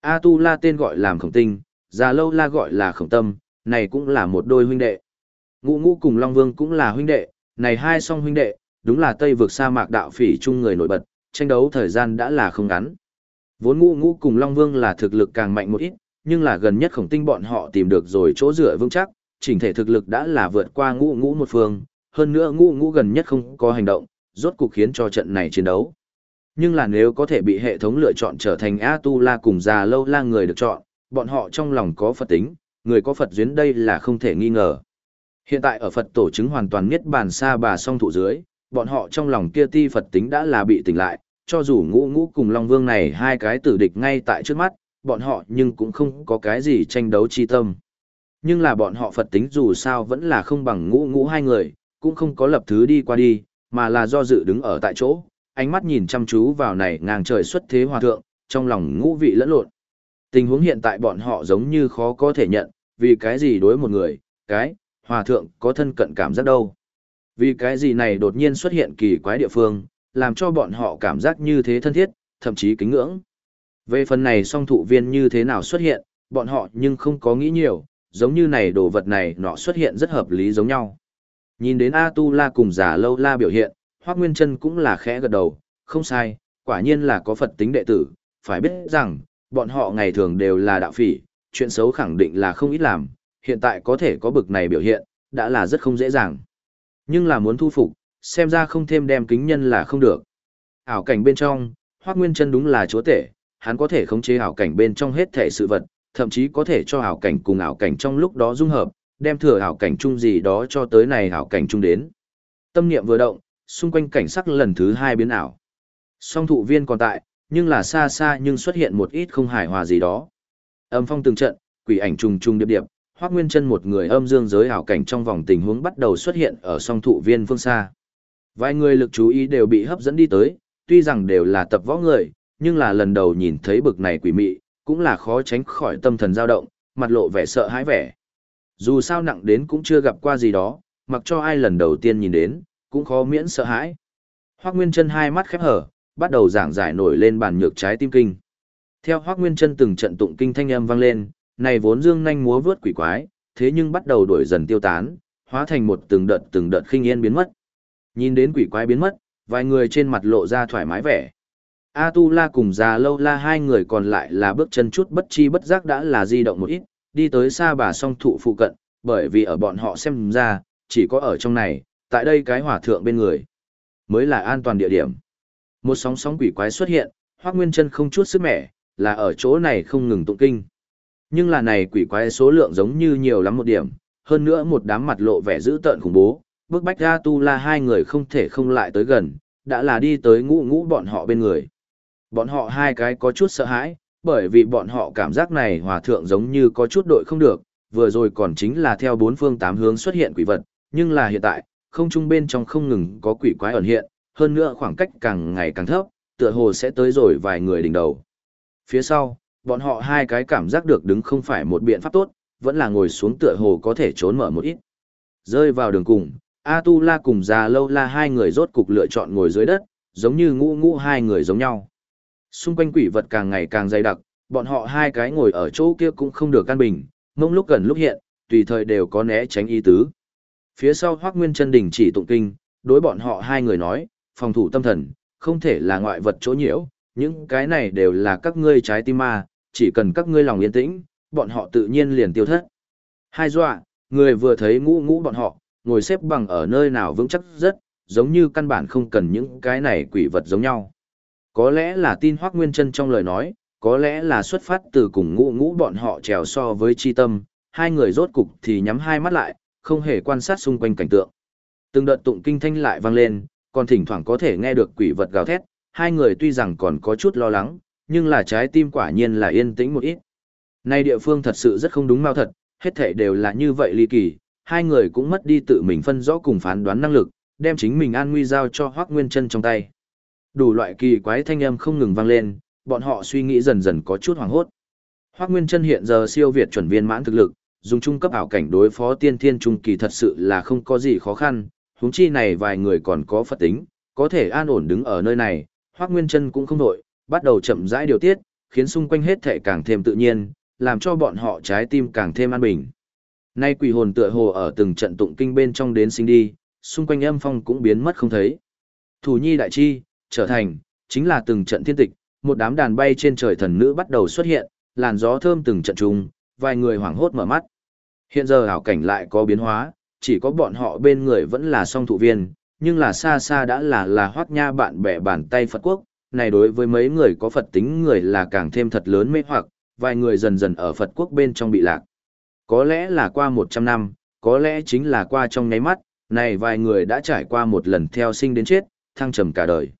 A Tu La tên gọi làm khổng tinh, già lâu la gọi là khổng tâm, này cũng là một đôi huynh đệ. Ngũ ngũ cùng Long Vương cũng là huynh đệ, này hai song huynh đệ, đúng là Tây vực sa mạc đạo phỉ chung người nổi bật, tranh đấu thời gian đã là không ngắn. Vốn ngũ ngũ cùng Long Vương là thực lực càng mạnh một ít, nhưng là gần nhất khổng tinh bọn họ tìm được rồi chỗ dựa vững chắc, chỉnh thể thực lực đã là vượt qua ngũ ngũ một phương, hơn nữa ngũ ngũ gần nhất không có hành động, rốt cục khiến cho trận này chiến đấu. Nhưng là nếu có thể bị hệ thống lựa chọn trở thành A Tu La cùng già lâu la người được chọn, bọn họ trong lòng có Phật tính, người có Phật duyên đây là không thể nghi ngờ. Hiện tại ở Phật tổ chứng hoàn toàn niết bàn xa bà song thụ dưới, bọn họ trong lòng kia ti Phật tính đã là bị tỉnh lại, cho dù ngũ ngũ cùng Long Vương này hai cái tử địch ngay tại trước mắt, bọn họ nhưng cũng không có cái gì tranh đấu chi tâm. Nhưng là bọn họ Phật tính dù sao vẫn là không bằng ngũ ngũ hai người, cũng không có lập thứ đi qua đi, mà là do dự đứng ở tại chỗ, ánh mắt nhìn chăm chú vào này ngang trời xuất thế hòa thượng, trong lòng ngũ vị lẫn lộn. Tình huống hiện tại bọn họ giống như khó có thể nhận, vì cái gì đối một người, cái, hòa thượng có thân cận cảm giác đâu. Vì cái gì này đột nhiên xuất hiện kỳ quái địa phương, làm cho bọn họ cảm giác như thế thân thiết, thậm chí kính ngưỡng. Về phần này song thụ viên như thế nào xuất hiện, bọn họ nhưng không có nghĩ nhiều, giống như này đồ vật này nọ xuất hiện rất hợp lý giống nhau. Nhìn đến A Tu La cùng giả lâu la biểu hiện, Hoác Nguyên Trân cũng là khẽ gật đầu, không sai, quả nhiên là có Phật tính đệ tử, phải biết rằng, bọn họ ngày thường đều là đạo phỉ, chuyện xấu khẳng định là không ít làm, hiện tại có thể có bực này biểu hiện, đã là rất không dễ dàng. Nhưng là muốn thu phục, xem ra không thêm đem kính nhân là không được. Ảo cảnh bên trong, Hoác Nguyên Trân đúng là chúa tể, hắn có thể khống chế ảo cảnh bên trong hết thể sự vật, thậm chí có thể cho ảo cảnh cùng ảo cảnh trong lúc đó dung hợp, đem thừa ảo cảnh chung gì đó cho tới này ảo cảnh chung đến. Tâm niệm vừa động, xung quanh cảnh sắc lần thứ hai biến ảo. Song thụ viên còn tại, nhưng là xa xa nhưng xuất hiện một ít không hài hòa gì đó. Âm phong từng trận, quỷ ảnh trùng trùng điệp điệp, Hoắc Nguyên Chân một người âm dương giới ảo cảnh trong vòng tình huống bắt đầu xuất hiện ở song thụ viên phương xa. Vài người lực chú ý đều bị hấp dẫn đi tới, tuy rằng đều là tập võ người, nhưng là lần đầu nhìn thấy bực này quỷ mị, cũng là khó tránh khỏi tâm thần dao động, mặt lộ vẻ sợ hãi vẻ. Dù sao nặng đến cũng chưa gặp qua gì đó, mặc cho ai lần đầu tiên nhìn đến, cũng khó miễn sợ hãi. Hoắc Nguyên Chân hai mắt khép hở, bắt đầu giảng giải nổi lên bản nhược trái tim kinh. Theo Hoắc Nguyên Chân từng trận tụng kinh thanh âm vang lên, này vốn dương nhanh múa vướt quỷ quái, thế nhưng bắt đầu đổi dần tiêu tán, hóa thành một từng đợt từng đợt khinh yên biến mất. Nhìn đến quỷ quái biến mất, vài người trên mặt lộ ra thoải mái vẻ. A Tu La cùng già lâu la hai người còn lại là bước chân chút bất chi bất giác đã là di động một ít, đi tới xa bà song thụ phụ cận, bởi vì ở bọn họ xem ra, chỉ có ở trong này, tại đây cái hỏa thượng bên người, mới là an toàn địa điểm. Một sóng sóng quỷ quái xuất hiện, hoác Nguyên Chân không chút sức mẻ, là ở chỗ này không ngừng tụng kinh. Nhưng là này quỷ quái số lượng giống như nhiều lắm một điểm, hơn nữa một đám mặt lộ vẻ dữ tợn khủng bố, bước bách ra tu la hai người không thể không lại tới gần, đã là đi tới ngũ ngũ bọn họ bên người. Bọn họ hai cái có chút sợ hãi, bởi vì bọn họ cảm giác này hòa thượng giống như có chút đội không được, vừa rồi còn chính là theo bốn phương tám hướng xuất hiện quỷ vật, nhưng là hiện tại, không trung bên trong không ngừng có quỷ quái ẩn hiện, hơn nữa khoảng cách càng ngày càng thấp, tựa hồ sẽ tới rồi vài người đỉnh đầu. Phía sau, bọn họ hai cái cảm giác được đứng không phải một biện pháp tốt, vẫn là ngồi xuống tựa hồ có thể trốn mở một ít. Rơi vào đường cùng, A Tu La cùng già lâu la hai người rốt cục lựa chọn ngồi dưới đất, giống như ngũ ngũ hai người giống nhau. Xung quanh quỷ vật càng ngày càng dày đặc, bọn họ hai cái ngồi ở chỗ kia cũng không được căn bình, mông lúc gần lúc hiện, tùy thời đều có né tránh ý tứ. Phía sau Hoắc Nguyên chân đình chỉ tụng kinh, đối bọn họ hai người nói, phòng thủ tâm thần, không thể là ngoại vật chỗ nhiễu, những cái này đều là các ngươi trái tim ma, chỉ cần các ngươi lòng yên tĩnh, bọn họ tự nhiên liền tiêu thất. Hai dọa, người vừa thấy ngũ ngũ bọn họ, ngồi xếp bằng ở nơi nào vững chắc rất, giống như căn bản không cần những cái này quỷ vật giống nhau. Có lẽ là tin Hoắc Nguyên Chân trong lời nói, có lẽ là xuất phát từ cùng ngũ ngũ bọn họ trèo so với chi tâm, hai người rốt cục thì nhắm hai mắt lại, không hề quan sát xung quanh cảnh tượng. Từng đợt tụng kinh thanh lại vang lên, còn thỉnh thoảng có thể nghe được quỷ vật gào thét, hai người tuy rằng còn có chút lo lắng, nhưng là trái tim quả nhiên là yên tĩnh một ít. Nay địa phương thật sự rất không đúng mau thật, hết thể đều là như vậy ly kỳ, hai người cũng mất đi tự mình phân rõ cùng phán đoán năng lực, đem chính mình an nguy giao cho Hoắc Nguyên Chân trong tay. Đủ loại kỳ quái thanh âm không ngừng vang lên, bọn họ suy nghĩ dần dần có chút hoảng hốt. Hoắc Nguyên Chân hiện giờ siêu việt chuẩn viên mãn thực lực, dùng trung cấp ảo cảnh đối phó tiên thiên trung kỳ thật sự là không có gì khó khăn, huống chi này vài người còn có Phật tính, có thể an ổn đứng ở nơi này, Hoắc Nguyên Chân cũng không đổi, bắt đầu chậm rãi điều tiết, khiến xung quanh hết thảy càng thêm tự nhiên, làm cho bọn họ trái tim càng thêm an bình. Nay quỷ hồn tựa hồ ở từng trận tụng kinh bên trong đến sinh đi, xung quanh âm phong cũng biến mất không thấy. Thủ nhi đại chi, trở thành, chính là từng trận thiên tịch, một đám đàn bay trên trời thần nữ bắt đầu xuất hiện, làn gió thơm từng trận trùng, vài người hoảng hốt mở mắt. Hiện giờ hảo cảnh lại có biến hóa, chỉ có bọn họ bên người vẫn là song thụ viên, nhưng là xa xa đã là là hoác nha bạn bè bàn tay Phật quốc, này đối với mấy người có Phật tính người là càng thêm thật lớn mê hoặc, vài người dần dần ở Phật quốc bên trong bị lạc. Có lẽ là qua 100 năm, có lẽ chính là qua trong nháy mắt, này vài người đã trải qua một lần theo sinh đến chết, thăng trầm cả đời.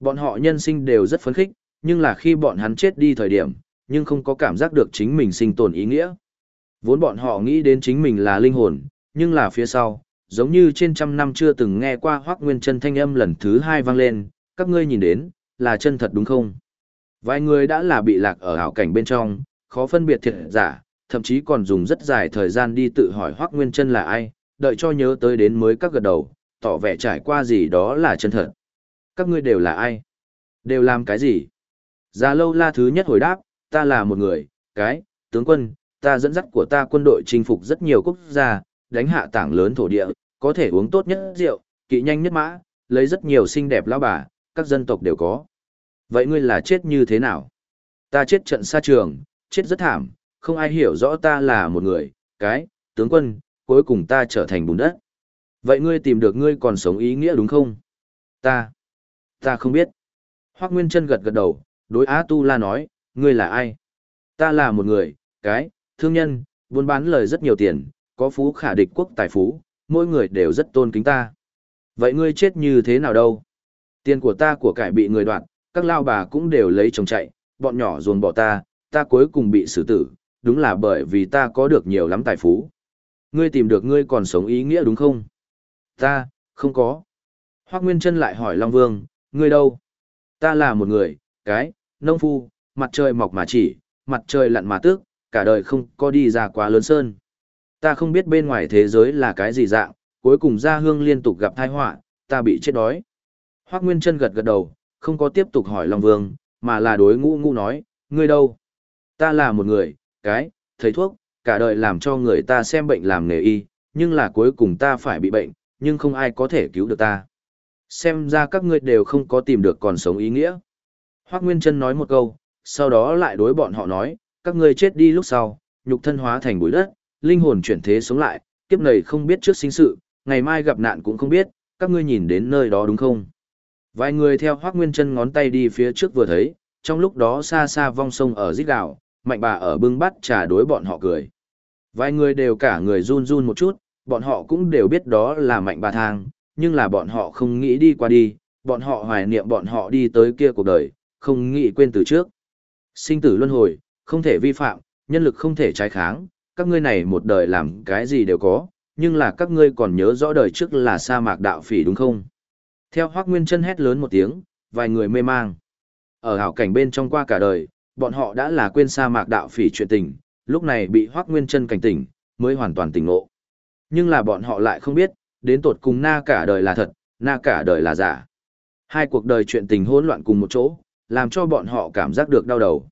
Bọn họ nhân sinh đều rất phấn khích, nhưng là khi bọn hắn chết đi thời điểm, nhưng không có cảm giác được chính mình sinh tồn ý nghĩa. Vốn bọn họ nghĩ đến chính mình là linh hồn, nhưng là phía sau, giống như trên trăm năm chưa từng nghe qua hoác nguyên chân thanh âm lần thứ hai vang lên, các ngươi nhìn đến, là chân thật đúng không? Vài người đã là bị lạc ở ảo cảnh bên trong, khó phân biệt thiệt giả, thậm chí còn dùng rất dài thời gian đi tự hỏi hoác nguyên chân là ai, đợi cho nhớ tới đến mới các gật đầu, tỏ vẻ trải qua gì đó là chân thật. Các ngươi đều là ai? Đều làm cái gì? Già lâu la thứ nhất hồi đáp, ta là một người, cái, tướng quân, ta dẫn dắt của ta quân đội chinh phục rất nhiều quốc gia, đánh hạ tảng lớn thổ địa, có thể uống tốt nhất rượu, kỵ nhanh nhất mã, lấy rất nhiều xinh đẹp lão bà, các dân tộc đều có. Vậy ngươi là chết như thế nào? Ta chết trận xa trường, chết rất thảm, không ai hiểu rõ ta là một người, cái, tướng quân, cuối cùng ta trở thành bùn đất. Vậy ngươi tìm được ngươi còn sống ý nghĩa đúng không? Ta, ta không biết. Hoác Nguyên Trân gật gật đầu, đối Á Tu La nói, ngươi là ai? Ta là một người, cái, thương nhân, buôn bán lời rất nhiều tiền, có phú khả địch quốc tài phú, mỗi người đều rất tôn kính ta. Vậy ngươi chết như thế nào đâu? Tiền của ta của cải bị người đoạn, các lao bà cũng đều lấy chồng chạy, bọn nhỏ ruồn bỏ ta, ta cuối cùng bị xử tử, đúng là bởi vì ta có được nhiều lắm tài phú. Ngươi tìm được ngươi còn sống ý nghĩa đúng không? Ta, không có. Hoác Nguyên Trân lại hỏi Long Vương, ngươi đâu? Ta là một người, cái, nông phu, mặt trời mọc mà chỉ, mặt trời lặn mà tước, cả đời không có đi ra quá lớn sơn. Ta không biết bên ngoài thế giới là cái gì dạng, cuối cùng gia hương liên tục gặp tai họa, ta bị chết đói. Hoắc Nguyên Trân gật gật đầu, không có tiếp tục hỏi Long Vương, mà là đối ngũ ngũ nói, ngươi đâu? Ta là một người, cái, thầy thuốc, cả đời làm cho người ta xem bệnh làm nghề y, nhưng là cuối cùng ta phải bị bệnh, nhưng không ai có thể cứu được ta. Xem ra các ngươi đều không có tìm được còn sống ý nghĩa. Hoắc Nguyên Trân nói một câu, sau đó lại đối bọn họ nói, các ngươi chết đi lúc sau, nhục thân hóa thành bụi đất, linh hồn chuyển thế sống lại, kiếp này không biết trước sinh sự, ngày mai gặp nạn cũng không biết, các ngươi nhìn đến nơi đó đúng không? Vài người theo hoắc Nguyên chân ngón tay đi phía trước vừa thấy, trong lúc đó xa xa vong sông ở rít gạo, mạnh bà ở bưng bắt trà đối bọn họ cười. Vài người đều cả người run run một chút, bọn họ cũng đều biết đó là mạnh bà thang, nhưng là bọn họ không nghĩ đi qua đi, bọn họ hoài niệm bọn họ đi tới kia cuộc đời, không nghĩ quên từ trước. Sinh tử luân hồi, không thể vi phạm, nhân lực không thể trái kháng, các ngươi này một đời làm cái gì đều có, nhưng là các ngươi còn nhớ rõ đời trước là sa mạc đạo phỉ đúng không? Theo Hoác Nguyên chân hét lớn một tiếng, vài người mê mang. Ở hảo cảnh bên trong qua cả đời, bọn họ đã là quên sa mạc đạo phỉ chuyện tình, lúc này bị Hoác Nguyên chân cảnh tỉnh, mới hoàn toàn tỉnh ngộ. Nhưng là bọn họ lại không biết, đến tột cùng na cả đời là thật, na cả đời là giả. Hai cuộc đời chuyện tình hỗn loạn cùng một chỗ, làm cho bọn họ cảm giác được đau đầu.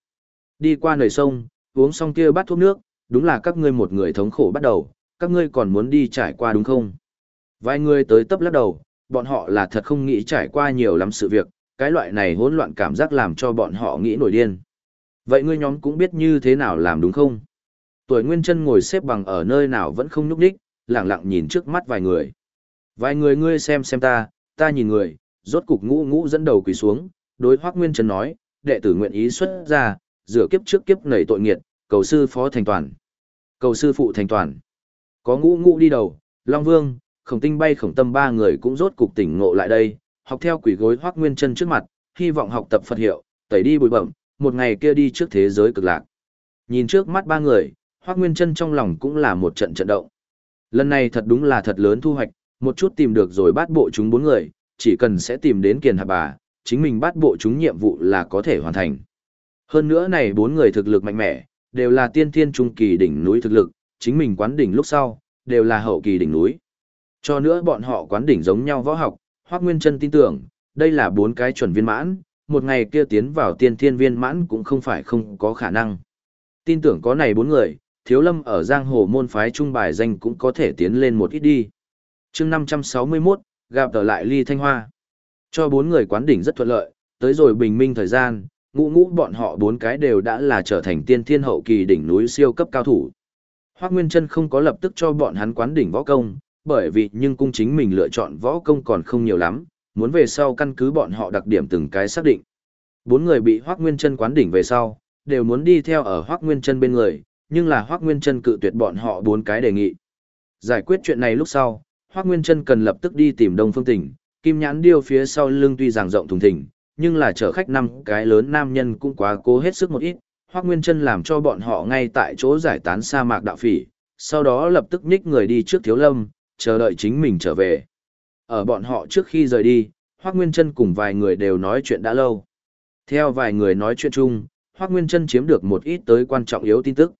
Đi qua nơi sông, uống xong kia bát thuốc nước, đúng là các ngươi một người thống khổ bắt đầu, các ngươi còn muốn đi trải qua đúng không? Vài người tới tấp lắc đầu, bọn họ là thật không nghĩ trải qua nhiều lắm sự việc, cái loại này hỗn loạn cảm giác làm cho bọn họ nghĩ nổi điên. Vậy ngươi nhóm cũng biết như thế nào làm đúng không? Tuổi Nguyên chân ngồi xếp bằng ở nơi nào vẫn không nhúc đích, lặng lặng nhìn trước mắt vài người. Vài người ngươi xem xem ta, ta nhìn người, rốt cục ngũ ngũ dẫn đầu quỳ xuống, đối Hoắc Nguyên Trần nói, đệ tử nguyện ý xuất ra, rửa kiếp trước kiếp nảy tội nghiệt, cầu sư phó thành toàn. Cầu sư phụ thành toàn. Có ngũ ngũ đi đầu, Long Vương, Khổng Tinh bay Khổng Tâm ba người cũng rốt cục tỉnh ngộ lại đây, học theo quỷ gối Hoắc Nguyên Trân trước mặt, hy vọng học tập Phật hiệu, tẩy đi bụi bẩm, một ngày kia đi trước thế giới cực lạc. Nhìn trước mắt ba người, Hoắc Nguyên Trân trong lòng cũng là một trận trận động. Lần này thật đúng là thật lớn thu hoạch, một chút tìm được rồi bắt bộ chúng bốn người, chỉ cần sẽ tìm đến kiền hạ bà, chính mình bắt bộ chúng nhiệm vụ là có thể hoàn thành. Hơn nữa này bốn người thực lực mạnh mẽ, đều là tiên thiên trung kỳ đỉnh núi thực lực, chính mình quán đỉnh lúc sau, đều là hậu kỳ đỉnh núi. Cho nữa bọn họ quán đỉnh giống nhau võ học, Hoắc Nguyên Chân tin tưởng, đây là bốn cái chuẩn viên mãn, một ngày kia tiến vào tiên thiên viên mãn cũng không phải không có khả năng. Tin tưởng có này bốn người, thiếu lâm ở giang hồ môn phái trung bài danh cũng có thể tiến lên một ít đi. chương 561, gặp trở lại ly thanh hoa. Cho bốn người quán đỉnh rất thuận lợi, tới rồi bình minh thời gian, ngũ ngũ bọn họ bốn cái đều đã là trở thành tiên thiên hậu kỳ đỉnh núi siêu cấp cao thủ. Hoác Nguyên Trân không có lập tức cho bọn hắn quán đỉnh võ công, bởi vì nhưng cung chính mình lựa chọn võ công còn không nhiều lắm, muốn về sau căn cứ bọn họ đặc điểm từng cái xác định. Bốn người bị Hoác Nguyên Trân quán đỉnh về sau, đều muốn đi theo ở Hoác Nguyên Trân bên người, nhưng là Hoác Nguyên Trân cự tuyệt bọn họ bốn cái đề nghị. Giải quyết chuyện này lúc sau, Hoác Nguyên Trân cần lập tức đi tìm Đông Phương Tỉnh, Kim Nhãn Điêu phía sau lưng tuy rằng rộng thùng thình, nhưng là chở khách năm cái lớn nam nhân cũng quá cố hết sức một ít, Hoắc Nguyên Chân làm cho bọn họ ngay tại chỗ giải tán sa mạc đạo phỉ, sau đó lập tức nhích người đi trước Thiếu Lâm, chờ đợi chính mình trở về. Ở bọn họ trước khi rời đi, Hoắc Nguyên Chân cùng vài người đều nói chuyện đã lâu. Theo vài người nói chuyện chung, Hoắc Nguyên Chân chiếm được một ít tới quan trọng yếu tin tức.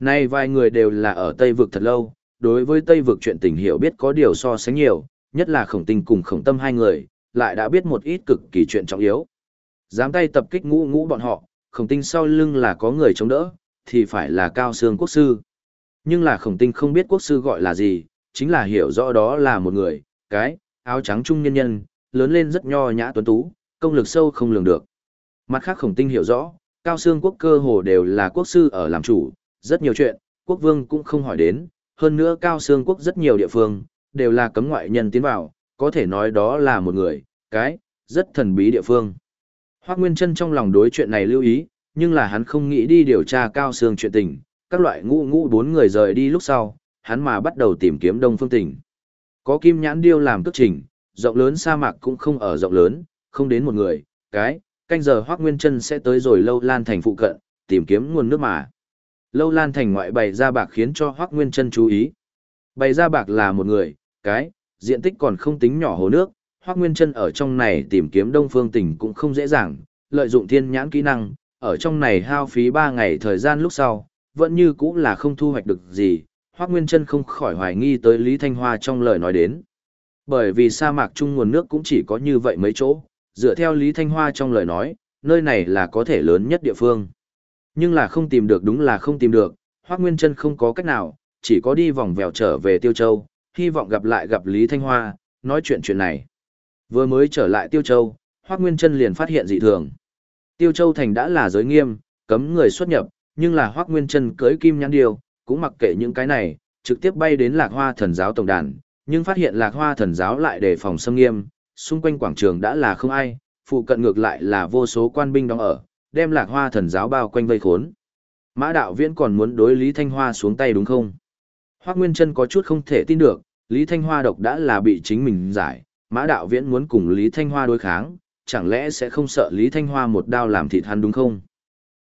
Nay vài người đều là ở Tây vực thật lâu, đối với Tây vực chuyện tình hiểu biết có điều so sánh nhiều, nhất là Khổng Tinh cùng Khổng Tâm hai người, lại đã biết một ít cực kỳ chuyện trọng yếu. Dám tay tập kích ngũ ngũ bọn họ, khổng tinh sau lưng là có người chống đỡ, thì phải là cao xương quốc sư. Nhưng là khổng tinh không biết quốc sư gọi là gì, chính là hiểu rõ đó là một người, cái, áo trắng trung nhân nhân, lớn lên rất nho nhã tuấn tú, công lực sâu không lường được. Mặt khác khổng tinh hiểu rõ, cao xương quốc cơ hồ đều là quốc sư ở làm chủ, rất nhiều chuyện, quốc vương cũng không hỏi đến, hơn nữa cao xương quốc rất nhiều địa phương, đều là cấm ngoại nhân tiến vào, có thể nói đó là một người, cái, rất thần bí địa phương. Hoác Nguyên Trân trong lòng đối chuyện này lưu ý, nhưng là hắn không nghĩ đi điều tra cao xương chuyện tình, các loại ngũ ngũ bốn người rời đi lúc sau, hắn mà bắt đầu tìm kiếm đông phương tỉnh. Có kim nhãn điêu làm cước trình, rộng lớn sa mạc cũng không ở rộng lớn, không đến một người, cái, canh giờ Hoác Nguyên Trân sẽ tới rồi lâu lan thành phụ cận, tìm kiếm nguồn nước mà. Lâu lan thành ngoại bày ra bạc khiến cho Hoác Nguyên Trân chú ý. Bày ra bạc là một người, cái, diện tích còn không tính nhỏ hồ nước, Hoắc Nguyên Chân ở trong này tìm kiếm Đông Phương Tỉnh cũng không dễ dàng, lợi dụng thiên nhãn kỹ năng, ở trong này hao phí 3 ngày thời gian lúc sau, vẫn như cũng là không thu hoạch được gì, Hoắc Nguyên Chân không khỏi hoài nghi tới Lý Thanh Hoa trong lời nói đến. Bởi vì sa mạc chung nguồn nước cũng chỉ có như vậy mấy chỗ, dựa theo Lý Thanh Hoa trong lời nói, nơi này là có thể lớn nhất địa phương. Nhưng là không tìm được đúng là không tìm được, Hoắc Nguyên Chân không có cách nào, chỉ có đi vòng vèo trở về Tiêu Châu, hy vọng gặp lại gặp Lý Thanh Hoa, nói chuyện chuyện này. Vừa mới trở lại Tiêu Châu, Hoác Nguyên Trân liền phát hiện dị thường. Tiêu Châu thành đã là giới nghiêm, cấm người xuất nhập, nhưng là Hoác Nguyên Trân cưới kim nhãn điều, cũng mặc kệ những cái này, trực tiếp bay đến Lạc Hoa Thần giáo tổng đàn, nhưng phát hiện Lạc Hoa Thần giáo lại đề phòng xâm nghiêm, xung quanh quảng trường đã là không ai, phụ cận ngược lại là vô số quan binh đóng ở, đem Lạc Hoa Thần giáo bao quanh vây khốn. Mã Đạo Viễn còn muốn đối Lý Thanh Hoa xuống tay đúng không? Hoác Nguyên Trân có chút không thể tin được, Lý Thanh Hoa độc đã là bị chính mình giải, Mã Đạo Viễn muốn cùng Lý Thanh Hoa đối kháng, chẳng lẽ sẽ không sợ Lý Thanh Hoa một đao làm thịt hắn đúng không?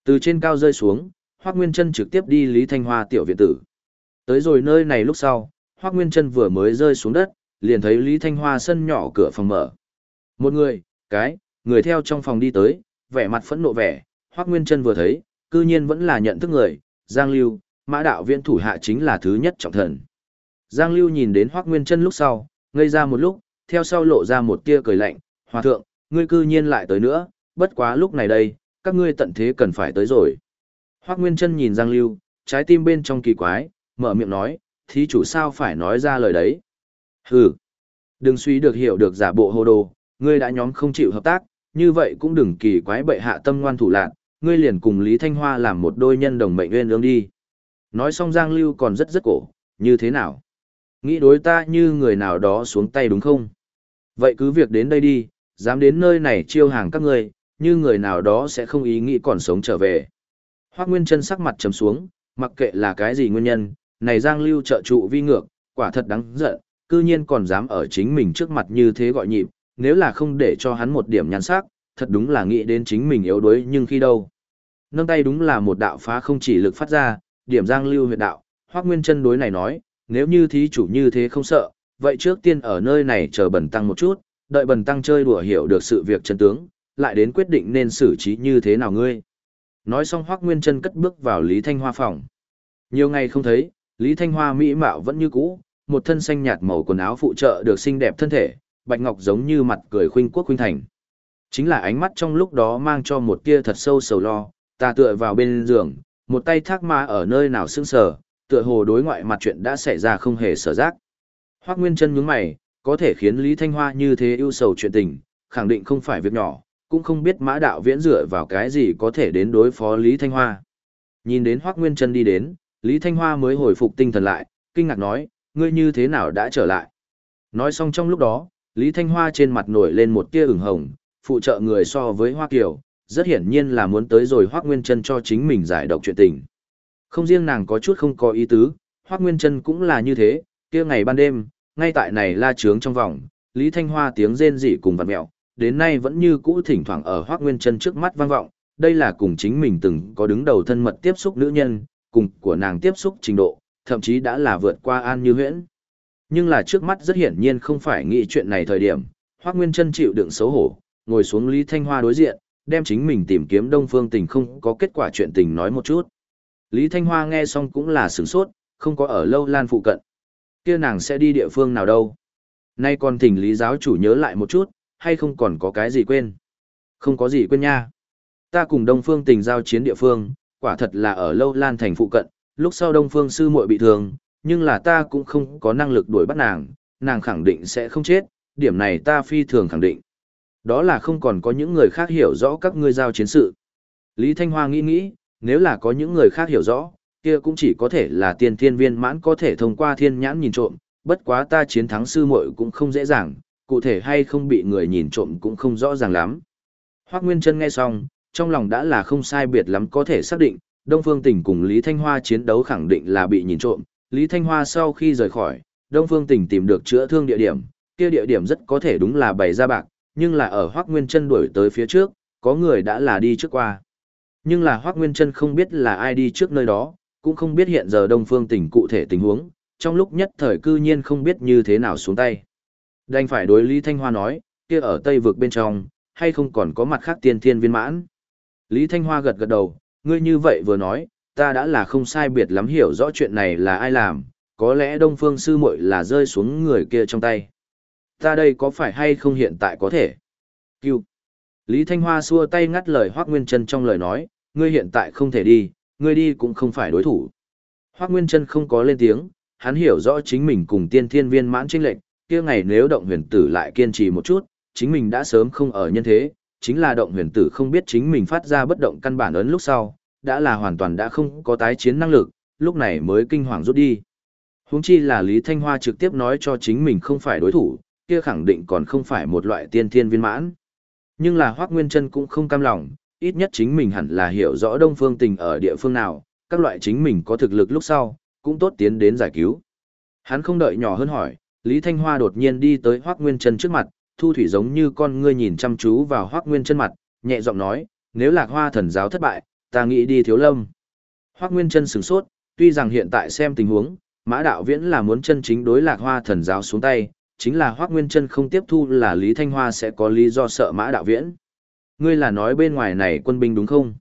Từ trên cao rơi xuống, Hoác Nguyên Trân trực tiếp đi Lý Thanh Hoa tiểu viện tử. Tới rồi nơi này lúc sau, Hoác Nguyên Trân vừa mới rơi xuống đất, liền thấy Lý Thanh Hoa sân nhỏ cửa phòng mở. Một người, cái, người theo trong phòng đi tới, vẻ mặt phẫn nộ vẻ, Hoác Nguyên Trân vừa thấy, cư nhiên vẫn là nhận thức người, Giang Lưu, Mã Đạo Viễn thủ hạ chính là thứ nhất trọng thần. Giang Lưu nhìn đến Hoác Nguyên Trân lúc sau, ngây ra một lúc, theo sau lộ ra một tia cười lạnh, hòa thượng, ngươi cư nhiên lại tới nữa, bất quá lúc này đây, các ngươi tận thế cần phải tới rồi. Hoác Nguyên Trân nhìn Giang Lưu, trái tim bên trong kỳ quái, mở miệng nói, thí chủ sao phải nói ra lời đấy. Hừ, đừng suy được hiểu được giả bộ hồ đồ, ngươi đã nhóm không chịu hợp tác, như vậy cũng đừng kỳ quái bệ hạ tâm ngoan thủ lạc, ngươi liền cùng Lý Thanh Hoa làm một đôi nhân đồng mệnh nguyên ương đi. Nói xong Giang Lưu còn rất rất cổ, như thế nào? Nghĩ đối ta như người nào đó xuống tay đúng không? Vậy cứ việc đến đây đi, dám đến nơi này chiêu hàng các ngươi, như người nào đó sẽ không ý nghĩ còn sống trở về. Hoác Nguyên chân sắc mặt trầm xuống, mặc kệ là cái gì nguyên nhân, này Giang Lưu trợ trụ vi ngược, quả thật đáng giận, cư nhiên còn dám ở chính mình trước mặt như thế gọi nhịp, nếu là không để cho hắn một điểm nhắn sắc, thật đúng là nghĩ đến chính mình yếu đuối nhưng khi đâu. Nâng tay đúng là một đạo phá không chỉ lực phát ra, điểm Giang Lưu huyệt đạo, Hoác Nguyên chân đối này nói, nếu như thí chủ như thế không sợ, vậy trước tiên ở nơi này chờ bần tăng một chút, đợi bần tăng chơi đùa hiểu được sự việc chân tướng, lại đến quyết định nên xử trí như thế nào ngươi. Nói xong Hoắc Nguyên Chân cất bước vào Lý Thanh Hoa phòng. Nhiều ngày không thấy, Lý Thanh Hoa mỹ mạo vẫn như cũ, một thân xanh nhạt màu quần áo phụ trợ được xinh đẹp thân thể, bạch ngọc giống như mặt cười khuynh quốc khuynh thành. Chính là ánh mắt trong lúc đó mang cho một tia thật sâu sầu lo, ta tựa vào bên giường, một tay thác ma ở nơi nào sưng sờ, tựa hồ đối ngoại mặt chuyện đã xảy ra không hề sở giác. Hoắc Nguyên chân nhướng mày, có thể khiến Lý Thanh Hoa như thế ưu sầu chuyện tình, khẳng định không phải việc nhỏ, cũng không biết mã đạo viễn dựa vào cái gì có thể đến đối phó Lý Thanh Hoa. Nhìn đến Hoắc Nguyên chân đi đến, Lý Thanh Hoa mới hồi phục tinh thần lại, kinh ngạc nói, ngươi như thế nào đã trở lại. Nói xong trong lúc đó, Lý Thanh Hoa trên mặt nổi lên một tia ửng hồng, phụ trợ người so với Hoa Kiều, rất hiển nhiên là muốn tới rồi Hoác Nguyên Trân cho chính mình giải độc chuyện tình. Không riêng nàng có chút không có ý tứ, Hoác Nguyên Trân cũng là như thế, kia ngày ban đêm, ngay tại này la trướng trong vòng, Lý Thanh Hoa tiếng rên rỉ cùng vặt mẹo, đến nay vẫn như cũ thỉnh thoảng ở Hoác Nguyên Trân trước mắt vang vọng, đây là cùng chính mình từng có đứng đầu thân mật tiếp xúc nữ nhân, cùng của nàng tiếp xúc trình độ, thậm chí đã là vượt qua An Như Huyễn. Nhưng là trước mắt rất hiển nhiên không phải nghĩ chuyện này thời điểm, Hoác Nguyên Trân chịu đựng xấu hổ, ngồi xuống Lý Thanh Hoa đối diện, đem chính mình tìm kiếm Đông Phương Tình không có kết quả chuyện tình nói một chút. Lý Thanh Hoa nghe xong cũng là sửng sốt, không có ở lâu lan phụ cận. kia nàng sẽ đi địa phương nào đâu. Nay còn thỉnh Lý giáo chủ nhớ lại một chút, hay không còn có cái gì quên. Không có gì quên nha. Ta cùng Đông Phương Tình giao chiến địa phương, quả thật là ở lâu lan thành phụ cận, lúc sau Đông Phương sư muội bị thương, nhưng là ta cũng không có năng lực đuổi bắt nàng, nàng khẳng định sẽ không chết, điểm này ta phi thường khẳng định. Đó là không còn có những người khác hiểu rõ các ngươi giao chiến sự. Lý Thanh Hoa nghĩ nghĩ, nếu là có những người khác hiểu rõ, kia cũng chỉ có thể là tiên thiên viên mãn có thể thông qua thiên nhãn nhìn trộm, bất quá ta chiến thắng sư muội cũng không dễ dàng, cụ thể hay không bị người nhìn trộm cũng không rõ ràng lắm. Hoác Nguyên Trân nghe xong, trong lòng đã là không sai biệt lắm có thể xác định, Đông Phương Tỉnh cùng Lý Thanh Hoa chiến đấu khẳng định là bị nhìn trộm, Lý Thanh Hoa sau khi rời khỏi, Đông Phương Tỉnh tìm được chữa thương địa điểm, kia địa điểm rất có thể đúng là bày ra bạc, nhưng là ở Hoắc Nguyên Chân đuổi tới phía trước, có người đã là đi trước qua. Nhưng là Hoắc Nguyên Chân không biết là ai đi trước nơi đó, cũng không biết hiện giờ Đông Phương Tỉnh cụ thể tình huống, trong lúc nhất thời cư nhiên không biết như thế nào xuống tay. Đành phải đối Lý Thanh Hoa nói, kia ở Tây vực bên trong, hay không còn có mặt khác tiên thiên viên mãn. Lý Thanh Hoa gật gật đầu, ngươi như vậy vừa nói, ta đã là không sai biệt lắm hiểu rõ chuyện này là ai làm, có lẽ Đông Phương Sư muội là rơi xuống người kia trong tay. Ta đây có phải hay không hiện tại có thể? Cưu. Lý Thanh Hoa xua tay ngắt lời Hoác Nguyên Trân trong lời nói, ngươi hiện tại không thể đi, ngươi đi cũng không phải đối thủ. Hoác Nguyên Trân không có lên tiếng, hắn hiểu rõ chính mình cùng tiên thiên viên mãn trinh lệnh, kia ngày nếu động huyền tử lại kiên trì một chút, chính mình đã sớm không ở nhân thế, chính là động huyền tử không biết chính mình phát ra bất động căn bản ấn lúc sau, đã là hoàn toàn đã không có tái chiến năng lực, lúc này mới kinh hoàng rút đi. Huống chi là Lý Thanh Hoa trực tiếp nói cho chính mình không phải đối thủ, kia khẳng định còn không phải một loại tiên thiên viên mãn. Nhưng là Hoác Nguyên Trân cũng không cam lòng, ít nhất chính mình hẳn là hiểu rõ Đông Phương Tình ở địa phương nào, các loại chính mình có thực lực lúc sau, cũng tốt tiến đến giải cứu. Hắn không đợi nhỏ hơn hỏi, Lý Thanh Hoa đột nhiên đi tới Hoác Nguyên Trân trước mặt, thu thủy giống như con ngươi nhìn chăm chú vào Hoác Nguyên Trân mặt, nhẹ giọng nói, nếu lạc hoa thần giáo thất bại, ta nghĩ đi thiếu lâm. Hoác Nguyên Trân sửng sốt, tuy rằng hiện tại xem tình huống, Mã Đạo Viễn là muốn chân chính đối lạc hoa thần giáo xuống tay, chính là Hoác Nguyên Trân không tiếp thu là Lý Thanh Hoa sẽ có lý do sợ Mã Đạo Viễn. Ngươi là nói bên ngoài này quân binh đúng không?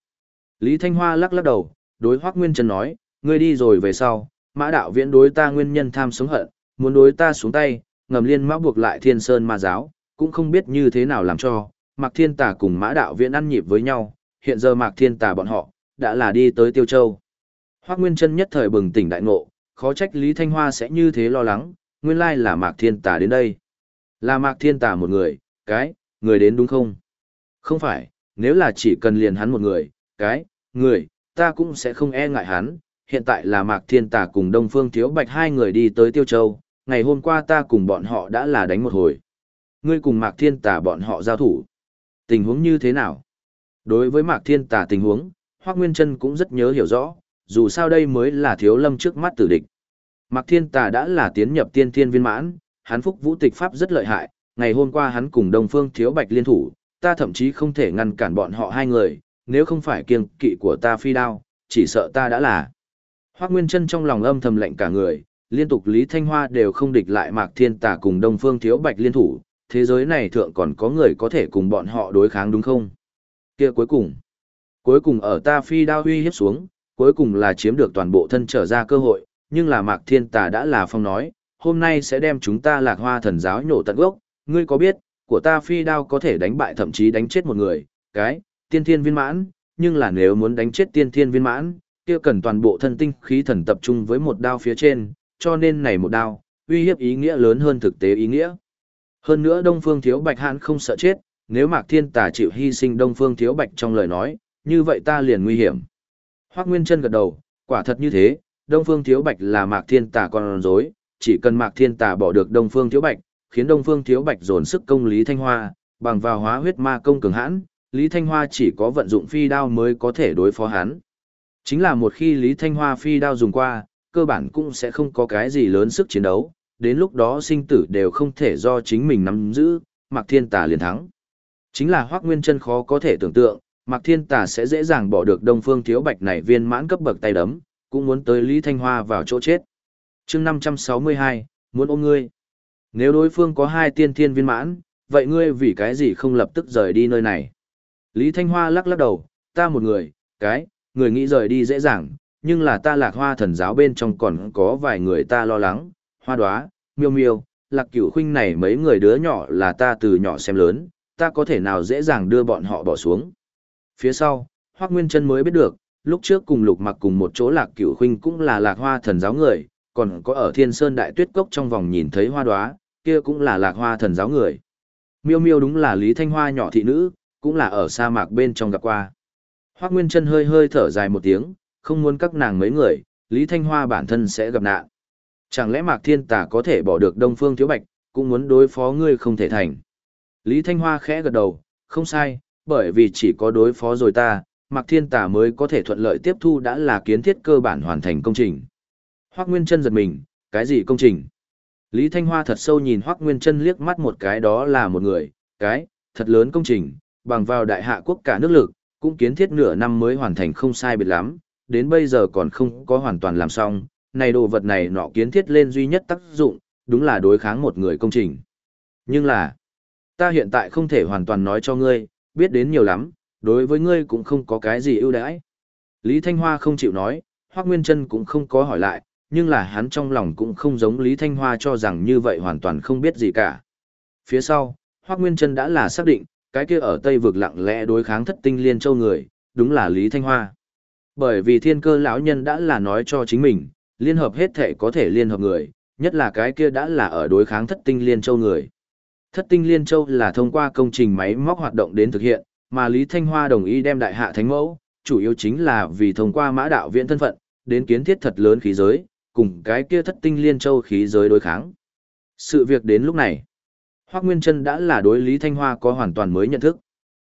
Lý Thanh Hoa lắc lắc đầu, đối Hoác Nguyên Trân nói, ngươi đi rồi về sau, Mã Đạo Viễn đối ta nguyên nhân tham sống hận, muốn đối ta xuống tay, ngầm liên mã buộc lại Thiên Sơn Ma giáo, cũng không biết như thế nào làm cho, Mạc Thiên Tà cùng Mã Đạo Viễn ăn nhịp với nhau, hiện giờ Mạc Thiên Tà bọn họ đã là đi tới Tiêu Châu. Hoác Nguyên Trân nhất thời bừng tỉnh đại ngộ, khó trách Lý Thanh Hoa sẽ như thế lo lắng, nguyên lai là Mạc Thiên Tà đến đây. Là Mạc Thiên Tà một người, cái, người đến đúng không? Không phải, nếu là chỉ cần liền hắn một người, cái, người, ta cũng sẽ không e ngại hắn. Hiện tại là Mạc Thiên Tà cùng Đông Phương Thiếu Bạch hai người đi tới Tiêu Châu, ngày hôm qua ta cùng bọn họ đã là đánh một hồi. Ngươi cùng Mạc Thiên Tà bọn họ giao thủ. Tình huống như thế nào? Đối với Mạc Thiên Tà tình huống, Hoác Nguyên Trân cũng rất nhớ hiểu rõ, dù sao đây mới là thiếu lâm trước mắt tử địch. Mạc Thiên Tà đã là tiến nhập tiên thiên viên mãn, hắn phúc vũ tịch pháp rất lợi hại, ngày hôm qua hắn cùng Đông Phương Thiếu Bạch liên thủ, ta thậm chí không thể ngăn cản bọn họ hai người, nếu không phải kiêng kỵ của ta phi đao, chỉ sợ ta đã là. Hoắc Nguyên Trân trong lòng âm thầm lệnh cả người, liên tục Lý Thanh Hoa đều không địch lại Mạc Thiên Tà cùng Đông Phương Thiếu Bạch liên thủ, thế giới này thượng còn có người có thể cùng bọn họ đối kháng đúng không? Kia cuối cùng, cuối cùng ở ta phi đao uy hiếp xuống, cuối cùng là chiếm được toàn bộ thân trở ra cơ hội, nhưng là Mạc Thiên Tà đã là phong nói, hôm nay sẽ đem chúng ta lạc hoa thần giáo nhổ tận gốc, ngươi có biết, của ta phi đao có thể đánh bại thậm chí đánh chết một người, cái, tiên thiên viên mãn, nhưng là nếu muốn đánh chết tiên thiên viên mãn, kia cần toàn bộ thân tinh khí thần tập trung với một đao phía trên, cho nên này một đao, uy hiếp ý nghĩa lớn hơn thực tế ý nghĩa. Hơn nữa Đông Phương Thiếu Bạch Hãn không sợ chết, nếu Mạc Thiên Tà chịu hy sinh Đông Phương Thiếu Bạch trong lời nói, như vậy ta liền nguy hiểm. Hoắc Nguyên Chân gật đầu, quả thật như thế, Đông Phương Thiếu Bạch là Mạc Thiên Tà con rối, chỉ cần Mạc Thiên Tà bỏ được Đông Phương Thiếu Bạch, khiến Đông Phương Thiếu Bạch dồn sức công Lý Thanh Hoa, bằng vào hóa huyết ma công cường hãn, Lý Thanh Hoa chỉ có vận dụng phi đao mới có thể đối phó hắn. Chính là một khi Lý Thanh Hoa phi đao dùng qua, cơ bản cũng sẽ không có cái gì lớn sức chiến đấu, đến lúc đó sinh tử đều không thể do chính mình nắm giữ, Mạc Thiên Tà liền thắng. Chính là Hoắc Nguyên Chân khó có thể tưởng tượng, Mạc Thiên Tà sẽ dễ dàng bỏ được Đông Phương Thiếu Bạch này viên mãn cấp bậc tay đấm, cũng muốn tới Lý Thanh Hoa vào chỗ chết. Chương 562, muốn ôm ngươi. Nếu đối phương có hai tiên thiên viên mãn, vậy ngươi vì cái gì không lập tức rời đi nơi này? Lý Thanh Hoa lắc lắc đầu, ta một người, cái, người nghĩ rời đi dễ dàng, nhưng là ta lạc hoa thần giáo bên trong còn có vài người ta lo lắng, hoa đoá, miêu miêu, lạc cửu khuynh này mấy người đứa nhỏ là ta từ nhỏ xem lớn, ta có thể nào dễ dàng đưa bọn họ bỏ xuống. Phía sau, Hoác Nguyên Trân mới biết được, lúc trước cùng lục mặc cùng một chỗ lạc cửu khuynh cũng là lạc hoa thần giáo người, còn có ở thiên sơn đại tuyết cốc trong vòng nhìn thấy hoa đoá, kia cũng là lạc hoa thần giáo người. Miêu miêu đúng là Lý Thanh Hoa nhỏ thị nữ, cũng là ở sa mạc bên trong gặp qua. Hoác Nguyên Trân hơi hơi thở dài một tiếng, không muốn các nàng mấy người, Lý Thanh Hoa bản thân sẽ gặp nạn. Chẳng lẽ Mạc Thiên Tà có thể bỏ được Đông Phương Thiếu Bạch, cũng muốn đối phó ngươi không thể thành. Lý Thanh Hoa khẽ gật đầu, không sai, bởi vì chỉ có đối phó rồi ta, Mạc Thiên Tà mới có thể thuận lợi tiếp thu đã là kiến thiết cơ bản hoàn thành công trình. Hoắc Nguyên Trân giật mình, cái gì công trình? Lý Thanh Hoa thật sâu nhìn Hoắc Nguyên Trân liếc mắt một cái đó là một người, cái, thật lớn công trình, bằng vào đại hạ quốc cả nước lực, cũng kiến thiết nửa năm mới hoàn thành không sai biệt lắm, đến bây giờ còn không có hoàn toàn làm xong, này đồ vật này nọ kiến thiết lên duy nhất tác dụng, đúng là đối kháng một người công trình. Nhưng là, ta hiện tại không thể hoàn toàn nói cho ngươi, biết đến nhiều lắm, đối với ngươi cũng không có cái gì ưu đãi. Lý Thanh Hoa không chịu nói, Hoác Nguyên Trân cũng không có hỏi lại, nhưng là hắn trong lòng cũng không giống Lý Thanh Hoa cho rằng như vậy hoàn toàn không biết gì cả. Phía sau, Hoác Nguyên Trân đã là xác định, cái kia ở Tây vực lặng lẽ đối kháng thất tinh liên châu người, đúng là Lý Thanh Hoa. Bởi vì thiên cơ lão nhân đã là nói cho chính mình, liên hợp hết thể có thể liên hợp người, nhất là cái kia đã là ở đối kháng thất tinh liên châu người. Thất tinh liên châu là thông qua công trình máy móc hoạt động đến thực hiện, mà Lý Thanh Hoa đồng ý đem đại hạ thánh mẫu, chủ yếu chính là vì thông qua mã đạo viện thân phận, đến kiến thiết thật lớn khí giới, cùng cái kia thất tinh liên châu khí giới đối kháng. Sự việc đến lúc này, Hoác Nguyên Trân đã là đối Lý Thanh Hoa có hoàn toàn mới nhận thức.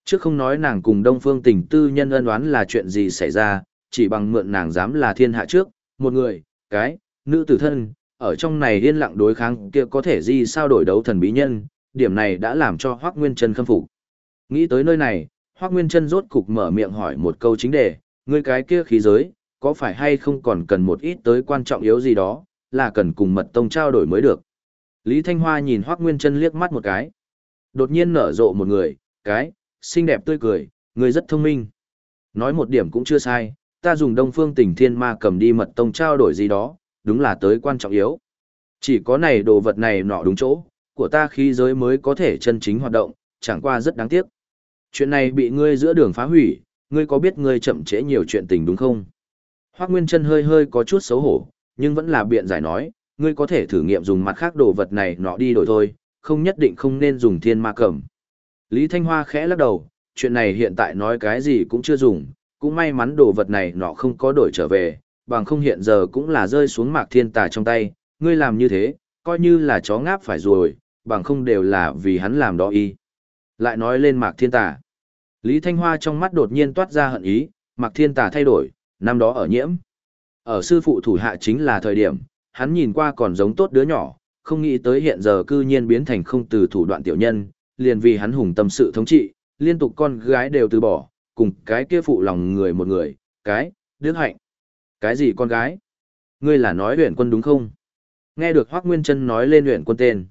Trước không nói nàng cùng Đông Phương Tình Tư nhân ân đoán là chuyện gì xảy ra, chỉ bằng mượn nàng dám là thiên hạ trước, một người, cái, nữ tử thân, ở trong này yên lặng đối kháng kia có thể gì sao đổi đấu thần bí nhân, điểm này đã làm cho Hoác Nguyên Trân khâm phục. Nghĩ tới nơi này, Hoác Nguyên Trân rốt cục mở miệng hỏi một câu chính đề, người cái kia khí giới, có phải hay không còn cần một ít tới quan trọng yếu gì đó, là cần cùng mật tông trao đổi mới được. Lý Thanh Hoa nhìn Hoác Nguyên Trân liếc mắt một cái. Đột nhiên nở rộ một người, cái, xinh đẹp tươi cười, người rất thông minh. Nói một điểm cũng chưa sai, ta dùng đông phương tỉnh thiên ma cầm đi mật tông trao đổi gì đó, đúng là tới quan trọng yếu. Chỉ có này đồ vật này nọ đúng chỗ, của ta khí giới mới có thể chân chính hoạt động, chẳng qua rất đáng tiếc. Chuyện này bị ngươi giữa đường phá hủy, ngươi có biết ngươi chậm trễ nhiều chuyện tình đúng không? Hoác Nguyên Trân hơi hơi có chút xấu hổ, nhưng vẫn là biện giải nói, ngươi có thể thử nghiệm dùng mặt khác đồ vật này nọ đi đổi thôi, không nhất định không nên dùng thiên ma cẩm. Lý Thanh Hoa khẽ lắc đầu, chuyện này hiện tại nói cái gì cũng chưa dùng, cũng may mắn đồ vật này nọ không có đổi trở về, bằng không hiện giờ cũng là rơi xuống mạc thiên tà trong tay, ngươi làm như thế, coi như là chó ngáp phải rồi, bằng không đều là vì hắn làm đó y. Lại nói lên mạc thiên tà. Lý Thanh Hoa trong mắt đột nhiên toát ra hận ý, mạc thiên tà thay đổi, năm đó ở nhiễm. Ở sư phụ thủ hạ chính là thời điểm, hắn nhìn qua còn giống tốt đứa nhỏ, không nghĩ tới hiện giờ cư nhiên biến thành không từ thủ đoạn tiểu nhân, liền vì hắn hùng tâm sự thống trị, liên tục con gái đều từ bỏ, cùng cái kia phụ lòng người một người, cái, đứa hạnh. Cái gì con gái? Ngươi là nói huyện quân đúng không? Nghe được Hoác Nguyên Trân nói lên huyện quân tên.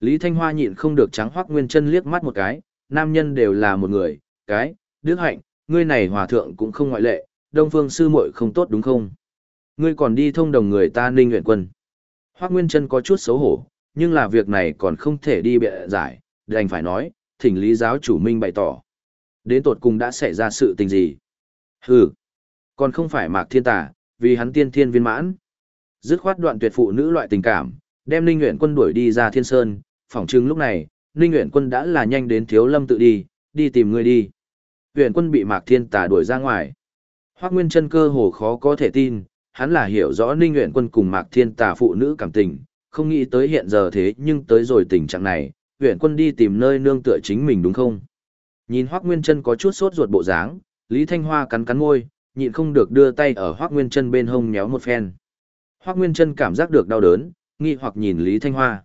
Lý Thanh Hoa nhịn không được trắng Hoác Nguyên chân liếc mắt một cái, nam nhân đều là một người, cái, đức hạnh, ngươi này hòa thượng cũng không ngoại lệ, đông phương sư muội không tốt đúng không? Ngươi còn đi thông đồng người ta ninh nguyện quân. Hoác Nguyên chân có chút xấu hổ, nhưng là việc này còn không thể đi bịa giải, đành phải nói, thỉnh lý giáo chủ minh bày tỏ. Đến tột cùng đã xảy ra sự tình gì? Hừ, còn không phải mạc thiên tà, vì hắn tiên thiên viên mãn. Dứt khoát đoạn tuyệt phụ nữ loại tình cảm, đem Ninh Nguyện quân đuổi đi ra thiên sơn, phỏng chừng lúc này, Ninh Nguyện quân đã là nhanh đến thiếu lâm tự đi, đi tìm người đi. Nguyện quân bị mạc thiên tà đuổi ra ngoài. Hoác Nguyên chân cơ hồ khó có thể tin, hắn là hiểu rõ Ninh Nguyện quân cùng mạc thiên tà phụ nữ cảm tình, không nghĩ tới hiện giờ thế nhưng tới rồi tình trạng này, Nguyện quân đi tìm nơi nương tựa chính mình đúng không? Nhìn Hoác Nguyên chân có chút sốt ruột bộ dáng, Lý Thanh Hoa cắn cắn môi, nhịn không được đưa tay ở Hoác Nguyên chân bên hông nhéo một phen. Hoác Nguyên chân cảm giác được đau đớn, nghi hoặc nhìn Lý Thanh Hoa.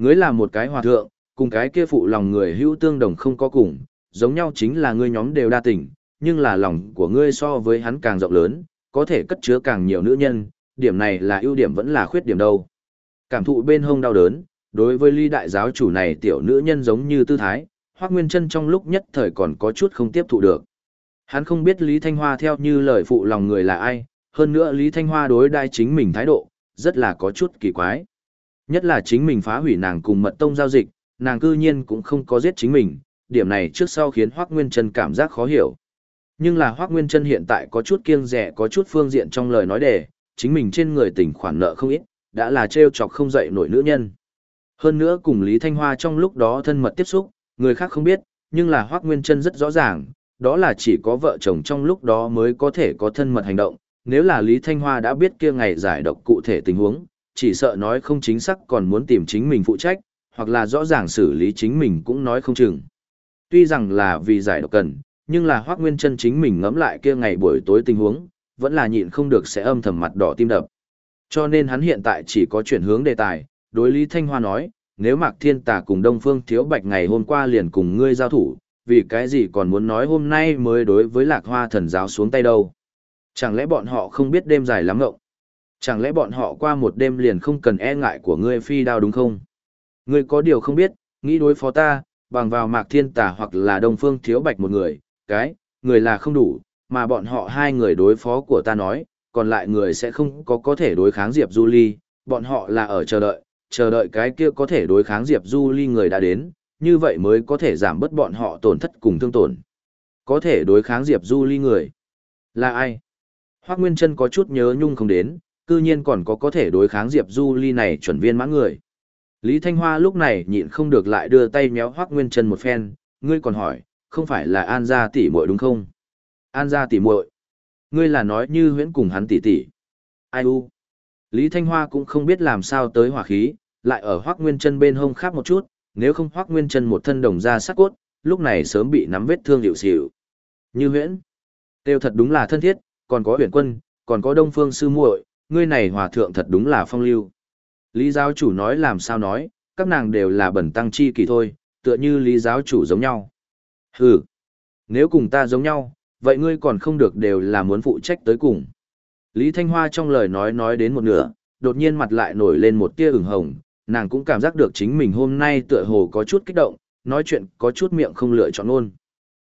Ngươi là một cái hòa thượng, cùng cái kia phụ lòng người hữu tương đồng không có cùng, giống nhau chính là ngươi nhóm đều đa tình, nhưng là lòng của ngươi so với hắn càng rộng lớn, có thể cất chứa càng nhiều nữ nhân, điểm này là ưu điểm vẫn là khuyết điểm đâu. Cảm thụ bên hông đau đớn, đối với ly đại giáo chủ này tiểu nữ nhân giống như tư thái, Hoác Nguyên Trân trong lúc nhất thời còn có chút không tiếp thụ được. Hắn không biết Lý Thanh Hoa theo như lời phụ lòng người là ai, hơn nữa Lý Thanh Hoa đối đai chính mình thái độ, rất là có chút kỳ quái. Nhất là chính mình phá hủy nàng cùng mật tông giao dịch, nàng cư nhiên cũng không có giết chính mình, điểm này trước sau khiến Hoác Nguyên Trân cảm giác khó hiểu. Nhưng là Hoác Nguyên Trân hiện tại có chút kiêng rẻ có chút phương diện trong lời nói đề, chính mình trên người tỉnh khoản nợ không ít, đã là trêu chọc không dậy nổi nữ nhân. Hơn nữa cùng Lý Thanh Hoa trong lúc đó thân mật tiếp xúc, người khác không biết, nhưng là Hoác Nguyên Trân rất rõ ràng, đó là chỉ có vợ chồng trong lúc đó mới có thể có thân mật hành động. Nếu là Lý Thanh Hoa đã biết kia ngày giải độc cụ thể tình huống, chỉ sợ nói không chính xác còn muốn tìm chính mình phụ trách, hoặc là rõ ràng xử lý chính mình cũng nói không chừng. Tuy rằng là vì giải độc cần, nhưng là Hoác Nguyên Trân chính mình ngẫm lại kia ngày buổi tối tình huống, vẫn là nhịn không được sẽ âm thầm mặt đỏ tim đập. Cho nên hắn hiện tại chỉ có chuyển hướng đề tài, đối Lý Thanh Hoa nói, nếu Mạc Thiên Tà cùng Đông Phương Thiếu Bạch ngày hôm qua liền cùng ngươi giao thủ, vì cái gì còn muốn nói hôm nay mới đối với Lạc Hoa thần giáo xuống tay đâu? Chẳng lẽ bọn họ không biết đêm dài lắm ngộng? Chẳng lẽ bọn họ qua một đêm liền không cần e ngại của ngươi phi đao đúng không? Ngươi có điều không biết, nghĩ đối phó ta, bằng vào Mạc Thiên tả hoặc là Đông Phương Thiếu Bạch một người, cái, người là không đủ, mà bọn họ hai người đối phó của ta nói, còn lại người sẽ không có có thể đối kháng Diệp Du Ly, bọn họ là ở chờ đợi, chờ đợi cái kia có thể đối kháng Diệp Du Ly người đã đến, như vậy mới có thể giảm bớt bọn họ tổn thất cùng thương tổn. Có thể đối kháng Diệp Du Ly người. Là ai? Hoác Nguyên Trân có chút nhớ nhung không đến, cư nhiên còn có có thể đối kháng Diệp Du Ly này chuẩn viên mãn người. Lý Thanh Hoa lúc này nhịn không được lại đưa tay méo hoắc Nguyên Trần một phen, ngươi còn hỏi, không phải là An gia tỷ muội đúng không? An gia tỷ muội. Ngươi là nói như huyễn cùng hắn tỷ tỷ. Ai u? Lý Thanh Hoa cũng không biết làm sao tới hỏa khí, lại ở Hoắc Nguyên Chân bên hông khác một chút, nếu không Hoắc Nguyên Chân một thân đồng da sắc cốt, lúc này sớm bị nắm vết thương hiệu xỉu. Như huyễn. Tiêu thật đúng là thân thiết, còn có huyền quân, còn có đông phương sư muội, ngươi này hòa thượng thật đúng là phong lưu. Lý giáo chủ nói làm sao nói, các nàng đều là bẩn tăng chi kỳ thôi, tựa như lý giáo chủ giống nhau. Hừ, nếu cùng ta giống nhau, vậy ngươi còn không được đều là muốn phụ trách tới cùng. Lý Thanh Hoa trong lời nói nói đến một nửa, đột nhiên mặt lại nổi lên một tia ửng hồng, nàng cũng cảm giác được chính mình hôm nay tựa hồ có chút kích động, nói chuyện có chút miệng không lựa chọn luôn.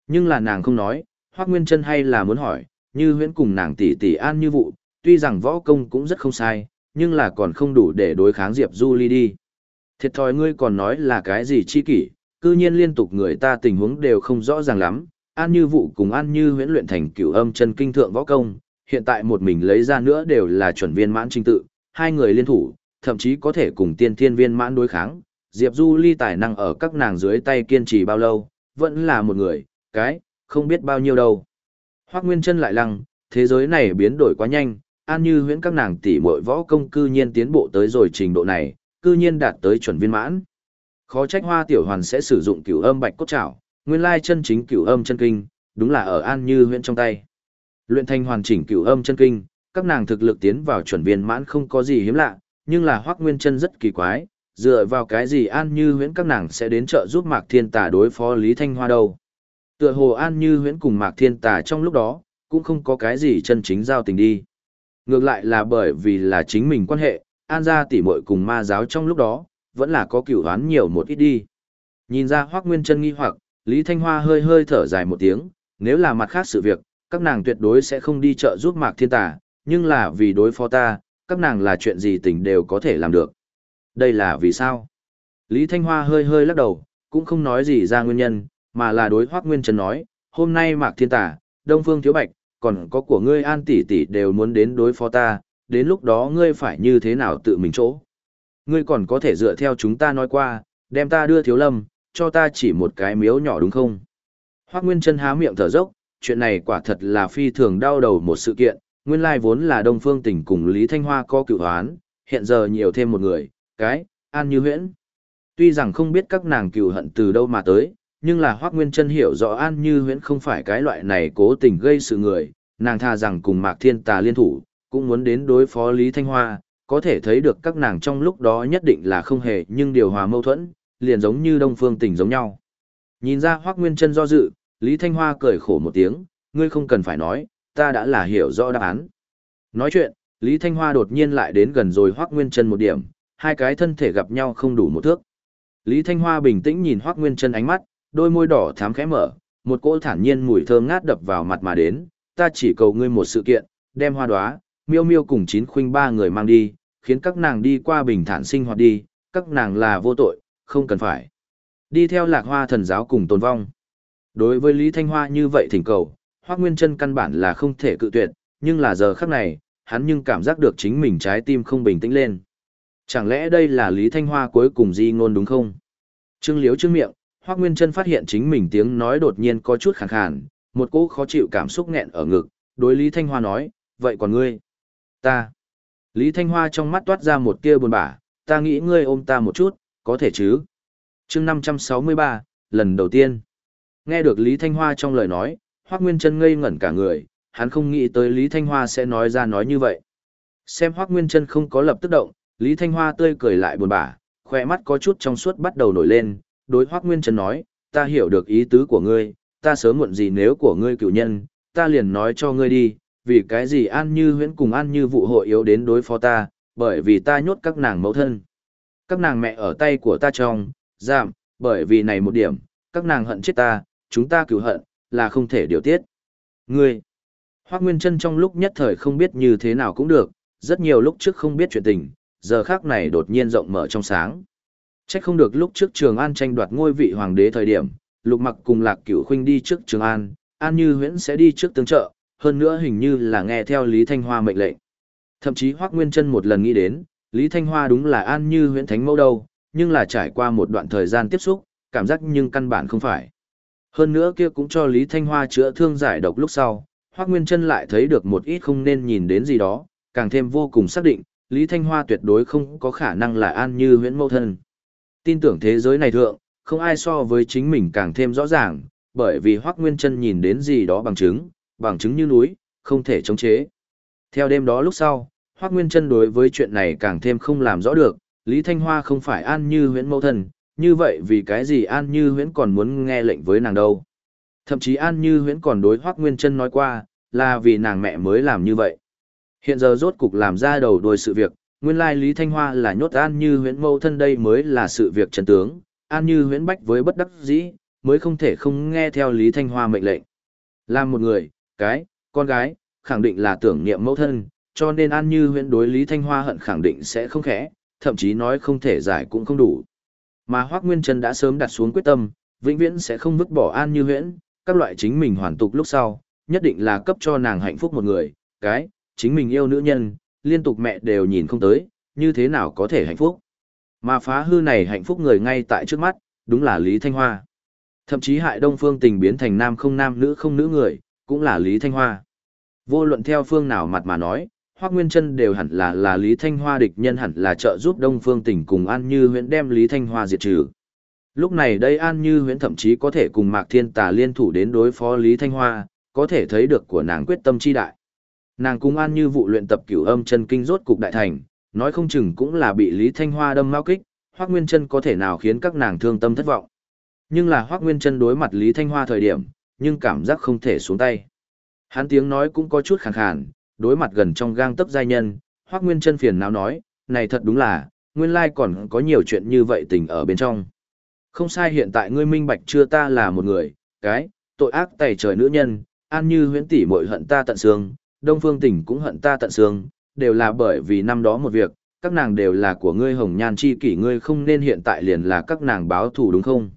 Nhưng là nàng không nói, Hoác Nguyên Trân hay là muốn hỏi, như huyễn cùng nàng tỷ tỷ an như vụ, tuy rằng võ công cũng rất không sai, nhưng là còn không đủ để đối kháng Diệp Du Ly đi. Thiệt thòi ngươi còn nói là cái gì chi kỷ, cư nhiên liên tục người ta tình huống đều không rõ ràng lắm, an như vụ cùng an như huyễn luyện thành cửu âm chân kinh thượng võ công, hiện tại một mình lấy ra nữa đều là chuẩn viên mãn trình tự, hai người liên thủ, thậm chí có thể cùng tiên thiên viên mãn đối kháng. Diệp Du Ly tài năng ở các nàng dưới tay kiên trì bao lâu, vẫn là một người, cái, không biết bao nhiêu đâu. Hoác Nguyên chân lại lăng, thế giới này biến đổi quá nhanh, an như huyễn các nàng tỷ muội võ công cư nhiên tiến bộ tới rồi trình độ này, cư nhiên đạt tới chuẩn viên mãn. Khó trách hoa tiểu hoàn sẽ sử dụng cửu âm bạch cốt trảo, nguyên lai chân chính cửu âm chân kinh, đúng là ở an như huyễn trong tay. Luyện thành hoàn chỉnh cửu âm chân kinh, các nàng thực lực tiến vào chuẩn viên mãn không có gì hiếm lạ, nhưng là Hoắc Nguyên Chân rất kỳ quái, dựa vào cái gì An Như Huyễn các nàng sẽ đến trợ giúp Mạc Thiên Tà đối phó Lý Thanh Hoa đâu? Tựa hồ An Như Huyễn cùng Mạc Thiên Tà trong lúc đó, cũng không có cái gì chân chính giao tình đi. Ngược lại là bởi vì là chính mình quan hệ, An gia tỷ muội cùng ma giáo trong lúc đó, vẫn là có cửu oán nhiều một ít đi. Nhìn ra Hoắc Nguyên Chân nghi hoặc, Lý Thanh Hoa hơi hơi thở dài một tiếng, nếu là mặt khác sự việc, các nàng tuyệt đối sẽ không đi trợ giúp Mạc Thiên Tà, nhưng là vì đối phó ta, các nàng là chuyện gì tình đều có thể làm được. Đây là vì sao? Lý Thanh Hoa hơi hơi lắc đầu, cũng không nói gì ra nguyên nhân, mà là đối Hoắc Nguyên Trần nói, hôm nay Mạc Thiên Tà, Đông Phương Thiếu Bạch, còn có của ngươi An tỷ tỷ đều muốn đến đối phó ta, đến lúc đó ngươi phải như thế nào tự mình chỗ. Ngươi còn có thể dựa theo chúng ta nói qua, đem ta đưa Thiếu Lâm, cho ta chỉ một cái miếu nhỏ đúng không? Hoắc Nguyên chân há miệng thở dốc, chuyện này quả thật là phi thường đau đầu một sự kiện, nguyên lai vốn là Đông Phương Tỉnh cùng Lý Thanh Hoa có cựu hoán, hiện giờ nhiều thêm một người, cái, An Như Huyễn. Tuy rằng không biết các nàng cựu hận từ đâu mà tới, nhưng là Hoắc Nguyên Trân hiểu rõ An Như Huyễn không phải cái loại này cố tình gây sự người, nàng tha rằng cùng Mạc Thiên Tà liên thủ, cũng muốn đến đối phó Lý Thanh Hoa, có thể thấy được các nàng trong lúc đó nhất định là không hề nhưng điều hòa mâu thuẫn, liền giống như Đông Phương Tỉnh giống nhau. Nhìn ra Hoắc Nguyên Trân do dự, Lý Thanh Hoa cười khổ một tiếng, ngươi không cần phải nói, ta đã là hiểu rõ đáp án. Nói chuyện, Lý Thanh Hoa đột nhiên lại đến gần rồi Hoắc Nguyên Trân một điểm, hai cái thân thể gặp nhau không đủ một thước. Lý Thanh Hoa bình tĩnh nhìn Hoắc Nguyên Trân ánh mắt, đôi môi đỏ thắm khẽ mở, một cỗ thản nhiên mùi thơm ngát đập vào mặt mà đến, ta chỉ cầu ngươi một sự kiện, đem hoa đóa, miêu miêu cùng chín khuynh ba người mang đi, khiến các nàng đi qua bình thản sinh hoạt đi, các nàng là vô tội, không cần phải. Đi theo lạc hoa thần giáo cùng tồn vong. Đối với Lý Thanh Hoa như vậy thỉnh cầu, Hoác Nguyên Trân căn bản là không thể cự tuyệt, nhưng là giờ khắc này, hắn nhưng cảm giác được chính mình trái tim không bình tĩnh lên. Chẳng lẽ đây là Lý Thanh Hoa cuối cùng di ngôn đúng không? Trương Liếu trương miệng, Hoác Nguyên Trân phát hiện chính mình tiếng nói đột nhiên có chút khàn khàn, một cỗ khó chịu cảm xúc nghẹn ở ngực, đối Lý Thanh Hoa nói, vậy còn ngươi? Ta. Lý Thanh Hoa trong mắt toát ra một tia buồn bã, ta nghĩ ngươi ôm ta một chút, có thể chứ? chương 563, lần đầu tiên. Nghe được Lý Thanh Hoa trong lời nói, Hoác Nguyên Trân ngây ngẩn cả người, hắn không nghĩ tới Lý Thanh Hoa sẽ nói ra nói như vậy. Xem Hoác Nguyên Trân không có lập tức động, Lý Thanh Hoa tươi cười lại buồn bã, khỏe mắt có chút trong suốt bắt đầu nổi lên, đối Hoác Nguyên Trần nói, ta hiểu được ý tứ của ngươi, ta sớm muộn gì nếu của ngươi cựu nhân, ta liền nói cho ngươi đi, vì cái gì an như huyễn cùng an như vụ hội yếu đến đối phó ta, bởi vì ta nhốt các nàng mẫu thân. Các nàng mẹ ở tay của ta trong, giảm, bởi vì này một điểm, các nàng hận chết ta, chúng ta cựu hận, là không thể điều tiết. Ngươi, Hoác Nguyên Trân trong lúc nhất thời không biết như thế nào cũng được, rất nhiều lúc trước không biết chuyện tình, giờ khác này đột nhiên rộng mở trong sáng. Trách không được lúc trước Trường An tranh đoạt ngôi vị hoàng đế thời điểm, Lục Mặc cùng Lạc Cửu Khuynh đi trước Trường An, An Như Huyễn sẽ đi trước tướng trợ, hơn nữa hình như là nghe theo Lý Thanh Hoa mệnh lệnh. Thậm chí Hoắc Nguyên Chân một lần nghĩ đến, Lý Thanh Hoa đúng là An Như Huyễn thánh mẫu đâu, nhưng là trải qua một đoạn thời gian tiếp xúc, cảm giác nhưng căn bản không phải. Hơn nữa kia cũng cho Lý Thanh Hoa chữa thương giải độc lúc sau, Hoắc Nguyên Chân lại thấy được một ít không nên nhìn đến gì đó, càng thêm vô cùng xác định, Lý Thanh Hoa tuyệt đối không có khả năng là An Như Huyễn mẫu thân. Tin tưởng thế giới này thượng, không ai so với chính mình càng thêm rõ ràng, bởi vì Hoắc Nguyên Chân nhìn đến gì đó bằng chứng, bằng chứng như núi, không thể chống chế. Theo đêm đó lúc sau, Hoắc Nguyên Chân đối với chuyện này càng thêm không làm rõ được, Lý Thanh Hoa không phải An Như Huyễn mẫu thân, như vậy vì cái gì An Như Huyễn còn muốn nghe lệnh với nàng đâu? Thậm chí An Như Huyễn còn đối Hoắc Nguyên Chân nói qua, là vì nàng mẹ mới làm như vậy. Hiện giờ rốt cục làm ra đầu đuôi sự việc, nguyên lai Lý Thanh Hoa là nhốt An Như Huyễn mẫu thân đây mới là sự việc trần tướng, An Như Huyễn bách với bất đắc dĩ, mới không thể không nghe theo Lý Thanh Hoa mệnh lệnh. Làm một người, cái, con gái, khẳng định là tưởng niệm mẫu thân, cho nên An Như Huyễn đối Lý Thanh Hoa hận khẳng định sẽ không khẽ, thậm chí nói không thể giải cũng không đủ. Mà Hoắc Nguyên Trần đã sớm đặt xuống quyết tâm, vĩnh viễn sẽ không vứt bỏ An Như Huyễn, các loại chính mình hoàn tục lúc sau, nhất định là cấp cho nàng hạnh phúc một người, cái, chính mình yêu nữ nhân, liên tục mẹ đều nhìn không tới, như thế nào có thể hạnh phúc. Mà phá hư này hạnh phúc người ngay tại trước mắt, đúng là Lý Thanh Hoa. Thậm chí hại Đông Phương Tình biến thành nam không nam nữ không nữ người, cũng là Lý Thanh Hoa. Vô luận theo phương nào mặt mà nói, Hoắc Nguyên Chân đều hẳn là là Lý Thanh Hoa địch nhân hẳn là trợ giúp Đông Phương Tỉnh cùng An Như Huyễn đem Lý Thanh Hoa diệt trừ. Lúc này đây An Như Huyễn thậm chí có thể cùng Mạc Thiên Tà liên thủ đến đối phó Lý Thanh Hoa, có thể thấy được của nàng quyết tâm chi đại. Nàng cùng An Như vụ luyện tập cửu âm chân kinh rốt cục đại thành, nói không chừng cũng là bị Lý Thanh Hoa đâm mau kích, Hoắc Nguyên Chân có thể nào khiến các nàng thương tâm thất vọng. Nhưng là Hoắc Nguyên Chân đối mặt Lý Thanh Hoa thời điểm, nhưng cảm giác không thể xuống tay. Hắn tiếng nói cũng có chút khàn khàn, đối mặt gần trong gang tấc giai nhân, Hoắc Nguyên Chân phiền não nói, này thật đúng là, nguyên lai còn có nhiều chuyện như vậy tình ở bên trong. Không sai hiện tại ngươi minh bạch chưa ta là một người, cái, tội ác tày trời nữ nhân, an như huyễn tỷ muội hận ta tận xương, Đông Phương Tỉnh cũng hận ta tận xương, đều là bởi vì năm đó một việc, các nàng đều là của ngươi hồng nhan chi kỷ ngươi không nên hiện tại liền là các nàng báo thù đúng không?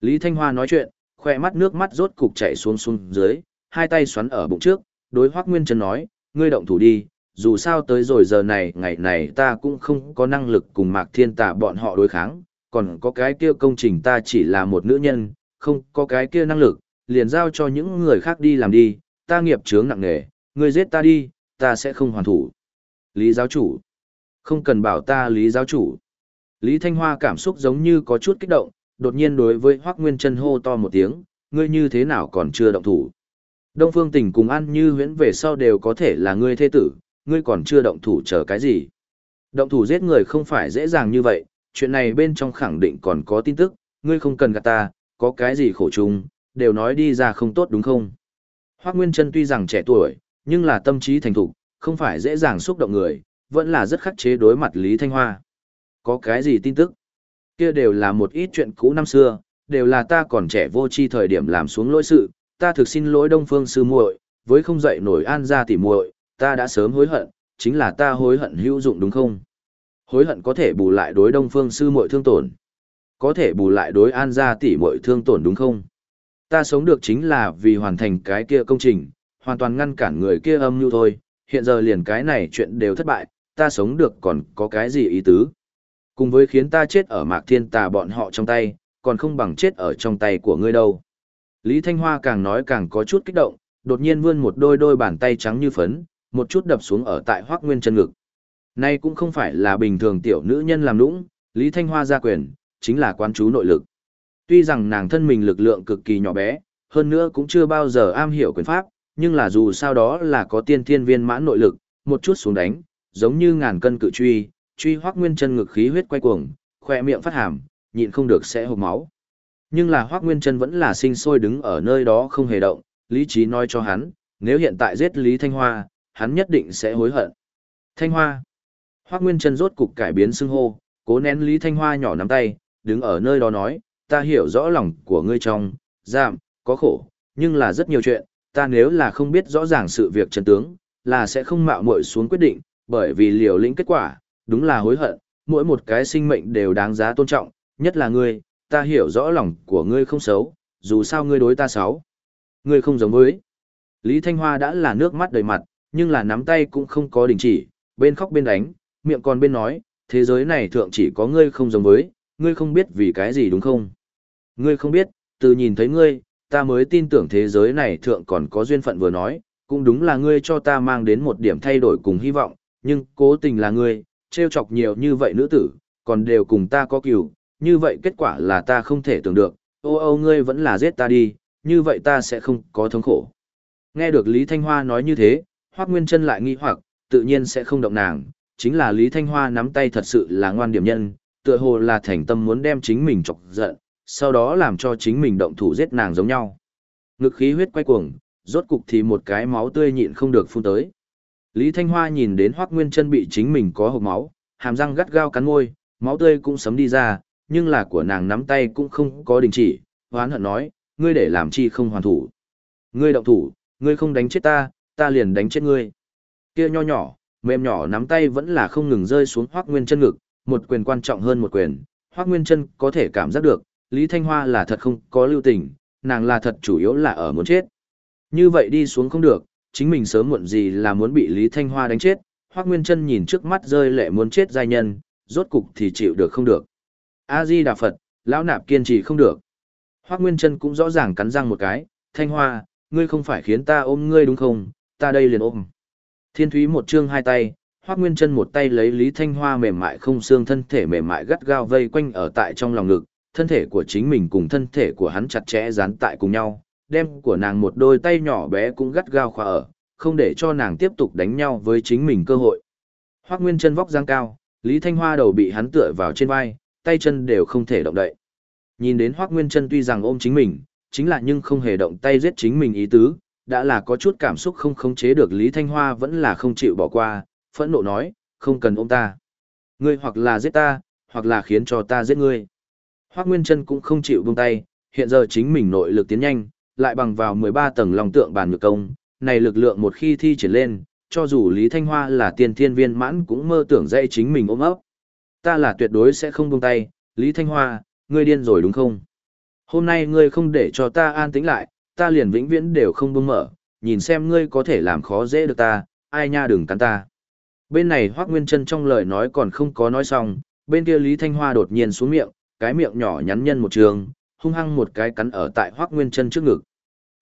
Lý Thanh Hoa nói chuyện, khoe mắt nước mắt rốt cục chảy xuống xuống dưới, hai tay xoắn ở bụng trước, đối Hoắc Nguyên Trân nói, ngươi động thủ đi, dù sao tới rồi giờ này ngày này ta cũng không có năng lực cùng Mạc Thiên Tà bọn họ đối kháng, còn có cái kia công trình ta chỉ là một nữ nhân, không có cái kia năng lực, liền giao cho những người khác đi làm đi, ta nghiệp chướng nặng nề, ngươi giết ta đi, ta sẽ không hoàn thủ. Lý giáo chủ. Không cần bảo ta Lý giáo chủ. Lý Thanh Hoa cảm xúc giống như có chút kích động, đột nhiên đối với Hoắc Nguyên Trân hô to một tiếng, ngươi như thế nào còn chưa động thủ? Đông Phương Tỉnh cùng An Như Huyễn về sau đều có thể là ngươi thê tử, ngươi còn chưa động thủ chờ cái gì? Động thủ giết người không phải dễ dàng như vậy, chuyện này bên trong khẳng định còn có tin tức, ngươi không cần gạt ta, có cái gì khổ chung, đều nói đi ra không tốt đúng không? Hoắc Nguyên Trân tuy rằng trẻ tuổi, nhưng là tâm trí thành thục, không phải dễ dàng xúc động người, vẫn là rất khắc chế đối mặt Lý Thanh Hoa. Có cái gì tin tức? Kia đều là một ít chuyện cũ năm xưa, đều là ta còn trẻ vô tri thời điểm làm xuống lỗi sự, ta thực xin lỗi Đông Phương sư muội, với không dậy nổi an gia tỉ muội, ta đã sớm hối hận, chính là ta hối hận hữu dụng đúng không? Hối hận có thể bù lại đối Đông Phương sư muội thương tổn, có thể bù lại đối an gia tỉ muội thương tổn đúng không? Ta sống được chính là vì hoàn thành cái kia công trình, hoàn toàn ngăn cản người kia âm mưu thôi, hiện giờ liền cái này chuyện đều thất bại, ta sống được còn có cái gì ý tứ. Cùng với khiến ta chết ở mạc thiên tà bọn họ trong tay, còn không bằng chết ở trong tay của ngươi đâu. Lý Thanh Hoa càng nói càng có chút kích động, đột nhiên vươn một đôi đôi bàn tay trắng như phấn, một chút đập xuống ở tại Hoắc Nguyên chân ngực. Nay cũng không phải là bình thường tiểu nữ nhân làm lũng, Lý Thanh Hoa ra quyền, chính là quan chú nội lực. Tuy rằng nàng thân mình lực lượng cực kỳ nhỏ bé, hơn nữa cũng chưa bao giờ am hiểu quyền pháp, nhưng là dù sao đó là có tiên thiên viên mãn nội lực, một chút xuống đánh, giống như ngàn cân cự truy, truy hoác nguyên chân ngực khí huyết quay cuồng, khoe miệng phát hàm, nhịn không được sẽ hộc máu. Nhưng là hoác nguyên chân vẫn là sinh sôi đứng ở nơi đó không hề động, lý trí nói cho hắn, nếu hiện tại giết Lý Thanh Hoa, hắn nhất định sẽ hối hận. Thanh Hoa. Hoác nguyên chân rốt cục cải biến xưng hô, cố nén Lý Thanh Hoa nhỏ nắm tay, đứng ở nơi đó nói, ta hiểu rõ lòng của ngươi trong, giảm, có khổ, nhưng là rất nhiều chuyện, ta nếu là không biết rõ ràng sự việc chân tướng, là sẽ không mạo muội xuống quyết định, bởi vì liều lĩnh kết quả, đúng là hối hận, mỗi một cái sinh mệnh đều đáng giá tôn trọng, nhất là ngươi, ta hiểu rõ lòng của ngươi không xấu, dù sao ngươi đối ta xấu. Ngươi không giống với. Lý Thanh Hoa đã là nước mắt đầy mặt, nhưng là nắm tay cũng không có đình chỉ, bên khóc bên đánh, miệng còn bên nói, thế giới này thượng chỉ có ngươi không giống với, ngươi không biết vì cái gì đúng không? Ngươi không biết, từ nhìn thấy ngươi, ta mới tin tưởng thế giới này thượng còn có duyên phận vừa nói, cũng đúng là ngươi cho ta mang đến một điểm thay đổi cùng hy vọng, nhưng cố tình là ngươi, trêu chọc nhiều như vậy nữ tử, còn đều cùng ta có cừu, như vậy kết quả là ta không thể tưởng được, ô ô ngươi vẫn là giết ta đi, như vậy ta sẽ không có thống khổ. Nghe được Lý Thanh Hoa nói như thế, Hoác Nguyên Trân lại nghi hoặc, tự nhiên sẽ không động nàng, chính là Lý Thanh Hoa nắm tay thật sự là ngoan điểm nhân, tựa hồ là thành tâm muốn đem chính mình chọc giận, sau đó làm cho chính mình động thủ giết nàng giống nhau. Ngực khí huyết quay cuồng, rốt cục thì một cái máu tươi nhịn không được phun tới. Lý Thanh Hoa nhìn đến Hoắc Nguyên Chân bị chính mình có hộc máu, hàm răng gắt gao cắn môi, máu tươi cũng sấm đi ra, nhưng là của nàng nắm tay cũng không có đình chỉ, hoán hận nói, ngươi để làm chi không hoàn thủ. Ngươi động thủ, ngươi không đánh chết ta, ta liền đánh chết ngươi. Kia nho nhỏ, mềm nhỏ nắm tay vẫn là không ngừng rơi xuống Hoắc Nguyên Chân ngực, một quyền quan trọng hơn một quyền, Hoắc Nguyên Chân có thể cảm giác được, Lý Thanh Hoa là thật không có lưu tình, nàng là thật chủ yếu là ở muốn chết. Như vậy đi xuống không được, chính mình sớm muộn gì là muốn bị Lý Thanh Hoa đánh chết, Hoắc Nguyên Chân nhìn trước mắt rơi lệ muốn chết giai nhân, rốt cục thì chịu được không được. A Di Đà Phật, lão nạp kiên trì không được. Hoắc Nguyên Chân cũng rõ ràng cắn răng một cái, "Thanh Hoa, ngươi không phải khiến ta ôm ngươi đúng không? Ta đây liền ôm." Thiên Thúy một trương hai tay, Hoắc Nguyên Chân một tay lấy Lý Thanh Hoa mềm mại không xương thân thể mềm mại gắt gao vây quanh ở tại trong lòng ngực, thân thể của chính mình cùng thân thể của hắn chặt chẽ dán tại cùng nhau, đem của nàng một đôi tay nhỏ bé cũng gắt gao khóa ở, không để cho nàng tiếp tục đánh nhau với chính mình cơ hội. Hoắc Nguyên chân vóc dáng cao, Lý Thanh Hoa đầu bị hắn tựa vào trên vai, tay chân đều không thể động đậy. Nhìn đến Hoắc Nguyên chân tuy rằng ôm chính mình, chính là nhưng không hề động tay giết chính mình ý tứ, đã là có chút cảm xúc không khống chế được Lý Thanh Hoa vẫn là không chịu bỏ qua, phẫn nộ nói, không cần ôm ta. Ngươi hoặc là giết ta, hoặc là khiến cho ta giết ngươi. Hoắc Nguyên Chân cũng không chịu buông tay, hiện giờ chính mình nội lực tiến nhanh, lại bằng vào 13 tầng long tượng bàn nhược công, này lực lượng một khi thi triển lên, cho dù Lý Thanh Hoa là tiên thiên viên mãn cũng mơ tưởng dây chính mình ôm ấp. Ta là tuyệt đối sẽ không buông tay, Lý Thanh Hoa, ngươi điên rồi đúng không? Hôm nay ngươi không để cho ta an tĩnh lại, ta liền vĩnh viễn đều không buông mở, nhìn xem ngươi có thể làm khó dễ được ta, ai nha đừng cắn ta. Bên này Hoác Nguyên Trân trong lời nói còn không có nói xong, bên kia Lý Thanh Hoa đột nhiên xuống miệng, cái miệng nhỏ nhắn nhân một trường, hung hăng một cái cắn ở tại hoắc Nguyên chân trước ngực.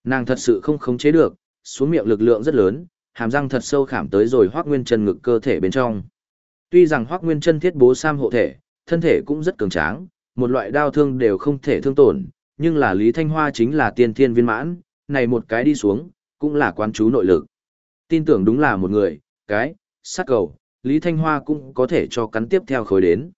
Nàng thật sự không khống chế được, xuống miệng lực lượng rất lớn, hàm răng thật sâu khảm tới rồi hoắc Nguyên chân ngực cơ thể bên trong. Tuy rằng hoắc Nguyên chân thiết bố sam hộ thể, thân thể cũng rất cường tráng, một loại đao thương đều không thể thương tổn, nhưng là Lý Thanh Hoa chính là tiên thiên viên mãn, này một cái đi xuống, cũng là quán chú nội lực. Tin tưởng đúng là một người, cái, sát cầu, Lý Thanh Hoa cũng có thể cho cắn tiếp theo khối đến.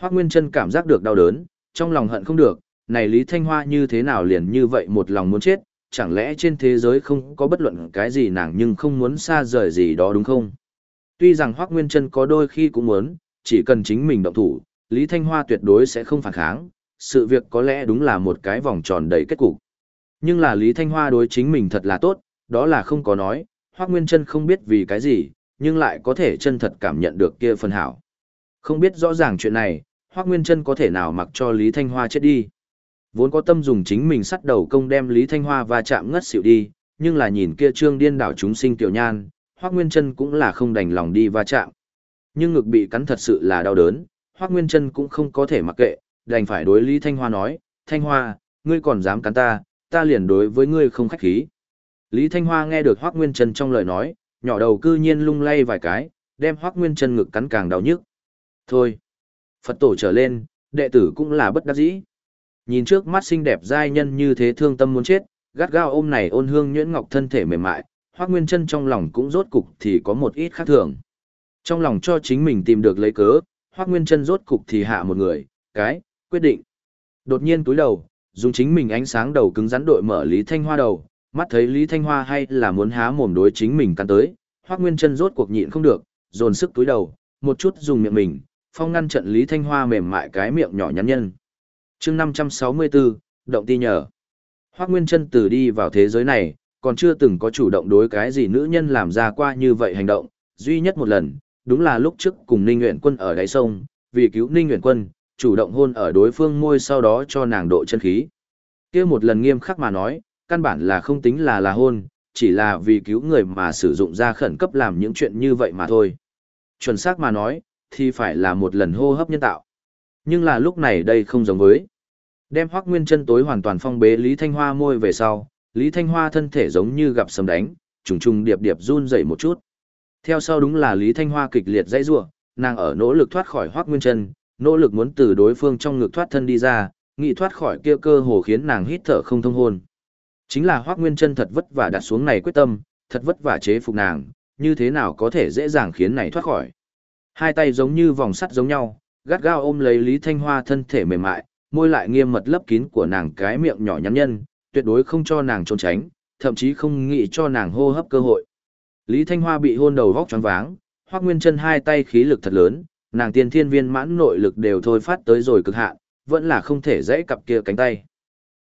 Hoác Nguyên Trân cảm giác được đau đớn, trong lòng hận không được, này Lý Thanh Hoa như thế nào liền như vậy một lòng muốn chết, chẳng lẽ trên thế giới không có bất luận cái gì nàng nhưng không muốn xa rời gì đó đúng không? Tuy rằng Hoác Nguyên Trân có đôi khi cũng muốn, chỉ cần chính mình động thủ, Lý Thanh Hoa tuyệt đối sẽ không phản kháng, sự việc có lẽ đúng là một cái vòng tròn đầy kết cục. Nhưng là Lý Thanh Hoa đối chính mình thật là tốt, đó là không có nói, Hoác Nguyên Trân không biết vì cái gì, nhưng lại có thể chân thật cảm nhận được kia phần hảo. Không biết rõ ràng chuyện này, Hoác Nguyên Trân có thể nào mặc cho Lý Thanh Hoa chết đi. Vốn có tâm dùng chính mình sắt đầu công đem Lý Thanh Hoa và chạm ngất xỉu đi, nhưng là nhìn kia trương điên đảo chúng sinh tiểu nhan, Hoác Nguyên Trân cũng là không đành lòng đi va chạm. Nhưng ngực bị cắn thật sự là đau đớn, Hoác Nguyên Trân cũng không có thể mặc kệ, đành phải đối Lý Thanh Hoa nói, Thanh Hoa, ngươi còn dám cắn ta, ta liền đối với ngươi không khách khí. Lý Thanh Hoa nghe được Hoác Nguyên Trân trong lời nói, nhỏ đầu cư nhiên lung lay vài cái, đem Hoác Nguyên Trân ngực cắn càng đau nhức. Thôi, Phật tổ trở lên, đệ tử cũng là bất đắc dĩ. Nhìn trước mắt xinh đẹp giai nhân như thế thương tâm muốn chết, gắt gao ôm này ôn hương nhuyễn ngọc thân thể mềm mại, Hoác Nguyên Trân trong lòng cũng rốt cục thì có một ít khác thường. Trong lòng cho chính mình tìm được lấy cớ, Hoác Nguyên Trân rốt cục thì hạ một người, cái, quyết định. Đột nhiên túi đầu, dùng chính mình ánh sáng đầu cứng rắn đội mở Lý Thanh Hoa đầu, mắt thấy Lý Thanh Hoa hay là muốn há mồm đối chính mình cắn tới, Hoắc Nguyên Chân rốt cuộc nhịn không được, dồn sức túi đầu, một chút dùng miệng mình, phong ngăn trận Lý Thanh Hoa mềm mại cái miệng nhỏ nhắn nhân. Chương 564, động ti nhờ. Hoắc Nguyên Chân từ đi vào thế giới này, còn chưa từng có chủ động đối cái gì nữ nhân làm ra qua như vậy hành động, duy nhất một lần, đúng là lúc trước cùng Ninh Uyển Quân ở đáy sông, vì cứu Ninh Uyển Quân, chủ động hôn ở đối phương môi sau đó cho nàng độ chân khí. Kia một lần nghiêm khắc mà nói, căn bản là không tính là là hôn, chỉ là vì cứu người mà sử dụng ra khẩn cấp làm những chuyện như vậy mà thôi. Chuẩn xác mà nói, thì phải là một lần hô hấp nhân tạo. Nhưng là lúc này đây không giống với. Đem Hoắc Nguyên chân tối hoàn toàn phong bế Lý Thanh Hoa môi về sau, Lý Thanh Hoa thân thể giống như gặp sấm đánh, trùng trùng điệp điệp run rẩy một chút. Theo sau đúng là Lý Thanh Hoa kịch liệt dãy rủa, nàng ở nỗ lực thoát khỏi Hoắc Nguyên chân, nỗ lực muốn từ đối phương trong ngực thoát thân đi ra, nghị thoát khỏi kia cơ hồ khiến nàng hít thở không thông hồn. Chính là hoắc Nguyên chân thật vất vả đặt xuống này quyết tâm, thật vất vả chế phục nàng, như thế nào có thể dễ dàng khiến này thoát khỏi. Hai tay giống như vòng sắt giống nhau, gắt gao ôm lấy Lý Thanh Hoa thân thể mềm mại, môi lại nghiêm mật lấp kín của nàng cái miệng nhỏ nhắn nhân, tuyệt đối không cho nàng trốn tránh, thậm chí không nghĩ cho nàng hô hấp cơ hội. Lý Thanh Hoa bị hôn đầu vóc choáng váng, Hoắc Nguyên Chân hai tay khí lực thật lớn, nàng tiên thiên viên mãn nội lực đều thôi phát tới rồi cực hạn, vẫn là không thể dãy cặp kia cánh tay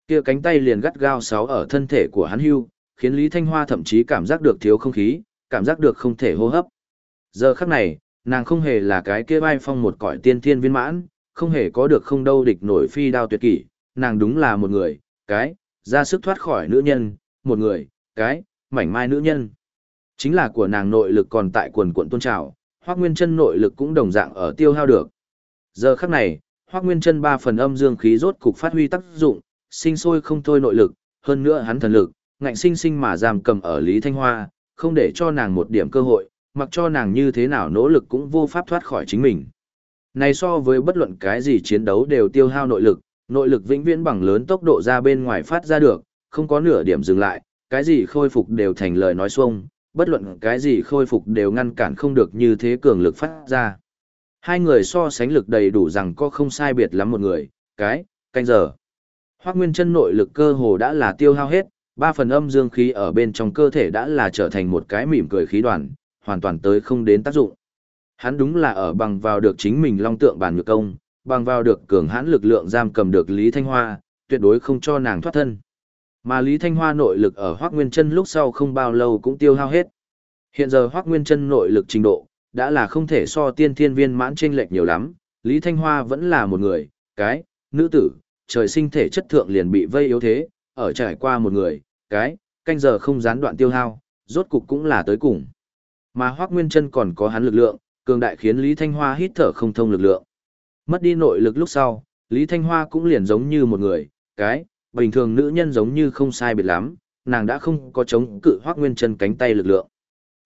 kia cánh tay liền gắt gao sáu ở thân thể của hắn hưu, khiến Lý Thanh Hoa thậm chí cảm giác được thiếu không khí, cảm giác được không thể hô hấp. Giờ khắc này, nàng không hề là cái kia vai phong một cõi tiên thiên viên mãn, không hề có được không đâu địch nổi phi đao tuyệt kỷ, nàng đúng là một người, cái, ra sức thoát khỏi nữ nhân, một người, cái, mảnh mai nữ nhân. Chính là của nàng nội lực còn tại quần quận tôn trào, Hoác Nguyên chân nội lực cũng đồng dạng ở tiêu hao được. Giờ khắc này, Hoác Nguyên chân ba phần âm dương khí rốt cục phát huy tác dụng, sinh sôi không thôi nội lực, hơn nữa hắn thần lực, ngạnh sinh sinh mà giam cầm ở Lý Thanh Hoa, không để cho nàng một điểm cơ hội, mặc cho nàng như thế nào nỗ lực cũng vô pháp thoát khỏi chính mình. Này so với bất luận cái gì chiến đấu đều tiêu hao nội lực, nội lực vĩnh viễn bằng lớn tốc độ ra bên ngoài phát ra được, không có nửa điểm dừng lại, cái gì khôi phục đều thành lời nói xuông, bất luận cái gì khôi phục đều ngăn cản không được như thế cường lực phát ra. Hai người so sánh lực đầy đủ rằng có không sai biệt lắm một người, cái, canh giờ. Hoác Nguyên chân nội lực cơ hồ đã là tiêu hao hết, ba phần âm dương khí ở bên trong cơ thể đã là trở thành một cái mỉm cười khí đoàn, hoàn toàn tới không đến tác dụng. Hắn đúng là ở bằng vào được chính mình long tượng bản nhược công, bằng vào được cường hãn lực lượng giam cầm được Lý Thanh Hoa, tuyệt đối không cho nàng thoát thân. Mà Lý Thanh Hoa nội lực ở Hoác Nguyên chân lúc sau không bao lâu cũng tiêu hao hết. Hiện giờ Hoác Nguyên chân nội lực trình độ, đã là không thể so tiên thiên viên mãn chênh lệch nhiều lắm, Lý Thanh Hoa vẫn là một người, cái, nữ tử, trời sinh thể chất thượng liền bị vây yếu thế, ở trải qua một người, cái, canh giờ không gián đoạn tiêu hao, rốt cục cũng là tới cùng. Mà Hoắc Nguyên Chân còn có hắn lực lượng, cường đại khiến Lý Thanh Hoa hít thở không thông lực lượng. Mất đi nội lực lúc sau, Lý Thanh Hoa cũng liền giống như một người, cái, bình thường nữ nhân giống như không sai biệt lắm, nàng đã không có chống cự Hoắc Nguyên Chân cánh tay lực lượng.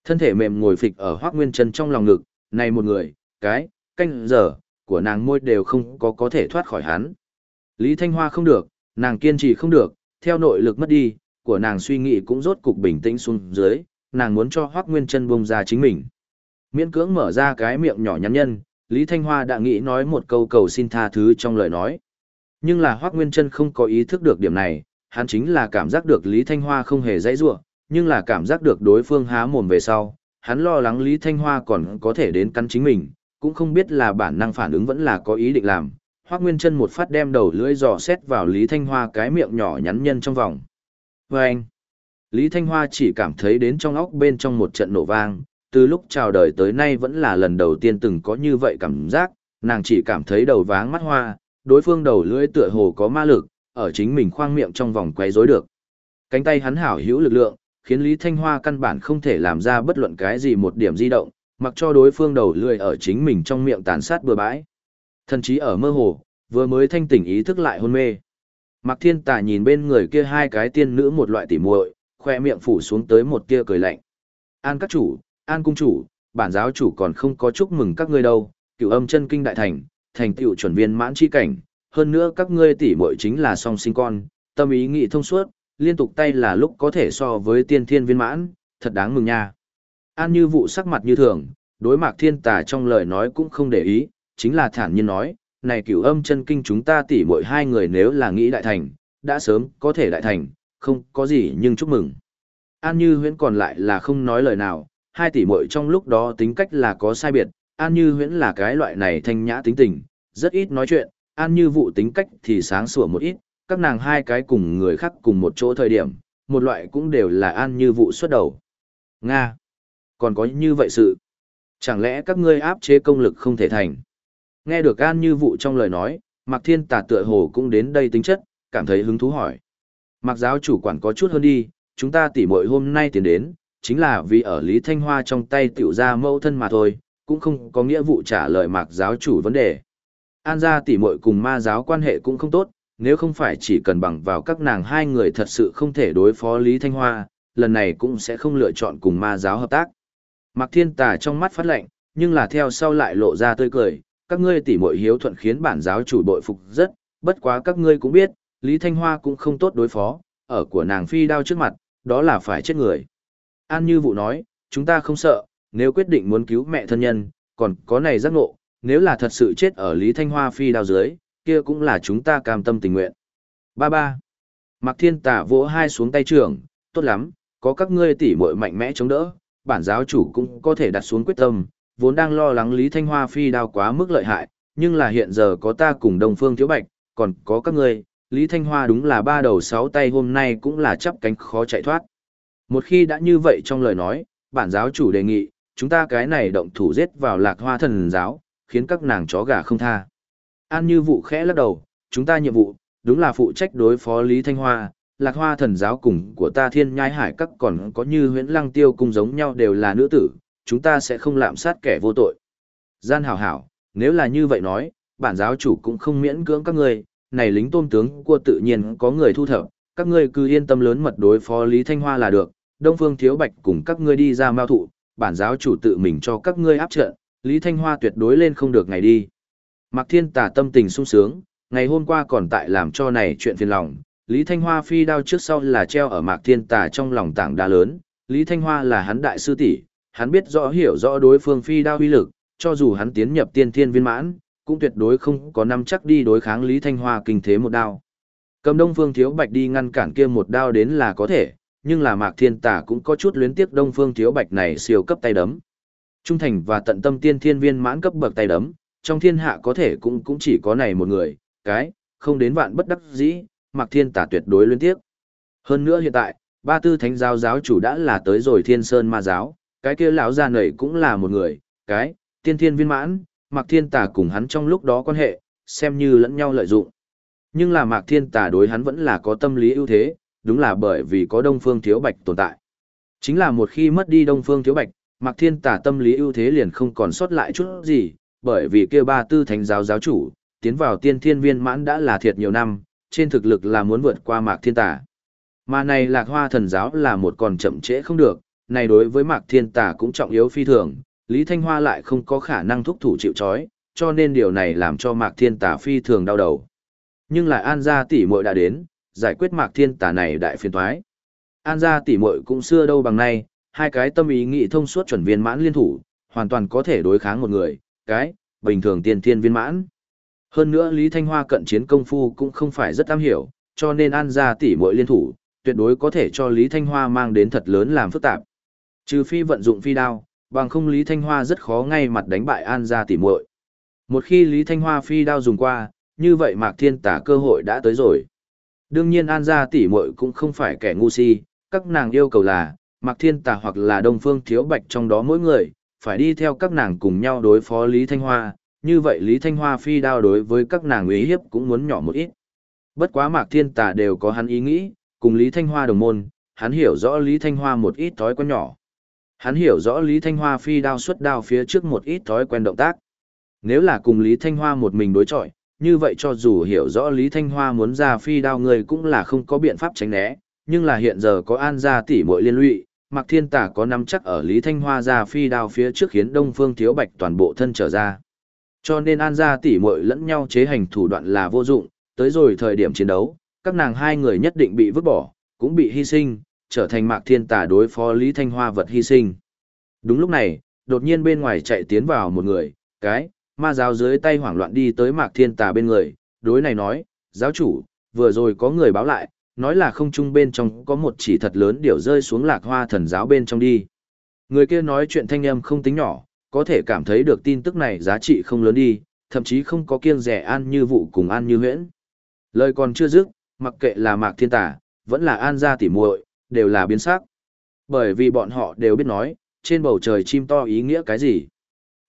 Thân thể mềm ngồi phịch ở Hoắc Nguyên Chân trong lòng ngực, này một người, cái, canh giờ, của nàng môi đều không có có thể thoát khỏi hắn. Lý Thanh Hoa không được, nàng kiên trì không được, theo nội lực mất đi, của nàng suy nghĩ cũng rốt cục bình tĩnh xuống dưới, nàng muốn cho Hoắc Nguyên Chân bông ra chính mình. Miễn cưỡng mở ra cái miệng nhỏ nhắn nhân, Lý Thanh Hoa đã nghĩ nói một câu cầu xin tha thứ trong lời nói. Nhưng là Hoác Nguyên Trân không có ý thức được điểm này, hắn chính là cảm giác được Lý Thanh Hoa không hề dãy ruộng, nhưng là cảm giác được đối phương há mồm về sau, hắn lo lắng Lý Thanh Hoa còn có thể đến cắn chính mình, cũng không biết là bản năng phản ứng vẫn là có ý định làm. Hoác Nguyên Trân một phát đem đầu lưỡi dò xét vào Lý Thanh Hoa cái miệng nhỏ nhắn nhân trong vòng. Và anh, Lý Thanh Hoa chỉ cảm thấy đến trong óc bên trong một trận nổ vang, từ lúc chào đời tới nay vẫn là lần đầu tiên từng có như vậy cảm giác, nàng chỉ cảm thấy đầu váng mắt hoa, đối phương đầu lưỡi tựa hồ có ma lực, ở chính mình khoang miệng trong vòng quấy rối được. Cánh tay hắn hảo hữu lực lượng, khiến Lý Thanh Hoa căn bản không thể làm ra bất luận cái gì một điểm di động, mặc cho đối phương đầu lưỡi ở chính mình trong miệng tàn sát bừa bãi. Thần chí ở mơ hồ, vừa mới thanh tỉnh ý thức lại hôn mê. Mạc Thiên Tà nhìn bên người kia hai cái tiên nữ một loại tỉ muội, khoe miệng phủ xuống tới một tia cười lạnh. An các chủ, an cung chủ, bản giáo chủ còn không có chúc mừng các ngươi đâu, cựu âm chân kinh đại thành, thành tựu chuẩn viên mãn chi cảnh, hơn nữa các ngươi tỷ muội chính là song sinh con, tâm ý nghị thông suốt, liên tục tay là lúc có thể so với tiên thiên viên mãn, thật đáng mừng nha. An như vụ sắc mặt như thường, đối mạc thiên tà trong lời nói cũng không để ý, chính là thản nhiên nói, này cửu âm chân kinh chúng ta tỷ muội hai người nếu là nghĩ đại thành, đã sớm có thể đại thành, không có gì nhưng chúc mừng. An như huyễn còn lại là không nói lời nào, hai tỷ muội trong lúc đó tính cách là có sai biệt, An Như Huyễn là cái loại này thanh nhã tính tình, rất ít nói chuyện, An Như Vũ tính cách thì sáng sủa một ít, các nàng hai cái cùng người khác cùng một chỗ thời điểm, một loại cũng đều là An Như Vũ xuất đầu. Nga! Còn có như vậy sự? Chẳng lẽ các ngươi áp chế công lực không thể thành? Nghe được An Như Vũ trong lời nói, Mạc Thiên Tà tựa hồ cũng đến đây tính chất, cảm thấy hứng thú hỏi. Mạc giáo chủ quản có chút hơn đi, chúng ta tỉ muội hôm nay tiến đến, chính là vì ở Lý Thanh Hoa trong tay tiểu ra mẫu thân mà thôi, cũng không có nghĩa vụ trả lời mạc giáo chủ vấn đề. An gia tỷ muội cùng ma giáo quan hệ cũng không tốt, nếu không phải chỉ cần bằng vào các nàng hai người thật sự không thể đối phó Lý Thanh Hoa, lần này cũng sẽ không lựa chọn cùng ma giáo hợp tác. Mạc Thiên Tà trong mắt phát lệnh, nhưng là theo sau lại lộ ra tươi cười, các ngươi tỷ muội hiếu thuận khiến bản giáo chủ bội phục rất, bất quá các ngươi cũng biết, Lý Thanh Hoa cũng không tốt đối phó, ở của nàng phi đao trước mặt, đó là phải chết người. An Như Vụ nói, chúng ta không sợ, nếu quyết định muốn cứu mẹ thân nhân, còn có này giác ngộ, nếu là thật sự chết ở Lý Thanh Hoa phi đao dưới, kia cũng là chúng ta cam tâm tình nguyện. Ba ba. Mạc Thiên Tả vỗ hai xuống tay trưởng, tốt lắm, có các ngươi tỉ muội mạnh mẽ chống đỡ, bản giáo chủ cũng có thể đặt xuống quyết tâm, vốn đang lo lắng Lý Thanh Hoa phi đao quá mức lợi hại, nhưng là hiện giờ có ta cùng Đông Phương Thiếu Bạch, còn có các ngươi, Lý Thanh Hoa đúng là ba đầu sáu tay hôm nay cũng là chắp cánh khó chạy thoát. Một khi đã như vậy trong lời nói, bản giáo chủ đề nghị, chúng ta cái này động thủ giết vào lạc hoa thần giáo, khiến các nàng chó gà không tha. An như vụ khẽ lắc đầu, chúng ta nhiệm vụ, đúng là phụ trách đối phó Lý Thanh Hoa, lạc hoa thần giáo cùng của ta thiên nhai hải các còn có như huyễn lăng tiêu cùng giống nhau đều là nữ tử, chúng ta sẽ không lạm sát kẻ vô tội. Gian hảo hảo, nếu là như vậy nói, bản giáo chủ cũng không miễn cưỡng các ngươi, này lính tôm tướng của tự nhiên có người thu thập, các ngươi cứ yên tâm lớn mật đối phó Lý Thanh Hoa là được, Đông Phương Thiếu Bạch cùng các ngươi đi ra mao thụ, bản giáo chủ tự mình cho các ngươi áp trận, Lý Thanh Hoa tuyệt đối lên không được ngày đi. Mạc Thiên Tà tâm tình sung sướng, ngày hôm qua còn tại làm cho này chuyện phiền lòng, Lý Thanh Hoa phi đao trước sau là treo ở Mạc Thiên Tà trong lòng tảng đá lớn, Lý Thanh Hoa là hắn đại sư tỷ, hắn biết rõ hiểu rõ đối phương phi đao uy lực, cho dù hắn tiến nhập tiên thiên viên mãn, cũng tuyệt đối không có năm chắc đi đối kháng Lý Thanh Hoa kinh thế một đao. Cầm Đông Phương Thiếu Bạch đi ngăn cản kia một đao đến là có thể, nhưng là Mạc Thiên Tà cũng có chút luyến tiếc Đông Phương Thiếu Bạch này siêu cấp tay đấm. Trung thành và tận tâm tiên thiên viên mãn cấp bậc tay đấm, trong thiên hạ có thể cũng cũng chỉ có này một người, cái, không đến vạn bất đắc dĩ, Mạc Thiên Tà tuyệt đối luyến tiếc. Hơn nữa hiện tại, ba tư thánh giáo giáo chủ đã là tới rồi Thiên Sơn Ma giáo, cái kia lão già này cũng là một người, cái, tiên thiên viên mãn, Mạc Thiên Tà cùng hắn trong lúc đó quan hệ, xem như lẫn nhau lợi dụng. Nhưng là Mạc Thiên Tà đối hắn vẫn là có tâm lý ưu thế, đúng là bởi vì có Đông Phương Thiếu Bạch tồn tại. Chính là một khi mất đi Đông Phương Thiếu Bạch, Mạc Thiên Tà tâm lý ưu thế liền không còn sót lại chút gì, bởi vì kia ba tư thánh giáo giáo chủ, tiến vào tiên thiên viên mãn đã là thiệt nhiều năm, trên thực lực là muốn vượt qua Mạc Thiên Tà. Mà này Lạc Hoa thần giáo là một còn chậm trễ không được, này đối với Mạc Thiên Tà cũng trọng yếu phi thường, Lý Thanh Hoa lại không có khả năng thúc thủ chịu trói, cho nên điều này làm cho Mạc Thiên Tà phi thường đau đầu. Nhưng lại An gia tỷ muội đã đến, giải quyết Mạc Thiên Tà này đại phiền toái. An gia tỷ muội cũng xưa đâu bằng nay, hai cái tâm ý nghị thông suốt chuẩn viên mãn liên thủ, hoàn toàn có thể đối kháng một người, cái bình thường tiên thiên viên mãn. Hơn nữa Lý Thanh Hoa cận chiến công phu cũng không phải rất am hiểu, cho nên An gia tỷ muội liên thủ, tuyệt đối có thể cho Lý Thanh Hoa mang đến thật lớn làm phức tạp. Trừ phi vận dụng phi đao, bằng không Lý Thanh Hoa rất khó ngay mặt đánh bại An gia tỷ muội. Một khi Lý Thanh Hoa phi đao dùng qua, như vậy Mạc Thiên Tả cơ hội đã tới rồi. Đương nhiên An gia tỷ muội cũng không phải kẻ ngu si, các nàng yêu cầu là Mạc Thiên Tả hoặc là Đông Phương Thiếu Bạch trong đó mỗi người, phải đi theo các nàng cùng nhau đối phó Lý Thanh Hoa, như vậy Lý Thanh Hoa phi đao đối với các nàng uy hiếp cũng muốn nhỏ một ít. Bất quá Mạc Thiên Tả đều có hắn ý nghĩ, cùng Lý Thanh Hoa đồng môn, hắn hiểu rõ Lý Thanh Hoa một ít thói quen nhỏ. Hắn hiểu rõ Lý Thanh Hoa phi đao xuất đao phía trước một ít thói quen động tác. Nếu là cùng Lý Thanh Hoa một mình đối chọi, như vậy cho dù hiểu rõ Lý Thanh Hoa muốn ra phi đao người cũng là không có biện pháp tránh né, nhưng là hiện giờ có an gia tỷ muội liên lụy, Mạc Thiên Tả có nắm chắc ở Lý Thanh Hoa ra phi đao phía trước khiến Đông Phương Thiếu Bạch toàn bộ thân trở ra. Cho nên an gia tỷ muội lẫn nhau chế hành thủ đoạn là vô dụng, tới rồi thời điểm chiến đấu, các nàng hai người nhất định bị vứt bỏ, cũng bị hy sinh, trở thành Mạc Thiên Tả đối phó Lý Thanh Hoa vật hy sinh. Đúng lúc này, đột nhiên bên ngoài chạy tiến vào một người, cái, ma giáo dưới tay hoảng loạn đi tới Mạc Thiên Tà bên người, đối này nói, giáo chủ, vừa rồi có người báo lại, nói là không trung bên trong có một chỉ thật lớn điều rơi xuống lạc hoa thần giáo bên trong đi. Người kia nói chuyện thanh âm không tính nhỏ, có thể cảm thấy được tin tức này giá trị không lớn đi, thậm chí không có kiêng rẻ an như vụ cùng an như huyễn. Lời còn chưa dứt, mặc kệ là Mạc Thiên Tà, vẫn là an gia tỉ muội, đều là biến sắc. Bởi vì bọn họ đều biết nói, trên bầu trời chim to ý nghĩa cái gì.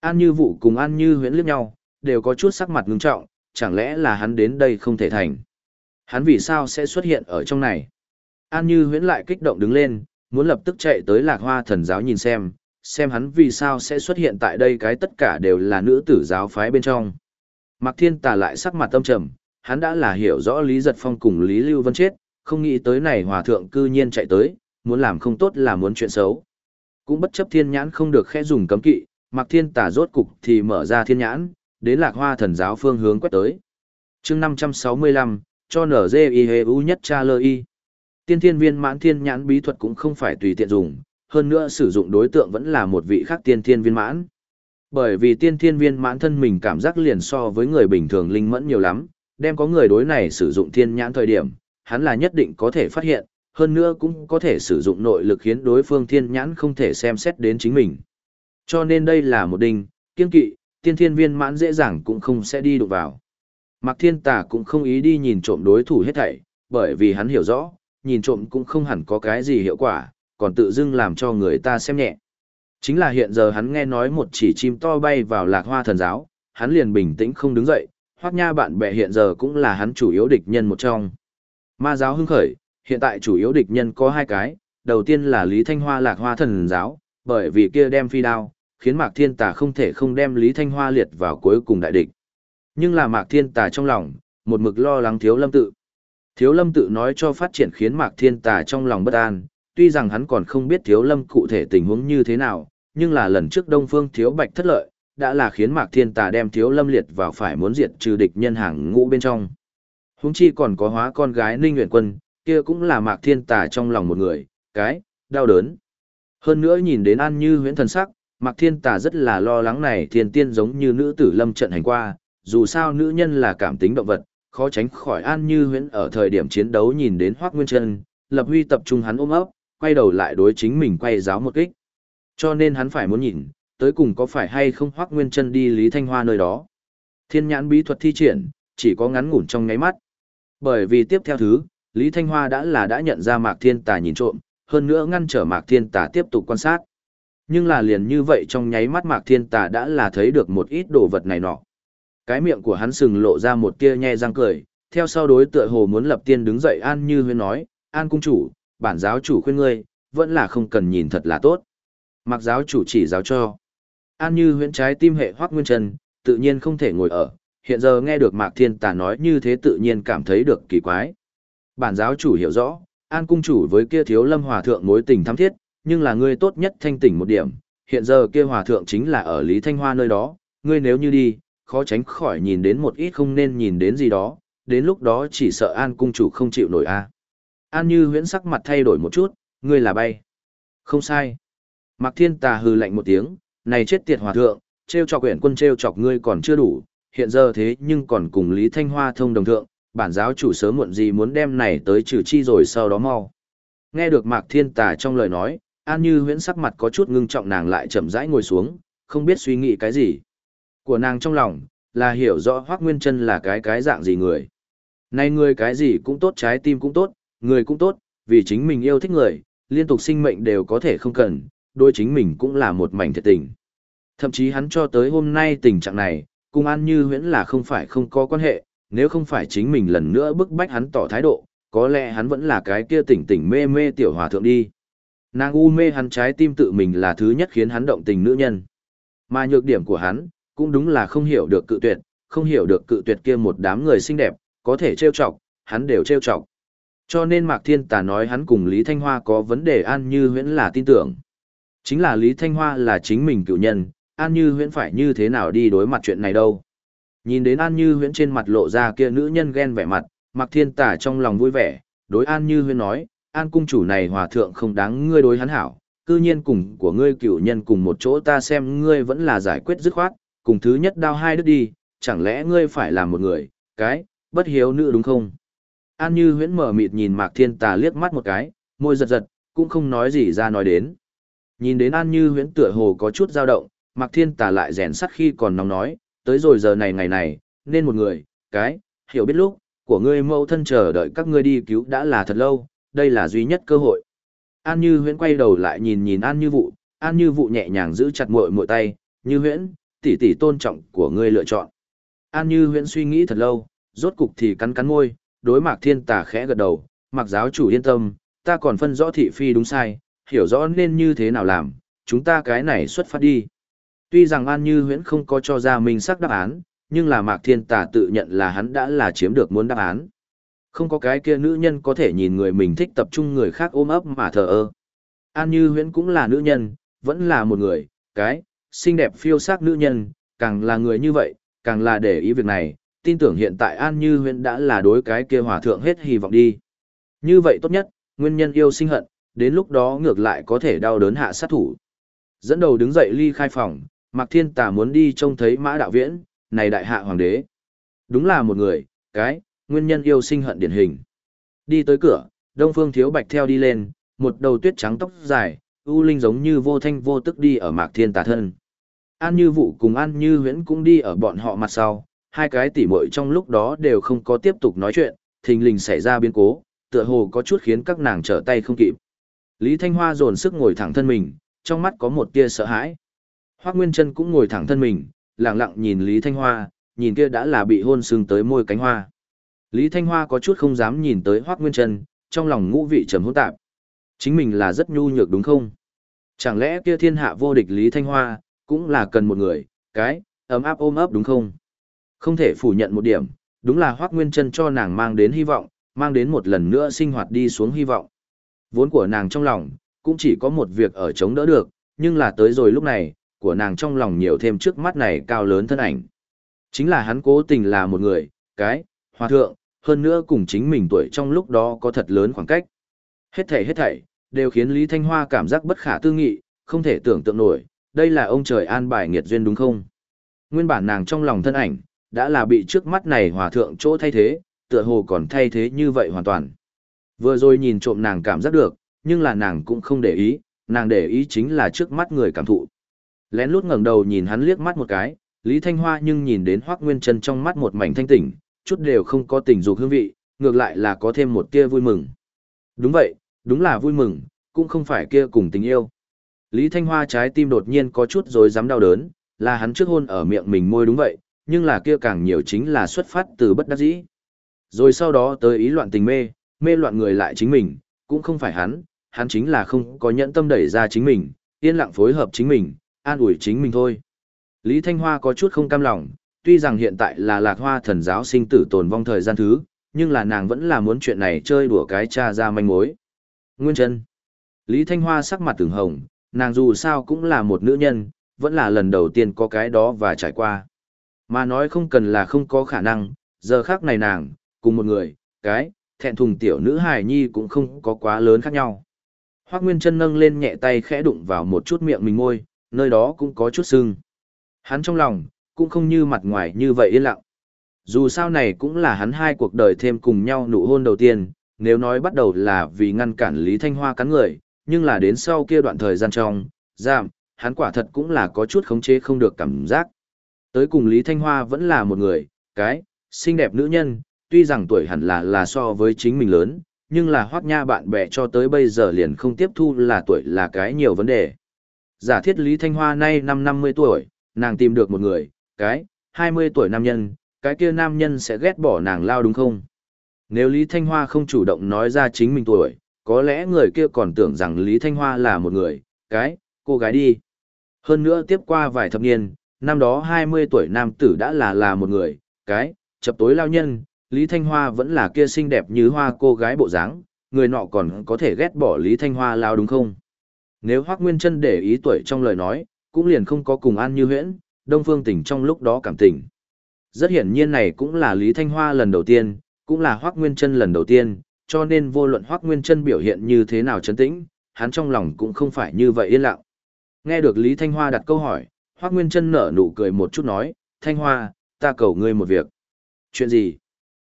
An Như Vũ cùng An Như Huyễn liếc nhau, đều có chút sắc mặt ngưng trọng, chẳng lẽ là hắn đến đây không thể thành. Hắn vì sao sẽ xuất hiện ở trong này? An Như Huyễn lại kích động đứng lên, muốn lập tức chạy tới Lạc Hoa thần giáo nhìn xem, xem hắn vì sao sẽ xuất hiện tại đây cái tất cả đều là nữ tử giáo phái bên trong. Mạc Thiên Tà lại sắc mặt tâm trầm, hắn đã là hiểu rõ Lý Giật Phong cùng Lý Lưu Vân chết, không nghĩ tới này hòa thượng cư nhiên chạy tới, muốn làm không tốt là muốn chuyện xấu. Cũng bất chấp thiên nhãn không được khẽ dùng cấm kỵ, mặc Thiên Tà rốt cục thì mở ra thiên nhãn, đến Lạc Hoa thần giáo phương hướng quét tới. Chương 565, cho nở dê y hê u nhất cha lơ y. Tiên thiên viên mãn thiên nhãn bí thuật cũng không phải tùy tiện dùng, hơn nữa sử dụng đối tượng vẫn là một vị khác tiên thiên viên mãn. Bởi vì tiên thiên viên mãn thân mình cảm giác liền so với người bình thường linh mẫn nhiều lắm, đem có người đối này sử dụng thiên nhãn thời điểm, hắn là nhất định có thể phát hiện, hơn nữa cũng có thể sử dụng nội lực khiến đối phương thiên nhãn không thể xem xét đến chính mình. Cho nên đây là một đinh, kiên kỵ, tiên thiên viên mãn dễ dàng cũng không sẽ đi đụng vào. Mạc Thiên Tà cũng không ý đi nhìn trộm đối thủ hết thảy, bởi vì hắn hiểu rõ, nhìn trộm cũng không hẳn có cái gì hiệu quả, còn tự dưng làm cho người ta xem nhẹ. Chính là hiện giờ hắn nghe nói một chỉ chim to bay vào lạc hoa thần giáo, hắn liền bình tĩnh không đứng dậy, hoác nha bạn bè hiện giờ cũng là hắn chủ yếu địch nhân một trong. Ma giáo hưng khởi, hiện tại chủ yếu địch nhân có hai cái, đầu tiên là Lý Thanh Hoa lạc hoa thần giáo, bởi vì kia đem phi đao, khiến Mạc Thiên Tà không thể không đem Lý Thanh Hoa liệt vào cuối cùng đại địch. Nhưng là Mạc Thiên Tà trong lòng, một mực lo lắng Thiếu Lâm Tự. Thiếu Lâm Tự nói cho phát triển khiến Mạc Thiên Tà trong lòng bất an, tuy rằng hắn còn không biết Thiếu Lâm cụ thể tình huống như thế nào, nhưng là lần trước Đông Phương Thiếu Bạch thất lợi, đã là khiến Mạc Thiên Tà đem Thiếu Lâm liệt vào phải muốn diệt trừ địch nhân hàng ngũ bên trong. Huống chi còn có hóa con gái Ninh Nguyện Quân, kia cũng là Mạc Thiên Tà trong lòng một người, cái, đau đớn. Hơn nữa nhìn đến An Như huyễn thần sắc, Mạc Thiên Tà rất là lo lắng này thiên tiên giống như nữ tử lâm trận hành qua, dù sao nữ nhân là cảm tính động vật, khó tránh khỏi An Như huyễn ở thời điểm chiến đấu nhìn đến Hoác Nguyên Trân, Lập Huy tập trung hắn ôm ấp, quay đầu lại đối chính mình quay giáo một kích. Cho nên hắn phải muốn nhìn, tới cùng có phải hay không Hoác Nguyên Trân đi Lý Thanh Hoa nơi đó. Thiên nhãn bí thuật thi triển, chỉ có ngắn ngủn trong ngáy mắt. Bởi vì tiếp theo thứ, Lý Thanh Hoa đã là đã nhận ra Mạc Thiên Tà nhìn trộm, hơn nữa ngăn trở Mạc Thiên Tà tiếp tục quan sát. Nhưng là liền như vậy trong nháy mắt Mạc Thiên Tà đã là thấy được một ít đồ vật này nọ. Cái miệng của hắn sừng lộ ra một tia nhe răng cười, theo sau đối tựa hồ muốn lập tiên đứng dậy An Như Huyên nói, An cung chủ, bản giáo chủ khuyên ngươi, vẫn là không cần nhìn thật là tốt. Mặc giáo chủ chỉ giáo cho. An Như Huyễn trái tim hệ hoác Nguyên Trần, tự nhiên không thể ngồi ở, hiện giờ nghe được Mạc Thiên Tà nói như thế tự nhiên cảm thấy được kỳ quái. Bản giáo chủ hiểu rõ, An cung chủ với kia thiếu lâm hòa thượng mối tình thắm thiết, nhưng là ngươi tốt nhất thanh tỉnh một điểm, hiện giờ kia hòa thượng chính là ở Lý Thanh Hoa nơi đó, ngươi nếu như đi, khó tránh khỏi nhìn đến một ít không nên nhìn đến gì đó, đến lúc đó chỉ sợ An cung chủ không chịu nổi a. An Như huyễn sắc mặt thay đổi một chút, ngươi là bay. Không sai. Mạc Thiên Tà hừ lạnh một tiếng, này chết tiệt hòa thượng, treo chọc quyển quân treo chọc ngươi còn chưa đủ, hiện giờ thế nhưng còn cùng Lý Thanh Hoa thông đồng thượng, bản giáo chủ sớm muộn gì muốn đem này tới trừ chi rồi sau đó mau. Nghe được Mạc Thiên Tà trong lời nói, An Như huyễn sắc mặt có chút ngưng trọng nàng lại chậm rãi ngồi xuống, không biết suy nghĩ cái gì. Của nàng trong lòng, là hiểu rõ Hoác Nguyên Trân là cái cái dạng gì người. Này người cái gì cũng tốt trái tim cũng tốt, người cũng tốt, vì chính mình yêu thích người, liên tục sinh mệnh đều có thể không cần, đôi chính mình cũng là một mảnh thiệt tình. Thậm chí hắn cho tới hôm nay tình trạng này, cùng An Như huyễn là không phải không có quan hệ, nếu không phải chính mình lần nữa bức bách hắn tỏ thái độ, có lẽ hắn vẫn là cái kia tỉnh tỉnh mê mê tiểu hòa thượng đi. Nàng u mê hắn trái tim tự mình là thứ nhất khiến hắn động tình nữ nhân. Mà nhược điểm của hắn, cũng đúng là không hiểu được cự tuyệt, không hiểu được cự tuyệt kia một đám người xinh đẹp, có thể trêu chọc, hắn đều trêu chọc. Cho nên Mạc Thiên Tà nói hắn cùng Lý Thanh Hoa có vấn đề An Như Huyễn là tin tưởng. Chính là Lý Thanh Hoa là chính mình cựu nhân, An Như Huyễn phải như thế nào đi đối mặt chuyện này đâu. Nhìn đến An Như Huyễn trên mặt lộ ra kia nữ nhân ghen vẻ mặt, Mạc Thiên Tả trong lòng vui vẻ, đối An Như Huyễn nói, An cung chủ này hòa thượng không đáng ngươi đối hắn hảo, cư nhiên cùng của ngươi cựu nhân cùng một chỗ ta xem ngươi vẫn là giải quyết dứt khoát, cùng thứ nhất đao hai đứt đi, chẳng lẽ ngươi phải làm một người, cái, bất hiếu nữ đúng không? An Như huyễn mở mịt nhìn Mạc Thiên Tà liếc mắt một cái, môi giật giật, cũng không nói gì ra nói đến. Nhìn đến An Như huyễn tựa hồ có chút dao động, Mạc Thiên Tà lại rèn sắt khi còn nóng nói, tới rồi giờ này ngày này, nên một người, cái, hiểu biết lúc, của ngươi mẫu thân chờ đợi các ngươi đi cứu đã là thật lâu, đây là duy nhất cơ hội. An Như huyễn quay đầu lại nhìn nhìn An Như vụ, An Như vụ nhẹ nhàng giữ chặt muội muội tay, Như huyễn, tỷ tỷ tôn trọng của ngươi lựa chọn. An Như huyễn suy nghĩ thật lâu, rốt cục thì cắn cắn môi, đối Mạc Thiên Tà khẽ gật đầu, Mạc giáo chủ yên tâm, ta còn phân rõ thị phi đúng sai, hiểu rõ nên như thế nào làm, chúng ta cái này xuất phát đi. Tuy rằng An Như huyễn không có cho ra mình xác đáp án, nhưng là Mạc Thiên Tà tự nhận là hắn đã là chiếm được muốn đáp án. Không có cái kia nữ nhân có thể nhìn người mình thích tập trung người khác ôm ấp mà thờ ơ. An Như huyễn cũng là nữ nhân, vẫn là một người, cái, xinh đẹp phiêu sắc nữ nhân, càng là người như vậy, càng là để ý việc này, tin tưởng hiện tại An Như Huyễn đã là đối cái kia hòa thượng hết hy vọng đi. Như vậy tốt nhất, nguyên nhân yêu sinh hận, đến lúc đó ngược lại có thể đau đớn hạ sát thủ. Dẫn đầu đứng dậy ly khai phòng, Mạc Thiên Tà muốn đi trông thấy Mã Đạo Viễn, này đại hạ hoàng đế. Đúng là một người, cái, nguyên nhân yêu sinh hận điển hình. Đi tới cửa, Đông Phương Thiếu Bạch theo đi lên, một đầu tuyết trắng tóc dài, u linh giống như vô thanh vô tức đi ở Mạc Thiên Tà thân. An Như Vũ cùng An Như Huyễn cũng đi ở bọn họ mặt sau, hai cái tỉ muội trong lúc đó đều không có tiếp tục nói chuyện, thình lình xảy ra biến cố, tựa hồ có chút khiến các nàng trở tay không kịp. Lý Thanh Hoa dồn sức ngồi thẳng thân mình, trong mắt có một tia sợ hãi. Hoắc Nguyên Chân cũng ngồi thẳng thân mình, lặng lặng nhìn Lý Thanh Hoa, nhìn kia đã là bị hôn sưng tới môi cánh hoa. Lý Thanh Hoa có chút không dám nhìn tới Hoắc Nguyên Chân, trong lòng ngũ vị trầm hỗn tạp. Chính mình là rất nhu nhược đúng không? Chẳng lẽ kia thiên hạ vô địch Lý Thanh Hoa, cũng là cần một người, cái, ấm áp ôm ấp đúng không? Không thể phủ nhận một điểm, đúng là Hoác Nguyên Trân cho nàng mang đến hy vọng, mang đến một lần nữa sinh hoạt đi xuống hy vọng. Vốn của nàng trong lòng, cũng chỉ có một việc ở chống đỡ được, nhưng là tới rồi lúc này, của nàng trong lòng nhiều thêm trước mắt này cao lớn thân ảnh. Chính là hắn cố tình là một người, cái, hòa thượng, hơn nữa cùng chính mình tuổi trong lúc đó có thật lớn khoảng cách. Hết thảy hết thảy, đều khiến Lý Thanh Hoa cảm giác bất khả tư nghị, không thể tưởng tượng nổi, đây là ông trời an bài nghiệt duyên đúng không? Nguyên bản nàng trong lòng thân ảnh, đã là bị trước mắt này hòa thượng chỗ thay thế, tựa hồ còn thay thế như vậy hoàn toàn. Vừa rồi nhìn trộm nàng cảm giác được, nhưng là nàng cũng không để ý, nàng để ý chính là trước mắt người cảm thụ. Lén lút ngẩng đầu nhìn hắn liếc mắt một cái, Lý Thanh Hoa nhưng nhìn đến Hoắc Nguyên Chân trong mắt một mảnh thanh tỉnh, chút đều không có tình dục hương vị, ngược lại là có thêm một tia vui mừng. Đúng vậy, đúng là vui mừng, cũng không phải kia cùng tình yêu. Lý Thanh Hoa trái tim đột nhiên có chút rồi dám đau đớn, là hắn trước hôn ở miệng mình môi đúng vậy, nhưng là kia càng nhiều chính là xuất phát từ bất đắc dĩ. Rồi sau đó tới ý loạn tình mê, mê loạn người lại chính mình, cũng không phải hắn, hắn chính là không có nhẫn tâm đẩy ra chính mình, yên lặng phối hợp chính mình, an ủi chính mình thôi. Lý Thanh Hoa có chút không cam lòng, tuy rằng hiện tại là lạc hoa thần giáo sinh tử tồn vong thời gian thứ, nhưng là nàng vẫn là muốn chuyện này chơi đùa cái cha ra manh mối. Nguyên chân. Lý Thanh Hoa sắc mặt từng hồng, nàng dù sao cũng là một nữ nhân, vẫn là lần đầu tiên có cái đó và trải qua. Mà nói không cần là không có khả năng, giờ khác này nàng, cùng một người, cái, thẹn thùng tiểu nữ hài nhi cũng không có quá lớn khác nhau. Hoác Nguyên chân nâng lên nhẹ tay khẽ đụng vào một chút miệng mình môi, nơi đó cũng có chút sưng. Hắn trong lòng, cũng không như mặt ngoài như vậy yên lặng. Dù sao này cũng là hắn hai cuộc đời thêm cùng nhau nụ hôn đầu tiên, nếu nói bắt đầu là vì ngăn cản Lý Thanh Hoa cắn người, nhưng là đến sau kia đoạn thời gian trong, giảm, hắn quả thật cũng là có chút khống chế không được cảm giác. Tới cùng Lý Thanh Hoa vẫn là một người, cái, xinh đẹp nữ nhân, tuy rằng tuổi hẳn là là so với chính mình lớn, nhưng là hoác nha bạn bè cho tới bây giờ liền không tiếp thu là tuổi là cái nhiều vấn đề. Giả thiết Lý Thanh Hoa nay năm 50 tuổi, nàng tìm được một người, cái, 20 tuổi nam nhân, cái kia nam nhân sẽ ghét bỏ nàng lao đúng không? Nếu Lý Thanh Hoa không chủ động nói ra chính mình tuổi, có lẽ người kia còn tưởng rằng Lý Thanh Hoa là một người, cái, cô gái đi. Hơn nữa tiếp qua vài thập niên, năm đó 20 tuổi nam tử đã là là một người, cái, chập tối lao nhân, Lý Thanh Hoa vẫn là kia xinh đẹp như hoa cô gái bộ dáng, người nọ còn có thể ghét bỏ Lý Thanh Hoa lao đúng không? Nếu Hoác Nguyên Trân để ý tuổi trong lời nói, cũng liền không có cùng An Như Huyễn, Đông Phương Tỉnh trong lúc đó cảm tình. Rất hiển nhiên này cũng là Lý Thanh Hoa lần đầu tiên, cũng là Hoác Nguyên Trân lần đầu tiên, cho nên vô luận Hoác Nguyên Trân biểu hiện như thế nào chấn tĩnh, hắn trong lòng cũng không phải như vậy yên lặng. Nghe được Lý Thanh Hoa đặt câu hỏi, Hoác Nguyên Trân nở nụ cười một chút nói, Thanh Hoa, ta cầu ngươi một việc. Chuyện gì?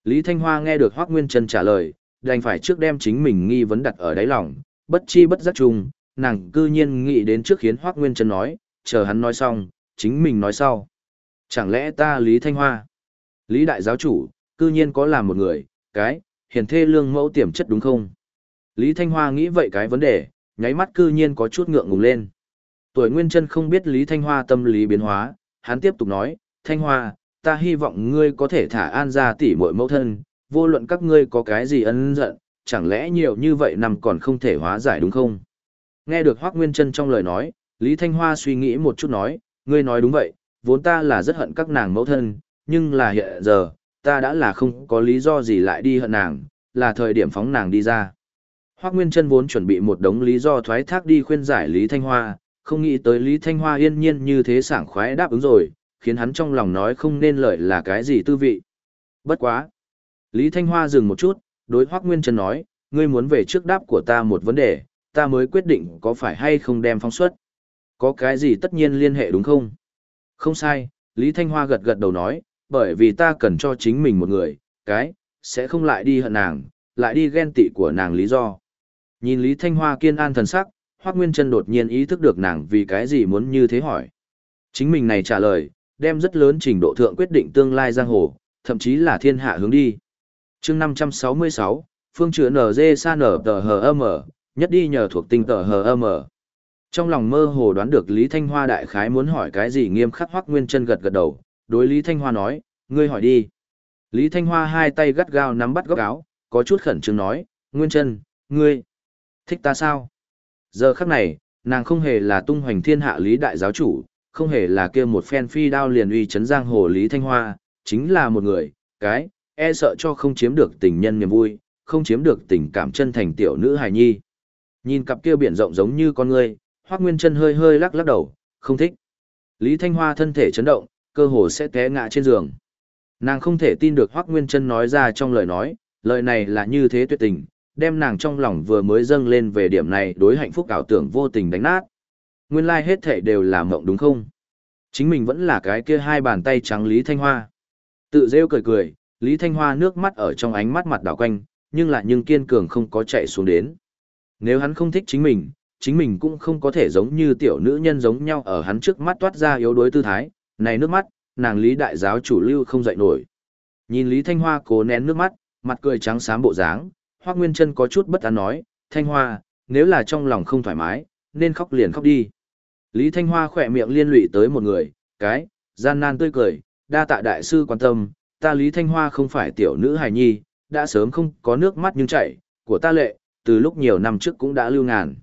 Lý Thanh Hoa nghe được Hoác Nguyên Trân trả lời, đành phải trước đem chính mình nghi vấn đặt ở đáy lòng, bất chi bất giác chung, nàng cư nhiên nghĩ đến trước khiến Hoác Nguyên Trân nói, chờ hắn nói xong, chính mình nói sau. Chẳng lẽ ta Lý Thanh Hoa? Lý Đại Giáo Chủ, cư nhiên có làm một người, cái, hiền thê lương mẫu tiềm chất đúng không? Lý Thanh Hoa nghĩ vậy cái vấn đề, nháy mắt cư nhiên có chút ngượng ngùng lên. Tuổi Nguyên Trân không biết Lý Thanh Hoa tâm lý biến hóa, hắn tiếp tục nói, Thanh Hoa, ta hy vọng ngươi có thể thả an ra tỉ muội mẫu thân, vô luận các ngươi có cái gì ân giận, chẳng lẽ nhiều như vậy nằm còn không thể hóa giải đúng không? Nghe được Hoác Nguyên Trân trong lời nói, Lý Thanh Hoa suy nghĩ một chút nói, ngươi nói đúng vậy, vốn ta là rất hận các nàng mẫu thân, nhưng là hiện giờ, ta đã là không có lý do gì lại đi hận nàng, là thời điểm phóng nàng đi ra. Hoác Nguyên Trân vốn chuẩn bị một đống lý do thoái thác đi khuyên giải Lý Thanh Hoa, không nghĩ tới Lý Thanh Hoa yên nhiên như thế sảng khoái đáp ứng rồi, khiến hắn trong lòng nói không nên lợi là cái gì tư vị. Bất quá. Lý Thanh Hoa dừng một chút, đối Hoác Nguyên Trân nói, ngươi muốn về trước đáp của ta một vấn đề, ta mới quyết định có phải hay không đem phóng xuất. Có cái gì tất nhiên liên hệ đúng không? Không sai, Lý Thanh Hoa gật gật đầu nói, bởi vì ta cần cho chính mình một người, cái, sẽ không lại đi hận nàng, lại đi ghen tị của nàng lý do. Nhìn Lý Thanh Hoa kiên an thần sắc, Hoác Nguyên Trân đột nhiên ý thức được nàng vì cái gì muốn như thế hỏi. Chính mình này trả lời, đem rất lớn trình độ thượng quyết định tương lai giang hồ, thậm chí là thiên hạ hướng đi. chương 566, phương chữa NG San sa nở nhất đi nhờ thuộc tinh tờ hờ âm Trong lòng mơ hồ đoán được Lý Thanh Hoa đại khái muốn hỏi cái gì nghiêm khắc Hoắc Nguyên Trân gật gật đầu, đối Lý Thanh Hoa nói, ngươi hỏi đi. Lý Thanh Hoa hai tay gắt gao nắm bắt góc áo, có chút khẩn trương nói, Nguyên Trân, ngươi, thích ta sao? Giờ khắc này, nàng không hề là tung hoành thiên hạ Lý Đại Giáo Chủ, không hề là kia một phen phi đao liền uy chấn giang hồ Lý Thanh Hoa, chính là một người, cái, e sợ cho không chiếm được tình nhân niềm vui, không chiếm được tình cảm chân thành tiểu nữ hài nhi. Nhìn cặp kia biển rộng giống như con người, Hoắc Nguyên Chân hơi hơi lắc lắc đầu, không thích. Lý Thanh Hoa thân thể chấn động, cơ hồ sẽ té ngã trên giường. Nàng không thể tin được Hoắc Nguyên Chân nói ra trong lời nói, lời này là như thế tuyệt tình, đem nàng trong lòng vừa mới dâng lên về điểm này đối hạnh phúc ảo tưởng vô tình đánh nát. Nguyên lai like hết thể đều là mộng đúng không? Chính mình vẫn là cái kia hai bàn tay trắng Lý Thanh Hoa. Tự rêu cười cười, Lý Thanh Hoa nước mắt ở trong ánh mắt mặt đảo quanh, nhưng lại nhưng kiên cường không có chạy xuống đến. Nếu hắn không thích chính mình, chính mình cũng không có thể giống như tiểu nữ nhân giống nhau ở hắn trước mắt toát ra yếu đuối tư thái, này nước mắt, nàng Lý đại giáo chủ lưu không dậy nổi. Nhìn Lý Thanh Hoa cố nén nước mắt, mặt cười trắng xám bộ dáng, Hoắc Nguyên Chân có chút bất an nói, "Thanh Hoa, nếu là trong lòng không thoải mái, nên khóc liền khóc đi." Lý Thanh Hoa khỏe miệng liên lụy tới một người, cái, gian nan tươi cười, đa tạ đại sư quan tâm, ta Lý Thanh Hoa không phải tiểu nữ hài nhi, đã sớm không có nước mắt nhưng chảy, của ta lệ, từ lúc nhiều năm trước cũng đã lưu ngàn.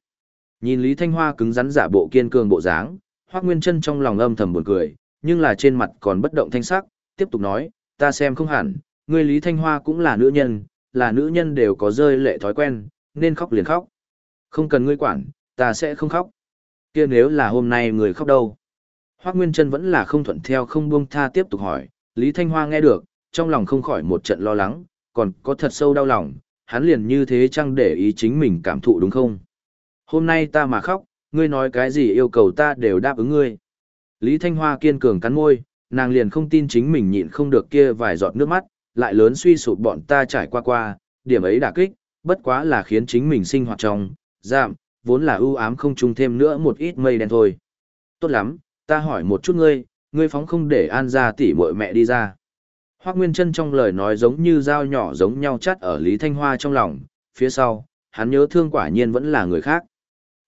Nhìn Lý Thanh Hoa cứng rắn giả bộ kiên cường bộ dáng, Hoắc Nguyên Chân trong lòng âm thầm buồn cười, nhưng là trên mặt còn bất động thanh sắc, tiếp tục nói, ta xem không hẳn, ngươi Lý Thanh Hoa cũng là nữ nhân, là nữ nhân đều có rơi lệ thói quen, nên khóc liền khóc. Không cần ngươi quản, ta sẽ không khóc. Kia nếu là hôm nay người khóc đâu? Hoắc Nguyên Chân vẫn là không thuận theo không buông tha tiếp tục hỏi, Lý Thanh Hoa nghe được, trong lòng không khỏi một trận lo lắng, còn có thật sâu đau lòng, hắn liền như thế chăng để ý chính mình cảm thụ đúng không? Hôm nay ta mà khóc, ngươi nói cái gì yêu cầu ta đều đáp ứng ngươi. Lý Thanh Hoa kiên cường cắn môi, nàng liền không tin chính mình nhịn không được kia vài giọt nước mắt, lại lớn suy sụp bọn ta trải qua qua, điểm ấy đả kích, bất quá là khiến chính mình sinh hoạt trong, giảm, vốn là ưu ám không chung thêm nữa một ít mây đen thôi. Tốt lắm, ta hỏi một chút ngươi, ngươi phóng không để an ra tỉ mội mẹ đi ra. Hoác Nguyên Trân trong lời nói giống như dao nhỏ giống nhau chắt ở Lý Thanh Hoa trong lòng, phía sau, hắn nhớ thương quả nhiên vẫn là người khác.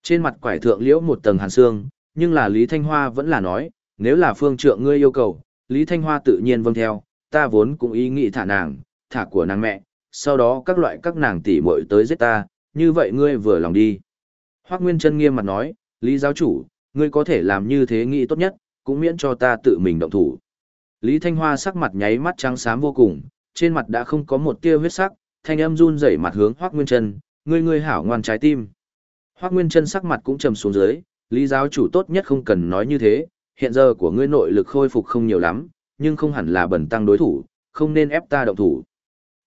Trên mặt quải thượng liễu một tầng hàn xương, nhưng là Lý Thanh Hoa vẫn là nói, nếu là phương trượng ngươi yêu cầu, Lý Thanh Hoa tự nhiên vâng theo, ta vốn cũng ý nghĩ thả nàng, thả của nàng mẹ, sau đó các loại các nàng tỷ muội tới giết ta, như vậy ngươi vừa lòng đi. Hoác Nguyên Trân nghiêm mặt nói, Lý giáo chủ, ngươi có thể làm như thế nghĩ tốt nhất, cũng miễn cho ta tự mình động thủ. Lý Thanh Hoa sắc mặt nháy mắt trắng xám vô cùng, trên mặt đã không có một tia huyết sắc, thanh âm run rẩy mặt hướng Hoắc Nguyên Chân, "Ngươi ngươi hảo ngoan trái tim." Hoắc Nguyên Chân sắc mặt cũng trầm xuống dưới, "Lý giáo chủ tốt nhất không cần nói như thế, hiện giờ của ngươi nội lực khôi phục không nhiều lắm, nhưng không hẳn là bẩn tăng đối thủ, không nên ép ta động thủ."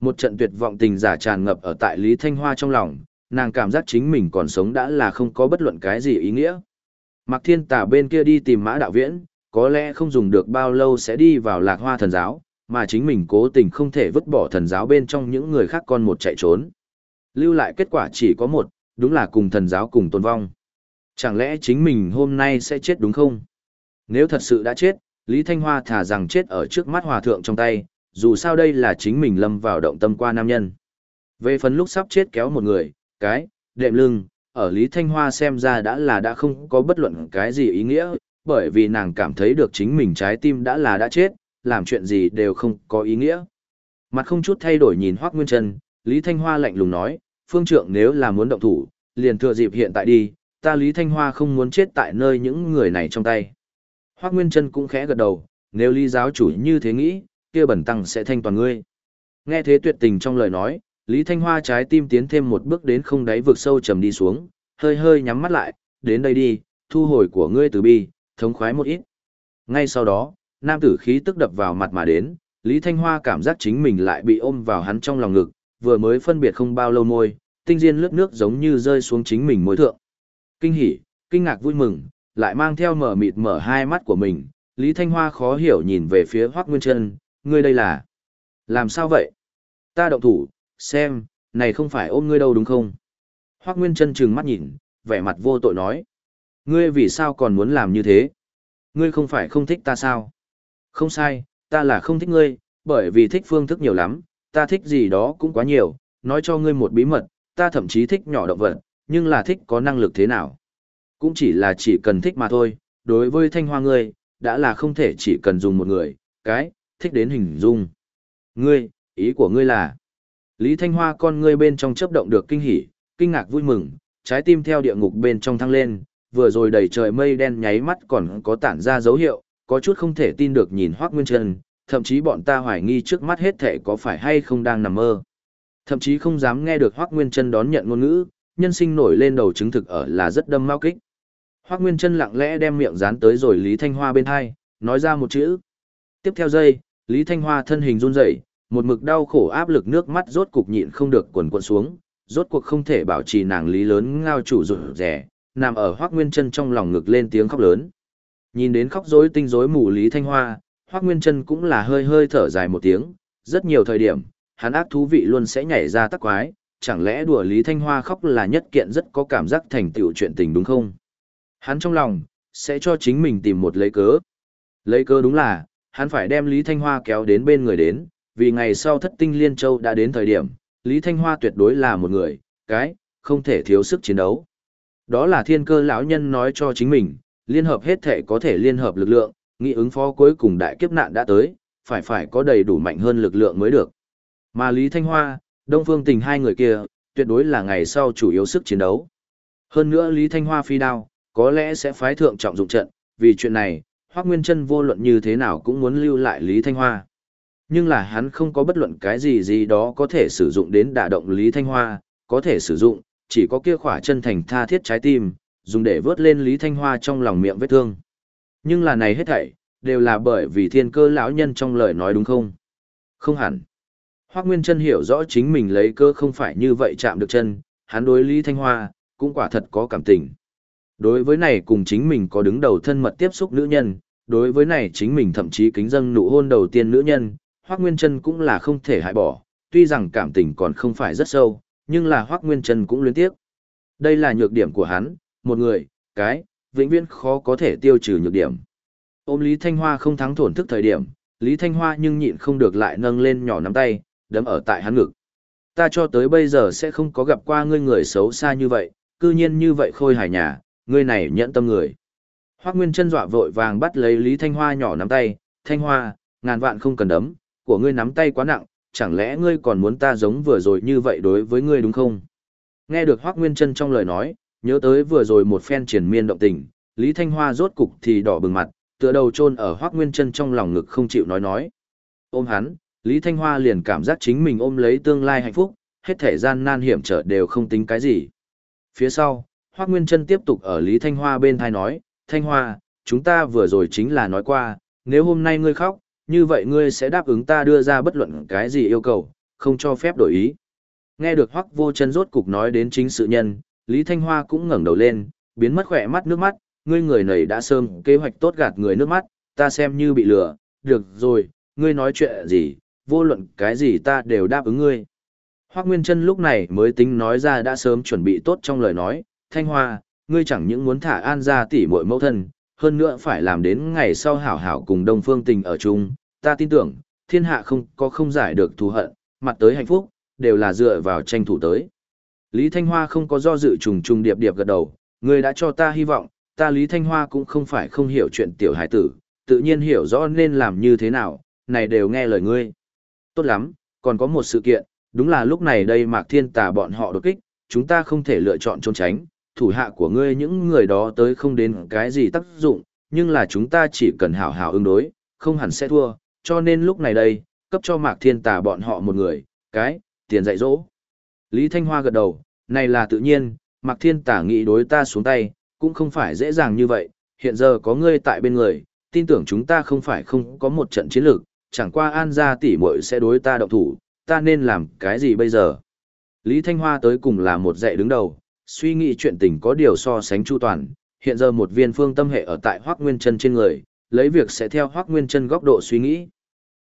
Một trận tuyệt vọng tình giả tràn ngập ở tại Lý Thanh Hoa trong lòng, nàng cảm giác chính mình còn sống đã là không có bất luận cái gì ý nghĩa. Mạc Thiên Tà bên kia đi tìm Mã Đạo Viễn, có lẽ không dùng được bao lâu sẽ đi vào lạc hoa thần giáo, mà chính mình cố tình không thể vứt bỏ thần giáo bên trong những người khác con một chạy trốn. Lưu lại kết quả chỉ có một, đúng là cùng thần giáo cùng tồn vong. Chẳng lẽ chính mình hôm nay sẽ chết đúng không? Nếu thật sự đã chết, Lý Thanh Hoa thả rằng chết ở trước mắt hòa thượng trong tay, dù sao đây là chính mình lâm vào động tâm qua nam nhân. Về phần lúc sắp chết kéo một người, cái, đệm lưng, ở Lý Thanh Hoa xem ra đã là đã không có bất luận cái gì ý nghĩa, bởi vì nàng cảm thấy được chính mình trái tim đã là đã chết, làm chuyện gì đều không có ý nghĩa. Mặt không chút thay đổi nhìn Hoác Nguyên Trân, Lý Thanh Hoa lạnh lùng nói, phương trượng nếu là muốn động thủ, liền thừa dịp hiện tại đi, ta Lý Thanh Hoa không muốn chết tại nơi những người này trong tay. Hoác Nguyên Trân cũng khẽ gật đầu, nếu Lý giáo chủ như thế nghĩ, kia bẩn tăng sẽ thanh toàn ngươi. Nghe thế tuyệt tình trong lời nói, Lý Thanh Hoa trái tim tiến thêm một bước đến không đáy vực sâu trầm đi xuống, hơi hơi nhắm mắt lại, đến đây đi, thu hồi của ngươi từ bi, thống khoái một ít. Ngay sau đó, nam tử khí tức đập vào mặt mà đến, Lý Thanh Hoa cảm giác chính mình lại bị ôm vào hắn trong lòng ngực, vừa mới phân biệt không bao lâu môi, tinh diên lướt nước giống như rơi xuống chính mình môi thượng. Kinh hỉ, kinh ngạc vui mừng, lại mang theo mở mịt mở hai mắt của mình, Lý Thanh Hoa khó hiểu nhìn về phía Hoắc Nguyên Trân, ngươi đây là... Làm sao vậy? Ta động thủ, xem, này không phải ôm ngươi đâu đúng không? Hoắc Nguyên Trân trừng mắt nhìn, vẻ mặt vô tội nói. Ngươi vì sao còn muốn làm như thế? Ngươi không phải không thích ta sao? Không sai, ta là không thích ngươi, bởi vì thích phương thức nhiều lắm, ta thích gì đó cũng quá nhiều, nói cho ngươi một bí mật, ta thậm chí thích nhỏ động vật, nhưng là thích có năng lực thế nào? Cũng chỉ là chỉ cần thích mà thôi, đối với thanh hoa ngươi, đã là không thể chỉ cần dùng một người, cái, thích đến hình dung. Ngươi, ý của ngươi là, Lý Thanh Hoa con ngươi bên trong chớp động được kinh hỉ, kinh ngạc vui mừng, trái tim theo địa ngục bên trong thăng lên, vừa rồi đầy trời mây đen nháy mắt còn có tản ra dấu hiệu, có chút không thể tin được nhìn Hoác Nguyên Trân, thậm chí bọn ta hoài nghi trước mắt hết thể có phải hay không đang nằm mơ. Thậm chí không dám nghe được Hoác Nguyên Trân đón nhận ngôn ngữ, nhân sinh nổi lên đầu chứng thực ở là rất đâm mau kích. Hoác Nguyên Trân lặng lẽ đem miệng dán tới rồi Lý Thanh Hoa bên hai, nói ra một chữ. Tiếp theo giây, Lý Thanh Hoa thân hình run rẩy, một mực đau khổ áp lực nước mắt rốt cục nhịn không được quần quần xuống, rốt cuộc không thể bảo trì nàng lý lớn ngao chủ rụt rẻ, nằm ở Hoắc Nguyên Chân trong lòng ngực lên tiếng khóc lớn. Nhìn đến khóc rối tinh rối mù Lý Thanh Hoa, Hoắc Nguyên Chân cũng là hơi hơi thở dài một tiếng, rất nhiều thời điểm, hắn ác thú vị luôn sẽ nhảy ra tắc quái, chẳng lẽ đùa Lý Thanh Hoa khóc là nhất kiện rất có cảm giác thành tựu chuyện tình đúng không? Hắn trong lòng, sẽ cho chính mình tìm một lấy cớ. Lấy cớ đúng là, hắn phải đem Lý Thanh Hoa kéo đến bên người đến, vì ngày sau thất tinh liên châu đã đến thời điểm, Lý Thanh Hoa tuyệt đối là một người, cái, không thể thiếu sức chiến đấu. Đó là thiên cơ lão nhân nói cho chính mình, liên hợp hết thể có thể liên hợp lực lượng, nghĩ ứng phó cuối cùng đại kiếp nạn đã tới, phải phải có đầy đủ mạnh hơn lực lượng mới được. Mà Lý Thanh Hoa, Đông Phương Tình hai người kia, tuyệt đối là ngày sau chủ yếu sức chiến đấu. Hơn nữa Lý Thanh Hoa phi đao, có lẽ sẽ phái thượng trọng dụng trận, vì chuyện này, Hoắc Nguyên Chân vô luận như thế nào cũng muốn lưu lại Lý Thanh Hoa. Nhưng là hắn không có bất luận cái gì gì đó có thể sử dụng đến đả động Lý Thanh Hoa, có thể sử dụng, chỉ có kia khỏa chân thành tha thiết trái tim, dùng để vớt lên Lý Thanh Hoa trong lòng miệng vết thương. Nhưng là này hết thảy, đều là bởi vì thiên cơ lão nhân trong lời nói đúng không? Không hẳn. Hoác Nguyên Trân hiểu rõ chính mình lấy cơ không phải như vậy chạm được chân, hắn đối Lý Thanh Hoa, cũng quả thật có cảm tình. Đối với này cùng chính mình có đứng đầu thân mật tiếp xúc nữ nhân, đối với này chính mình thậm chí kính dâng nụ hôn đầu tiên nữ nhân, Hoác Nguyên Trân cũng là không thể hại bỏ, tuy rằng cảm tình còn không phải rất sâu, nhưng là Hoác Nguyên Trần cũng luyến tiếc. Đây là nhược điểm của hắn, một người, cái, vĩnh viễn khó có thể tiêu trừ nhược điểm. Ôm Lý Thanh Hoa không thắng thổn thức thời điểm, Lý Thanh Hoa nhưng nhịn không được lại nâng lên nhỏ nắm tay, đấm ở tại hắn ngực. Ta cho tới bây giờ sẽ không có gặp qua ngươi người xấu xa như vậy, cư nhiên như vậy khôi hài nhà, ngươi này nhẫn tâm người. Hoác Nguyên chân dọa vội vàng bắt lấy Lý Thanh Hoa nhỏ nắm tay, Thanh Hoa, ngàn vạn không cần đấm, của ngươi nắm tay quá nặng, chẳng lẽ ngươi còn muốn ta giống vừa rồi như vậy đối với ngươi đúng không? Nghe được Hoác Nguyên Trân trong lời nói, nhớ tới vừa rồi một phen triển miên động tình, Lý Thanh Hoa rốt cục thì đỏ bừng mặt, tựa đầu chôn ở Hoác Nguyên Trân trong lòng ngực không chịu nói nói. Ôm hắn, Lý Thanh Hoa liền cảm giác chính mình ôm lấy tương lai hạnh phúc, hết thể gian nan hiểm trở đều không tính cái gì. Phía sau, Hoác Nguyên Trân tiếp tục ở Lý Thanh Hoa bên thai nói, Thanh Hoa, chúng ta vừa rồi chính là nói qua, nếu hôm nay ngươi khóc, như vậy ngươi sẽ đáp ứng ta đưa ra bất luận cái gì yêu cầu, không cho phép đổi ý. Nghe được Hoắc Vô Trân rốt cục nói đến chính sự nhân, Lý Thanh Hoa cũng ngẩng đầu lên, biến mất khỏe mắt nước mắt, ngươi người này đã sớm kế hoạch tốt gạt người nước mắt, ta xem như bị lừa, được rồi, ngươi nói chuyện gì, vô luận cái gì ta đều đáp ứng ngươi. Hoắc Nguyên Trân lúc này mới tính nói ra đã sớm chuẩn bị tốt trong lời nói, Thanh Hoa, ngươi chẳng những muốn thả an gia tỷ muội mẫu thân, hơn nữa phải làm đến ngày sau hảo hảo cùng Đông Phương Tình ở chung, ta tin tưởng, thiên hạ không có không giải được thù hận, mặt tới hạnh phúc, đều là dựa vào tranh thủ tới. Lý Thanh Hoa không có do dự trùng trùng điệp điệp gật đầu, ngươi đã cho ta hy vọng, ta Lý Thanh Hoa cũng không phải không hiểu chuyện tiểu hải tử, tự nhiên hiểu rõ nên làm như thế nào, này đều nghe lời ngươi. Tốt lắm, còn có một sự kiện, đúng là lúc này đây Mạc Thiên Tà bọn họ đột kích, chúng ta không thể lựa chọn trốn tránh, thủ hạ của ngươi những người đó tới không đến cái gì tác dụng, nhưng là chúng ta chỉ cần hảo hảo ứng đối, không hẳn sẽ thua, cho nên lúc này đây, cấp cho Mạc Thiên Tà bọn họ một người, cái, tiền dạy dỗ. Lý Thanh Hoa gật đầu, này là tự nhiên, Mạc Thiên Tà nghĩ đối ta xuống tay, cũng không phải dễ dàng như vậy, hiện giờ có ngươi tại bên người, tin tưởng chúng ta không phải không có một trận chiến lược, chẳng qua an gia tỷ muội sẽ đối ta động thủ, ta nên làm cái gì bây giờ? Lý Thanh Hoa tới cùng là một dạy đứng đầu, suy nghĩ chuyện tình có điều so sánh chu toàn, hiện giờ một viên phương tâm hệ ở tại Hoắc Nguyên Chân trên người, lấy việc sẽ theo Hoắc Nguyên Trân góc độ suy nghĩ.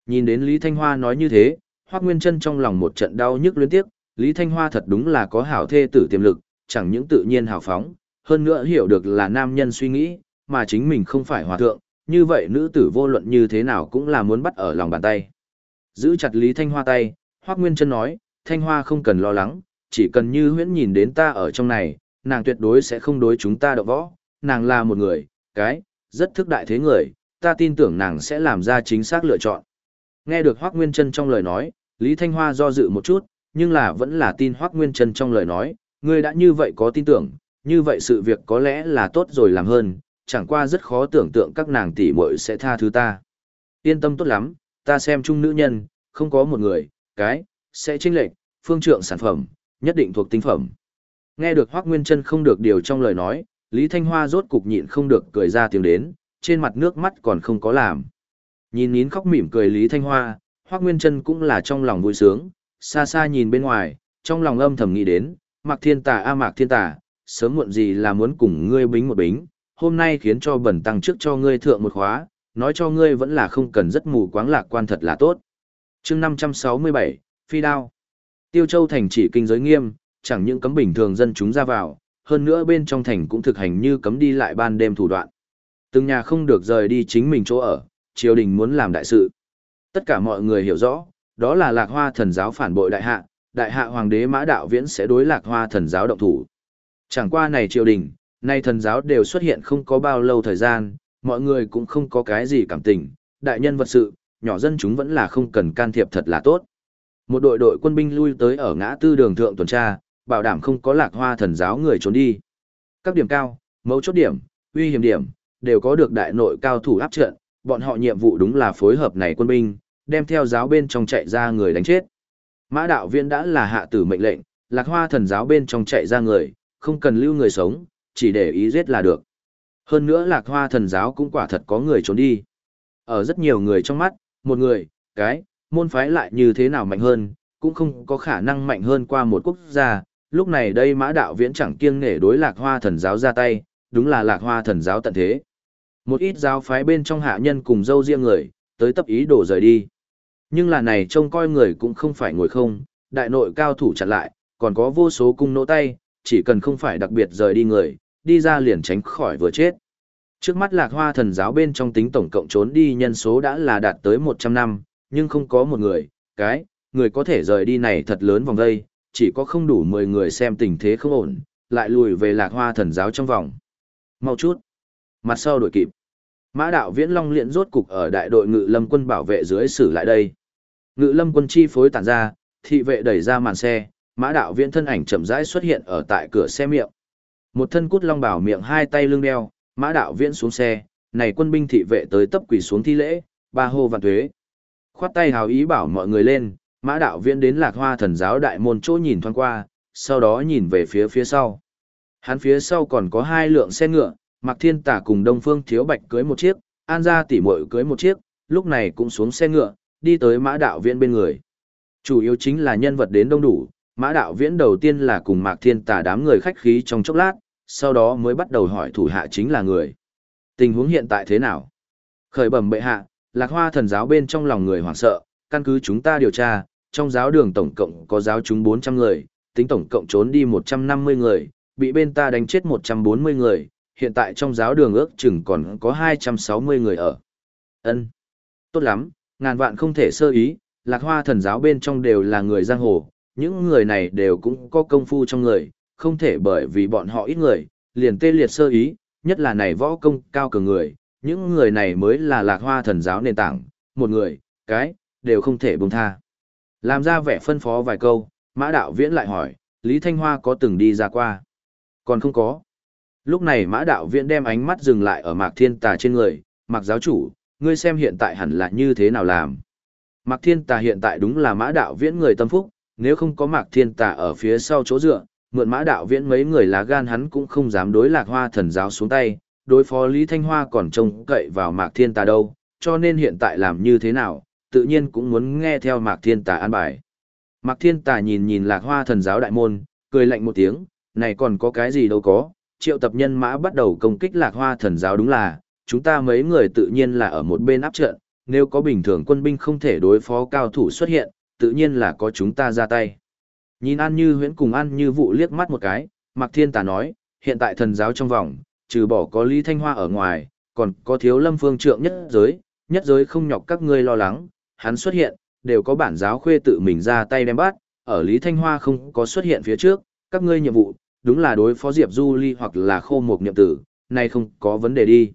Nhìn đến Lý Thanh Hoa nói như thế, Hoắc Nguyên Trân trong lòng một trận đau nhức liên tiếp, Lý Thanh Hoa thật đúng là có hảo thê tử tiềm lực, chẳng những tự nhiên hào phóng, hơn nữa hiểu được là nam nhân suy nghĩ, mà chính mình không phải hòa thượng, như vậy nữ tử vô luận như thế nào cũng là muốn bắt ở lòng bàn tay. Giữ chặt Lý Thanh Hoa tay, Hoác Nguyên Trân nói, Thanh Hoa không cần lo lắng, chỉ cần như huyễn nhìn đến ta ở trong này, nàng tuyệt đối sẽ không đối chúng ta động võ, nàng là một người, cái, rất thức đại thế người, ta tin tưởng nàng sẽ làm ra chính xác lựa chọn. Nghe được Hoác Nguyên Trân trong lời nói, Lý Thanh Hoa do dự một chút, nhưng là vẫn là tin Hoác Nguyên Trân trong lời nói, ngươi đã như vậy có tin tưởng, như vậy sự việc có lẽ là tốt rồi làm hơn, chẳng qua rất khó tưởng tượng các nàng tỷ muội sẽ tha thứ ta. Yên tâm tốt lắm, ta xem chung nữ nhân, không có một người, cái, sẽ chênh lệch, phương trượng sản phẩm, nhất định thuộc tinh phẩm. Nghe được Hoắc Nguyên Trân không được điều trong lời nói, Lý Thanh Hoa rốt cục nhịn không được cười ra tiếng đến, trên mặt nước mắt còn không có làm. Nhìn nín khóc mỉm cười Lý Thanh Hoa, Hoắc Nguyên Trân cũng là trong lòng vui sướng, xa xa nhìn bên ngoài, trong lòng âm thầm nghĩ đến, Mạc Thiên Tà a Mạc Thiên Tà, sớm muộn gì là muốn cùng ngươi bính một bính, hôm nay khiến cho bẩn tăng trước cho ngươi thượng một khóa, nói cho ngươi vẫn là không cần rất mù quáng lạc quan thật là tốt. chương 567, Phi Đao. Tiêu Châu thành chỉ kinh giới nghiêm, chẳng những cấm bình thường dân chúng ra vào, hơn nữa bên trong thành cũng thực hành như cấm đi lại ban đêm thủ đoạn. Từng nhà không được rời đi chính mình chỗ ở, triều đình muốn làm đại sự. Tất cả mọi người hiểu rõ, đó là lạc hoa thần giáo phản bội đại hạ, đại hạ hoàng đế mã đạo viễn sẽ đối lạc hoa thần giáo động thủ. Chẳng qua này triều đình, nay thần giáo đều xuất hiện không có bao lâu thời gian, mọi người cũng không có cái gì cảm tình, đại nhân vật sự, nhỏ dân chúng vẫn là không cần can thiệp thật là tốt. Một đội đội quân binh lui tới ở ngã tư đường thượng tuần tra, bảo đảm không có lạc hoa thần giáo người trốn đi. Các điểm cao, mấu chốt điểm, uy hiểm điểm, đều có được đại nội cao thủ áp trận, bọn họ nhiệm vụ đúng là phối hợp này quân binh, đem theo giáo bên trong chạy ra người đánh chết. Mã đạo viên đã là hạ tử mệnh lệnh, lạc hoa thần giáo bên trong chạy ra người, không cần lưu người sống, chỉ để ý giết là được. Hơn nữa lạc hoa thần giáo cũng quả thật có người trốn đi. Ở rất nhiều người trong mắt, một người, cái, môn phái lại như thế nào mạnh hơn, cũng không có khả năng mạnh hơn qua một quốc gia. Lúc này đây mã đạo viễn chẳng kiêng nể đối lạc hoa thần giáo ra tay, đúng là lạc hoa thần giáo tận thế. Một ít giáo phái bên trong hạ nhân cùng dâu riêng người, tới tập ý đổ rời đi. Nhưng là này trông coi người cũng không phải ngồi không, đại nội cao thủ chặn lại, còn có vô số cung nỗ tay, chỉ cần không phải đặc biệt rời đi người, đi ra liền tránh khỏi vừa chết. Trước mắt lạc hoa thần giáo bên trong tính tổng cộng trốn đi nhân số đã là đạt tới 100 năm, nhưng không có một người, cái, người có thể rời đi này thật lớn vòng đây, chỉ có không đủ 10 người xem tình thế không ổn, lại lùi về lạc hoa thần giáo trong vòng. Mau chút. Mặt sau đổi kịp. Mã đạo viễn long liện rốt cục ở đại đội ngự lâm quân bảo vệ dưới xử lại đây. Ngự lâm quân chi phối tản ra, thị vệ đẩy ra màn xe, mã đạo viễn thân ảnh chậm rãi xuất hiện ở tại cửa xe miệng. Một thân cút long bảo miệng hai tay lưng đeo, mã đạo viễn xuống xe, này quân binh thị vệ tới tấp quỷ xuống thi lễ, ba hô vạn thuế. Khoát tay hào ý bảo mọi người lên, mã đạo viễn đến lạc hoa thần giáo đại môn chỗ nhìn thoáng qua, sau đó nhìn về phía phía sau. Hắn phía sau còn có hai lượng xe ngựa, Mạc Thiên Tả cùng Đông Phương Thiếu Bạch cưới một chiếc, An gia tỷ muội cưới một chiếc, lúc này cũng xuống xe ngựa, đi tới Mã Đạo Viễn bên người. Chủ yếu chính là nhân vật đến đông đủ, Mã Đạo Viễn đầu tiên là cùng Mạc Thiên Tả đám người khách khí trong chốc lát, sau đó mới bắt đầu hỏi thủ hạ chính là người. Tình huống hiện tại thế nào? Khởi bẩm bệ hạ, Lạc Hoa thần giáo bên trong lòng người hoảng sợ, căn cứ chúng ta điều tra, trong giáo đường tổng cộng có giáo chúng 400 người, tính tổng cộng trốn đi 150 người, bị bên ta đánh chết 140 người, hiện tại trong giáo đường ước chừng còn có 260 người ở. Ân, Tốt lắm, ngàn vạn không thể sơ ý, lạc hoa thần giáo bên trong đều là người giang hồ, những người này đều cũng có công phu trong người, không thể bởi vì bọn họ ít người, liền tê liệt sơ ý, nhất là này võ công cao cường người, những người này mới là lạc hoa thần giáo nền tảng, một người, cái, đều không thể buông tha. Làm ra vẻ phân phó vài câu, mã đạo viễn lại hỏi, Lý Thanh Hoa có từng đi ra qua? Còn không có. Lúc này mã đạo viễn đem ánh mắt dừng lại ở mạc thiên tà trên người, mạc giáo chủ, ngươi xem hiện tại hẳn là như thế nào làm. Mạc thiên tà hiện tại đúng là mã đạo viễn người tâm phúc, nếu không có mạc thiên tà ở phía sau chỗ dựa, mượn mã đạo viễn mấy người lá gan hắn cũng không dám đối lạc hoa thần giáo xuống tay, đối phó Lý Thanh Hoa còn trông cậy vào mạc thiên tà đâu, cho nên hiện tại làm như thế nào, tự nhiên cũng muốn nghe theo mạc thiên tà an bài. Mạc thiên tà nhìn nhìn lạc hoa thần giáo đại môn, cười lạnh một tiếng, này còn có cái gì đâu có, triệu tập nhân mã bắt đầu công kích lạc hoa thần giáo đúng là, chúng ta mấy người tự nhiên là ở một bên áp trận, nếu có bình thường quân binh không thể đối phó cao thủ xuất hiện, tự nhiên là có chúng ta ra tay. Nhìn An Như huyễn cùng An Như vụ liếc mắt một cái, Mạc Thiên Tà nói, hiện tại thần giáo trong vòng, trừ bỏ có Lý Thanh Hoa ở ngoài, còn có thiếu lâm phương trượng nhất giới, nhất giới không nhọc các ngươi lo lắng, hắn xuất hiện, đều có bản giáo khuê tự mình ra tay đem bắt, ở Lý Thanh Hoa không có xuất hiện phía trước, các ngươi nhiệm vụ, đúng là đối phó Diệp Du Ly hoặc là khô một niệm tử, nay không có vấn đề đi.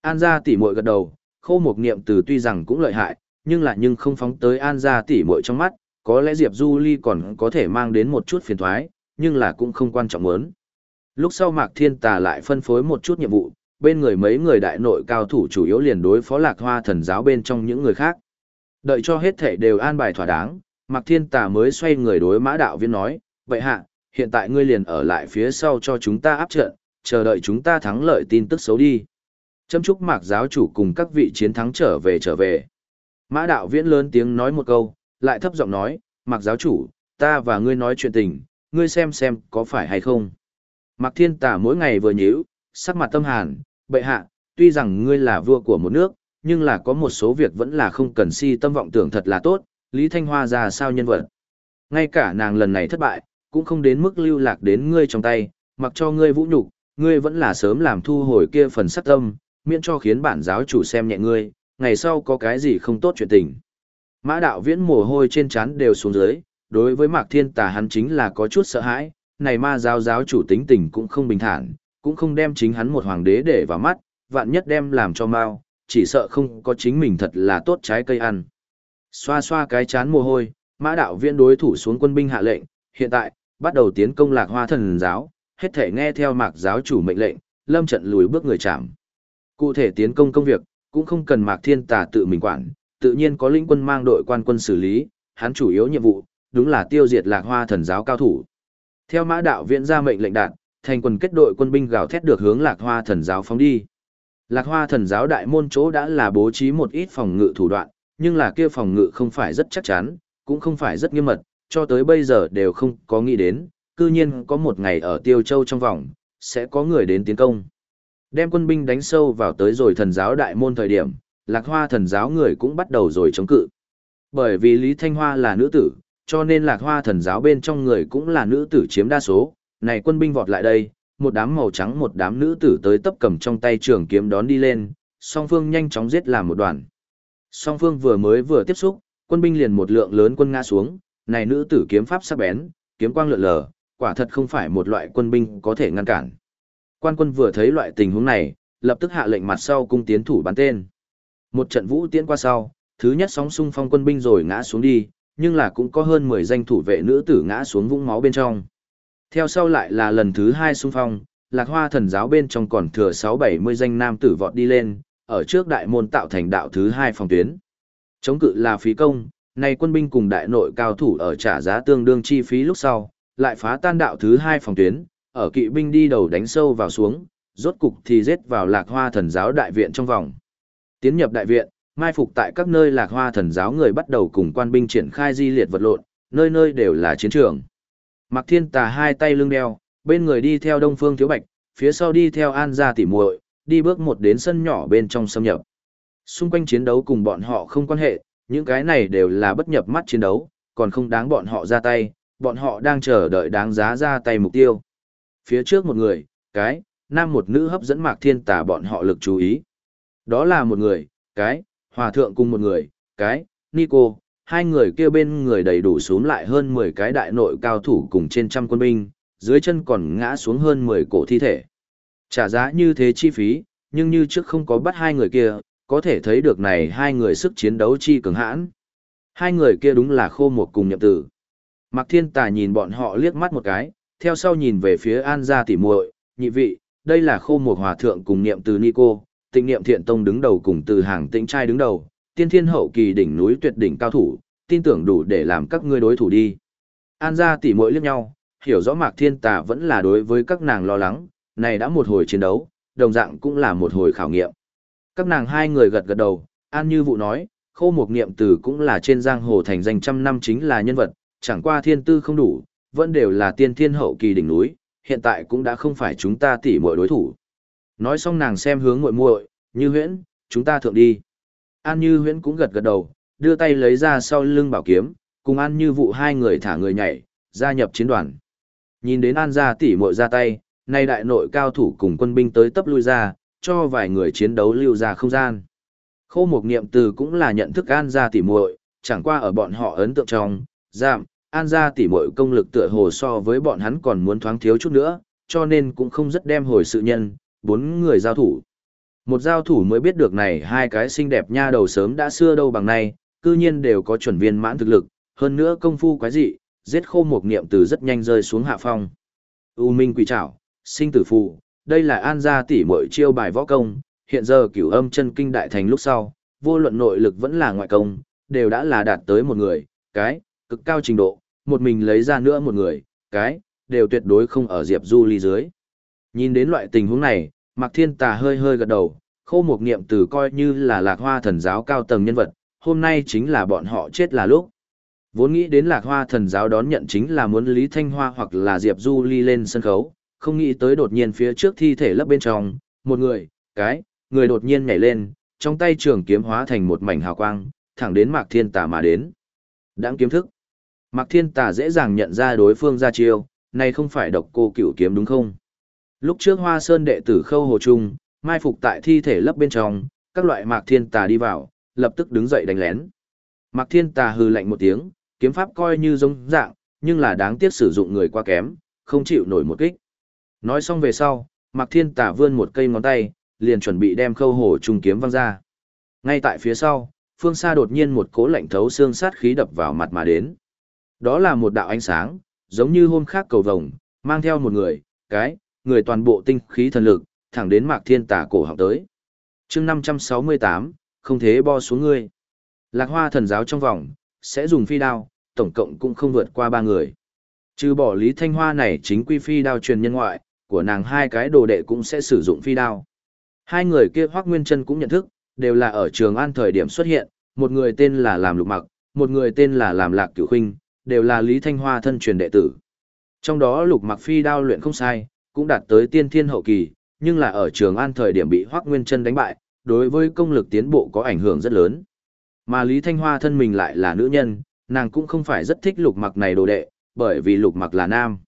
An gia tỷ muội gật đầu, khô một niệm tử tuy rằng cũng lợi hại, nhưng là nhưng không phóng tới An gia tỷ muội trong mắt, có lẽ Diệp Du Ly còn có thể mang đến một chút phiền thoái, nhưng là cũng không quan trọng muốn. Lúc sau Mạc Thiên Tà lại phân phối một chút nhiệm vụ, bên người mấy người đại nội cao thủ chủ yếu liền đối phó lạc hoa thần giáo bên trong những người khác. Đợi cho hết thể đều an bài thỏa đáng, Mạc Thiên Tà mới xoay người đối mã đạo viên nói, vậy hạ, hiện tại ngươi liền ở lại phía sau cho chúng ta áp trận, chờ đợi chúng ta thắng lợi tin tức xấu đi. Châm chúc mạc giáo chủ cùng các vị chiến thắng trở về trở về. Mã đạo viễn lớn tiếng nói một câu, lại thấp giọng nói, mạc giáo chủ, ta và ngươi nói chuyện tình, ngươi xem xem có phải hay không. Mạc thiên tả mỗi ngày vừa nhíu, sắc mặt tâm hàn, bệ hạ, tuy rằng ngươi là vua của một nước, nhưng là có một số việc vẫn là không cần si tâm vọng tưởng thật là tốt, Lý Thanh Hoa ra sao nhân vật. Ngay cả nàng lần này thất bại, cũng không đến mức lưu lạc đến ngươi trong tay, mặc cho ngươi vũ nhục, ngươi vẫn là sớm làm thu hồi kia phần sát tâm, miễn cho khiến bản giáo chủ xem nhẹ ngươi, ngày sau có cái gì không tốt chuyện tình. Mã đạo viễn mồ hôi trên trán đều xuống dưới, đối với Mạc Thiên Tà hắn chính là có chút sợ hãi, này ma giáo giáo chủ tính tình cũng không bình thản, cũng không đem chính hắn một hoàng đế để vào mắt, vạn nhất đem làm cho mau, chỉ sợ không có chính mình thật là tốt trái cây ăn. Xoa xoa cái chán mồ hôi, Mã đạo viên đối thủ xuống quân binh hạ lệnh, hiện tại, bắt đầu tiến công lạc hoa thần giáo, hết thể nghe theo mạc giáo chủ mệnh lệnh, lâm trận lùi bước người chạm. Cụ thể tiến công công việc, cũng không cần mạc thiên tà tự mình quản, tự nhiên có lĩnh quân mang đội quan quân xử lý, hắn chủ yếu nhiệm vụ, đúng là tiêu diệt lạc hoa thần giáo cao thủ. Theo mã đạo viện ra mệnh lệnh đạt, thành quần kết đội quân binh gào thét được hướng lạc hoa thần giáo phóng đi. Lạc hoa thần giáo đại môn chỗ đã là bố trí một ít phòng ngự thủ đoạn, nhưng là kia phòng ngự không phải rất chắc chắn, cũng không phải rất nghiêm mật, cho tới bây giờ đều không có nghĩ đến, cư nhiên có một ngày ở Tiêu Châu trong vòng, sẽ có người đến tiến công. Đem quân binh đánh sâu vào tới rồi thần giáo đại môn thời điểm, lạc hoa thần giáo người cũng bắt đầu rồi chống cự. Bởi vì Lý Thanh Hoa là nữ tử, cho nên lạc hoa thần giáo bên trong người cũng là nữ tử chiếm đa số. Này quân binh vọt lại đây, một đám màu trắng một đám nữ tử tới tấp cầm trong tay trường kiếm đón đi lên, song phương nhanh chóng giết làm một đoàn. Song phương vừa mới vừa tiếp xúc, quân binh liền một lượng lớn quân ngã xuống, này nữ tử kiếm pháp sắc bén, kiếm quang lượn lờ, quả thật không phải một loại quân binh có thể ngăn cản. Quan quân vừa thấy loại tình huống này, lập tức hạ lệnh mặt sau cung tiến thủ bắn tên. Một trận vũ tiến qua sau, thứ nhất sóng xung phong quân binh rồi ngã xuống đi, nhưng là cũng có hơn 10 danh thủ vệ nữ tử ngã xuống vũng máu bên trong. Theo sau lại là lần thứ hai xung phong, lạc hoa thần giáo bên trong còn thừa 6-70 danh nam tử vọt đi lên, ở trước đại môn tạo thành đạo thứ hai phòng tuyến. Chống cự là phí công, này quân binh cùng đại nội cao thủ ở trả giá tương đương chi phí lúc sau, lại phá tan đạo thứ hai phòng tuyến, ở kỵ binh đi đầu đánh sâu vào xuống, rốt cục thì giết vào lạc hoa thần giáo đại viện trong vòng. Tiến nhập đại viện, mai phục tại các nơi lạc hoa thần giáo người bắt đầu cùng quan binh triển khai di liệt vật lộn, nơi nơi đều là chiến trường. Mạc thiên tà hai tay lưng đeo, bên người đi theo đông phương thiếu bạch, phía sau đi theo an gia Tỷ muội, đi bước một đến sân nhỏ bên trong xâm nhập. Xung quanh chiến đấu cùng bọn họ không quan hệ, những cái này đều là bất nhập mắt chiến đấu, còn không đáng bọn họ ra tay, bọn họ đang chờ đợi đáng giá ra tay mục tiêu. Phía trước một người, cái, nam một nữ hấp dẫn mạc thiên tà bọn họ lực chú ý. Đó là một người, cái, hòa thượng cùng một người, cái, Nico, hai người kia bên người đầy đủ xuống lại hơn 10 cái đại nội cao thủ cùng trên trăm quân binh, dưới chân còn ngã xuống hơn 10 cổ thi thể. Trả giá như thế chi phí, nhưng như trước không có bắt hai người kia, có thể thấy được này hai người sức chiến đấu chi cường hãn. Hai người kia đúng là khô một cùng nhậm tử. Mạc Thiên Tà nhìn bọn họ liếc mắt một cái, theo sau nhìn về phía An gia tỉ muội, nhị vị, đây là khô một hòa thượng cùng niệm từ Nico, tịnh niệm thiện tông đứng đầu cùng từ hàng tĩnh trai đứng đầu, tiên thiên hậu kỳ đỉnh núi tuyệt đỉnh cao thủ, tin tưởng đủ để làm các ngươi đối thủ đi. An gia tỉ muội liếc nhau, hiểu rõ Mạc Thiên Tà vẫn là đối với các nàng lo lắng, này đã một hồi chiến đấu, đồng dạng cũng là một hồi khảo nghiệm. Các nàng hai người gật gật đầu, An Như Vụ nói, khô một niệm từ cũng là trên giang hồ thành danh trăm năm chính là nhân vật, chẳng qua thiên tư không đủ, vẫn đều là tiên thiên hậu kỳ đỉnh núi, hiện tại cũng đã không phải chúng ta tỉ muội đối thủ. Nói xong nàng xem hướng muội muội, Như Huyễn, chúng ta thượng đi. An Như Huyễn cũng gật gật đầu, đưa tay lấy ra sau lưng bảo kiếm, cùng An Như vụ hai người thả người nhảy, gia nhập chiến đoàn. Nhìn đến An gia tỷ muội ra tay, nay đại nội cao thủ cùng quân binh tới tấp lui ra, cho vài người chiến đấu lưu ra không gian. Khô Mục Niệm Từ cũng là nhận thức An gia tỷ muội, chẳng qua ở bọn họ ấn tượng trong, giảm, An gia tỷ muội công lực tựa hồ so với bọn hắn còn muốn thoáng thiếu chút nữa, cho nên cũng không rất đem hồi sự nhân, bốn người giao thủ. Một giao thủ mới biết được này hai cái xinh đẹp nha đầu sớm đã xưa đâu bằng nay, cư nhiên đều có chuẩn viên mãn thực lực, hơn nữa công phu quái dị, giết khô một niệm từ rất nhanh rơi xuống hạ phong. U Minh Quỷ Trảo, sinh tử phù, đây là an gia tỷ muội chiêu bài võ công, hiện giờ cửu âm chân kinh đại thành lúc sau, vô luận nội lực vẫn là ngoại công, đều đã là đạt tới một người, cái, cực cao trình độ, một mình lấy ra nữa một người, cái, đều tuyệt đối không ở Diệp Du ly dưới. Nhìn đến loại tình huống này, Mạc Thiên Tà hơi hơi gật đầu, khô một niệm từ coi như là lạc hoa thần giáo cao tầng nhân vật, hôm nay chính là bọn họ chết là lúc. Vốn nghĩ đến lạc hoa thần giáo đón nhận chính là muốn Lý Thanh Hoa hoặc là Diệp Du ly lên sân khấu, không nghĩ tới đột nhiên phía trước thi thể lấp bên trong, một người, cái, người đột nhiên nhảy lên, trong tay trường kiếm hóa thành một mảnh hào quang, thẳng đến Mạc Thiên Tà mà đến. Đãng kiếm thức. Mạc Thiên Tà dễ dàng nhận ra đối phương ra chiêu, này không phải độc cô cửu kiếm đúng không? Lúc trước Hoa Sơn đệ tử Khâu Hồ Trung, mai phục tại thi thể lấp bên trong, các loại Mạc Thiên Tà đi vào, lập tức đứng dậy đánh lén. Mạc Thiên Tà hừ lạnh một tiếng, kiếm pháp coi như giống dạng, nhưng là đáng tiếc sử dụng người quá kém, không chịu nổi một kích. Nói xong về sau, Mạc Thiên Tà vươn một cây ngón tay, liền chuẩn bị đem Khâu Hồ Trung kiếm văng ra. Ngay tại phía sau, phương xa đột nhiên một cỗ lạnh thấu xương sát khí đập vào mặt mà đến. Đó là một đạo ánh sáng, giống như hôm khác cầu vồng, mang theo một người, cái, người toàn bộ tinh khí thần lực, thẳng đến Mạc Thiên Tà cổ học tới. chương 568, không thế bo xuống ngươi. Lạc hoa thần giáo trong vòng, sẽ dùng phi đao, tổng cộng cũng không vượt qua ba người. Trừ bỏ Lý Thanh Hoa này chính quy phi đao truyền nhân ngoại, của nàng hai cái đồ đệ cũng sẽ sử dụng phi đao. Hai người kia Hoắc Nguyên Chân cũng nhận thức, đều là ở Trường An thời điểm xuất hiện, một người tên là Làm Lục Mặc, một người tên là Làm Lạc Cửu Khuynh, đều là Lý Thanh Hoa thân truyền đệ tử. Trong đó Lục Mặc phi đao luyện không sai, cũng đạt tới tiên thiên hậu kỳ, nhưng là ở Trường An thời điểm bị Hoắc Nguyên Chân đánh bại, đối với công lực tiến bộ có ảnh hưởng rất lớn. Mà Lý Thanh Hoa thân mình lại là nữ nhân, nàng cũng không phải rất thích Lục Mặc này đồ đệ, bởi vì Lục Mặc là nam.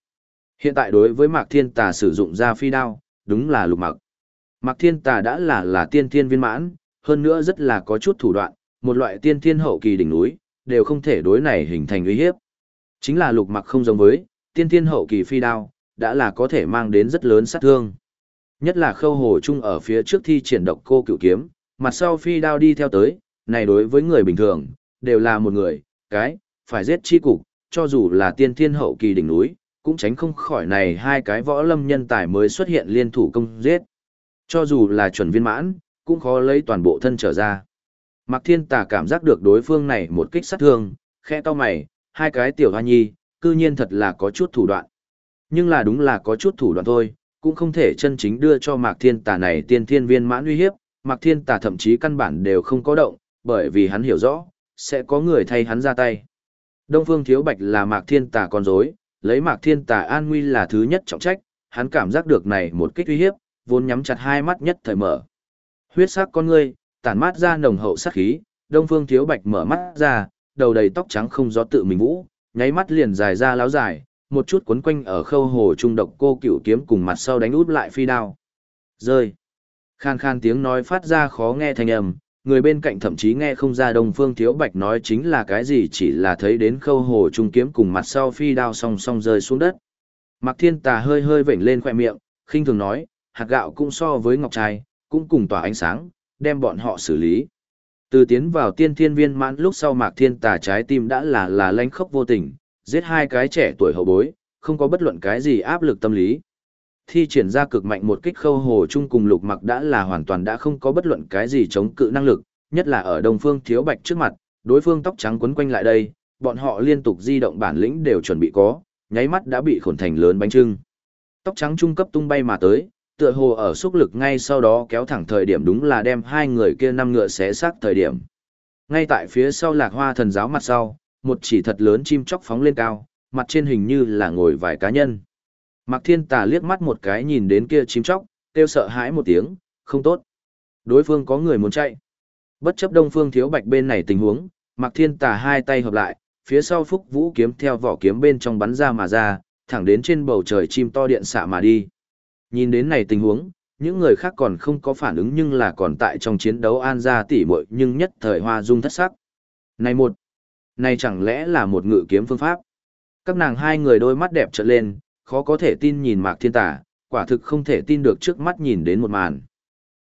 Hiện tại đối với Mạc Thiên Tà sử dụng ra phi đao, đúng là Lục Mặc. Mạc Thiên Tà đã là là tiên thiên viên mãn, hơn nữa rất là có chút thủ đoạn, một loại tiên thiên hậu kỳ đỉnh núi, đều không thể đối này hình thành uy hiếp. Chính là Lục Mặc không giống với, tiên thiên hậu kỳ phi đao, đã là có thể mang đến rất lớn sát thương. Nhất là khâu hồ chung ở phía trước thi triển độc cô cửu kiếm, mặt sau phi đao đi theo tới, này đối với người bình thường, đều là một người, cái, phải giết chi cục, cho dù là tiên thiên hậu kỳ đỉnh núi, cũng tránh không khỏi này hai cái võ lâm nhân tài mới xuất hiện liên thủ công giết. Cho dù là chuẩn viên mãn, cũng khó lấy toàn bộ thân trở ra. Mạc Thiên Tà cảm giác được đối phương này một kích sát thương, khẽ to mày, hai cái tiểu hoa nhi, cư nhiên thật là có chút thủ đoạn. Nhưng là đúng là có chút thủ đoạn thôi, cũng không thể chân chính đưa cho Mạc Thiên Tà này tiên thiên viên mãn uy hiếp, Mạc Thiên Tà thậm chí căn bản đều không có động, bởi vì hắn hiểu rõ, sẽ có người thay hắn ra tay. Đông Phương Thiếu Bạch là Mạc Thiên Tà con rối, lấy Mạc Thiên Tà an nguy là thứ nhất trọng trách, hắn cảm giác được này một kích uy hiếp, vốn nhắm chặt hai mắt nhất thời mở. Huyết sắc con ngươi, tản mát ra nồng hậu sát khí, Đông Phương Thiếu Bạch mở mắt ra, đầu đầy tóc trắng không gió tự mình vũ, nháy mắt liền dài ra láo dài, một chút cuốn quanh ở khâu hồ trung độc cô cửu kiếm cùng mặt sau đánh út lại phi đao. Rơi. Khan khan tiếng nói phát ra khó nghe thành âm, người bên cạnh thậm chí nghe không ra Đông Phương Thiếu Bạch nói chính là cái gì chỉ là thấy đến khâu hồ trung kiếm cùng mặt sau phi đao song song rơi xuống đất. Mạc Thiên Tà hơi hơi vểnh lên khoe miệng, khinh thường nói, hạt gạo cũng so với ngọc trai, cũng cùng tỏa ánh sáng, đem bọn họ xử lý. Từ tiến vào tiên thiên viên mãn lúc sau Mạc Thiên Tà trái tim đã là là lanh khốc vô tình, giết hai cái trẻ tuổi hậu bối, không có bất luận cái gì áp lực tâm lý. Thi triển ra cực mạnh một kích khâu hồ chung cùng lục mặc đã là hoàn toàn đã không có bất luận cái gì chống cự năng lực, nhất là ở đông phương thiếu bạch trước mặt, đối phương tóc trắng quấn quanh lại đây, bọn họ liên tục di động bản lĩnh đều chuẩn bị có, nháy mắt đã bị khổn thành lớn bánh trưng. Tóc trắng trung cấp tung bay mà tới, tựa hồ ở xúc lực ngay sau đó kéo thẳng thời điểm đúng là đem hai người kia năm ngựa xé xác thời điểm. Ngay tại phía sau lạc hoa thần giáo mặt sau, một chỉ thật lớn chim chóc phóng lên cao, mặt trên hình như là ngồi vài cá nhân. Mạc Thiên Tà liếc mắt một cái nhìn đến kia chim chóc, kêu sợ hãi một tiếng, không tốt. Đối phương có người muốn chạy. Bất chấp Đông Phương Thiếu Bạch bên này tình huống, Mạc Thiên Tà hai tay hợp lại, phía sau Phúc Vũ kiếm theo vỏ kiếm bên trong bắn ra mà ra, thẳng đến trên bầu trời chim to điện xạ mà đi. Nhìn đến này tình huống, những người khác còn không có phản ứng nhưng là còn tại trong chiến đấu an ra tỉ muội nhưng nhất thời hoa dung thất sắc. Này một, này chẳng lẽ là một ngự kiếm phương pháp? Các nàng hai người đôi mắt đẹp trợn lên, khó có thể tin nhìn Mạc Thiên Tà, quả thực không thể tin được trước mắt nhìn đến một màn.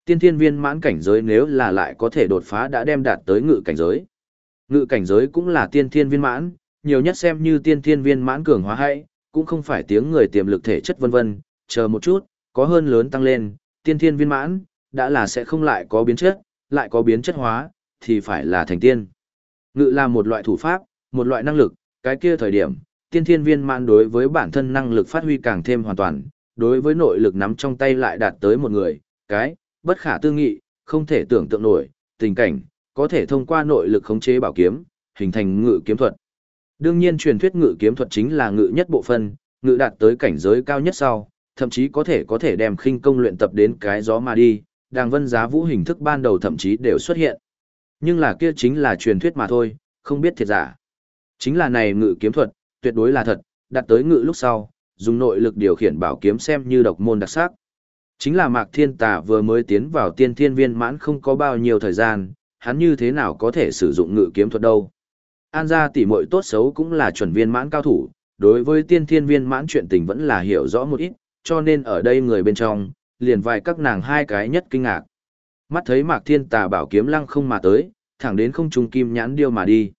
Tiên thiên viên mãn cảnh giới nếu là lại có thể đột phá đã đem đạt tới ngự cảnh giới. Ngự cảnh giới cũng là tiên thiên viên mãn, nhiều nhất xem như tiên thiên viên mãn cường hóa hay, cũng không phải tiếng người tiềm lực thể chất vân vân, chờ một chút, có hơn lớn tăng lên, tiên thiên viên mãn, đã là sẽ không lại có biến chất, lại có biến chất hóa, thì phải là thành tiên. Ngự là một loại thủ pháp, một loại năng lực, cái kia thời điểm, tiên thiên viên mãn đối với bản thân năng lực phát huy càng thêm hoàn toàn, đối với nội lực nắm trong tay lại đạt tới một người, cái, bất khả tư nghị, không thể tưởng tượng nổi, tình cảnh, có thể thông qua nội lực khống chế bảo kiếm, hình thành ngự kiếm thuật. Đương nhiên truyền thuyết ngự kiếm thuật chính là ngự nhất bộ phân, ngự đạt tới cảnh giới cao nhất sau, thậm chí có thể có thể đem khinh công luyện tập đến cái gió mà đi, đàng vân giá vũ hình thức ban đầu thậm chí đều xuất hiện. Nhưng là kia chính là truyền thuyết mà thôi, không biết thiệt giả. Chính là này ngự kiếm thuật, tuyệt đối là thật, đặt tới ngự lúc sau, dùng nội lực điều khiển bảo kiếm xem như độc môn đặc sắc. Chính là Mạc Thiên Tà vừa mới tiến vào tiên thiên viên mãn không có bao nhiêu thời gian, hắn như thế nào có thể sử dụng ngự kiếm thuật đâu. An gia tỷ muội tốt xấu cũng là chuẩn viên mãn cao thủ, đối với tiên thiên viên mãn chuyện tình vẫn là hiểu rõ một ít, cho nên ở đây người bên trong, liền vài các nàng hai cái nhất kinh ngạc. Mắt thấy Mạc Thiên Tà bảo kiếm lăng không mà tới, thẳng đến không trung kim nhãn điêu mà đi.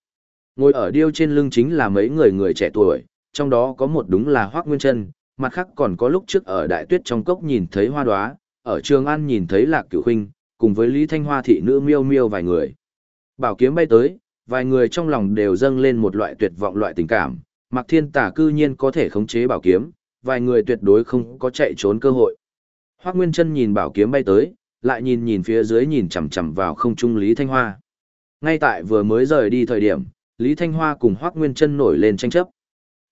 Ngồi ở điêu trên lưng chính là mấy người người trẻ tuổi, trong đó có một đúng là Hoác Nguyên Trân, mặt khác còn có lúc trước ở đại tuyết trong cốc nhìn thấy hoa đoá, ở trường an nhìn thấy lạc cửu huynh, cùng với Lý Thanh Hoa thị nữ miêu miêu vài người. Bảo kiếm bay tới, vài người trong lòng đều dâng lên một loại tuyệt vọng loại tình cảm, Mạc Thiên Tả cư nhiên có thể khống chế bảo kiếm, vài người tuyệt đối không có chạy trốn cơ hội. Hoắc Nguyên Chân nhìn bảo kiếm bay tới, lại nhìn nhìn phía dưới nhìn chằm chằm vào không trung Lý Thanh Hoa. Ngay tại vừa mới rời đi thời điểm, Lý Thanh Hoa cùng Hoắc Nguyên Chân nổi lên tranh chấp.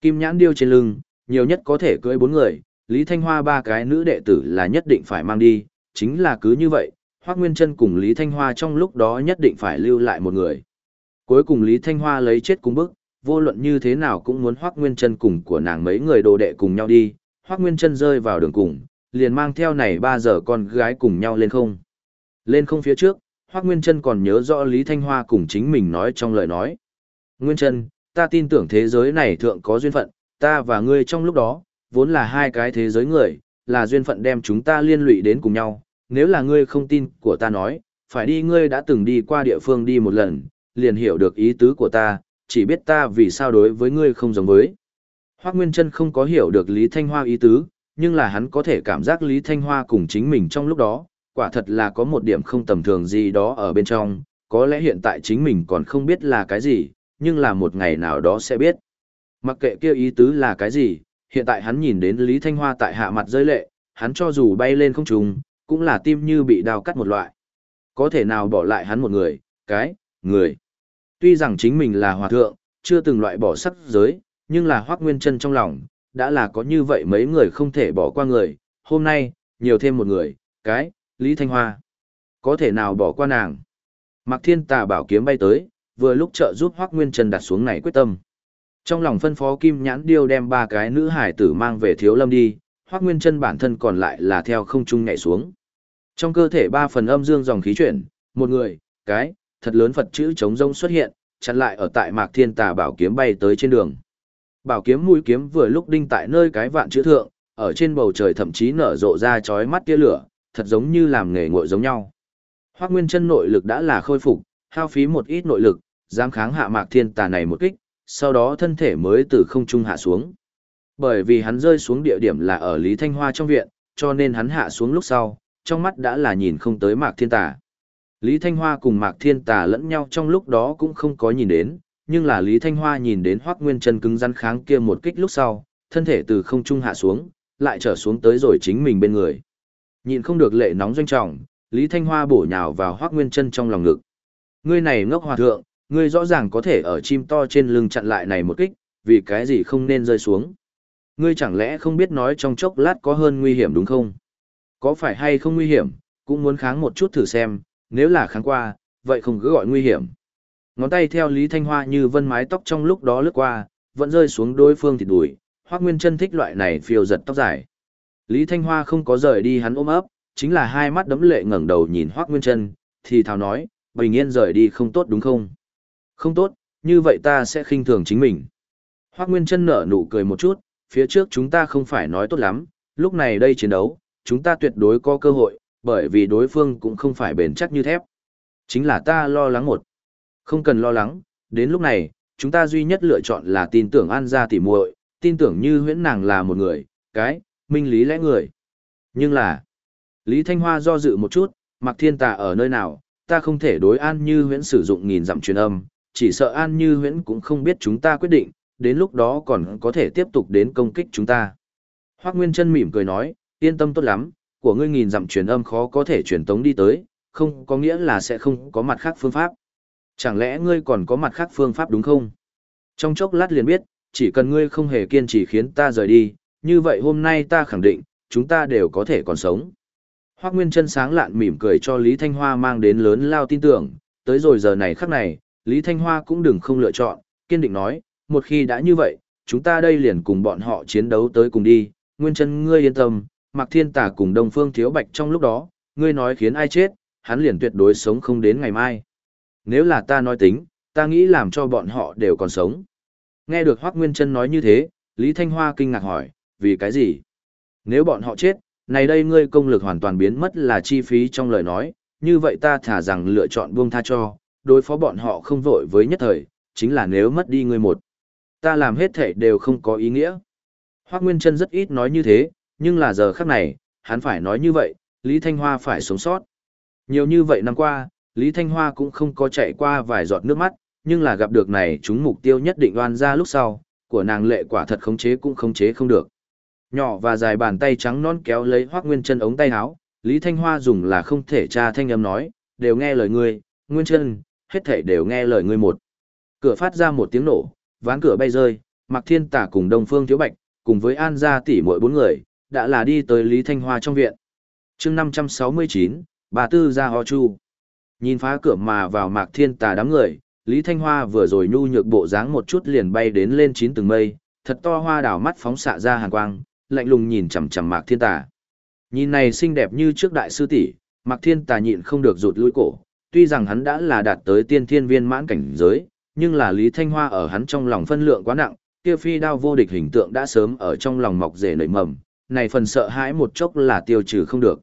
Kim nhãn điêu trên lưng, nhiều nhất có thể cưỡi bốn người, Lý Thanh Hoa ba cái nữ đệ tử là nhất định phải mang đi, chính là cứ như vậy, Hoắc Nguyên Chân cùng Lý Thanh Hoa trong lúc đó nhất định phải lưu lại một người. Cuối cùng Lý Thanh Hoa lấy chết cùng bức, vô luận như thế nào cũng muốn Hoắc Nguyên Chân cùng của nàng mấy người đồ đệ cùng nhau đi, Hoắc Nguyên Chân rơi vào đường cùng, liền mang theo này ba giờ con gái cùng nhau lên không. Lên không phía trước, Hoắc Nguyên Trân còn nhớ rõ Lý Thanh Hoa cùng chính mình nói trong lời nói. Nguyên Trân ta tin tưởng thế giới này thượng có duyên phận, ta và ngươi trong lúc đó, vốn là hai cái thế giới người, là duyên phận đem chúng ta liên lụy đến cùng nhau. Nếu là ngươi không tin của ta nói, phải đi ngươi đã từng đi qua địa phương đi một lần, liền hiểu được ý tứ của ta, chỉ biết ta vì sao đối với ngươi không giống với. Hoác Nguyên Trân không có hiểu được Lý Thanh Hoa ý tứ, nhưng là hắn có thể cảm giác Lý Thanh Hoa cùng chính mình trong lúc đó, quả thật là có một điểm không tầm thường gì đó ở bên trong, có lẽ hiện tại chính mình còn không biết là cái gì, nhưng là một ngày nào đó sẽ biết. Mặc kệ kia ý tứ là cái gì, hiện tại hắn nhìn đến Lý Thanh Hoa tại hạ mặt rơi lệ, hắn cho dù bay lên không trùng, cũng là tim như bị đào cắt một loại. Có thể nào bỏ lại hắn một người, cái, người. Tuy rằng chính mình là hòa thượng, chưa từng loại bỏ sắc giới, nhưng là hoác nguyên chân trong lòng, đã là có như vậy mấy người không thể bỏ qua người, hôm nay, nhiều thêm một người, cái, Lý Thanh Hoa. Có thể nào bỏ qua nàng? Mạc Thiên Tà bảo kiếm bay tới, vừa lúc trợ giúp hoác nguyên Trần đặt xuống này quyết tâm. Trong lòng phân phó Kim Nhãn Điêu đem ba cái nữ hải tử mang về thiếu lâm đi, hoác nguyên Trần bản thân còn lại là theo không trung nhảy xuống. Trong cơ thể ba phần âm dương dòng khí chuyển, một người, cái, thật lớn Phật chữ chống rông xuất hiện, chặn lại ở tại Mạc Thiên Tà bảo kiếm bay tới trên đường. Bảo kiếm mũi kiếm vừa lúc đinh tại nơi cái vạn chữ thượng, ở trên bầu trời thậm chí nở rộ ra chói mắt tia lửa, thật giống như làm nghề ngội giống nhau. Hoắc Nguyên Chân nội lực đã là khôi phục, hao phí một ít nội lực, dám kháng hạ Mạc Thiên Tà này một kích, sau đó thân thể mới từ không trung hạ xuống. Bởi vì hắn rơi xuống địa điểm là ở Lý Thanh Hoa trong viện, cho nên hắn hạ xuống lúc sau, trong mắt đã là nhìn không tới Mạc Thiên Tà. Lý Thanh Hoa cùng Mạc Thiên Tà lẫn nhau trong lúc đó cũng không có nhìn đến, nhưng là Lý Thanh Hoa nhìn đến Hoắc Nguyên Chân cứng rắn kháng kia một kích lúc sau, thân thể từ không trung hạ xuống, lại trở xuống tới rồi chính mình bên người. Nhìn không được lệ nóng doanh trọng, Lý Thanh Hoa bổ nhào vào Hoắc Nguyên Chân trong lòng ngực. Ngươi này ngốc hòa thượng, ngươi rõ ràng có thể ở chim to trên lưng chặn lại này một kích, vì cái gì không nên rơi xuống? Ngươi chẳng lẽ không biết nói trong chốc lát có hơn nguy hiểm đúng không? Có phải hay không nguy hiểm, cũng muốn kháng một chút thử xem, nếu là kháng qua, vậy không cứ gọi nguy hiểm. Ngón tay theo Lý Thanh Hoa như vân mái tóc trong lúc đó lướt qua, vẫn rơi xuống đối phương thịt đùi, Hoắc Nguyên Chân thích loại này phiêu giật tóc dài. Lý Thanh Hoa không có rời đi hắn ôm ấp, chính là hai mắt đấm lệ ngẩng đầu nhìn Hoắc Nguyên Chân, thì thào nói, bình yên rời đi không tốt đúng không? Không tốt, như vậy ta sẽ khinh thường chính mình. Hoắc Nguyên Chân nở nụ cười một chút, phía trước chúng ta không phải nói tốt lắm, lúc này đây chiến đấu, chúng ta tuyệt đối có cơ hội, bởi vì đối phương cũng không phải bền chắc như thép. Chính là ta lo lắng một. Không cần lo lắng, đến lúc này, chúng ta duy nhất lựa chọn là tin tưởng An gia tỉ muội, tin tưởng như huyễn nàng là một người, cái, minh lý lẽ người. Nhưng là, Lý Thanh Hoa do dự một chút, mặc thiên tà ở nơi nào, ta không thể đối An như huyễn sử dụng nghìn dặm truyền âm, chỉ sợ An như huyễn cũng không biết chúng ta quyết định, đến lúc đó còn có thể tiếp tục đến công kích chúng ta. Hoác Nguyên chân mỉm cười nói, yên tâm tốt lắm, của ngươi nghìn dặm truyền âm khó có thể truyền tống đi tới, không có nghĩa là sẽ không có mặt khác phương pháp. Chẳng lẽ ngươi còn có mặt khác phương pháp đúng không? Trong chốc lát liền biết, chỉ cần ngươi không hề kiên trì khiến ta rời đi, như vậy hôm nay ta khẳng định, chúng ta đều có thể còn sống. Hoác Nguyên chân sáng lạn mỉm cười cho Lý Thanh Hoa mang đến lớn lao tin tưởng, tới rồi giờ này khắc này, Lý Thanh Hoa cũng đừng không lựa chọn, kiên định nói, một khi đã như vậy, chúng ta đây liền cùng bọn họ chiến đấu tới cùng đi, Nguyên chân ngươi yên tâm, Mạc Thiên Tà cùng Đông Phương Thiếu Bạch trong lúc đó, ngươi nói khiến ai chết, hắn liền tuyệt đối sống không đến ngày mai. Nếu là ta nói tính, ta nghĩ làm cho bọn họ đều còn sống. Nghe được Hoác Nguyên Trân nói như thế, Lý Thanh Hoa kinh ngạc hỏi, vì cái gì? Nếu bọn họ chết, này đây ngươi công lực hoàn toàn biến mất là chi phí trong lời nói, như vậy ta thả rằng lựa chọn buông tha cho, đối phó bọn họ không vội với nhất thời, chính là nếu mất đi ngươi một. Ta làm hết thể đều không có ý nghĩa. Hoác Nguyên Trân rất ít nói như thế, nhưng là giờ khắc này, hắn phải nói như vậy, Lý Thanh Hoa phải sống sót. Nhiều như vậy năm qua, Lý Thanh Hoa cũng không có chạy qua vài giọt nước mắt, nhưng là gặp được này chúng mục tiêu nhất định oan ra lúc sau, của nàng lệ quả thật khống chế cũng khống chế không được. Nhỏ và dài bàn tay trắng non kéo lấy Hoắc Nguyên Chân ống tay áo, Lý Thanh Hoa dùng là không thể tra thanh âm nói, đều nghe lời ngươi, Nguyên Chân, hết thảy đều nghe lời ngươi một. Cửa phát ra một tiếng nổ, ván cửa bay rơi, Mạc Thiên Tả cùng Đông Phương Thiếu Bạch, cùng với An gia tỷ muội bốn người, đã là đi tới Lý Thanh Hoa trong viện. Chương 569, bà tư gia ho chu. Nhìn phá cửa mà vào Mạc Thiên tà đám người, Lý Thanh Hoa vừa rồi nhu nhược bộ dáng một chút liền bay đến lên chín tầng mây, thật to hoa đảo mắt phóng xạ ra hàn quang, lạnh lùng nhìn chằm chằm Mạc Thiên Tà. Nhìn này xinh đẹp như trước đại sư tỷ, Mạc Thiên Tà nhịn không được rụt lưỡi cổ, tuy rằng hắn đã là đạt tới tiên thiên viên mãn cảnh giới, nhưng là Lý Thanh Hoa ở hắn trong lòng phân lượng quá nặng, kia phi đao vô địch hình tượng đã sớm ở trong lòng mọc rể nảy mầm, này phần sợ hãi một chốc là tiêu trừ không được.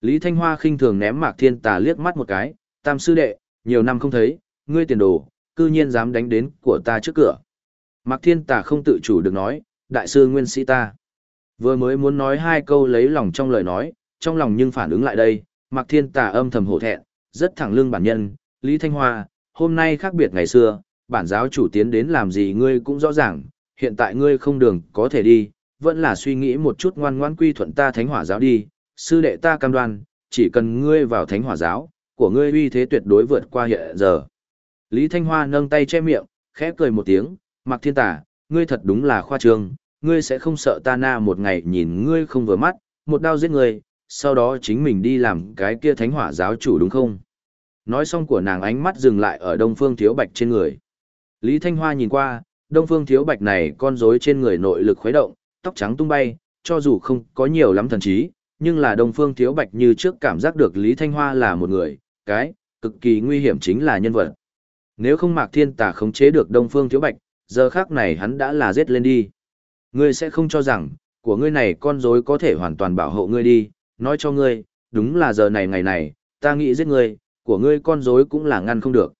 Lý Thanh Hoa khinh thường ném Mạc Thiên Tà liếc mắt một cái, tam sư đệ, nhiều năm không thấy, ngươi tiền đồ, cư nhiên dám đánh đến của ta trước cửa. Mạc Thiên Tà không tự chủ được nói, đại sư nguyên sĩ ta. Vừa mới muốn nói hai câu lấy lòng trong lời nói, trong lòng nhưng phản ứng lại đây, Mạc Thiên Tà âm thầm hổ thẹn, rất thẳng lưng bản nhân, Lý Thanh Hoa, hôm nay khác biệt ngày xưa, bản giáo chủ tiến đến làm gì ngươi cũng rõ ràng, hiện tại ngươi không đường có thể đi, vẫn là suy nghĩ một chút ngoan ngoan quy thuận ta thánh hỏa giáo đi, sư đệ ta cam đoan, chỉ cần ngươi vào thánh hỏa giáo, của ngươi uy thế tuyệt đối vượt qua hiện giờ. Lý Thanh Hoa nâng tay che miệng, khẽ cười một tiếng, Mạc Thiên Tà, ngươi thật đúng là khoa trương, ngươi sẽ không sợ ta na một ngày nhìn ngươi không vừa mắt, một đao giết ngươi, sau đó chính mình đi làm cái kia thánh hỏa giáo chủ đúng không? Nói xong của nàng ánh mắt dừng lại ở Đông Phương Thiếu Bạch trên người. Lý Thanh Hoa nhìn qua, Đông Phương Thiếu Bạch này con rối trên người nội lực khuấy động, tóc trắng tung bay, cho dù không có nhiều lắm thần trí, nhưng là Đông Phương Thiếu Bạch như trước cảm giác được Lý Thanh Hoa là một người, cái, cực kỳ nguy hiểm chính là nhân vật. Nếu không Mạc Thiên Tà khống chế được Đông Phương Thiếu Bạch, giờ khác này hắn đã là giết lên đi. Ngươi sẽ không cho rằng, của ngươi này con rối có thể hoàn toàn bảo hộ ngươi đi, nói cho ngươi, đúng là giờ này ngày này, ta nghĩ giết ngươi, của ngươi con rối cũng là ngăn không được.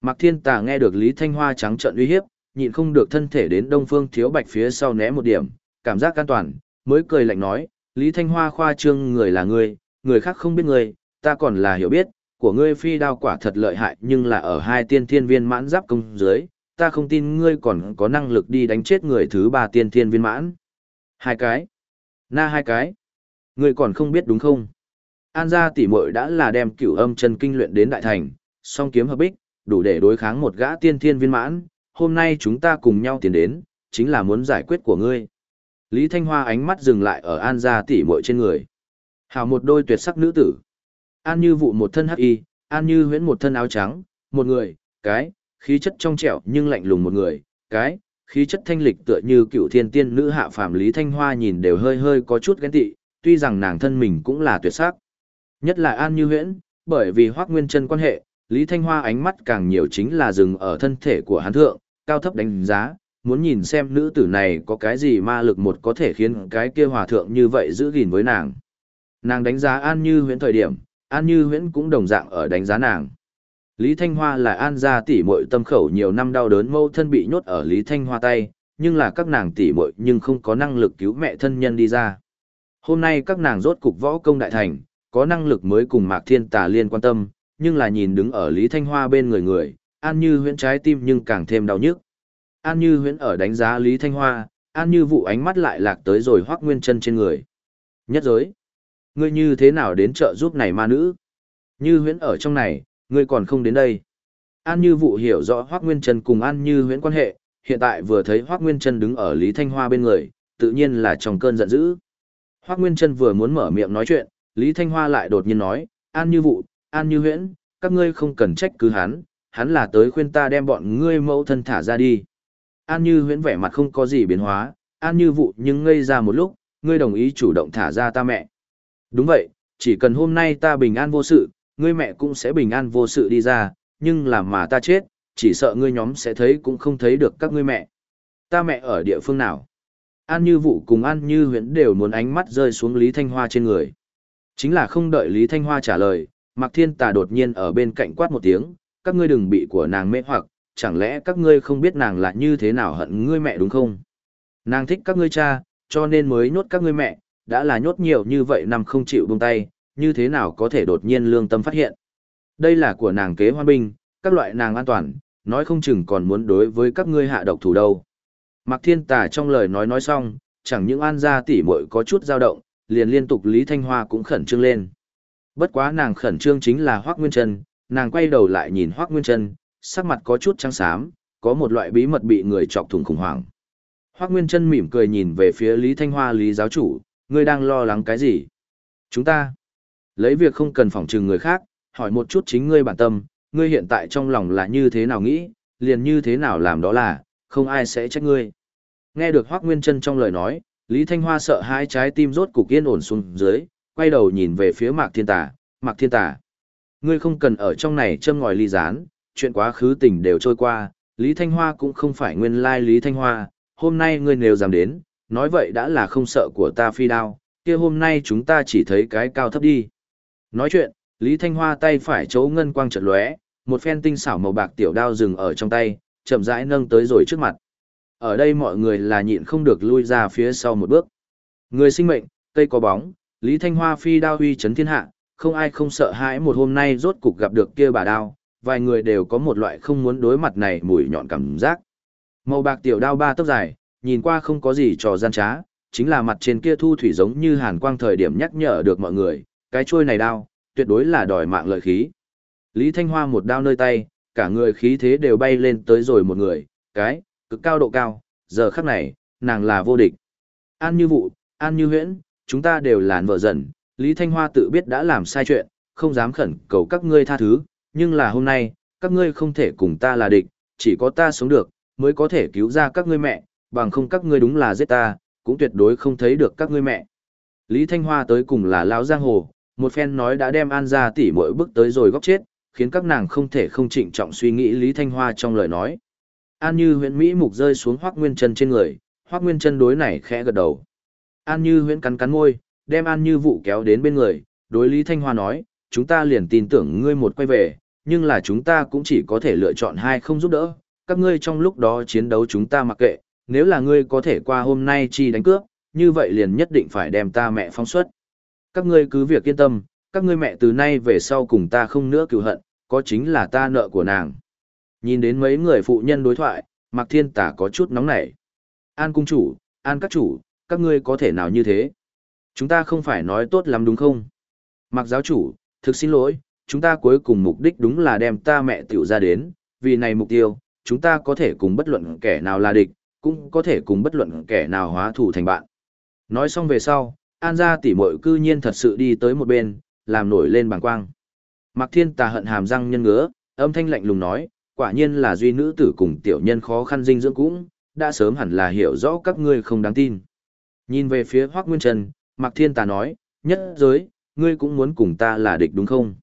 Mạc Thiên Tà nghe được Lý Thanh Hoa trắng trợn uy hiếp, nhịn không được thân thể đến Đông Phương Thiếu Bạch phía sau né một điểm, cảm giác an toàn, mới cười lạnh nói, Lý Thanh Hoa khoa trương người là ngươi, người khác không biết ngươi, ta còn là hiểu biết, của ngươi phi đao quả thật lợi hại nhưng là ở hai tiên thiên viên mãn giáp công dưới, ta không tin ngươi còn có năng lực đi đánh chết người thứ ba tiên thiên viên mãn. Hai cái. Na hai cái. Ngươi còn không biết đúng không? An gia tỷ muội đã là đem cửu âm chân kinh luyện đến đại thành, song kiếm hợp bích, đủ để đối kháng một gã tiên thiên viên mãn, hôm nay chúng ta cùng nhau tiến đến, chính là muốn giải quyết của ngươi. Lý Thanh Hoa ánh mắt dừng lại ở An gia tỷ muội trên người. Hào một đôi tuyệt sắc nữ tử. An Như vụ một thân hắc y, An Như huyễn một thân áo trắng, một người, cái, khí chất trong trẻo nhưng lạnh lùng một người, cái, khí chất thanh lịch tựa như cựu thiên tiên nữ hạ phàm Lý Thanh Hoa nhìn đều hơi hơi có chút ghen tị, tuy rằng nàng thân mình cũng là tuyệt sắc. Nhất là An Như huyễn, bởi vì hoác Nguyên Chân quan hệ, Lý Thanh Hoa ánh mắt càng nhiều chính là dừng ở thân thể của hắn thượng, cao thấp đánh giá, muốn nhìn xem nữ tử này có cái gì ma lực một có thể khiến cái kia hòa thượng như vậy giữ gìn với nàng. Nàng đánh giá An Như huyễn thời điểm, An Như Huyễn cũng đồng dạng ở đánh giá nàng. Lý Thanh Hoa là An gia tỷ muội tâm khẩu nhiều năm đau đớn mâu thân bị nhốt ở Lý Thanh Hoa tay, nhưng là các nàng tỷ muội nhưng không có năng lực cứu mẹ thân nhân đi ra. Hôm nay các nàng rốt cục võ công đại thành, có năng lực mới cùng Mạc Thiên Tà liên quan tâm, nhưng là nhìn đứng ở Lý Thanh Hoa bên người người, An Như Huyễn trái tim nhưng càng thêm đau nhức. An Như Huyễn ở đánh giá Lý Thanh Hoa, An Như vụ ánh mắt lại lạc tới rồi Hoắc Nguyên Chân trên người. Nhất giới ngươi như thế nào đến trợ giúp này ma nữ? Như huyễn ở trong này, ngươi còn không đến đây. An Như vụ hiểu rõ Hoác Nguyên Trân cùng An Như huyễn quan hệ, hiện tại vừa thấy Hoác Nguyên Trân đứng ở Lý Thanh Hoa bên người, tự nhiên là trong cơn giận dữ. Hoác Nguyên Trân vừa muốn mở miệng nói chuyện, Lý Thanh Hoa lại đột nhiên nói, An Như vụ, An Như huyễn, các ngươi không cần trách cứ hắn, hắn là tới khuyên ta đem bọn ngươi mẫu thân thả ra đi. An Như huyễn vẻ mặt không có gì biến hóa, An Như vụ nhưng ngây ra một lúc, ngươi đồng ý chủ động thả ra ta mẹ. Đúng vậy, chỉ cần hôm nay ta bình an vô sự, ngươi mẹ cũng sẽ bình an vô sự đi ra, nhưng làm mà ta chết, chỉ sợ ngươi nhóm sẽ thấy cũng không thấy được các ngươi mẹ. Ta mẹ ở địa phương nào? An Như Vũ cùng An Như Huyễn đều muốn ánh mắt rơi xuống Lý Thanh Hoa trên người. Chính là không đợi Lý Thanh Hoa trả lời, Mạc Thiên Tà đột nhiên ở bên cạnh quát một tiếng, các ngươi đừng bị của nàng mê hoặc, chẳng lẽ các ngươi không biết nàng là như thế nào hận ngươi mẹ đúng không? Nàng thích các ngươi cha, cho nên mới nhốt các ngươi mẹ, đã là nhốt nhiều như vậy năm không chịu buông tay, như thế nào có thể đột nhiên lương tâm phát hiện. Đây là của nàng kế hoa binh, các loại nàng an toàn, nói không chừng còn muốn đối với các ngươi hạ độc thủ đâu. Mạc Thiên Tà trong lời nói nói xong, chẳng những an gia tỷ muội có chút dao động, liền liên tục Lý Thanh Hoa cũng khẩn trương lên. Bất quá nàng khẩn trương chính là Hoắc Nguyên Trân, nàng quay đầu lại nhìn Hoắc Nguyên Trân, sắc mặt có chút trắng xám, có một loại bí mật bị người chọc thủng khủng hoảng. Hoắc Nguyên Trân mỉm cười nhìn về phía Lý Thanh Hoa Lý giáo chủ, ngươi đang lo lắng cái gì? Chúng ta lấy việc không cần phỏng trừng người khác, hỏi một chút chính ngươi bản tâm, ngươi hiện tại trong lòng là như thế nào nghĩ, liền như thế nào làm đó là, không ai sẽ trách ngươi. Nghe được Hoắc Nguyên Trân trong lời nói, Lý Thanh Hoa sợ hai trái tim rốt cục yên ổn xuống dưới, quay đầu nhìn về phía Mạc Thiên Tà, Mạc Thiên Tà. Ngươi không cần ở trong này châm ngòi ly gián, chuyện quá khứ tình đều trôi qua, Lý Thanh Hoa cũng không phải nguyên lai Lý Thanh Hoa, hôm nay ngươi nếu dám đến, nói vậy đã là không sợ của ta phi đao, kia hôm nay chúng ta chỉ thấy cái cao thấp đi. Nói chuyện, Lý Thanh Hoa tay phải chỗ ngân quang chợt lóe, một phen tinh xảo màu bạc tiểu đao dừng ở trong tay, chậm rãi nâng tới rồi trước mặt. Ở đây mọi người là nhịn không được lui ra phía sau một bước. Người sinh mệnh, cây có bóng, Lý Thanh Hoa phi đao huy chấn thiên hạ, không ai không sợ hãi một hôm nay rốt cục gặp được kia bà đao, vài người đều có một loại không muốn đối mặt này mùi nhọn cảm giác. Màu bạc tiểu đao ba tấc dài, nhìn qua không có gì trò gian trá, chính là mặt trên kia thu thủy giống như hàn quang thời điểm nhắc nhở được mọi người, cái chuôi này đao, tuyệt đối là đòi mạng lợi khí. Lý Thanh Hoa một đao nơi tay, cả người khí thế đều bay lên tới rồi một người, cái, cực cao độ cao, giờ khắc này, nàng là vô địch. An như vụ, an như huyễn, chúng ta đều là vợ dần, Lý Thanh Hoa tự biết đã làm sai chuyện, không dám khẩn cầu các ngươi tha thứ, nhưng là hôm nay, các ngươi không thể cùng ta là địch, chỉ có ta sống được, mới có thể cứu ra các ngươi mẹ, bằng không các ngươi đúng là giết ta, cũng tuyệt đối không thấy được các ngươi mẹ. Lý Thanh Hoa tới cùng là lão giang hồ, một phen nói đã đem An gia tỷ mỗi bước tới rồi góc chết, khiến các nàng không thể không trịnh trọng suy nghĩ Lý Thanh Hoa trong lời nói. An Như Huyễn Mỹ mục rơi xuống Hoắc Nguyên Trân trên người, Hoắc Nguyên Trân đối này khẽ gật đầu. An Như Huyễn cắn cắn môi, đem An Như vụ kéo đến bên người, đối Lý Thanh Hoa nói, chúng ta liền tin tưởng ngươi một quay về, nhưng là chúng ta cũng chỉ có thể lựa chọn hai không giúp đỡ, các ngươi trong lúc đó chiến đấu chúng ta mặc kệ, nếu là ngươi có thể qua hôm nay chi đánh cướp, như vậy liền nhất định phải đem ta mẹ phong xuất. Các ngươi cứ việc yên tâm, các ngươi mẹ từ nay về sau cùng ta không nữa cựu hận, có chính là ta nợ của nàng. Nhìn đến mấy người phụ nhân đối thoại, Mạc Thiên Tả có chút nóng nảy. An cung chủ, an các chủ, các ngươi có thể nào như thế? Chúng ta không phải nói tốt lắm đúng không? Mạc giáo chủ, thực xin lỗi, chúng ta cuối cùng mục đích đúng là đem ta mẹ tiểu ra đến, vì này mục tiêu, chúng ta có thể cùng bất luận kẻ nào là địch, cũng có thể cùng bất luận kẻ nào hóa thủ thành bạn. Nói xong về sau, An gia tỷ muội cư nhiên thật sự đi tới một bên, làm nổi lên bàng quang. Mạc Thiên Tà hận hàm răng nhân ngứa, âm thanh lạnh lùng nói, quả nhiên là duy nữ tử cùng tiểu nhân khó khăn dinh dưỡng cũng, đã sớm hẳn là hiểu rõ các ngươi không đáng tin. Nhìn về phía Hoắc Nguyên Trần, Mạc Thiên Tà nói, nhất giới, ngươi cũng muốn cùng ta là địch đúng không?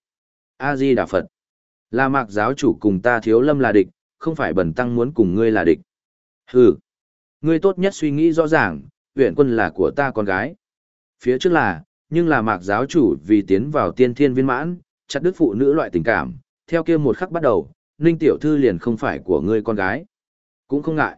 A-di Đà Phật. Là Mạc giáo chủ cùng ta thiếu lâm là địch, không phải bẩn tăng muốn cùng ngươi là địch. Hừ. Ngươi tốt nhất suy nghĩ rõ ràng, huyện quân là của ta con gái. Phía trước là, nhưng là mạc giáo chủ vì tiến vào tiên thiên viên mãn, chặt đứt phụ nữ loại tình cảm, theo kia một khắc bắt đầu, Ninh Tiểu Thư liền không phải của ngươi con gái. Cũng không ngại.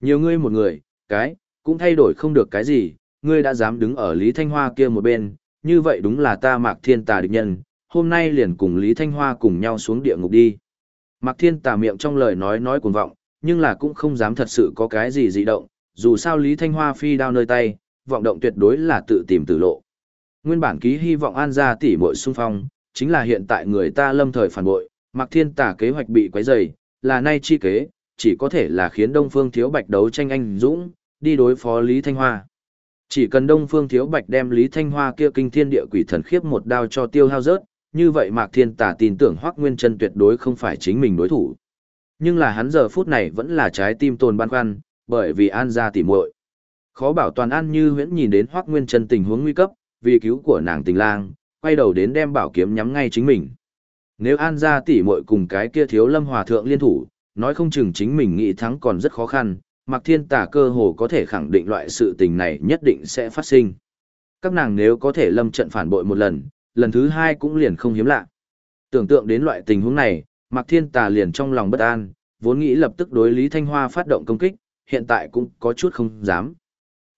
Nhiều ngươi một người, cái, cũng thay đổi không được cái gì, ngươi đã dám đứng ở Lý Thanh Hoa kia một bên, như vậy đúng là ta mạc thiên tà địch nhân, hôm nay liền cùng Lý Thanh Hoa cùng nhau xuống địa ngục đi. Mạc thiên tà miệng trong lời nói nói cuồng vọng, nhưng là cũng không dám thật sự có cái gì dị động, dù sao Lý Thanh Hoa phi đao nơi tay, vọng động tuyệt đối là tự tìm tử lộ. Nguyên bản ký hy vọng an gia tỷ muội xung phong, chính là hiện tại người ta lâm thời phản bội, Mạc Thiên Tả kế hoạch bị quấy rầy, là nay chi kế, chỉ có thể là khiến Đông Phương Thiếu Bạch đấu tranh anh dũng, đi đối phó Lý Thanh Hoa. Chỉ cần Đông Phương Thiếu Bạch đem Lý Thanh Hoa kia kinh thiên địa quỷ thần khiếp một đao cho tiêu hao rớt, như vậy Mạc Thiên Tả tin tưởng Hoắc Nguyên Chân tuyệt đối không phải chính mình đối thủ. Nhưng là hắn giờ phút này vẫn là trái tim tồn băn khoăn, bởi vì An gia tỉ muội. Khó bảo toàn An Như Huyễn nhìn đến Hoắc Nguyên Chân tình huống nguy cấp, vì cứu của nàng tình lang, quay đầu đến đem bảo kiếm nhắm ngay chính mình. Nếu An gia tỷ muội cùng cái kia thiếu lâm hòa thượng liên thủ, nói không chừng chính mình nghĩ thắng còn rất khó khăn, Mạc Thiên Tả cơ hồ có thể khẳng định loại sự tình này nhất định sẽ phát sinh. Các nàng nếu có thể lâm trận phản bội một lần, lần thứ hai cũng liền không hiếm lạ. Tưởng tượng đến loại tình huống này, Mạc Thiên Tà liền trong lòng bất an, vốn nghĩ lập tức đối Lý Thanh Hoa phát động công kích, hiện tại cũng có chút không dám.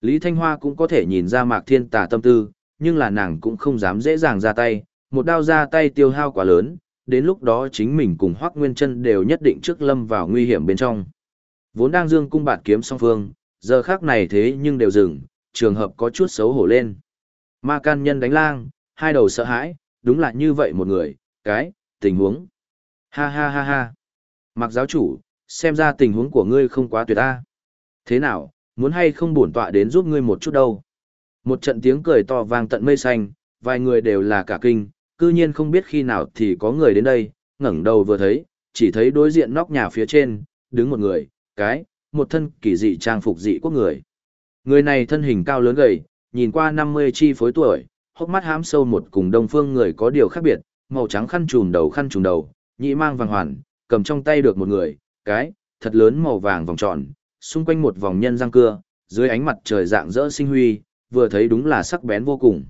Lý Thanh Hoa cũng có thể nhìn ra Mạc Thiên Tà tâm tư, nhưng là nàng cũng không dám dễ dàng ra tay, một đao ra tay tiêu hao quá lớn, đến lúc đó chính mình cùng Hoắc Nguyên Chân đều nhất định trước lâm vào nguy hiểm bên trong. Vốn đang dương cung bạt kiếm song phương, giờ khác này thế nhưng đều dừng, trường hợp có chút xấu hổ lên. Ma can nhân đánh lang, hai đầu sợ hãi, đúng là như vậy một người, cái, tình huống. Ha ha ha ha. Mặc giáo chủ, xem ra tình huống của ngươi không quá tuyệt ta. Thế nào, muốn hay không bổn tọa đến giúp ngươi một chút đâu. Một trận tiếng cười to vang tận mây xanh, vài người đều là cả kinh, cư nhiên không biết khi nào thì có người đến đây, ngẩng đầu vừa thấy, chỉ thấy đối diện nóc nhà phía trên, đứng một người, cái, một thân kỳ dị trang phục dị quốc người. Người này thân hình cao lớn gầy, nhìn qua 50 chi phối tuổi, hốc mắt hám sâu một cùng đông phương người có điều khác biệt, màu trắng khăn trùm đầu khăn trùm đầu, nhị mang vàng hoàn, cầm trong tay được một người, cái, thật lớn màu vàng vòng tròn, xung quanh một vòng nhân răng cưa, dưới ánh mặt trời dạng dỡ sinh huy, vừa thấy đúng là sắc bén vô cùng.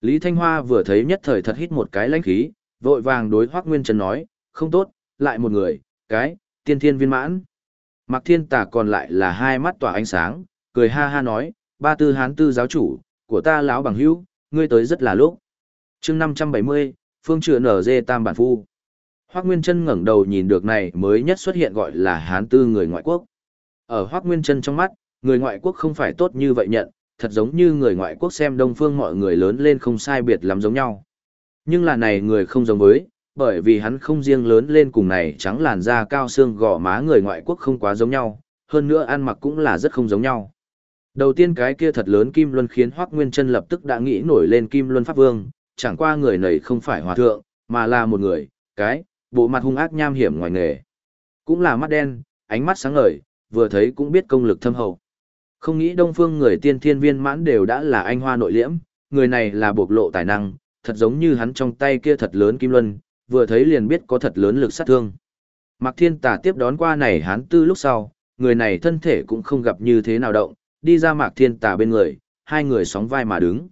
Lý Thanh Hoa vừa thấy nhất thời thật hít một cái lãnh khí, vội vàng đối Hoắc Nguyên Trần nói, không tốt, lại một người, cái, tiên thiên viên mãn. Mạc Thiên Tà còn lại là hai mắt tỏa ánh sáng, cười ha ha nói, ba tư hán tư giáo chủ, của ta lão bằng hữu, ngươi tới rất là lúc. chương 570, phương trựa nở dê tam bản phu. Hoác Nguyên Trân ngẩng đầu nhìn được này mới nhất xuất hiện gọi là hán tư người ngoại quốc. Ở Hoác Nguyên Trân trong mắt, người ngoại quốc không phải tốt như vậy nhận, thật giống như người ngoại quốc xem đông phương mọi người lớn lên không sai biệt lắm giống nhau. Nhưng là này người không giống với, bởi vì hắn không riêng lớn lên cùng này trắng làn da cao xương gò má người ngoại quốc không quá giống nhau, hơn nữa ăn mặc cũng là rất không giống nhau. Đầu tiên cái kia thật lớn Kim Luân khiến Hoắc Nguyên Chân lập tức đã nghĩ nổi lên Kim Luân Pháp Vương, chẳng qua người này không phải hòa thượng, mà là một người, cái, bộ mặt hung ác nham hiểm ngoài nghề. Cũng là mắt đen, ánh mắt sáng ngời, vừa thấy cũng biết công lực thâm hậu. Không nghĩ Đông Phương người tiên thiên viên mãn đều đã là anh hoa nội liễm, người này là bộc lộ tài năng, thật giống như hắn trong tay kia thật lớn Kim Luân, vừa thấy liền biết có thật lớn lực sát thương. Mạc Thiên Tà tiếp đón qua này hán tư lúc sau, người này thân thể cũng không gặp như thế nào động, đi ra Mạc Thiên Tà bên người, hai người sóng vai mà đứng.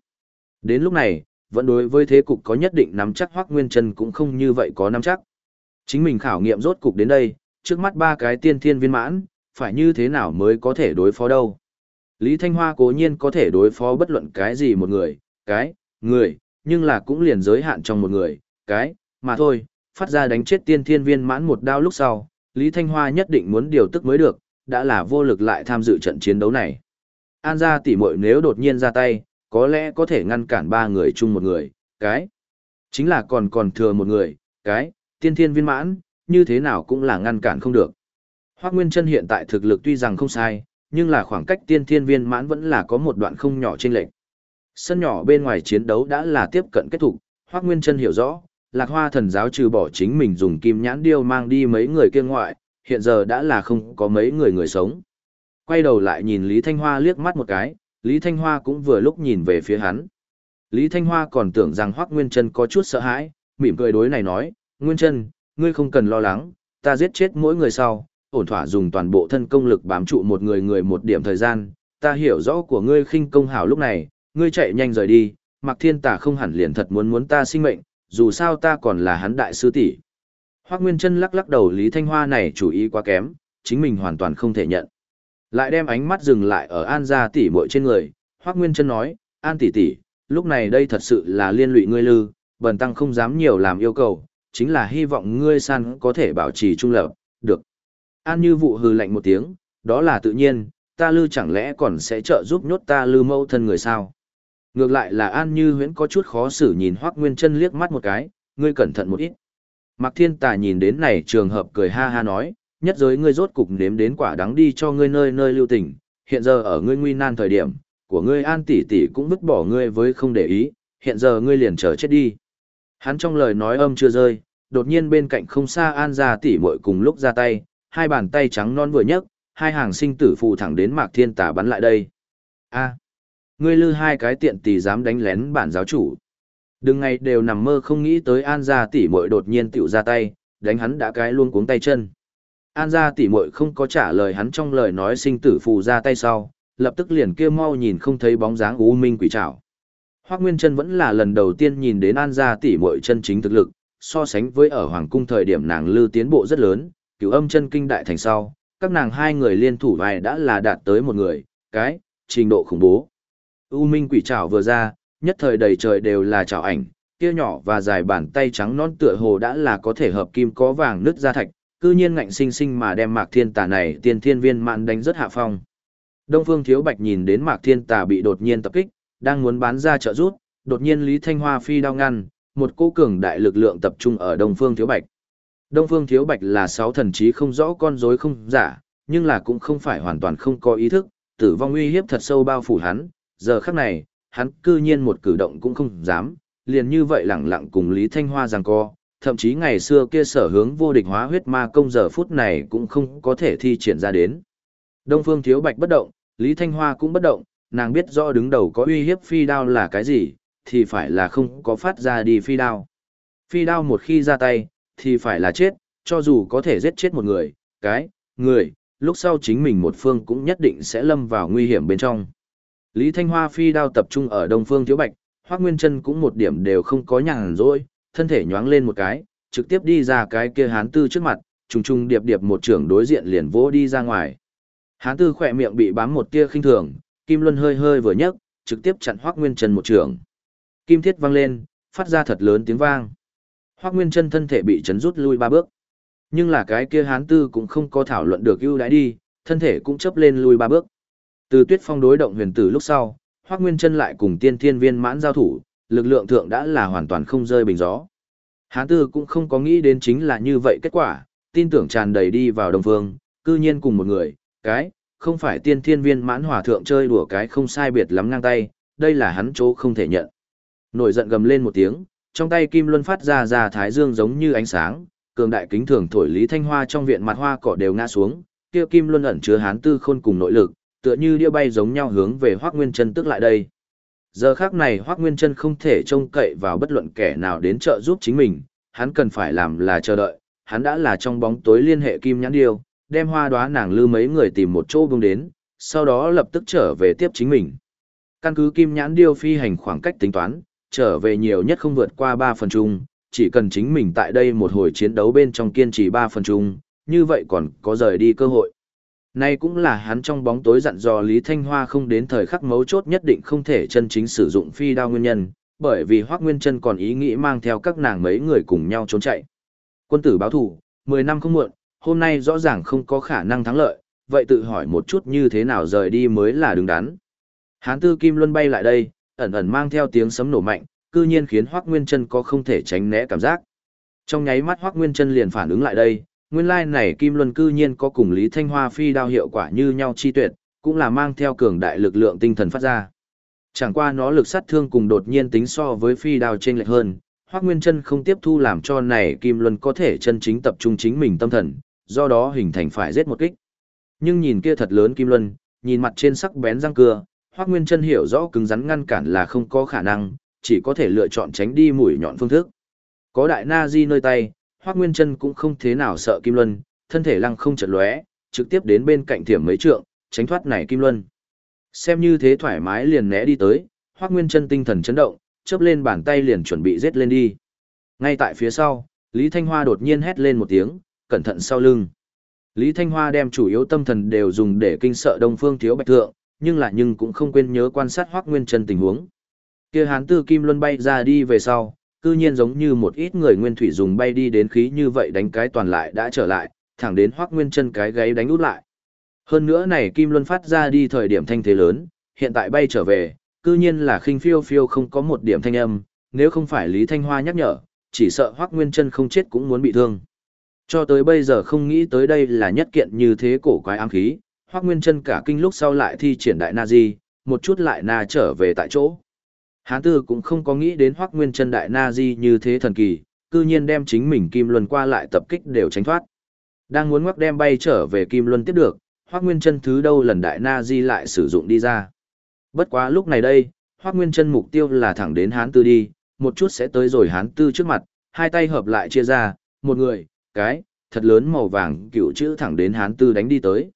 Đến lúc này, vẫn đối với thế cục có nhất định nắm chắc Hoắc Nguyên Chân cũng không như vậy có nắm chắc. Chính mình khảo nghiệm rốt cục đến đây, trước mắt ba cái tiên thiên viên mãn, phải như thế nào mới có thể đối phó đâu. Lý Thanh Hoa cố nhiên có thể đối phó bất luận cái gì một người, cái, người, nhưng là cũng liền giới hạn trong một người, cái, mà thôi, phát ra đánh chết tiên thiên viên mãn một đao lúc sau, Lý Thanh Hoa nhất định muốn điều tức mới được, đã là vô lực lại tham dự trận chiến đấu này. An gia tỷ muội nếu đột nhiên ra tay, có lẽ có thể ngăn cản ba người chung một người, cái. Chính là còn còn thừa một người, cái, tiên thiên viên mãn, như thế nào cũng là ngăn cản không được. Hoác Nguyên Trân hiện tại thực lực tuy rằng không sai, nhưng là khoảng cách tiên thiên viên mãn vẫn là có một đoạn không nhỏ trên lệch. Sân nhỏ bên ngoài chiến đấu đã là tiếp cận kết thúc, Hoác Nguyên Trân hiểu rõ, Lạc Hoa thần giáo trừ bỏ chính mình dùng kim nhãn điêu mang đi mấy người kia ngoại, hiện giờ đã là không có mấy người người sống. Quay đầu lại nhìn Lý Thanh Hoa liếc mắt một cái, Lý Thanh Hoa cũng vừa lúc nhìn về phía hắn. Lý Thanh Hoa còn tưởng rằng Hoắc Nguyên Trân có chút sợ hãi, mỉm cười đối này nói, Nguyên Trân, ngươi không cần lo lắng, ta giết chết mỗi người sau, ổn thỏa dùng toàn bộ thân công lực bám trụ một người người một điểm thời gian, ta hiểu rõ của ngươi khinh công hảo lúc này, ngươi chạy nhanh rời đi, Mạc Thiên Tà không hẳn liền thật muốn muốn ta sinh mệnh, dù sao ta còn là hắn đại sư tỷ. Hoắc Nguyên Trân lắc lắc đầu Lý Thanh Hoa này chủ ý quá kém, chính mình hoàn toàn không thể nhận. Lại đem ánh mắt dừng lại ở An gia tỷ muội trên người, Hoắc Nguyên Trân nói, An tỷ tỷ, lúc này đây thật sự là liên lụy ngươi lư, bần tăng không dám nhiều làm yêu cầu, chính là hy vọng ngươi san có thể bảo trì trung lập, được. An như vụ hừ lạnh một tiếng, đó là tự nhiên, ta lư chẳng lẽ còn sẽ trợ giúp nhốt ta lư mâu thân người sao? Ngược lại là An như huyễn có chút khó xử nhìn Hoắc Nguyên chân liếc mắt một cái, ngươi cẩn thận một ít. Mạc Thiên Tà nhìn đến này trường hợp cười ha ha nói, nhất giới ngươi rốt cục nếm đến quả đắng đi cho ngươi nơi nơi lưu tình, hiện giờ ở ngươi nguy nan thời điểm, của ngươi an tỷ tỷ cũng vứt bỏ ngươi với không để ý, hiện giờ ngươi liền chờ chết đi. Hắn trong lời nói âm chưa rơi, đột nhiên bên cạnh không xa an gia tỷ muội cùng lúc ra tay, hai bàn tay trắng non vừa nhấc, hai hàng sinh tử phù thẳng đến Mạc Thiên Tà bắn lại đây. A, ngươi lư hai cái tiện tỷ dám đánh lén bản giáo chủ. Đừng ngày đều nằm mơ không nghĩ tới An gia tỷ muội đột nhiên tiểu ra tay, đánh hắn đã cái luôn cuống tay chân. An gia tỷ muội không có trả lời hắn trong lời nói sinh tử phù ra tay sau, lập tức liền kia mau nhìn không thấy bóng dáng u minh quỷ trảo. Hoắc Nguyên Chân vẫn là lần đầu tiên nhìn đến An gia tỷ muội chân chính thực lực, so sánh với ở hoàng cung thời điểm nàng lư tiến bộ rất lớn, cửu âm chân kinh đại thành sau, các nàng hai người liên thủ vai đã là đạt tới một người, cái, trình độ khủng bố. U minh quỷ trảo vừa ra, nhất thời đầy trời đều là trảo ảnh, kia nhỏ và dài bàn tay trắng non tựa hồ đã là có thể hợp kim có vàng nứt ra thạch, cư nhiên ngạnh sinh sinh mà đem Mạc Thiên Tà này tiên thiên viên mạn đánh rất hạ phong. Đông Phương Thiếu Bạch nhìn đến Mạc Thiên Tà bị đột nhiên tập kích, đang muốn bán ra trợ rút, đột nhiên Lý Thanh Hoa phi đao ngăn, một cô cường đại lực lượng tập trung ở Đông Phương Thiếu Bạch. Đông Phương Thiếu Bạch là sáu thần trí không rõ con rối không giả, nhưng là cũng không phải hoàn toàn không có ý thức, tử vong uy hiếp thật sâu bao phủ hắn, giờ khắc này, hắn cư nhiên một cử động cũng không dám, liền như vậy lẳng lặng cùng Lý Thanh Hoa giằng co, thậm chí ngày xưa kia sở hướng vô địch hóa huyết ma công giờ phút này cũng không có thể thi triển ra đến. Đông Phương Thiếu Bạch bất động, Lý Thanh Hoa cũng bất động, nàng biết rõ đứng đầu có uy hiếp phi đao là cái gì, thì phải là không có phát ra đi phi đao. Phi đao một khi ra tay, thì phải là chết, cho dù có thể giết chết một người, cái, người, lúc sau chính mình một phương cũng nhất định sẽ lâm vào nguy hiểm bên trong. Lý Thanh Hoa phi đao tập trung ở đông phương thiếu bạch, Hoắc Nguyên Chân cũng một điểm đều không có nhàn rỗi, thân thể nhoáng lên một cái, trực tiếp đi ra cái kia hán tư trước mặt, trùng trùng điệp điệp một trưởng đối diện liền vỗ đi ra ngoài. Hán tư khỏe miệng bị bám một tia khinh thường, Kim Luân hơi hơi vừa nhấc, trực tiếp chặn Hoắc Nguyên Chân một trưởng. Kim thiết vang lên, phát ra thật lớn tiếng vang. Hoắc Nguyên Chân thân thể bị chấn rút lui ba bước. Nhưng là cái kia hán tư cũng không có thảo luận được ưu đãi đi, thân thể cũng chấp lên lui ba bước. Từ Tuyết Phong đối động huyền tử lúc sau, Hoắc Nguyên Chân lại cùng Tiên Thiên Viên mãn giao thủ, lực lượng thượng đã là hoàn toàn không rơi bình gió. Hán tư cũng không có nghĩ đến chính là như vậy kết quả, tin tưởng tràn đầy đi vào đồng phương, cư nhiên cùng một người, cái, không phải tiên thiên viên mãn hòa thượng chơi đùa cái không sai biệt lắm ngang tay, đây là hắn chỗ không thể nhận. Nổi giận gầm lên một tiếng, trong tay kim luân phát ra ra thái dương giống như ánh sáng, cường đại kính thường thổi lý thanh hoa trong viện mặt hoa cỏ đều ngã xuống, kia kim luân ẩn chứa hán tư khôn cùng nội lực, tựa như đĩa bay giống nhau hướng về Hoắc Nguyên Chân tức lại đây. Giờ khắc này Hoắc Nguyên Chân không thể trông cậy vào bất luận kẻ nào đến trợ giúp chính mình, hắn cần phải làm là chờ đợi, hắn đã là trong bóng tối liên hệ Kim Nhãn Điêu, đem hoa đóa nàng lư mấy người tìm một chỗ vương đến, sau đó lập tức trở về tiếp chính mình. Căn cứ Kim Nhãn Điêu phi hành khoảng cách tính toán, trở về nhiều nhất không vượt qua 3 phần chung, chỉ cần chính mình tại đây một hồi chiến đấu bên trong kiên trì 3 phần chung, như vậy còn có rời đi cơ hội. Nay cũng là hắn trong bóng tối dặn dò Lý Thanh Hoa không đến thời khắc mấu chốt nhất định không thể chân chính sử dụng phi đao nguyên nhân, bởi vì Hoắc Nguyên Chân còn ý nghĩ mang theo các nàng mấy người cùng nhau trốn chạy. Quân tử báo thủ, 10 năm không muộn, hôm nay rõ ràng không có khả năng thắng lợi, vậy tự hỏi một chút như thế nào rời đi mới là đứng đắn. Hán tư kim luân bay lại đây, ẩn ẩn mang theo tiếng sấm nổ mạnh, cư nhiên khiến Hoắc Nguyên Chân có không thể tránh né cảm giác. Trong nháy mắt Hoắc Nguyên Chân liền phản ứng lại đây, nguyên lai này Kim Luân cư nhiên có cùng Lý Thanh Hoa phi đao hiệu quả như nhau chi tuyệt, cũng là mang theo cường đại lực lượng tinh thần phát ra. Chẳng qua nó lực sát thương cùng đột nhiên tính so với phi đao trên lệch hơn, Hoắc Nguyên Chân không tiếp thu làm cho này Kim Luân có thể chân chính tập trung chính mình tâm thần, do đó hình thành phải giết một kích. Nhưng nhìn kia thật lớn Kim Luân, nhìn mặt trên sắc bén răng cưa, Hoắc Nguyên Chân hiểu rõ cứng rắn ngăn cản là không có khả năng, chỉ có thể lựa chọn tránh đi mũi nhọn phương thức. Có đại na di nơi tay, Hoắc Nguyên Chân cũng không thế nào sợ Kim Luân, thân thể lăng không chợt lóe, trực tiếp đến bên cạnh thiểm mấy trượng, tránh thoát này Kim Luân. Xem như thế thoải mái liền né đi tới, Hoắc Nguyên Chân tinh thần chấn động, chớp lên bàn tay liền chuẩn bị giết lên đi. Ngay tại phía sau, Lý Thanh Hoa đột nhiên hét lên một tiếng, cẩn thận sau lưng. Lý Thanh Hoa đem chủ yếu tâm thần đều dùng để kinh sợ Đông Phương Thiếu Bạch Thượng, nhưng lại nhưng cũng không quên nhớ quan sát Hoắc Nguyên Chân tình huống. Kia hán tử kim luân bay ra đi về sau, cư nhiên giống như một ít người nguyên thủy dùng bay đi đến khí như vậy đánh cái toàn lại đã trở lại, thẳng đến Hoắc Nguyên Chân cái gáy đánh út lại. Hơn nữa này kim luân phát ra đi thời điểm thanh thế lớn, hiện tại bay trở về, cư nhiên là khinh phiêu phiêu không có một điểm thanh âm, nếu không phải Lý Thanh Hoa nhắc nhở, chỉ sợ Hoắc Nguyên Chân không chết cũng muốn bị thương. Cho tới bây giờ không nghĩ tới đây là nhất kiện như thế cổ quái ám khí, Hoắc Nguyên Chân cả kinh lúc sau lại thi triển đại na di, một chút lại na trở về tại chỗ. Hán Tư cũng không có nghĩ đến Hoắc Nguyên Chân đại na di như thế thần kỳ, cư nhiên đem chính mình Kim Luân qua lại tập kích đều tránh thoát. Đang muốn ngoắc đem bay trở về Kim Luân tiếp được, Hoắc Nguyên Chân thứ đâu lần đại na di lại sử dụng đi ra. Bất quá lúc này đây, Hoắc Nguyên Chân mục tiêu là thẳng đến Hán Tư đi, một chút sẽ tới rồi Hán Tư trước mặt, hai tay hợp lại chia ra, một người, cái, thật lớn màu vàng cựu chữ thẳng đến Hán Tư đánh đi tới.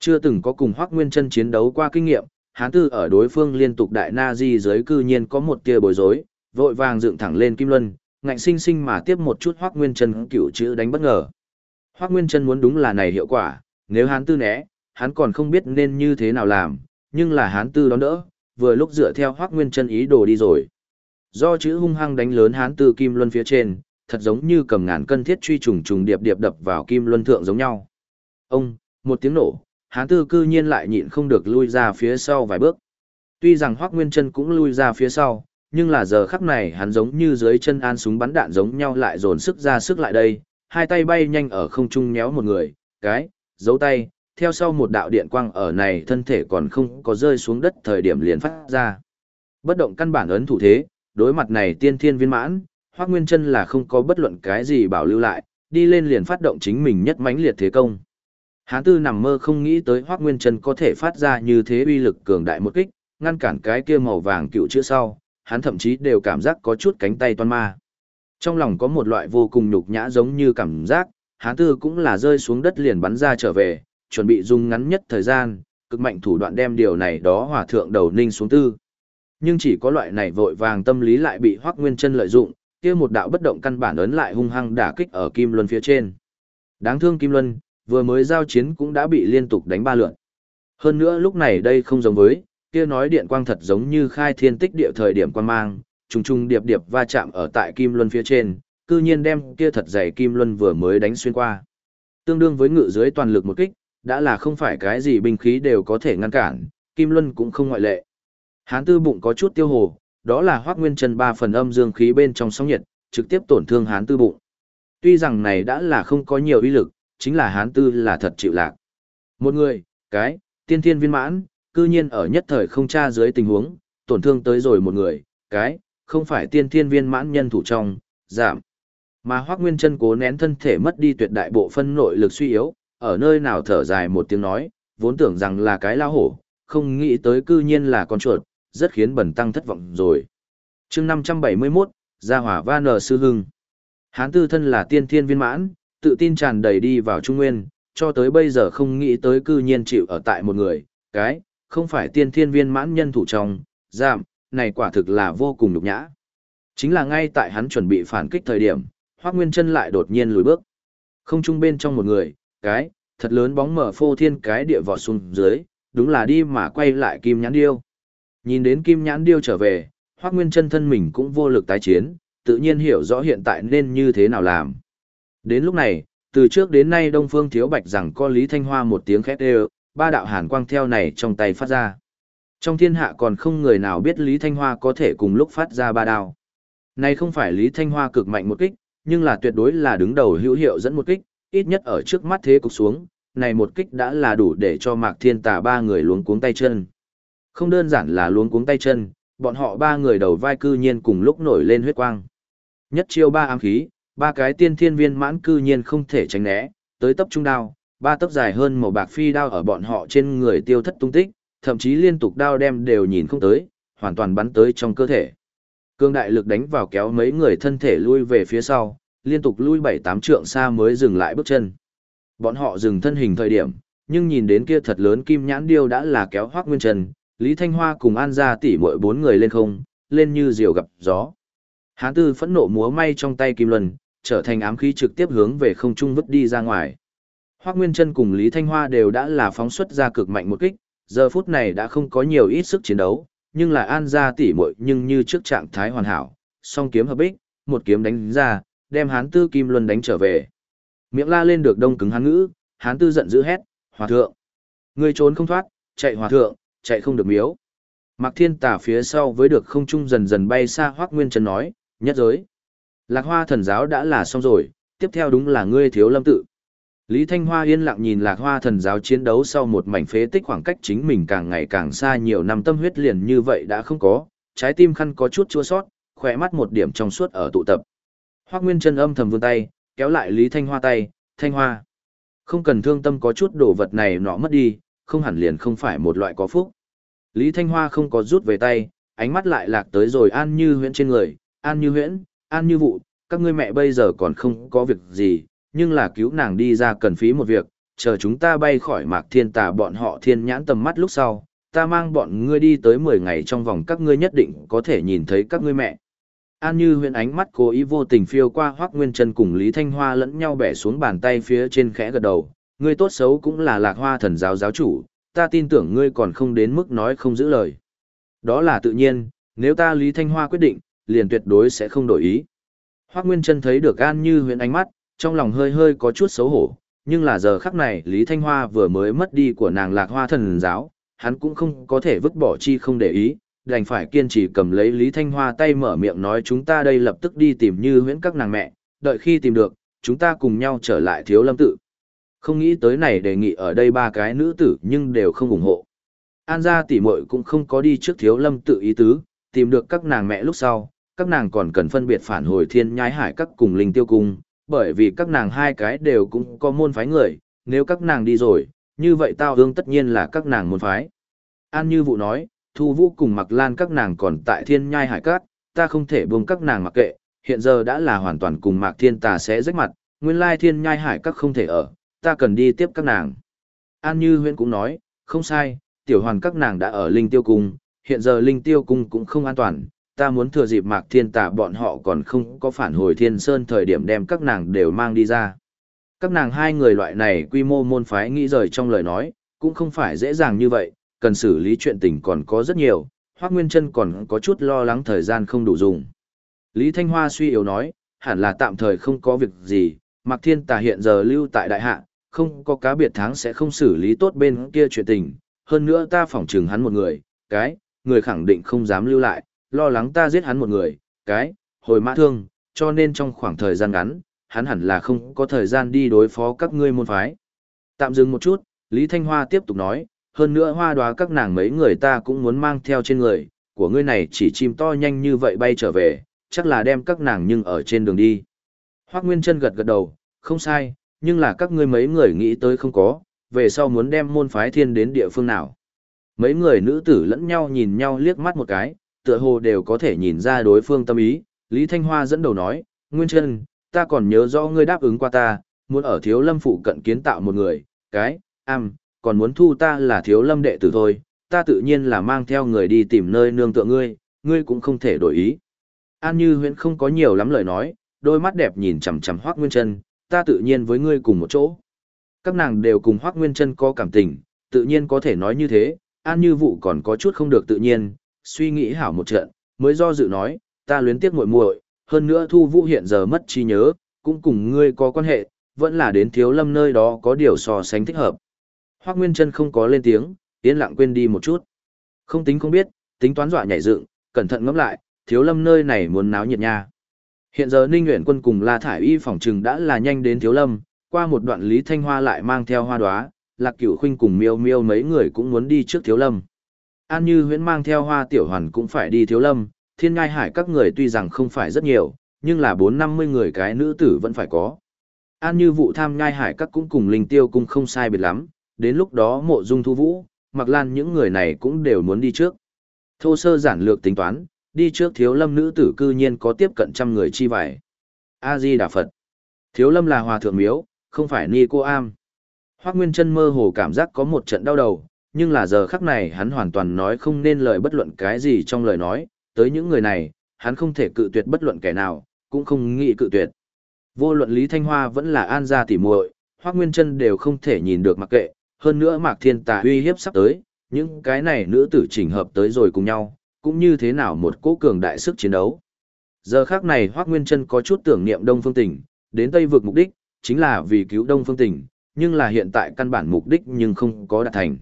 Chưa từng có cùng Hoắc Nguyên Chân chiến đấu qua kinh nghiệm, Hán Tư ở đối phương liên tục đại na di dưới cư nhiên có một tia bối rối, vội vàng dựng thẳng lên kim luân, ngạnh sinh sinh mà tiếp một chút Hoắc Nguyên Chân cựu chữ đánh bất ngờ. Hoác Nguyên chân muốn đúng là này hiệu quả, nếu hán tư né, hắn còn không biết nên như thế nào làm, nhưng là hán tư đón đỡ, vừa lúc dựa theo Hoác Nguyên chân ý đồ đi rồi. Do chữ hung hăng đánh lớn hán tư kim luân phía trên, thật giống như cầm ngàn cân thiết truy trùng trùng điệp điệp đập vào kim luân thượng giống nhau. Ông, một tiếng nổ, hán tư cư nhiên lại nhịn không được lui ra phía sau vài bước. Tuy rằng Hoác Nguyên chân cũng lui ra phía sau, nhưng là giờ khắc này hắn giống như dưới chân an súng bắn đạn giống nhau lại dồn sức ra sức lại đây, hai tay bay nhanh ở không trung nhéo một người, cái, giấu tay, theo sau một đạo điện quang ở này thân thể còn không có rơi xuống đất thời điểm liền phát ra. Bất động căn bản ấn thủ thế, đối mặt này tiên thiên viên mãn, Hoắc Nguyên Chân là không có bất luận cái gì bảo lưu lại, đi lên liền phát động chính mình nhất mãnh liệt thế công. Hán tư nằm mơ không nghĩ tới Hoắc Nguyên Chân có thể phát ra như thế uy lực cường đại một kích, ngăn cản cái kia màu vàng cựu chữ sau, hắn thậm chí đều cảm giác có chút cánh tay toan ma. Trong lòng có một loại vô cùng nhục nhã giống như cảm giác, hán tư cũng là rơi xuống đất liền bắn ra trở về, chuẩn bị dùng ngắn nhất thời gian, cực mạnh thủ đoạn đem điều này đó hòa thượng đầu ninh xuống tư. Nhưng chỉ có loại này vội vàng tâm lý lại bị Hoắc Nguyên Chân lợi dụng, kia một đạo bất động căn bản ấn lại hung hăng đả kích ở Kim Luân phía trên. Đáng thương Kim Luân, vừa mới giao chiến cũng đã bị liên tục đánh ba lượt. Hơn nữa lúc này đây không giống với, kia nói điện quang thật giống như khai thiên tích địa thời điểm quan mang, trùng trùng điệp điệp va chạm ở tại Kim Luân phía trên, cư nhiên đem kia thật dày Kim Luân vừa mới đánh xuyên qua. Tương đương với ngự dưới toàn lực một kích, đã là không phải cái gì binh khí đều có thể ngăn cản, Kim Luân cũng không ngoại lệ. Hán tư bụng có chút tiêu hồ, đó là hoác nguyên chân ba phần âm dương khí bên trong sóng nhiệt, trực tiếp tổn thương hán tư bụng. Tuy rằng này đã là không có nhiều uy lực, chính là hán tư là thật chịu lạc. Một người, cái, tiên thiên viên mãn, cư nhiên ở nhất thời không tra dưới tình huống, tổn thương tới rồi một người, cái, không phải tiên thiên viên mãn nhân thủ trong, giảm. Mà hoác nguyên chân cố nén thân thể mất đi tuyệt đại bộ phân nội lực suy yếu, ở nơi nào thở dài một tiếng nói, vốn tưởng rằng là cái lao hổ, không nghĩ tới cư nhiên là con chuột, rất khiến bẩn tăng thất vọng rồi. chương 571, Gia Hỏa Va Nờ Sư Hưng. Hán tư thân là tiên thiên viên mãn, tự tin tràn đầy đi vào Trung Nguyên, cho tới bây giờ không nghĩ tới cư nhiên chịu ở tại một người, cái, không phải tiên thiên viên mãn nhân thủ trong, giảm, này quả thực là vô cùng nhục nhã. Chính là ngay tại hắn chuẩn bị phản kích thời điểm, Hoác Nguyên chân lại đột nhiên lùi bước. Không trung bên trong một người, cái, thật lớn bóng mở phô thiên cái địa vọt xuống dưới, đúng là đi mà quay lại kim nhãn điêu. Nhìn đến kim nhãn điêu trở về, Hoác Nguyên chân thân mình cũng vô lực tái chiến, tự nhiên hiểu rõ hiện tại nên như thế nào làm. Đến lúc này, từ trước đến nay Đông Phương Thiếu Bạch rằng có Lý Thanh Hoa một tiếng khét đều, ba đạo hàn quang theo này trong tay phát ra. Trong thiên hạ còn không người nào biết Lý Thanh Hoa có thể cùng lúc phát ra ba đao. Này không phải Lý Thanh Hoa cực mạnh một kích, nhưng là tuyệt đối là đứng đầu hữu hiệu dẫn một kích, ít nhất ở trước mắt thế cục xuống, này một kích đã là đủ để cho Mạc Thiên Tà ba người luống cuống tay chân. Không đơn giản là luống cuống tay chân, bọn họ ba người đầu vai cư nhiên cùng lúc nổi lên huyết quang. Nhất chiêu ba ám khí, ba cái tiên thiên viên mãn cư nhiên không thể tránh né, tới tấp trung đao, ba tấc dài hơn màu bạc phi đao ở bọn họ trên người tiêu thất tung tích, thậm chí liên tục đao đem đều nhìn không tới, hoàn toàn bắn tới trong cơ thể. Cương đại lực đánh vào kéo mấy người thân thể lui về phía sau, liên tục lui bảy tám trượng xa mới dừng lại bước chân. Bọn họ dừng thân hình thời điểm, nhưng nhìn đến kia thật lớn kim nhãn điêu đã là kéo hoác nguyên trần, Lý Thanh Hoa cùng An gia tỷ muội bốn người lên không, lên như diều gặp gió. Hán tư phẫn nộ múa may trong tay kim luân, trở thành ám khí trực tiếp hướng về không trung vứt đi ra ngoài. Hoắc Nguyên Trân cùng Lý Thanh Hoa đều đã là phóng xuất ra cực mạnh một kích, giờ phút này đã không có nhiều ít sức chiến đấu, nhưng lại an Gia Tỷ muội nhưng như trước trạng thái hoàn hảo, song kiếm hợp bích, một kiếm đánh ra, đem hán tư kim luân đánh trở về. Miệng la lên được đông cứng hán ngữ, hán tư giận dữ hét, hòa thượng. ngươi trốn không thoát, chạy hòa thượng, chạy không được miếu. Mạc Thiên Tả phía sau với được không trung dần dần bay xa Hoắc Nguyên Trần nói, nhất giới. Lạc Hoa thần giáo đã là xong rồi, tiếp theo đúng là ngươi thiếu lâm tự. Lý Thanh Hoa yên lặng nhìn Lạc Hoa thần giáo chiến đấu sau một mảnh phế tích khoảng cách chính mình càng ngày càng xa nhiều năm tâm huyết liền như vậy đã không có, trái tim khăn có chút chua sót, khỏe mắt một điểm trong suốt ở tụ tập. Hoắc Nguyên trần âm thầm vươn tay, kéo lại Lý Thanh Hoa tay, "Thanh Hoa, không cần thương tâm có chút đồ vật này nọ mất đi, không hẳn liền không phải một loại có phúc." Lý Thanh Hoa không có rút về tay, ánh mắt lại lạc tới rồi An Như Huyễn trên người, "An Như Huyễn, An Như Vụ, các ngươi mẹ bây giờ còn không có việc gì, nhưng là cứu nàng đi ra cần phí một việc, chờ chúng ta bay khỏi mạc thiên tà bọn họ thiên nhãn tầm mắt lúc sau, ta mang bọn ngươi đi tới 10 ngày trong vòng các ngươi nhất định có thể nhìn thấy các ngươi mẹ. An Như huyện ánh mắt cố ý vô tình phiêu qua Hoắc Nguyên Chân cùng Lý Thanh Hoa lẫn nhau bẻ xuống bàn tay phía trên khẽ gật đầu, ngươi tốt xấu cũng là Lạc Hoa thần giáo giáo chủ, ta tin tưởng ngươi còn không đến mức nói không giữ lời. Đó là tự nhiên, nếu ta Lý Thanh Hoa quyết định, liền tuyệt đối sẽ không đổi ý. Hoắc Nguyên Trân thấy được An Như huyện ánh mắt, trong lòng hơi hơi có chút xấu hổ, nhưng là giờ khắc này Lý Thanh Hoa vừa mới mất đi của nàng Lạc Hoa thần giáo, hắn cũng không có thể vứt bỏ chi không để ý, đành phải kiên trì cầm lấy Lý Thanh Hoa tay mở miệng nói chúng ta đây lập tức đi tìm như huyễn các nàng mẹ, đợi khi tìm được, chúng ta cùng nhau trở lại thiếu lâm tự. Không nghĩ tới này đề nghị ở đây ba cái nữ tử nhưng đều không ủng hộ. An gia tỷ muội cũng không có đi trước thiếu lâm tự ý tứ, tìm được các nàng mẹ lúc sau, các nàng còn cần phân biệt phản hồi thiên nhai hải các cùng linh tiêu cung, bởi vì các nàng hai cái đều cũng có môn phái người, nếu các nàng đi rồi, như vậy tao hương tất nhiên là các nàng môn phái. An như vụ nói, thu vũ cùng mặc lan các nàng còn tại thiên nhai hải cát, ta không thể buông các nàng mặc kệ, hiện giờ đã là hoàn toàn cùng mạc thiên tà sẽ rách mặt, nguyên lai thiên nhai hải các không thể ở, ta cần đi tiếp các nàng. An như huyễn cũng nói, không sai, tiểu hoàn các nàng đã ở linh tiêu cung, hiện giờ linh tiêu cung cũng không an toàn, ta muốn thừa dịp mạc thiên tà bọn họ còn không có phản hồi thiên sơn thời điểm đem các nàng đều mang đi ra. Các nàng hai người loại này quy mô môn phái nghĩ rời trong lời nói, cũng không phải dễ dàng như vậy, cần xử lý chuyện tình còn có rất nhiều, Hoắc Nguyên Trân còn có chút lo lắng thời gian không đủ dùng. Lý Thanh Hoa suy yếu nói, hẳn là tạm thời không có việc gì, Mạc Thiên Tà hiện giờ lưu tại đại hạ, không có cá biệt tháng sẽ không xử lý tốt bên kia chuyện tình, hơn nữa ta phỏng trừng hắn một người, cái, người khẳng định không dám lưu lại, lo lắng ta giết hắn một người, cái, hồi mã thương, cho nên trong khoảng thời gian ngắn, hắn hẳn là không có thời gian đi đối phó các ngươi môn phái. Tạm dừng một chút, Lý Thanh Hoa tiếp tục nói, hơn nữa hoa đoá các nàng mấy người ta cũng muốn mang theo trên người, của ngươi này chỉ chim to nhanh như vậy bay trở về, chắc là đem các nàng nhưng ở trên đường đi. Hoác Nguyên chân gật gật đầu, không sai, nhưng là các ngươi mấy người nghĩ tới không có, về sau muốn đem môn phái thiên đến địa phương nào. Mấy người nữ tử lẫn nhau nhìn nhau liếc mắt một cái, tựa hồ đều có thể nhìn ra đối phương tâm ý, Lý Thanh Hoa dẫn đầu nói, Nguyên Trân ta còn nhớ rõ ngươi đáp ứng qua ta, muốn ở thiếu lâm phụ cận kiến tạo một người, cái, am, còn muốn thu ta là thiếu lâm đệ tử thôi, ta tự nhiên là mang theo người đi tìm nơi nương tựa ngươi, ngươi cũng không thể đổi ý. An Như Huyễn không có nhiều lắm lời nói, đôi mắt đẹp nhìn chằm chằm Hoắc Nguyên Trân ta tự nhiên với ngươi cùng một chỗ. Các nàng đều cùng Hoắc Nguyên Trân có cảm tình, tự nhiên có thể nói như thế, An Như Vụ còn có chút không được tự nhiên, suy nghĩ hảo một trận, mới do dự nói, ta luyến tiếc muội muội, hơn nữa Thu Vũ hiện giờ mất trí nhớ, cũng cùng ngươi có quan hệ, vẫn là đến Thiếu Lâm nơi đó có điều so sánh thích hợp. Hoác Nguyên Trân không có lên tiếng, yên lặng quên đi một chút. Không tính không biết, tính toán dọa nhảy dựng, cẩn thận ngẫm lại, thiếu lâm nơi này muốn náo nhiệt nha. Hiện giờ Ninh Nguyễn Quân cùng La Thải Y phòng trừng đã là nhanh đến thiếu lâm, qua một đoạn Lý Thanh Hoa lại mang theo hoa đoá, Lạc Cửu Khuynh cùng Miêu Miêu mấy người cũng muốn đi trước thiếu lâm. An Như Huyễn mang theo hoa tiểu hoàn cũng phải đi thiếu lâm, thiên ngai hải các người tuy rằng không phải rất nhiều, nhưng là bốn năm mươi người cái nữ tử vẫn phải có. An Như vụ tham ngai hải các cũng cùng linh tiêu cũng không sai biệt lắm, đến lúc đó mộ dung thu vũ, mặc lan những người này cũng đều muốn đi trước. Thô sơ giản lược tính toán, đi trước thiếu lâm nữ tử cư nhiên có tiếp cận trăm người chi vải. A-di Đà Phật. Thiếu lâm là hòa thượng miếu, không phải ni cô am. Hoác Nguyên chân mơ hồ cảm giác có một trận đau đầu, nhưng là giờ khắc này hắn hoàn toàn nói không nên lời bất luận cái gì trong lời nói, tới những người này, hắn không thể cự tuyệt bất luận kẻ nào, cũng không nghĩ cự tuyệt. Vô luận Lý Thanh Hoa vẫn là an gia tỉ muội, Hoác Nguyên chân đều không thể nhìn được mặc kệ, hơn nữa Mạc Thiên Tà uy hiếp sắp tới, những cái này nữ tử chỉnh hợp tới rồi cùng nhau, cũng như thế nào một cố cường đại sức chiến đấu. Giờ khác này Hoác Nguyên Trân có chút tưởng niệm Đông Phương Tỉnh, đến Tây vực mục đích, chính là vì cứu Đông Phương Tỉnh, nhưng là hiện tại căn bản mục đích nhưng không có đạt thành.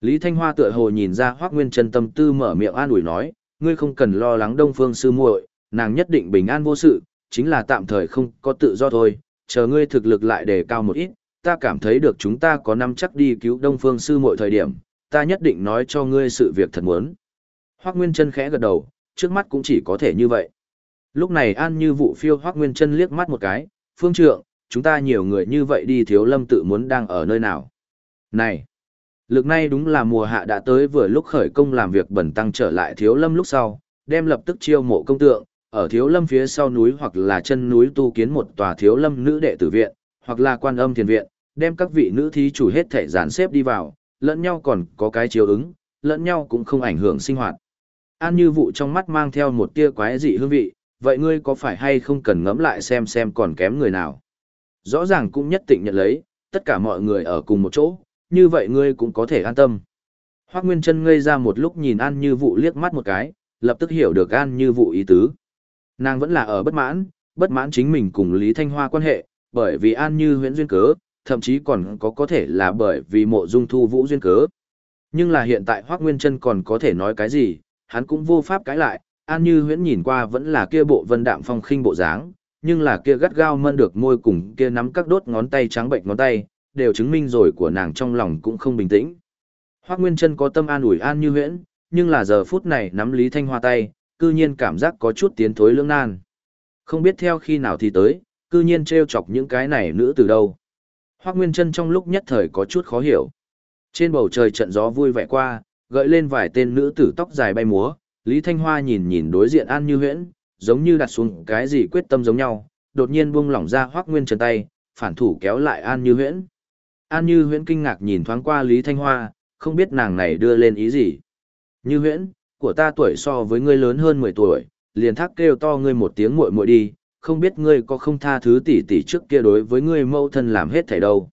Lý Thanh Hoa tựa hồ nhìn ra Hoác Nguyên Trân tâm tư mở miệng an ủi nói, ngươi không cần lo lắng Đông Phương sư muội, nàng nhất định bình an vô sự, chính là tạm thời không có tự do thôi, chờ ngươi thực lực lại đề cao một ít, ta cảm thấy được chúng ta có năm chắc đi cứu Đông Phương sư muội thời điểm, ta nhất định nói cho ngươi sự việc thật muốn. Hoác Nguyên Trân khẽ gật đầu, trước mắt cũng chỉ có thể như vậy. Lúc này An Như vụ phiêu Hoác Nguyên Trân liếc mắt một cái, phương trượng, chúng ta nhiều người như vậy đi thiếu lâm tự muốn đang ở nơi nào. Này! Lực này đúng là mùa hạ đã tới vừa lúc khởi công làm việc bẩn tăng trở lại thiếu lâm lúc sau, đem lập tức chiêu mộ công tượng, ở thiếu lâm phía sau núi hoặc là chân núi tu kiến một tòa thiếu lâm nữ đệ tử viện, hoặc là quan âm thiền viện, đem các vị nữ thí chủ hết thể dàn xếp đi vào, lẫn nhau còn có cái chiếu ứng, lẫn nhau cũng không ảnh hưởng sinh hoạt. An như vụ trong mắt mang theo một tia quái dị hương vị, vậy ngươi có phải hay không cần ngẫm lại xem xem còn kém người nào? Rõ ràng cũng nhất định nhận lấy, tất cả mọi người ở cùng một chỗ, như vậy ngươi cũng có thể an tâm. Hoác Nguyên Trân ngây ra một lúc nhìn An Như Vụ liếc mắt một cái, lập tức hiểu được An Như Vụ ý tứ. Nàng vẫn là ở bất mãn, bất mãn chính mình cùng Lý Thanh Hoa quan hệ, bởi vì An Như huyễn duyên cớ, thậm chí còn có có thể là bởi vì mộ dung thu vũ duyên cớ. Nhưng là hiện tại Hoác Nguyên Trân còn có thể nói cái gì, hắn cũng vô pháp cãi lại, An Như huyễn nhìn qua vẫn là kia bộ vân đạm phong khinh bộ dáng, nhưng là kia gắt gao mân được môi cùng kia nắm các đốt ngón tay trắng bệnh ngón tay, đều chứng minh rồi của nàng trong lòng cũng không bình tĩnh. Hoắc Nguyên Trân có tâm an ủi An Như huyễn, nhưng là giờ phút này nắm Lý Thanh Hoa tay, cư nhiên cảm giác có chút tiến thối lưỡng nan. Không biết theo khi nào thì tới, cư nhiên trêu chọc những cái này nữ từ đâu. Hoắc Nguyên Trân trong lúc nhất thời có chút khó hiểu. Trên bầu trời trận gió vui vẻ qua, gợi lên vài tên nữ tử tóc dài bay múa, Lý Thanh Hoa nhìn nhìn đối diện An Như Huyễn, giống như đặt xuống cái gì quyết tâm giống nhau, đột nhiên buông lỏng ra Hoắc Nguyên Trần tay, phản thủ kéo lại An Như Huyễn. An Như Huyễn kinh ngạc nhìn thoáng qua Lý Thanh Hoa, không biết nàng này đưa lên ý gì. Như Huyễn, của ta tuổi so với ngươi lớn hơn 10 tuổi, liền thác kêu to ngươi một tiếng muội muội đi, không biết ngươi có không tha thứ tỷ tỷ trước kia đối với ngươi mâu thân làm hết thảy đâu.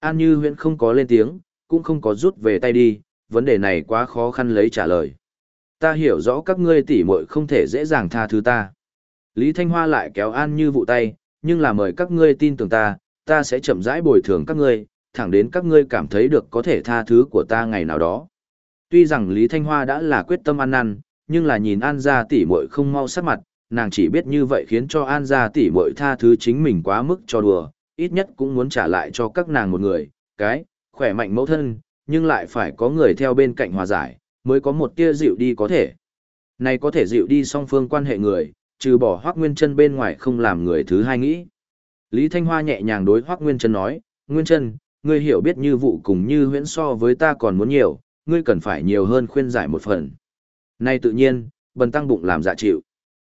An Như Huyễn không có lên tiếng, cũng không có rút về tay đi, vấn đề này quá khó khăn lấy trả lời. Ta hiểu rõ các ngươi tỷ muội không thể dễ dàng tha thứ ta. Lý Thanh Hoa lại kéo An Như vụ tay, nhưng là mời các ngươi tin tưởng ta, ta sẽ chậm rãi bồi thường các ngươi, thẳng đến các ngươi cảm thấy được có thể tha thứ của ta ngày nào đó. Tuy rằng Lý Thanh Hoa đã là quyết tâm ăn năn, nhưng là nhìn An gia tỷ muội không mau sát mặt, nàng chỉ biết như vậy khiến cho An gia tỷ muội tha thứ chính mình quá mức cho đùa, ít nhất cũng muốn trả lại cho các nàng một người, cái, khỏe mạnh mẫu thân, nhưng lại phải có người theo bên cạnh hòa giải, mới có một tia dịu đi có thể. Này có thể dịu đi song phương quan hệ người, trừ bỏ Hoắc Nguyên Chân bên ngoài không làm người thứ hai nghĩ. Lý Thanh Hoa nhẹ nhàng đối Hoắc Nguyên Chân nói, "Nguyên Chân, ngươi hiểu biết như vụ cùng như huyễn so với ta còn muốn nhiều, ngươi cần phải nhiều hơn khuyên giải một phần." Này tự nhiên, bần tăng bụng làm dạ chịu.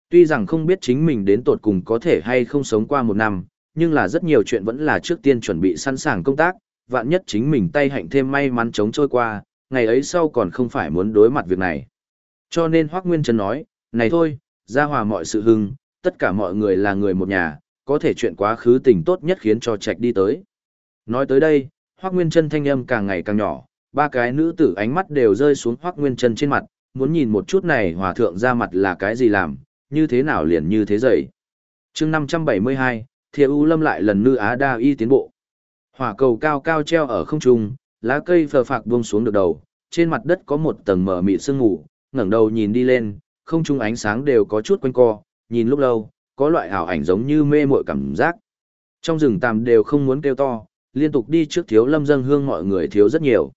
Tuy rằng không biết chính mình đến tột cùng có thể hay không sống qua một năm, nhưng là rất nhiều chuyện vẫn là trước tiên chuẩn bị sẵn sàng công tác, vạn nhất chính mình tay hạnh thêm may mắn chống trôi qua, ngày ấy sau còn không phải muốn đối mặt việc này. Cho nên Hoác Nguyên Trân nói, này thôi, ra hòa mọi sự hưng, tất cả mọi người là người một nhà, có thể chuyện quá khứ tình tốt nhất khiến cho trạch đi tới. Nói tới đây, Hoác Nguyên Trân thanh âm càng ngày càng nhỏ, ba cái nữ tử ánh mắt đều rơi xuống Hoác Nguyên Trân trên mặt, muốn nhìn một chút này hòa thượng ra mặt là cái gì làm, như thế nào liền như thế dậy. chương 572, Thiệu U Lâm lại lần nư Á Đa Y tiến bộ. Hỏa cầu cao cao treo ở không trung, lá cây phờ phạc buông xuống được đầu, trên mặt đất có một tầng mờ mịt sương mù, ngẩng đầu nhìn đi lên, không trung ánh sáng đều có chút quanh co, nhìn lúc lâu, có loại ảo ảnh giống như mê muội cảm giác. Trong rừng tàm đều không muốn kêu to, liên tục đi trước thiếu lâm dân hương mọi người thiếu rất nhiều.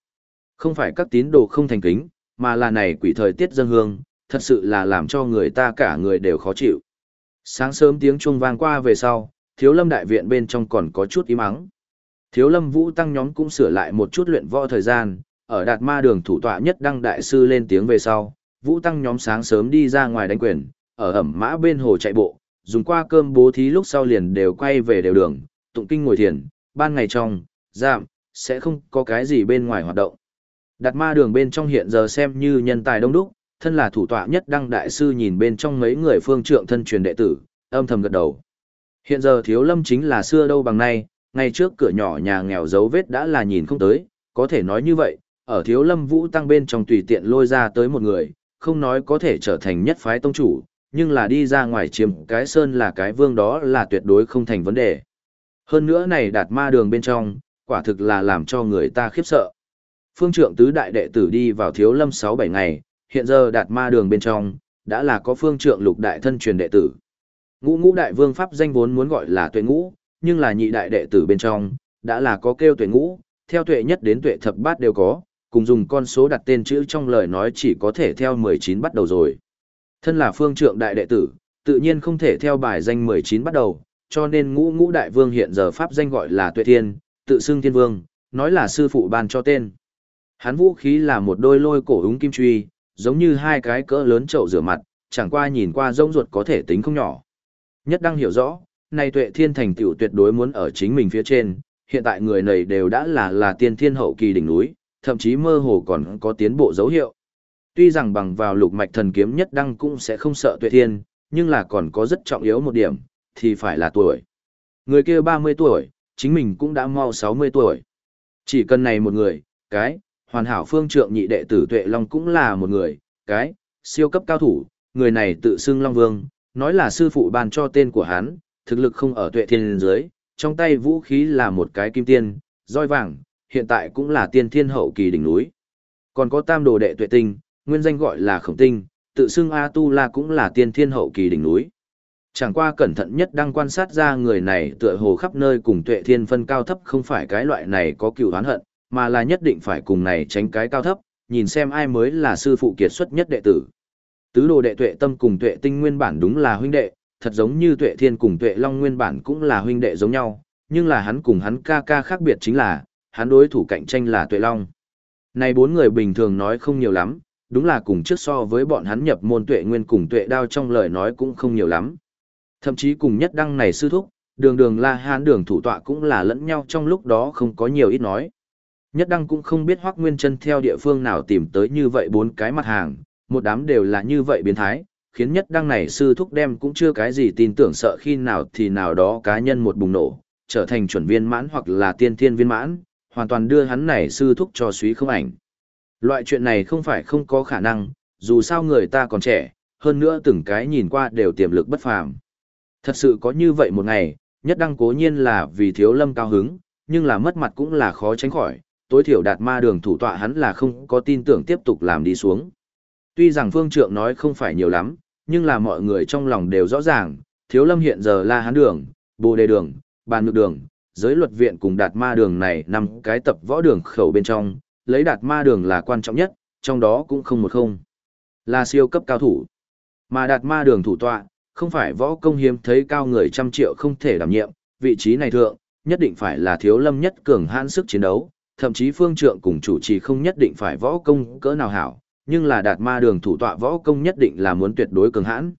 Không phải các tín đồ không thành kính, mà là này quỷ thời tiết dân hương, thật sự là làm cho người ta cả người đều khó chịu. Sáng sớm tiếng chuông vang qua về sau, thiếu lâm đại viện bên trong còn có chút im ắng. Thiếu lâm vũ tăng nhóm cũng sửa lại một chút luyện võ thời gian, ở đạt ma đường thủ tọa nhất đăng đại sư lên tiếng về sau, vũ tăng nhóm sáng sớm đi ra ngoài đánh quyền, ở ẩm mã bên hồ chạy bộ, dùng qua cơm bố thí lúc sau liền đều quay về đều đường, tụng kinh ngồi thiền, ban ngày trong, giảm, sẽ không có cái gì bên ngoài hoạt động. Đạt ma đường bên trong hiện giờ xem như nhân tài đông đúc, thân là thủ tọa nhất đăng đại sư nhìn bên trong mấy người phương trượng thân truyền đệ tử, âm thầm gật đầu. Hiện giờ thiếu lâm chính là xưa đâu bằng nay, ngay trước cửa nhỏ nhà nghèo dấu vết đã là nhìn không tới, có thể nói như vậy, ở thiếu lâm vũ tăng bên trong tùy tiện lôi ra tới một người, không nói có thể trở thành nhất phái tông chủ, nhưng là đi ra ngoài chiếm cái sơn là cái vương đó là tuyệt đối không thành vấn đề. Hơn nữa này đạt ma đường bên trong, quả thực là làm cho người ta khiếp sợ. Phương trượng tứ đại đệ tử đi vào thiếu lâm 6-7 ngày, hiện giờ đạt ma đường bên trong, đã là có phương trượng lục đại thân truyền đệ tử. Ngũ ngũ đại vương pháp danh vốn muốn gọi là tuệ ngũ, nhưng là nhị đại đệ tử bên trong, đã là có kêu tuệ ngũ, theo tuệ nhất đến tuệ thập bát đều có, cùng dùng con số đặt tên chữ trong lời nói chỉ có thể theo 19 bắt đầu rồi. Thân là phương trượng đại đệ tử, tự nhiên không thể theo bài danh 19 bắt đầu, cho nên ngũ ngũ đại vương hiện giờ pháp danh gọi là tuệ thiên, tự xưng thiên vương, nói là sư phụ ban cho tên. Hắn vũ khí là một đôi lôi cổ úng kim truy, giống như hai cái cỡ lớn chậu rửa mặt, chẳng qua nhìn qua rông ruột có thể tính không nhỏ. Nhất đang hiểu rõ, nay tuệ thiên thành tựu tuyệt đối muốn ở chính mình phía trên, hiện tại người này đều đã là là tiên thiên hậu kỳ đỉnh núi, thậm chí mơ hồ còn có tiến bộ dấu hiệu. Tuy rằng bằng vào lục mạch thần kiếm nhất đăng cũng sẽ không sợ tuệ thiên, nhưng là còn có rất trọng yếu một điểm, thì phải là tuổi. Người kia 30 tuổi, chính mình cũng đã mau 60 tuổi. Chỉ cần này một người, cái, hoàn hảo phương trượng nhị đệ tử Tuệ Long cũng là một người, cái, siêu cấp cao thủ, người này tự xưng Long Vương, nói là sư phụ ban cho tên của hắn, thực lực không ở Tuệ Thiên dưới, trong tay vũ khí là một cái kim tiên, roi vàng, hiện tại cũng là tiên thiên hậu kỳ đỉnh núi. Còn có tam đồ đệ Tuệ Tinh, nguyên danh gọi là Khổng Tinh, tự xưng A Tu La cũng là tiên thiên hậu kỳ đỉnh núi. Chẳng qua cẩn thận nhất đang quan sát ra người này tựa hồ khắp nơi cùng tuệ thiên phân cao thấp không phải cái loại này có cựu hán hận, mà là nhất định phải cùng này tránh cái cao thấp, nhìn xem ai mới là sư phụ kiệt xuất nhất đệ tử. Tứ đồ đệ tuệ tâm cùng tuệ tinh nguyên bản đúng là huynh đệ, thật giống như tuệ thiên cùng tuệ long nguyên bản cũng là huynh đệ giống nhau, nhưng là hắn cùng hắn ca ca khác biệt chính là, hắn đối thủ cạnh tranh là tuệ long. Này bốn người bình thường nói không nhiều lắm, đúng là cùng trước so với bọn hắn nhập môn tuệ nguyên cùng tuệ đao trong lời nói cũng không nhiều lắm. Thậm chí cùng nhất đăng này sư thúc, đường đường la hán đường thủ tọa cũng là lẫn nhau trong lúc đó không có nhiều ít nói. Nhất đăng cũng không biết hoác nguyên chân theo địa phương nào tìm tới như vậy bốn cái mặt hàng, một đám đều là như vậy biến thái, khiến nhất đăng này sư thúc đem cũng chưa cái gì tin tưởng sợ khi nào thì nào đó cá nhân một bùng nổ, trở thành chuẩn viên mãn hoặc là tiên thiên viên mãn, hoàn toàn đưa hắn này sư thúc cho suý không ảnh. Loại chuyện này không phải không có khả năng, dù sao người ta còn trẻ, hơn nữa từng cái nhìn qua đều tiềm lực bất phàm. Thật sự có như vậy một ngày, nhất đăng cố nhiên là vì thiếu lâm cao hứng, nhưng là mất mặt cũng là khó tránh khỏi, tối thiểu đạt ma đường thủ tọa hắn là không có tin tưởng tiếp tục làm đi xuống. Tuy rằng phương trượng nói không phải nhiều lắm, nhưng là mọi người trong lòng đều rõ ràng, thiếu lâm hiện giờ là hắn đường, bồ đề đường, bàn nhược đường, giới luật viện cùng đạt ma đường này nằm cái tập võ đường khẩu bên trong, lấy đạt ma đường là quan trọng nhất, trong đó cũng không một không. Là siêu cấp cao thủ. Mà đạt ma đường thủ tọa, không phải võ công hiếm thấy cao người trăm triệu không thể đảm nhiệm, vị trí này thượng, nhất định phải là thiếu lâm nhất cường hãn sức chiến đấu, thậm chí phương trượng cùng chủ trì không nhất định phải võ công cỡ nào hảo, nhưng là đạt ma đường thủ tọa võ công nhất định là muốn tuyệt đối cường hãn.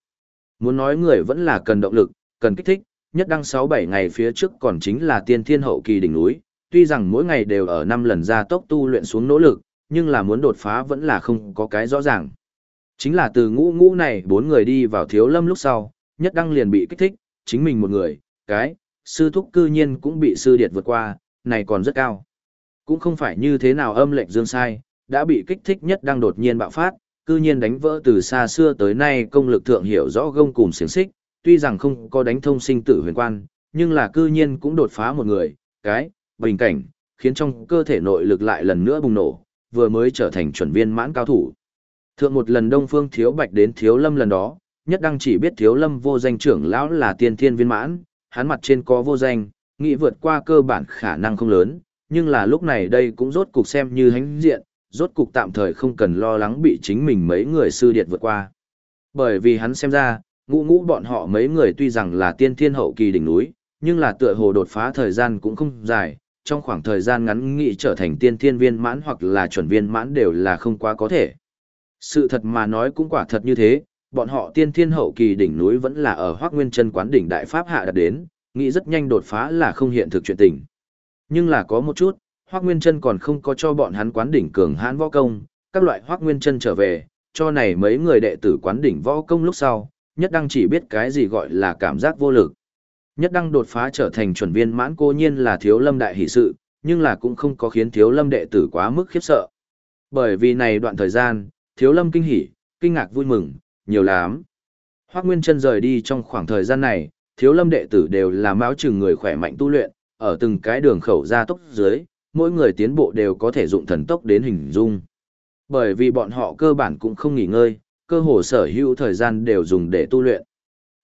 Muốn nói người vẫn là cần động lực, cần kích thích, nhất đăng 6-7 ngày phía trước còn chính là tiên thiên hậu kỳ đỉnh núi, tuy rằng mỗi ngày đều ở 5 lần ra tốc tu luyện xuống nỗ lực, nhưng là muốn đột phá vẫn là không có cái rõ ràng. Chính là từ ngũ ngũ này bốn người đi vào thiếu lâm lúc sau, nhất đăng liền bị kích thích, chính mình một người, cái, sư thúc cư nhiên cũng bị sư điệt vượt qua, này còn rất cao. Cũng không phải như thế nào âm lệnh dương sai, đã bị kích thích nhất đăng đột nhiên bạo phát, cư nhiên đánh vỡ từ xa xưa tới nay công lực thượng hiểu rõ gông cùng xiềng xích, tuy rằng không có đánh thông sinh tử huyền quan, nhưng là cư nhiên cũng đột phá một người, cái, bình cảnh, khiến trong cơ thể nội lực lại lần nữa bùng nổ, vừa mới trở thành chuẩn viên mãn cao thủ. Thượng một lần Đông Phương Thiếu Bạch đến Thiếu Lâm lần đó, nhất đăng chỉ biết Thiếu Lâm vô danh trưởng lão là tiên thiên viên mãn, hắn mặt trên có vô danh, nghĩ vượt qua cơ bản khả năng không lớn, nhưng là lúc này đây cũng rốt cục xem như hánh diện, rốt cục tạm thời không cần lo lắng bị chính mình mấy người sư điệt vượt qua. Bởi vì hắn xem ra, ngũ ngũ bọn họ mấy người tuy rằng là tiên thiên hậu kỳ đỉnh núi, nhưng là tựa hồ đột phá thời gian cũng không dài, trong khoảng thời gian ngắn nghị trở thành tiên thiên viên mãn hoặc là chuẩn viên mãn đều là không quá có thể. Sự thật mà nói cũng quả thật như thế, bọn họ tiên thiên hậu kỳ đỉnh núi vẫn là ở Hoắc Nguyên Chân quán đỉnh đại pháp hạ đạt đến, nghĩ rất nhanh đột phá là không hiện thực chuyện tình. Nhưng là có một chút, Hoắc Nguyên Chân còn không có cho bọn hắn quán đỉnh cường hãn võ công, các loại Hoắc Nguyên Chân trở về, cho này mấy người đệ tử quán đỉnh võ công lúc sau, nhất đăng chỉ biết cái gì gọi là cảm giác vô lực. Nhất đăng đột phá trở thành chuẩn viên mãn cô nhiên là thiếu lâm đại hỷ sự, nhưng là cũng không có khiến thiếu lâm đệ tử quá mức khiếp sợ. Bởi vì này đoạn thời gian, thiếu lâm kinh hỉ, kinh ngạc vui mừng, nhiều lắm. Hoác Nguyên chân rời đi trong khoảng thời gian này, thiếu lâm đệ tử đều là máu chừng người khỏe mạnh tu luyện, ở từng cái đường khẩu ra tốc dưới, mỗi người tiến bộ đều có thể dụng thần tốc đến hình dung. Bởi vì bọn họ cơ bản cũng không nghỉ ngơi, cơ hồ sở hữu thời gian đều dùng để tu luyện.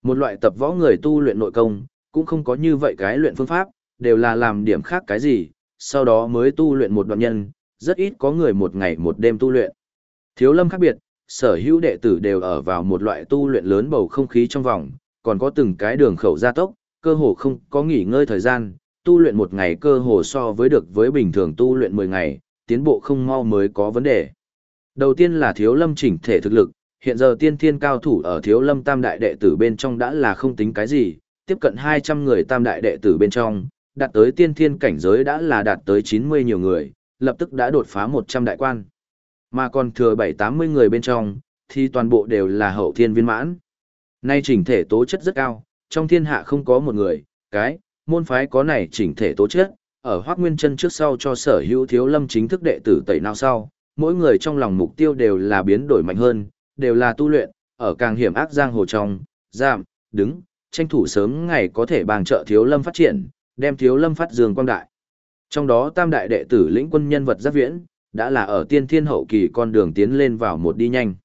Một loại tập võ người tu luyện nội công, cũng không có như vậy cái luyện phương pháp, đều là làm điểm khác cái gì, sau đó mới tu luyện một đoạn nhân, rất ít có người một ngày một đêm tu luyện. Thiếu lâm khác biệt, sở hữu đệ tử đều ở vào một loại tu luyện lớn bầu không khí trong vòng, còn có từng cái đường khẩu gia tốc, cơ hồ không có nghỉ ngơi thời gian, tu luyện một ngày cơ hồ so với được với bình thường tu luyện 10 ngày, tiến bộ không mau mới có vấn đề. Đầu tiên là thiếu lâm chỉnh thể thực lực, hiện giờ tiên thiên cao thủ ở thiếu lâm tam đại đệ tử bên trong đã là không tính cái gì, tiếp cận 200 người tam đại đệ tử bên trong, đạt tới tiên thiên cảnh giới đã là đạt tới 90 nhiều người, lập tức đã đột phá 100 đại quan. Mà còn thừa 7-80 người bên trong, thì toàn bộ đều là hậu thiên viên mãn. Nay chỉnh thể tố chất rất cao, trong thiên hạ không có một người, cái, môn phái có này chỉnh thể tố chất, ở Hoắc Nguyên chân trước sau cho sở hữu thiếu lâm chính thức đệ tử tẩy nào sau, mỗi người trong lòng mục tiêu đều là biến đổi mạnh hơn, đều là tu luyện, ở càng hiểm ác giang hồ trong, giảm, đứng, tranh thủ sớm ngày có thể bàn trợ thiếu lâm phát triển, đem thiếu lâm phát dương quang đại. Trong đó tam đại đệ tử lĩnh quân nhân vật giác viễn, đã là ở tiên thiên hậu kỳ con đường tiến lên vào một đi nhanh.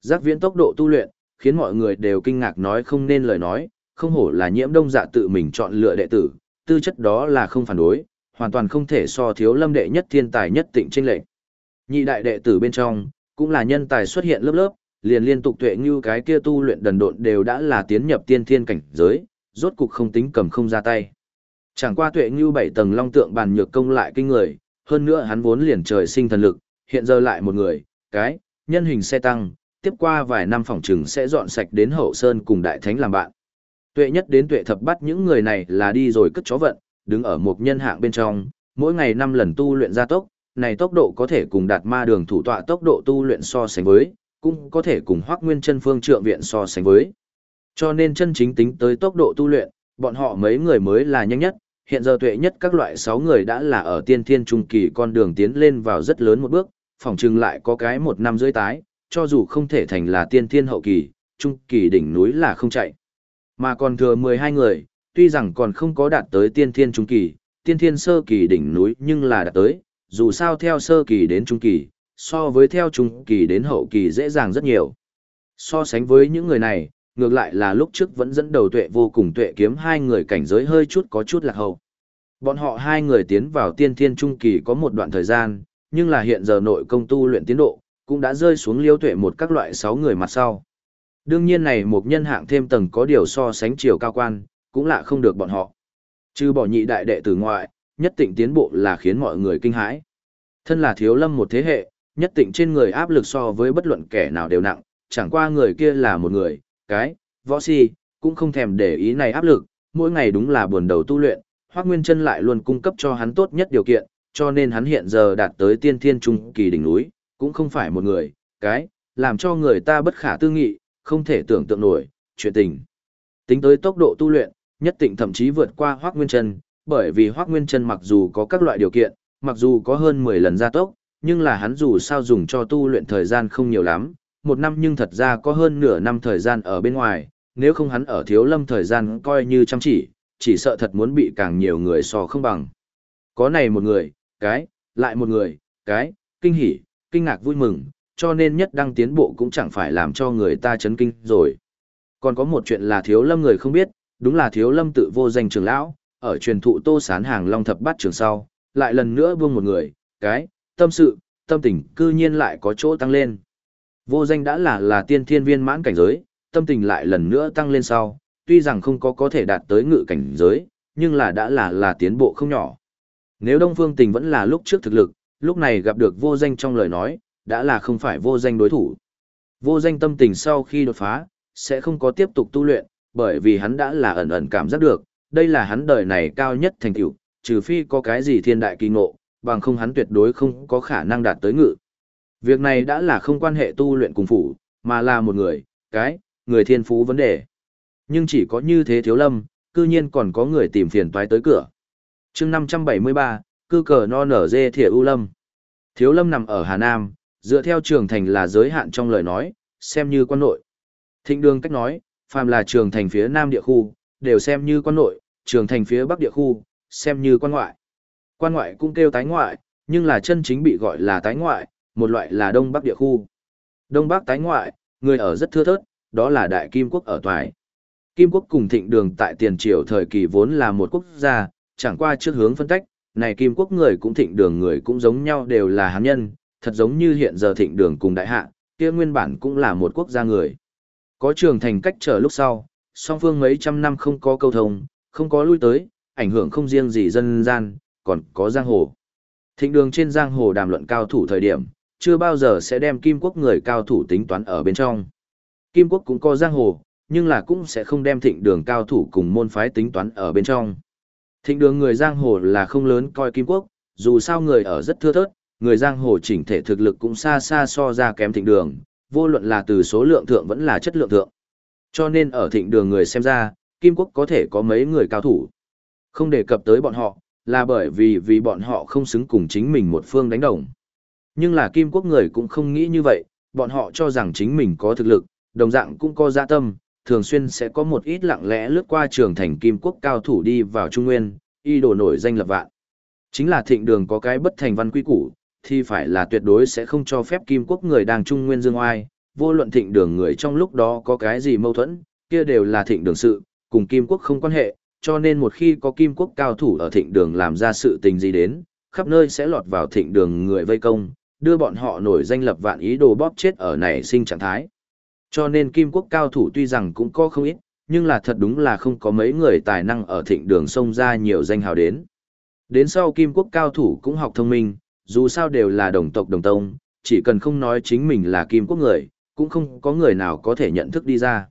Giác viễn tốc độ tu luyện, khiến mọi người đều kinh ngạc nói không nên lời nói, không hổ là nhiễm đông dạ tự mình chọn lựa đệ tử, tư chất đó là không phản đối, hoàn toàn không thể so thiếu lâm đệ nhất thiên tài nhất tịnh trinh lệch. Nhị đại đệ tử bên trong, cũng là nhân tài xuất hiện lớp lớp, liền liên tục tuệ như cái kia tu luyện đần độn đều đã là tiến nhập tiên thiên cảnh giới, rốt cục không tính cầm không ra tay. Chẳng qua tuệ như bảy tầng long tượng bàn nhược công lại kinh người, hơn nữa hắn vốn liền trời sinh thần lực, hiện giờ lại một người, cái, nhân hình xe tăng, tiếp qua vài năm phòng trừng sẽ dọn sạch đến hậu sơn cùng đại thánh làm bạn. Tuệ nhất đến tuệ thập bắt những người này là đi rồi cất chó vận, đứng ở một nhân hạng bên trong, mỗi ngày năm lần tu luyện gia tốc, này tốc độ có thể cùng đạt ma đường thủ tọa tốc độ tu luyện so sánh với, cũng có thể cùng hoác nguyên chân phương trượng viện so sánh với. Cho nên chân chính tính tới tốc độ tu luyện, bọn họ mấy người mới là nhanh nhất, hiện giờ tuệ nhất các loại 6 người đã là ở tiên thiên trung kỳ con đường tiến lên vào rất lớn một bước, phòng trừng lại có cái một năm dưới tái, cho dù không thể thành là tiên thiên hậu kỳ, trung kỳ đỉnh núi là không chạy. Mà còn thừa 12 người, tuy rằng còn không có đạt tới tiên thiên trung kỳ, tiên thiên sơ kỳ đỉnh núi nhưng là đạt tới, dù sao theo sơ kỳ đến trung kỳ, so với theo trung kỳ đến hậu kỳ dễ dàng rất nhiều. So sánh với những người này, ngược lại là lúc trước vẫn dẫn đầu tuệ vô cùng tuệ kiếm hai người cảnh giới hơi chút có chút lạc hậu. Bọn họ hai người tiến vào tiên thiên trung kỳ có một đoạn thời gian, nhưng là hiện giờ nội công tu luyện tiến độ, cũng đã rơi xuống liêu tuệ một các loại sáu người mặt sau. Đương nhiên này một nhân hạng thêm tầng có điều so sánh chiều cao quan, cũng lạ không được bọn họ. Chứ bỏ nhị đại đệ tử ngoại, nhất tịnh tiến bộ là khiến mọi người kinh hãi. Thân là thiếu lâm một thế hệ, nhất tịnh trên người áp lực so với bất luận kẻ nào đều nặng, chẳng qua người kia là một người, cái, võ si, cũng không thèm để ý này áp lực, mỗi ngày đúng là buồn đầu tu luyện, Hoắc Nguyên Chân lại luôn cung cấp cho hắn tốt nhất điều kiện, cho nên hắn hiện giờ đạt tới tiên thiên trung kỳ đỉnh núi, cũng không phải một người, cái, làm cho người ta bất khả tư nghị, không thể tưởng tượng nổi, chuyện tình. Tính tới tốc độ tu luyện, nhất định thậm chí vượt qua Hoắc Nguyên Chân, bởi vì Hoắc Nguyên Chân mặc dù có các loại điều kiện, mặc dù có hơn 10 lần gia tốc, nhưng là hắn dù sao dùng cho tu luyện thời gian không nhiều lắm, một năm nhưng thật ra có hơn nửa năm thời gian ở bên ngoài, nếu không hắn ở thiếu lâm thời gian coi như chăm chỉ, chỉ sợ thật muốn bị càng nhiều người so không bằng. Có này một người, cái, lại một người, cái, kinh hỉ, kinh ngạc vui mừng, cho nên nhất đăng tiến bộ cũng chẳng phải làm cho người ta chấn kinh rồi. Còn có một chuyện là thiếu lâm người không biết, đúng là thiếu lâm tự vô danh trưởng lão, ở truyền thụ tô sán hàng long thập bát trường sau, lại lần nữa buông một người, cái, tâm sự, tâm tình cư nhiên lại có chỗ tăng lên. Vô danh đã là là tiên thiên viên mãn cảnh giới, tâm tình lại lần nữa tăng lên sau, tuy rằng không có có thể đạt tới ngự cảnh giới, nhưng là đã là là tiến bộ không nhỏ. Nếu Đông Phương Tình vẫn là lúc trước thực lực, lúc này gặp được vô danh trong lời nói, đã là không phải vô danh đối thủ. Vô danh tâm tình sau khi đột phá, sẽ không có tiếp tục tu luyện, bởi vì hắn đã là ẩn ẩn cảm giác được, đây là hắn đời này cao nhất thành tựu, trừ phi có cái gì thiên đại kỳ ngộ, bằng không hắn tuyệt đối không có khả năng đạt tới ngự. Việc này đã là không quan hệ tu luyện cùng phủ, mà là một người, cái, người thiên phú vấn đề. Nhưng chỉ có như thế thiếu lâm, cư nhiên còn có người tìm phiền toái tới cửa. chương 573, cư cờ no nở dê thỉa ưu lâm. Thiếu lâm nằm ở Hà Nam, dựa theo trường thành là giới hạn trong lời nói, xem như quan nội. Thịnh đường cách nói, phàm là trường thành phía nam địa khu, đều xem như quan nội, trường thành phía bắc địa khu, xem như quan ngoại. Quan ngoại cũng kêu tái ngoại, nhưng là chân chính bị gọi là tái ngoại, một loại là đông bắc địa khu. Đông bắc tái ngoại, người ở rất thưa thớt, đó là đại kim quốc ở toài. Kim quốc cùng thịnh đường tại tiền triều thời kỳ vốn là một quốc gia, chẳng qua trước hướng phân tách, này kim quốc người cũng thịnh đường người cũng giống nhau đều là hán nhân, thật giống như hiện giờ thịnh đường cùng đại hạ, kia nguyên bản cũng là một quốc gia người. Có trường thành cách trở lúc sau, song phương mấy trăm năm không có câu thông, không có lui tới, ảnh hưởng không riêng gì dân gian, còn có giang hồ. Thịnh đường trên giang hồ đàm luận cao thủ thời điểm, chưa bao giờ sẽ đem kim quốc người cao thủ tính toán ở bên trong. Kim quốc cũng có giang hồ, nhưng là cũng sẽ không đem thịnh đường cao thủ cùng môn phái tính toán ở bên trong. Thịnh đường người giang hồ là không lớn coi kim quốc, dù sao người ở rất thưa thớt, người giang hồ chỉnh thể thực lực cũng xa xa so ra kém thịnh đường, vô luận là từ số lượng thượng vẫn là chất lượng thượng. Cho nên ở thịnh đường người xem ra, Kim Quốc có thể có mấy người cao thủ. Không đề cập tới bọn họ, là bởi vì vì bọn họ không xứng cùng chính mình một phương đánh đồng. Nhưng là Kim Quốc người cũng không nghĩ như vậy, bọn họ cho rằng chính mình có thực lực, đồng dạng cũng có dạ tâm, thường xuyên sẽ có một ít lặng lẽ lướt qua trường thành Kim Quốc cao thủ đi vào Trung Nguyên, y đồ nổi danh lập vạn. Chính là thịnh đường có cái bất thành văn quy củ, thì phải là tuyệt đối sẽ không cho phép Kim Quốc người đang Trung Nguyên dương oai, vô luận thịnh đường người trong lúc đó có cái gì mâu thuẫn, kia đều là thịnh đường sự, cùng Kim Quốc không quan hệ, cho nên một khi có Kim Quốc cao thủ ở thịnh đường làm ra sự tình gì đến, khắp nơi sẽ lọt vào thịnh đường người vây công, đưa bọn họ nổi danh lập vạn ý đồ bóp chết ở nảy sinh trạng thái. Cho nên Kim Quốc cao thủ tuy rằng cũng có không ít, nhưng là thật đúng là không có mấy người tài năng ở thịnh đường xông ra nhiều danh hào đến. Đến sau Kim Quốc cao thủ cũng học thông minh, dù sao đều là đồng tộc đồng tông, chỉ cần không nói chính mình là Kim Quốc người, cũng không có người nào có thể nhận thức đi ra.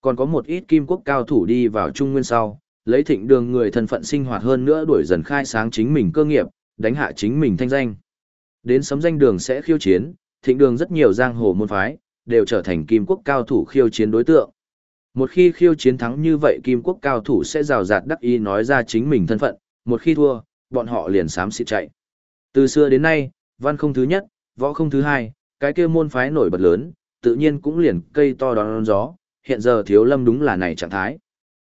Còn có một ít Kim Quốc cao thủ đi vào Trung Nguyên sau, lấy thịnh đường người thân phận sinh hoạt hơn nữa đuổi dần khai sáng chính mình cơ nghiệp, đánh hạ chính mình thanh danh. Đến sấm danh đường sẽ khiêu chiến, thịnh đường rất nhiều giang hồ môn phái, đều trở thành Kim Quốc cao thủ khiêu chiến đối tượng. Một khi khiêu chiến thắng như vậy Kim Quốc cao thủ sẽ rào rạt đắc ý nói ra chính mình thân phận, một khi thua, bọn họ liền sám xịt chạy. Từ xưa đến nay, văn không thứ nhất, võ không thứ hai, cái kia môn phái nổi bật lớn, tự nhiên cũng liền cây to đón gió, hiện giờ thiếu lâm đúng là này trạng thái.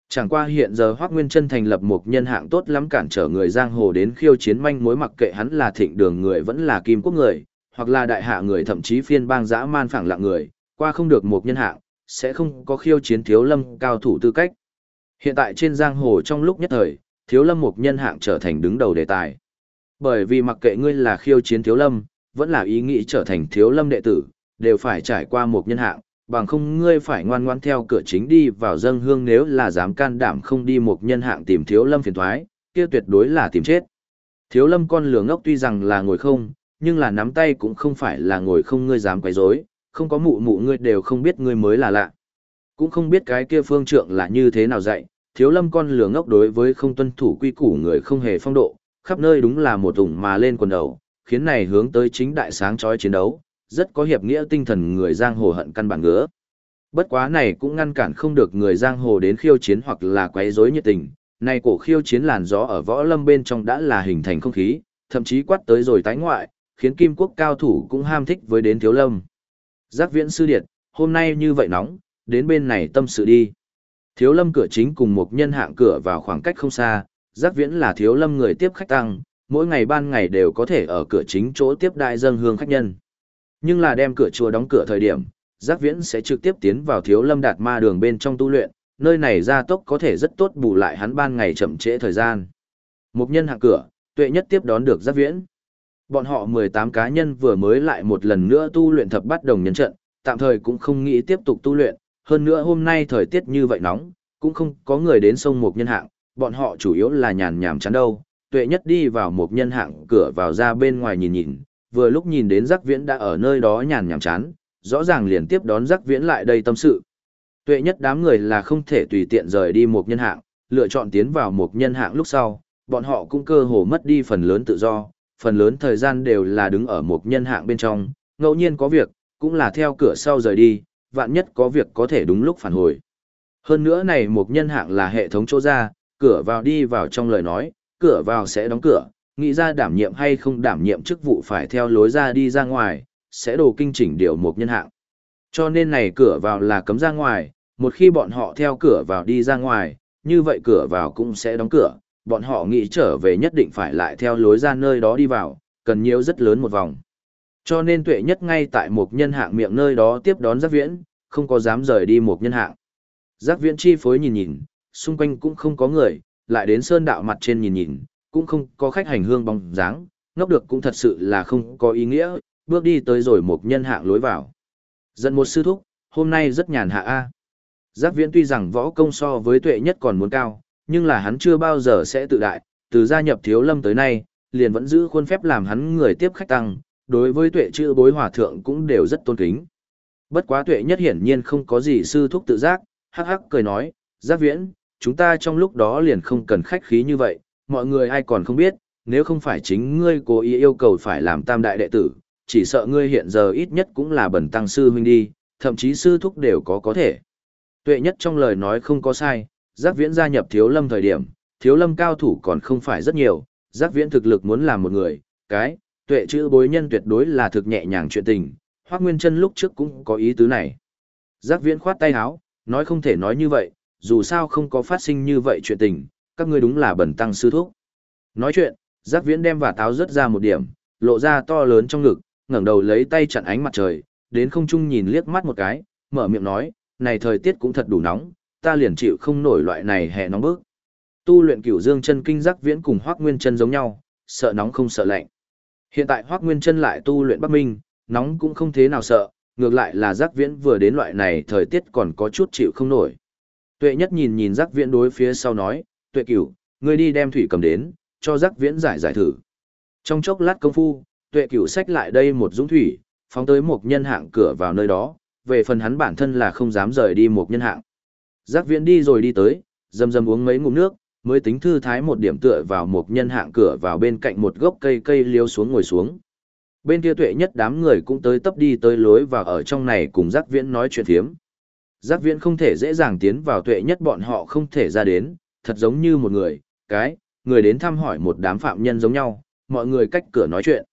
Chẳng qua hiện giờ Hoác Nguyên chân thành lập một nhân hạng tốt lắm cản trở người giang hồ đến khiêu chiến manh mối mặc kệ hắn là thịnh đường người vẫn là kim quốc người, hoặc là đại hạ người thậm chí phiên bang dã man phẳng lặng người, qua không được một nhân hạng, sẽ không có khiêu chiến thiếu lâm cao thủ tư cách. Hiện tại trên giang hồ trong lúc nhất thời, thiếu lâm một nhân hạng trở thành đứng đầu đề tài. Bởi vì mặc kệ ngươi là khiêu chiến thiếu lâm, vẫn là ý nghĩ trở thành thiếu lâm đệ tử, đều phải trải qua một nhân hạng, bằng không ngươi phải ngoan ngoan theo cửa chính đi vào dâng hương nếu là dám can đảm không đi một nhân hạng tìm thiếu lâm phiền thoái, kia tuyệt đối là tìm chết. Thiếu lâm con lửa ngốc tuy rằng là ngồi không, nhưng là nắm tay cũng không phải là ngồi không ngươi dám quấy rối, không có mụ mụ ngươi đều không biết ngươi mới là lạ. Cũng không biết cái kia phương trượng là như thế nào dạy, thiếu lâm con lửa ngốc đối với không tuân thủ quy củ người không hề phong độ, khắp nơi đúng là một ủng mà lên quần đầu, khiến này hướng tới chính đại sáng chói chiến đấu, rất có hiệp nghĩa tinh thần người giang hồ hận căn bản ngứa. Bất quá này cũng ngăn cản không được người giang hồ đến khiêu chiến hoặc là quấy rối nhiệt tình, này cổ khiêu chiến làn gió ở võ lâm bên trong đã là hình thành không khí, thậm chí quát tới rồi tái ngoại, khiến kim quốc cao thủ cũng ham thích với đến thiếu lâm. Giác viễn sư điệt, hôm nay như vậy nóng, đến bên này tâm sự đi. Thiếu lâm cửa chính cùng một nhân hạng cửa vào khoảng cách không xa, giác viễn là thiếu lâm người tiếp khách tăng, mỗi ngày ban ngày đều có thể ở cửa chính chỗ tiếp đại dân hương khách nhân. Nhưng là đem cửa chùa đóng cửa thời điểm, giác viễn sẽ trực tiếp tiến vào thiếu lâm đạt ma đường bên trong tu luyện, nơi này gia tốc có thể rất tốt bù lại hắn ban ngày chậm trễ thời gian. Một nhân hạng cửa, tuệ nhất tiếp đón được giác viễn. Bọn họ 18 cá nhân vừa mới lại một lần nữa tu luyện thập bắt đồng nhân trận, tạm thời cũng không nghĩ tiếp tục tu luyện, hơn nữa hôm nay thời tiết như vậy nóng, cũng không có người đến sông một nhân hạng, bọn họ chủ yếu là nhàn nhảm chán đâu. Tuệ nhất đi vào một nhân hạng cửa vào ra bên ngoài nhìn nhìn, vừa lúc nhìn đến giác viễn đã ở nơi đó nhàn nhảm chán, rõ ràng liền tiếp đón giác viễn lại đây tâm sự. Tuệ nhất đám người là không thể tùy tiện rời đi một nhân hạng, lựa chọn tiến vào một nhân hạng lúc sau, bọn họ cũng cơ hồ mất đi phần lớn tự do, phần lớn thời gian đều là đứng ở một nhân hạng bên trong, ngẫu nhiên có việc, cũng là theo cửa sau rời đi, vạn nhất có việc có thể đúng lúc phản hồi. Hơn nữa này một nhân hạng là hệ thống chỗ ra, cửa vào đi vào trong lời nói, cửa vào sẽ đóng cửa, nghĩ ra đảm nhiệm hay không đảm nhiệm chức vụ phải theo lối ra đi ra ngoài, sẽ đồ kinh chỉnh điều một nhân hạng. Cho nên này cửa vào là cấm ra ngoài, một khi bọn họ theo cửa vào đi ra ngoài, như vậy cửa vào cũng sẽ đóng cửa, bọn họ nghĩ trở về nhất định phải lại theo lối ra nơi đó đi vào, cần nhiều rất lớn một vòng. Cho nên tuệ nhất ngay tại một nhân hạng miệng nơi đó tiếp đón giác viễn, không có dám rời đi một nhân hạng. Giác viễn chi phối nhìn nhìn, xung quanh cũng không có người, lại đến sơn đạo mặt trên nhìn nhìn, cũng không có khách hành hương bóng dáng, ngốc được cũng thật sự là không có ý nghĩa, bước đi tới rồi một nhân hạng lối vào. Dẫn một sư thúc, hôm nay rất nhàn hạ a. Giác viễn tuy rằng võ công so với tuệ nhất còn muốn cao, nhưng là hắn chưa bao giờ sẽ tự đại, từ gia nhập thiếu lâm tới nay, liền vẫn giữ khuôn phép làm hắn người tiếp khách tăng, đối với tuệ chữ bối hòa thượng cũng đều rất tôn kính. Bất quá tuệ nhất hiển nhiên không có gì sư thúc tự giác, hắc hắc cười nói, giác viễn, chúng ta trong lúc đó liền không cần khách khí như vậy, mọi người ai còn không biết, nếu không phải chính ngươi cố ý yêu cầu phải làm tam đại đệ tử, chỉ sợ ngươi hiện giờ ít nhất cũng là bẩn tăng sư huynh đi, thậm chí sư thúc đều có có thể. Tuệ nhất trong lời nói không có sai, giác viễn gia nhập thiếu lâm thời điểm, thiếu lâm cao thủ còn không phải rất nhiều, giác viễn thực lực muốn làm một người, cái, tuệ chữ bối nhân tuyệt đối là thực nhẹ nhàng chuyện tình, Hoắc Nguyên Chân lúc trước cũng có ý tứ này. Giác Viễn khoát tay áo, nói không thể nói như vậy, dù sao không có phát sinh như vậy chuyện tình, các ngươi đúng là bẩn tăng sư thúc. Nói chuyện, Giác Viễn đem và táo rớt ra một điểm, lộ ra to lớn trong ngực, ngẩng đầu lấy tay chặn ánh mặt trời, đến không trung nhìn liếc mắt một cái, mở miệng nói, này thời tiết cũng thật đủ nóng, ta liền chịu không nổi loại này hè nóng bức. Tu luyện Cửu Dương chân kinh Giác Viễn cùng Hoắc Nguyên Chân giống nhau, sợ nóng không sợ lạnh. Hiện tại Hoắc Nguyên Chân lại tu luyện Bắc Minh, nóng cũng không thế nào sợ, ngược lại là giác viễn vừa đến loại này thời tiết còn có chút chịu không nổi. Tuệ nhất nhìn nhìn giác viễn đối phía sau nói, tuệ cửu, ngươi đi đem thủy cầm đến, cho giác viễn giải giải thử. Trong chốc lát công phu, tuệ cửu xách lại đây một dũng thủy, phóng tới một nhân hạng cửa vào nơi đó, về phần hắn bản thân là không dám rời đi một nhân hạng. Giác viễn đi rồi đi tới, dầm dầm uống mấy ngụm nước, mới tính thư thái một điểm tựa vào một nhân hạng cửa vào bên cạnh một gốc cây cây liêu xuống ngồi xuống bên kia tuệ nhất đám người cũng tới tấp đi tới lối và ở trong này cùng giác viễn nói chuyện thiếm. Giác viễn không thể dễ dàng tiến vào tuệ nhất bọn họ không thể ra đến, thật giống như một người, cái, người đến thăm hỏi một đám phạm nhân giống nhau, mọi người cách cửa nói chuyện.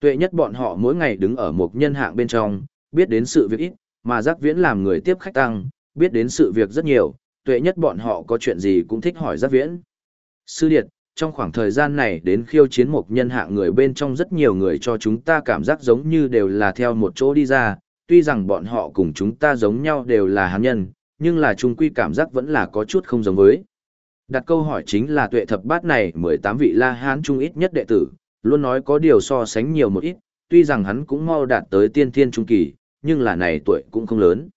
Tuệ nhất bọn họ mỗi ngày đứng ở một nhân hạng bên trong, biết đến sự việc ít, mà giác viễn làm người tiếp khách tăng, biết đến sự việc rất nhiều, tuệ nhất bọn họ có chuyện gì cũng thích hỏi giác viễn. Sư Điệt, trong khoảng thời gian này đến khiêu chiến một nhân hạng người bên trong rất nhiều người cho chúng ta cảm giác giống như đều là theo một chỗ đi ra, tuy rằng bọn họ cùng chúng ta giống nhau đều là hán nhân, nhưng là chung quy cảm giác vẫn là có chút không giống với. Đặt câu hỏi chính là tuệ thập bát này 18 vị la hán trung ít nhất đệ tử, luôn nói có điều so sánh nhiều một ít, tuy rằng hắn cũng mau đạt tới tiên thiên trung kỳ, nhưng là này tuổi cũng không lớn.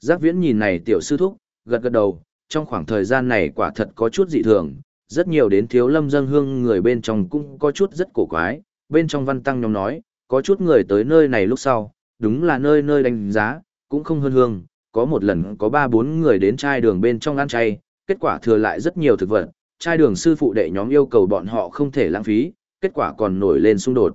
Giác viễn nhìn này tiểu sư thúc, gật gật đầu, trong khoảng thời gian này quả thật có chút dị thường, rất nhiều đến thiếu lâm dân hương người bên trong cũng có chút rất cổ quái, bên trong văn tăng nhóm nói, có chút người tới nơi này lúc sau, đúng là nơi nơi đánh giá, cũng không hơn hương, có một lần có ba bốn người đến chai đường bên trong ăn chay, kết quả thừa lại rất nhiều thực vật, trai đường sư phụ đệ nhóm yêu cầu bọn họ không thể lãng phí, kết quả còn nổi lên xung đột.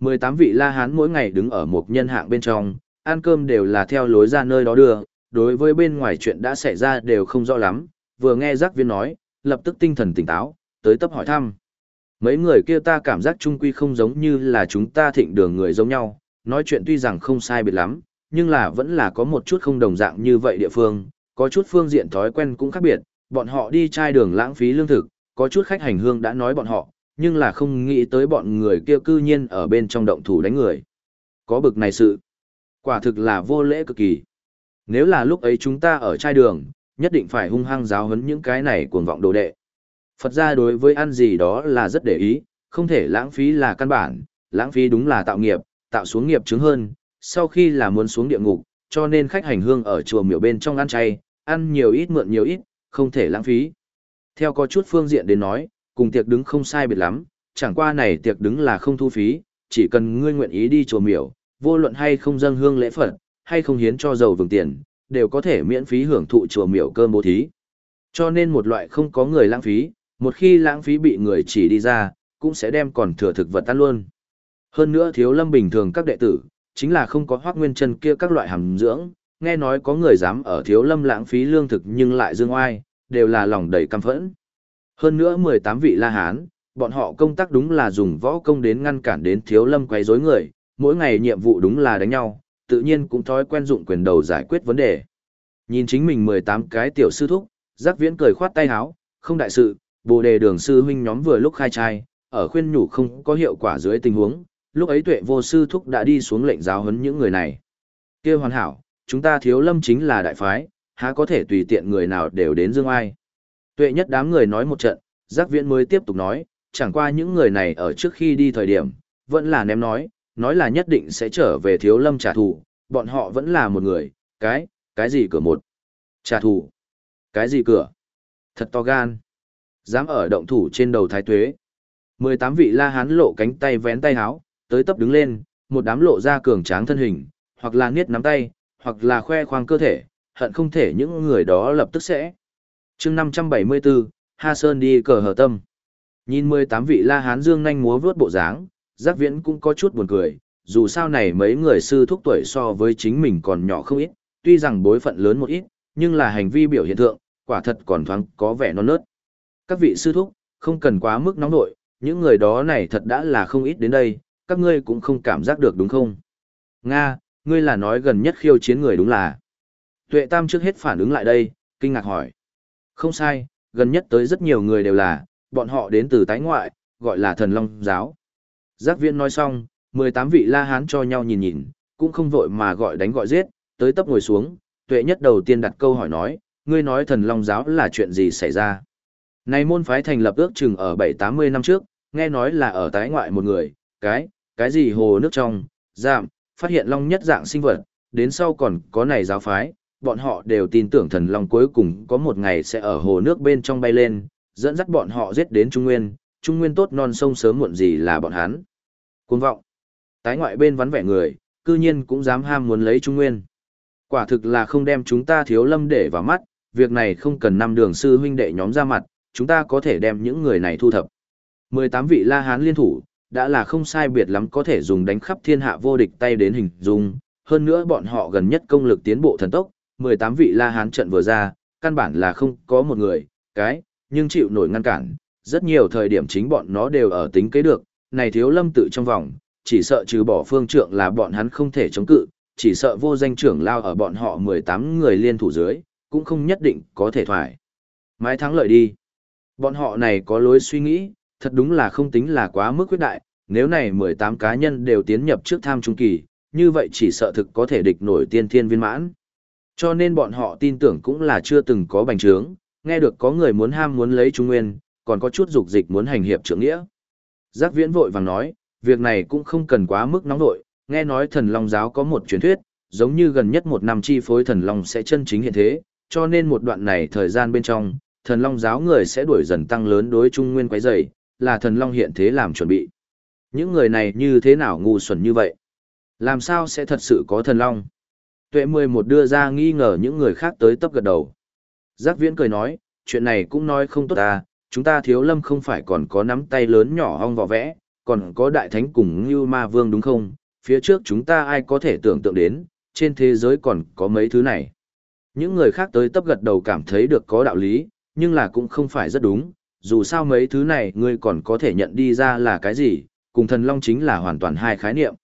18 vị La Hán mỗi ngày đứng ở một nhân hạng bên trong, ăn cơm đều là theo lối ra nơi đó đưa, đối với bên ngoài chuyện đã xảy ra đều không rõ lắm, vừa nghe giác viên nói, lập tức tinh thần tỉnh táo, tới tấp hỏi thăm. Mấy người kia ta cảm giác trung quy không giống như là chúng ta thịnh đường người giống nhau, nói chuyện tuy rằng không sai biệt lắm, nhưng là vẫn là có một chút không đồng dạng như vậy địa phương, có chút phương diện thói quen cũng khác biệt, bọn họ đi chai đường lãng phí lương thực, có chút khách hành hương đã nói bọn họ, nhưng là không nghĩ tới bọn người kia cư nhiên ở bên trong động thủ đánh người. Có bực này sự, quả thực là vô lễ cực kỳ. Nếu là lúc ấy chúng ta ở chai đường, nhất định phải hung hăng giáo huấn những cái này cuồng vọng đồ đệ. Phật gia đối với ăn gì đó là rất để ý, không thể lãng phí là căn bản, lãng phí đúng là tạo nghiệp, tạo xuống nghiệp chứng hơn, sau khi là muốn xuống địa ngục, cho nên khách hành hương ở chùa miểu bên trong ăn chay, ăn nhiều ít mượn nhiều ít, không thể lãng phí. Theo có chút phương diện đến nói, cùng tiệc đứng không sai biệt lắm, chẳng qua này tiệc đứng là không thu phí, chỉ cần ngươi nguyện ý đi chùa miểu, vô luận hay không dâng hương lễ Phật, hay không hiến cho giàu vừng tiền, đều có thể miễn phí hưởng thụ chùa miểu cơm bố thí. Cho nên một loại không có người lãng phí, một khi lãng phí bị người chỉ đi ra, cũng sẽ đem còn thừa thực vật tan luôn. Hơn nữa thiếu lâm bình thường các đệ tử, chính là không có hoác nguyên chân kia các loại hàm dưỡng, nghe nói có người dám ở thiếu lâm lãng phí lương thực nhưng lại dương oai, đều là lòng đầy căm phẫn. Hơn nữa 18 vị La Hán, bọn họ công tác đúng là dùng võ công đến ngăn cản đến thiếu lâm quấy rối người, mỗi ngày nhiệm vụ đúng là đánh nhau, tự nhiên cũng thói quen dụng quyền đầu giải quyết vấn đề. Nhìn chính mình 18 cái tiểu sư thúc, giác viễn cười khoát tay háo, không đại sự, bồ đề đường sư huynh nhóm vừa lúc khai trai, ở khuyên nhủ không có hiệu quả dưới tình huống, lúc ấy tuệ vô sư thúc đã đi xuống lệnh giáo huấn những người này. kia hoàn hảo, chúng ta thiếu lâm chính là đại phái, há có thể tùy tiện người nào đều đến dương ai. Tuệ nhất đám người nói một trận, giác viễn mới tiếp tục nói, chẳng qua những người này ở trước khi đi thời điểm, vẫn là ném nói, nói là nhất định sẽ trở về thiếu lâm trả thù, bọn họ vẫn là một người, cái, cái gì cửa một. Trả thù. Cái gì cửa? Thật to gan. Dám ở động thủ trên đầu thái tuế. 18 vị la hán lộ cánh tay vén tay háo, tới tấp đứng lên, một đám lộ ra cường tráng thân hình, hoặc là niết nắm tay, hoặc là khoe khoang cơ thể, hận không thể những người đó lập tức sẽ. chương 574, Ha Sơn đi cờ hở tâm. Nhìn 18 vị la hán dương nhanh múa vướt bộ dáng, giác viễn cũng có chút buồn cười, dù sao này mấy người sư thúc tuổi so với chính mình còn nhỏ không ít, tuy rằng bối phận lớn một ít, nhưng là hành vi biểu hiện thượng, quả thật còn thoáng có vẻ non nớt. Các vị sư thúc, không cần quá mức nóng nội, những người đó này thật đã là không ít đến đây, các ngươi cũng không cảm giác được đúng không? Nga, ngươi là nói gần nhất khiêu chiến người đúng là. Tuệ Tam trước hết phản ứng lại đây, kinh ngạc hỏi. Không sai, gần nhất tới rất nhiều người đều là, bọn họ đến từ tái ngoại, gọi là thần long giáo. Giác viên nói xong, 18 vị la hán cho nhau nhìn nhìn, cũng không vội mà gọi đánh gọi giết, tới tấp ngồi xuống, tuệ nhất đầu tiên đặt câu hỏi nói, ngươi nói thần long giáo là chuyện gì xảy ra. Này môn phái thành lập ước chừng ở 7-80 năm trước, nghe nói là ở tái ngoại một người, cái, cái gì hồ nước trong, giảm, phát hiện long nhất dạng sinh vật, đến sau còn có này giáo phái, bọn họ đều tin tưởng thần long cuối cùng có một ngày sẽ ở hồ nước bên trong bay lên, dẫn dắt bọn họ giết đến Trung Nguyên, Trung Nguyên tốt non sông sớm muộn gì là bọn hắn. Cuồng vọng. Tái ngoại bên vắn vẻ người, cư nhiên cũng dám ham muốn lấy Trung Nguyên. Quả thực là không đem chúng ta thiếu lâm để vào mắt, việc này không cần năm đường sư huynh đệ nhóm ra mặt, chúng ta có thể đem những người này thu thập. 18 vị La Hán liên thủ, đã là không sai biệt lắm có thể dùng đánh khắp thiên hạ vô địch tay đến hình dung, hơn nữa bọn họ gần nhất công lực tiến bộ thần tốc, 18 vị La Hán trận vừa ra, căn bản là không có một người, cái, nhưng chịu nổi ngăn cản, rất nhiều thời điểm chính bọn nó đều ở tính kế được, này thiếu lâm tự trong vòng, chỉ sợ trừ bỏ phương trượng là bọn hắn không thể chống cự, chỉ sợ vô danh trưởng lao ở bọn họ 18 người liên thủ dưới, cũng không nhất định có thể thoải. Mái thắng lợi đi. Bọn họ này có lối suy nghĩ, thật đúng là không tính là quá mức quyết đại, nếu này 18 cá nhân đều tiến nhập trước tham trung kỳ, như vậy chỉ sợ thực có thể địch nổi tiên thiên viên mãn. Cho nên bọn họ tin tưởng cũng là chưa từng có bành trướng, nghe được có người muốn ham muốn lấy Trung Nguyên, còn có chút dục dịch muốn hành hiệp trưởng nghĩa. Giác viễn vội vàng nói, việc này cũng không cần quá mức nóng nội, nghe nói thần long giáo có một truyền thuyết, giống như gần nhất một năm chi phối thần long sẽ chân chính hiện thế, cho nên một đoạn này thời gian bên trong, thần long giáo người sẽ đuổi dần tăng lớn đối trung nguyên quấy rầy, là thần long hiện thế làm chuẩn bị. Những người này như thế nào ngu xuẩn như vậy? Làm sao sẽ thật sự có thần long? Tuệ mười một đưa ra nghi ngờ những người khác tới tấp gật đầu. Giác viễn cười nói, chuyện này cũng nói không tốt ta, chúng ta thiếu lâm không phải còn có nắm tay lớn nhỏ hong vỏ vẽ, còn có đại thánh cùng như ma vương đúng không? Phía trước chúng ta ai có thể tưởng tượng đến, trên thế giới còn có mấy thứ này. Những người khác tới tấp gật đầu cảm thấy được có đạo lý, nhưng là cũng không phải rất đúng, dù sao mấy thứ này ngươi còn có thể nhận đi ra là cái gì, cùng thần long chính là hoàn toàn hai khái niệm.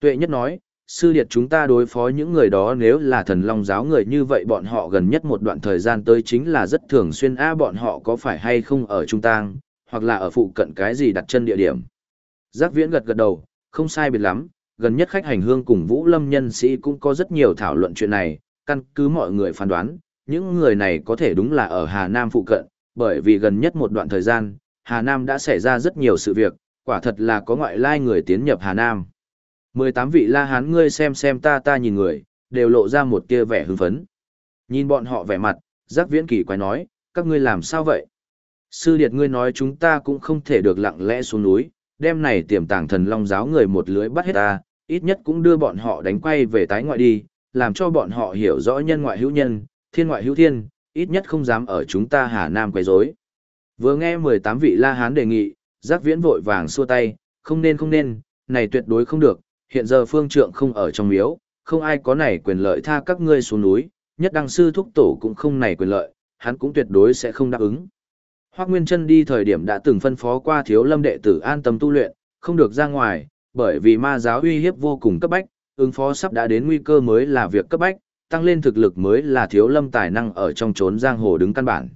Tuệ nhất nói, sư điệt chúng ta đối phó những người đó nếu là thần long giáo người như vậy bọn họ gần nhất một đoạn thời gian tới chính là rất thường xuyên a bọn họ có phải hay không ở trung tang, hoặc là ở phụ cận cái gì đặt chân địa điểm. Giác viễn gật gật đầu, không sai biệt lắm, gần nhất khách hành hương cùng Vũ Lâm nhân sĩ cũng có rất nhiều thảo luận chuyện này, căn cứ mọi người phán đoán, những người này có thể đúng là ở Hà Nam phụ cận, bởi vì gần nhất một đoạn thời gian, Hà Nam đã xảy ra rất nhiều sự việc, quả thật là có ngoại lai người tiến nhập Hà Nam. 18 vị La Hán ngươi xem xem ta ta nhìn người, đều lộ ra một tia vẻ hưng phấn. Nhìn bọn họ vẻ mặt, giác viễn kỳ quái nói, các ngươi làm sao vậy? Sư điệt ngươi nói chúng ta cũng không thể được lặng lẽ xuống núi, đêm này tiềm tàng thần long giáo người một lưới bắt hết ta, ít nhất cũng đưa bọn họ đánh quay về tái ngoại đi, làm cho bọn họ hiểu rõ nhân ngoại hữu nhân, thiên ngoại hữu thiên, ít nhất không dám ở chúng ta Hà Nam quấy rối. Vừa nghe 18 vị La Hán đề nghị, giác viễn vội vàng xua tay, không nên không nên, này tuyệt đối không được, hiện giờ phương trượng không ở trong miếu, không ai có này quyền lợi tha các ngươi xuống núi, nhất đăng sư thúc tổ cũng không này quyền lợi, hắn cũng tuyệt đối sẽ không đáp ứng. Hoác Nguyên Trân đi thời điểm đã từng phân phó qua thiếu lâm đệ tử an tâm tu luyện, không được ra ngoài, bởi vì ma giáo uy hiếp vô cùng cấp bách, ứng phó sắp đã đến nguy cơ mới là việc cấp bách, tăng lên thực lực mới là thiếu lâm tài năng ở trong trốn giang hồ đứng căn bản.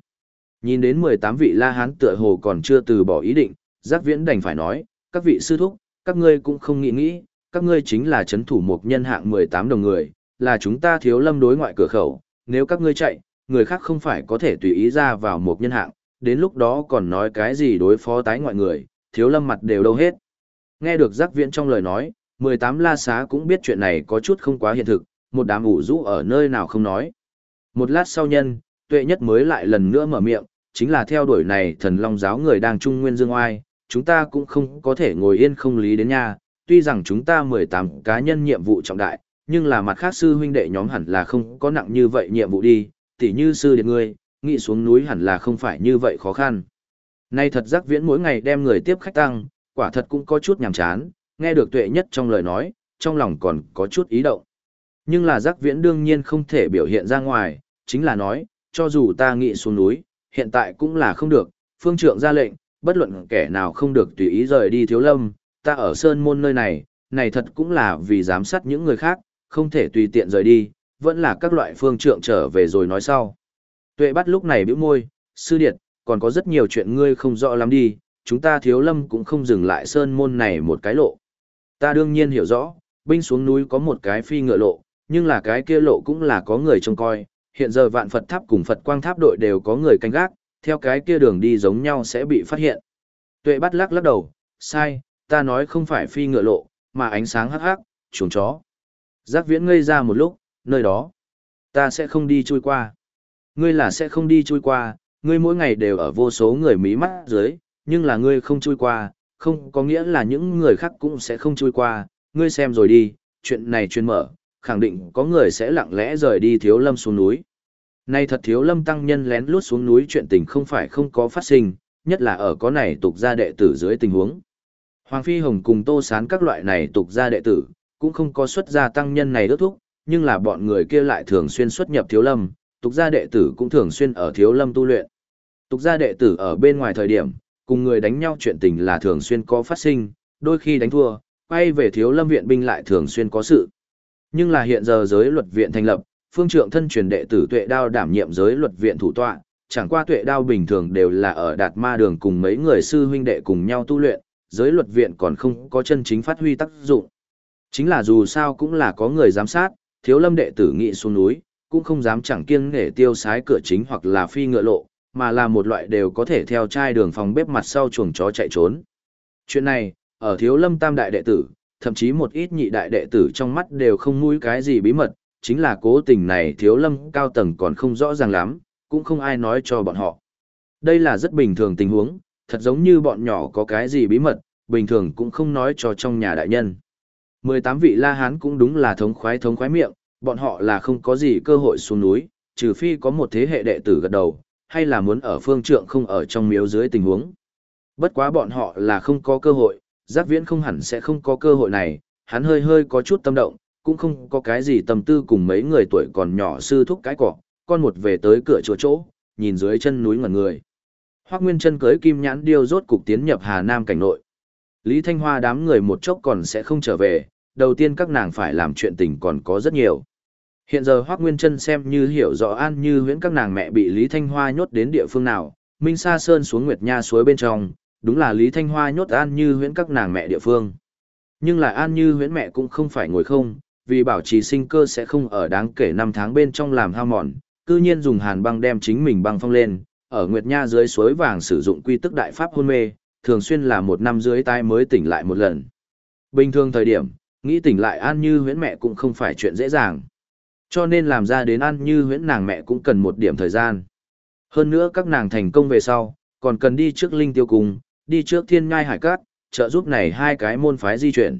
Nhìn đến 18 vị la hán tựa hồ còn chưa từ bỏ ý định, giác viễn đành phải nói, các vị sư thúc, các ngươi cũng không nghĩ nghĩ, các ngươi chính là chấn thủ một nhân hạng 18 đồng người, là chúng ta thiếu lâm đối ngoại cửa khẩu, nếu các ngươi chạy, người khác không phải có thể tùy ý ra vào một nhân hạng, đến lúc đó còn nói cái gì đối phó tái ngoại người, thiếu lâm mặt đều đâu hết. Nghe được giác viễn trong lời nói, 18 la xá cũng biết chuyện này có chút không quá hiện thực, một đám ủ rũ ở nơi nào không nói. Một lát sau nhân, tuệ nhất mới lại lần nữa mở miệng, chính là theo đuổi này thần long giáo người đang trung nguyên dương oai, chúng ta cũng không có thể ngồi yên không lý đến nha, tuy rằng chúng ta 18 cá nhân nhiệm vụ trọng đại, nhưng là mặt khác sư huynh đệ nhóm hẳn là không có nặng như vậy nhiệm vụ đi, tỉ như sư điện ngươi, nghĩ xuống núi hẳn là không phải như vậy khó khăn. Nay thật giác viễn mỗi ngày đem người tiếp khách tăng, quả thật cũng có chút nhàm chán, nghe được tuệ nhất trong lời nói, trong lòng còn có chút ý động. Nhưng là giác viễn đương nhiên không thể biểu hiện ra ngoài, chính là nói, cho dù ta nghĩ xuống núi, hiện tại cũng là không được, phương trượng ra lệnh, bất luận kẻ nào không được tùy ý rời đi thiếu lâm, ta ở sơn môn nơi này, này thật cũng là vì giám sát những người khác, không thể tùy tiện rời đi, vẫn là các loại phương trượng trở về rồi nói sau. Tuệ bắt lúc này bĩu môi, sư điệt, còn có rất nhiều chuyện ngươi không rõ lắm đi, chúng ta thiếu lâm cũng không dừng lại sơn môn này một cái lộ. Ta đương nhiên hiểu rõ, binh xuống núi có một cái phi ngựa lộ, nhưng là cái kia lộ cũng là có người trông coi, hiện giờ vạn Phật tháp cùng Phật quang tháp đội đều có người canh gác, theo cái kia đường đi giống nhau sẽ bị phát hiện. Tuệ bắt lắc lắc đầu, sai, ta nói không phải phi ngựa lộ, mà ánh sáng hắc hắc, chuồng chó. Giác viễn ngây ra một lúc, nơi đó, ta sẽ không đi chui qua. Ngươi là sẽ không đi chui qua, ngươi mỗi ngày đều ở vô số người mí mắt dưới, nhưng là ngươi không chui qua, không có nghĩa là những người khác cũng sẽ không chui qua, ngươi xem rồi đi, chuyện này chuyên mở, khẳng định có người sẽ lặng lẽ rời đi thiếu lâm xuống núi. Nay thật thiếu lâm tăng nhân lén lút xuống núi chuyện tình không phải không có phát sinh, nhất là ở có này tục gia đệ tử dưới tình huống. Hoàng Phi Hồng cùng tô sán các loại này tục gia đệ tử, cũng không có xuất gia tăng nhân này đốt thúc, nhưng là bọn người kia lại thường xuyên xuất nhập thiếu lâm, tục gia đệ tử cũng thường xuyên ở thiếu lâm tu luyện. Tục gia đệ tử ở bên ngoài thời điểm, cùng người đánh nhau chuyện tình là thường xuyên có phát sinh, đôi khi đánh thua, quay về thiếu lâm viện binh lại thường xuyên có sự. Nhưng là hiện giờ giới luật viện thành lập, phương trượng thân truyền đệ tử tuệ đao đảm nhiệm giới luật viện thủ tọa, chẳng qua tuệ đao bình thường đều là ở đạt ma đường cùng mấy người sư huynh đệ cùng nhau tu luyện, giới luật viện còn không có chân chính phát huy tác dụng. Chính là dù sao cũng là có người giám sát, thiếu lâm đệ tử nghị xuống núi, cũng không dám chẳng kiêng nể tiêu sái cửa chính hoặc là phi ngựa lộ, mà là một loại đều có thể theo chai đường phòng bếp mặt sau chuồng chó chạy trốn. Chuyện này, ở thiếu lâm tam đại đệ tử, thậm chí một ít nhị đại đệ tử trong mắt đều không mũi cái gì bí mật, chính là cố tình này thiếu lâm cao tầng còn không rõ ràng lắm, cũng không ai nói cho bọn họ. Đây là rất bình thường tình huống, thật giống như bọn nhỏ có cái gì bí mật, bình thường cũng không nói cho trong nhà đại nhân. 18 vị La Hán cũng đúng là thống khoái thống khoái miệng, bọn họ là không có gì cơ hội xuống núi, trừ phi có một thế hệ đệ tử gật đầu, hay là muốn ở phương trượng không ở trong miếu dưới tình huống. Bất quá bọn họ là không có cơ hội, giác viễn không hẳn sẽ không có cơ hội này, hắn hơi hơi có chút tâm động, cũng không có cái gì tâm tư cùng mấy người tuổi còn nhỏ sư thúc cái cỏ, con một về tới cửa chỗ chỗ, nhìn dưới chân núi ngẩn người. Hoác Nguyên chân cưới kim nhãn điêu rốt cục tiến nhập Hà Nam cảnh nội. Lý Thanh Hoa đám người một chốc còn sẽ không trở về, đầu tiên các nàng phải làm chuyện tình còn có rất nhiều. Hiện giờ Hoác Nguyên Trân xem như hiểu rõ an như huyễn các nàng mẹ bị Lý Thanh Hoa nhốt đến địa phương nào, Minh Sa Sơn xuống Nguyệt Nha suối bên trong, đúng là Lý Thanh Hoa nhốt an như huyễn các nàng mẹ địa phương. Nhưng lại an như huyễn mẹ cũng không phải ngồi không, vì bảo trì sinh cơ sẽ không ở đáng kể năm tháng bên trong làm hao mòn, cư nhiên dùng hàn băng đem chính mình băng phong lên, ở Nguyệt Nha dưới suối vàng sử dụng quy tức đại pháp hôn mê, thường xuyên là một năm dưới tai mới tỉnh lại một lần. Bình thường thời điểm, nghĩ tỉnh lại an như huyễn mẹ cũng không phải chuyện dễ dàng. Cho nên làm ra đến an như huyễn nàng mẹ cũng cần một điểm thời gian. Hơn nữa các nàng thành công về sau, còn cần đi trước linh tiêu cung, đi trước thiên ngai hải cát, trợ giúp này hai cái môn phái di chuyển.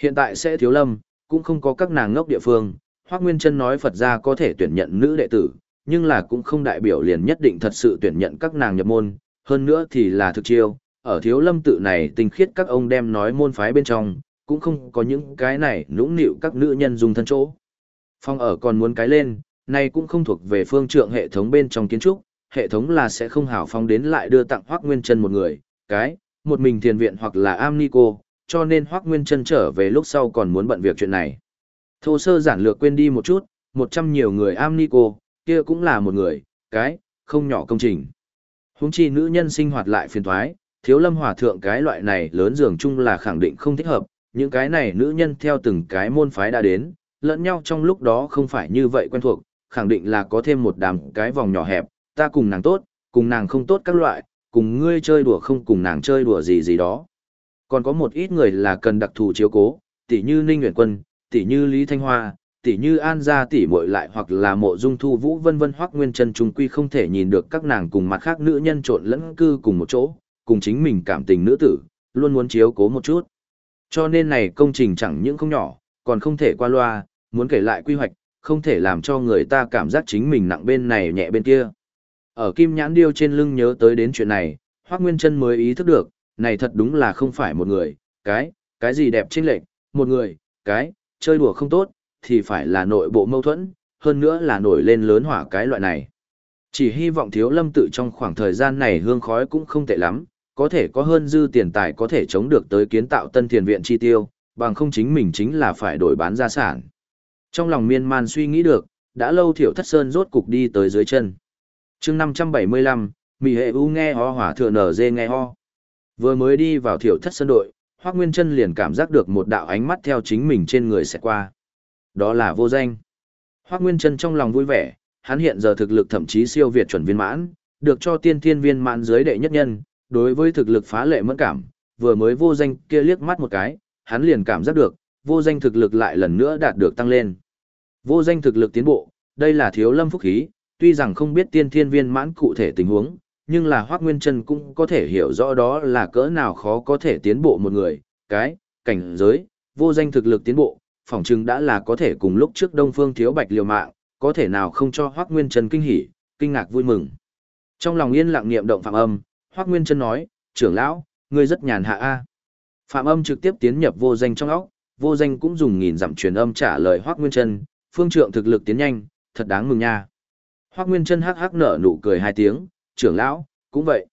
Hiện tại sẽ thiếu lâm, cũng không có các nàng ngốc địa phương, Hoác Nguyên Trân nói Phật gia có thể tuyển nhận nữ đệ tử, nhưng là cũng không đại biểu liền nhất định thật sự tuyển nhận các nàng nhập môn, hơn nữa thì là thực chiêu, ở thiếu lâm tự này tinh khiết các ông đem nói môn phái bên trong, cũng không có những cái này nũng nịu các nữ nhân dùng thân chỗ. Phong ở còn muốn cái lên, này cũng không thuộc về phương trượng hệ thống bên trong kiến trúc, hệ thống là sẽ không hảo phong đến lại đưa tặng Hoắc Nguyên Chân một người, cái, một mình thiền viện hoặc là am ni cô, cho nên Hoắc Nguyên Chân trở về lúc sau còn muốn bận việc chuyện này. Thô sơ giản lược quên đi một chút, một trăm nhiều người am ni cô, kia cũng là một người, cái, không nhỏ công trình. Húng chi nữ nhân sinh hoạt lại phiền toái, thiếu lâm hòa thượng cái loại này lớn dường chung là khẳng định không thích hợp, những cái này nữ nhân theo từng cái môn phái đã đến, lẫn nhau trong lúc đó không phải như vậy quen thuộc, khẳng định là có thêm một đám cái vòng nhỏ hẹp, ta cùng nàng tốt, cùng nàng không tốt các loại, cùng ngươi chơi đùa không cùng nàng chơi đùa gì gì đó. Còn có một ít người là cần đặc thù chiếu cố, tỉ như Ninh Nguyễn Quân, tỉ như Lý Thanh Hoa, tỉ như An Gia tỉ muội lại hoặc là mộ dung thu vũ vân vân hoặc nguyên chân trung quy không thể nhìn được các nàng cùng mặt khác nữ nhân trộn lẫn cư cùng một chỗ, cùng chính mình cảm tình nữ tử, luôn muốn chiếu cố một chút. Cho nên này công trình chẳng những không nhỏ, còn không thể qua loa, muốn kể lại quy hoạch, không thể làm cho người ta cảm giác chính mình nặng bên này nhẹ bên kia. Ở kim nhãn điêu trên lưng nhớ tới đến chuyện này, Hoác Nguyên Trân mới ý thức được, này thật đúng là không phải một người, cái, cái gì đẹp trên lệch, một người, cái, chơi đùa không tốt, thì phải là nội bộ mâu thuẫn, hơn nữa là nổi lên lớn hỏa cái loại này. Chỉ hy vọng thiếu lâm tự trong khoảng thời gian này hương khói cũng không tệ lắm, có thể có hơn dư tiền tài có thể chống được tới kiến tạo tân thiền viện chi tiêu, bằng không chính mình chính là phải đổi bán gia sản. Trong lòng miên man suy nghĩ được, đã lâu thiểu thất sơn rốt cục đi tới dưới chân chương 575, mỹ hệ u nghe ho hỏa thừa nở dê nghe ho. Vừa mới đi vào thiểu thất sân đội, Hoác Nguyên chân liền cảm giác được một đạo ánh mắt theo chính mình trên người sẽ qua. Đó là vô danh. Hoác Nguyên chân trong lòng vui vẻ, hắn hiện giờ thực lực thậm chí siêu việt chuẩn viên mãn, được cho tiên thiên viên mãn dưới đệ nhất nhân, đối với thực lực phá lệ mẫn cảm, vừa mới vô danh kia liếc mắt một cái, hắn liền cảm giác được, vô danh thực lực lại lần nữa đạt được tăng lên. Vô danh thực lực tiến bộ, đây là thiếu lâm phúc khí, tuy rằng không biết tiên thiên viên mãn cụ thể tình huống, nhưng là Hoác Nguyên Trân cũng có thể hiểu rõ đó là cỡ nào khó có thể tiến bộ một người, cái, cảnh giới, vô danh thực lực tiến bộ, phỏng chừng đã là có thể cùng lúc trước Đông Phương Thiếu Bạch liều mạng, có thể nào không cho Hoác Nguyên Trân kinh hỉ, kinh ngạc vui mừng. Trong lòng yên lặng niệm động phạm âm, Hoác Nguyên Trân nói, trưởng lão, ngươi rất nhàn hạ a. Phạm âm trực tiếp tiến nhập vô danh trong óc, vô danh cũng dùng nghìn dặm truyền âm trả lời Hoác Nguyên Trân, phương trượng thực lực tiến nhanh, thật đáng mừng nha. Hoắc Nguyên Trân hắc hắc nở nụ cười hai tiếng, trưởng lão, cũng vậy.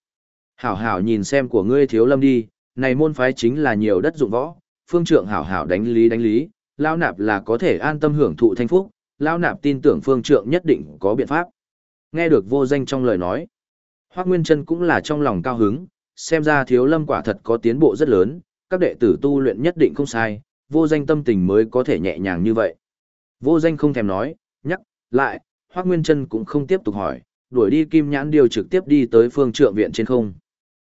Hảo hảo nhìn xem của ngươi thiếu lâm đi, này môn phái chính là nhiều đất dụng võ, phương trưởng hảo hảo đánh lý đánh lý, lão nạp là có thể an tâm hưởng thụ thanh phúc, lão nạp tin tưởng phương trưởng nhất định có biện pháp. Nghe được vô danh trong lời nói, Hoắc Nguyên Trân cũng là trong lòng cao hứng, xem ra thiếu lâm quả thật có tiến bộ rất lớn, các đệ tử tu luyện nhất định không sai, vô danh tâm tình mới có thể nhẹ nhàng như vậy. Vô danh không thèm nói, nhắc, lại, Hoác Nguyên Trân cũng không tiếp tục hỏi, đuổi đi Kim Nhãn Điêu trực tiếp đi tới phương trượng viện trên không.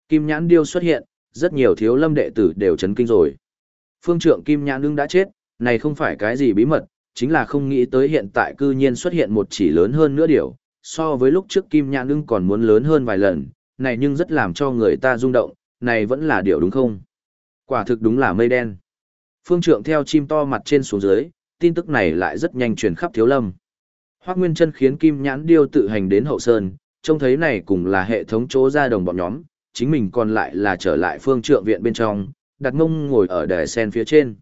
Kim Nhãn Điêu xuất hiện, rất nhiều thiếu lâm đệ tử đều chấn kinh rồi. Phương trượng Kim Nhãn Đương đã chết, này không phải cái gì bí mật, chính là không nghĩ tới hiện tại cư nhiên xuất hiện một chỉ lớn hơn nữa điều, so với lúc trước Kim Nhãn Đương còn muốn lớn hơn vài lần, này nhưng rất làm cho người ta rung động, này vẫn là điều đúng không? Quả thực đúng là mây đen. Phương trượng theo chim to mặt trên xuống dưới, tin tức này lại rất nhanh truyền khắp thiếu lâm. Hoác Nguyên Trân khiến Kim Nhãn Điêu tự hành đến hậu sơn, trông thấy này cùng là hệ thống chỗ ra đồng bọn nhóm, chính mình còn lại là trở lại phương trượng viện bên trong, đặt mông ngồi ở đài sen phía trên.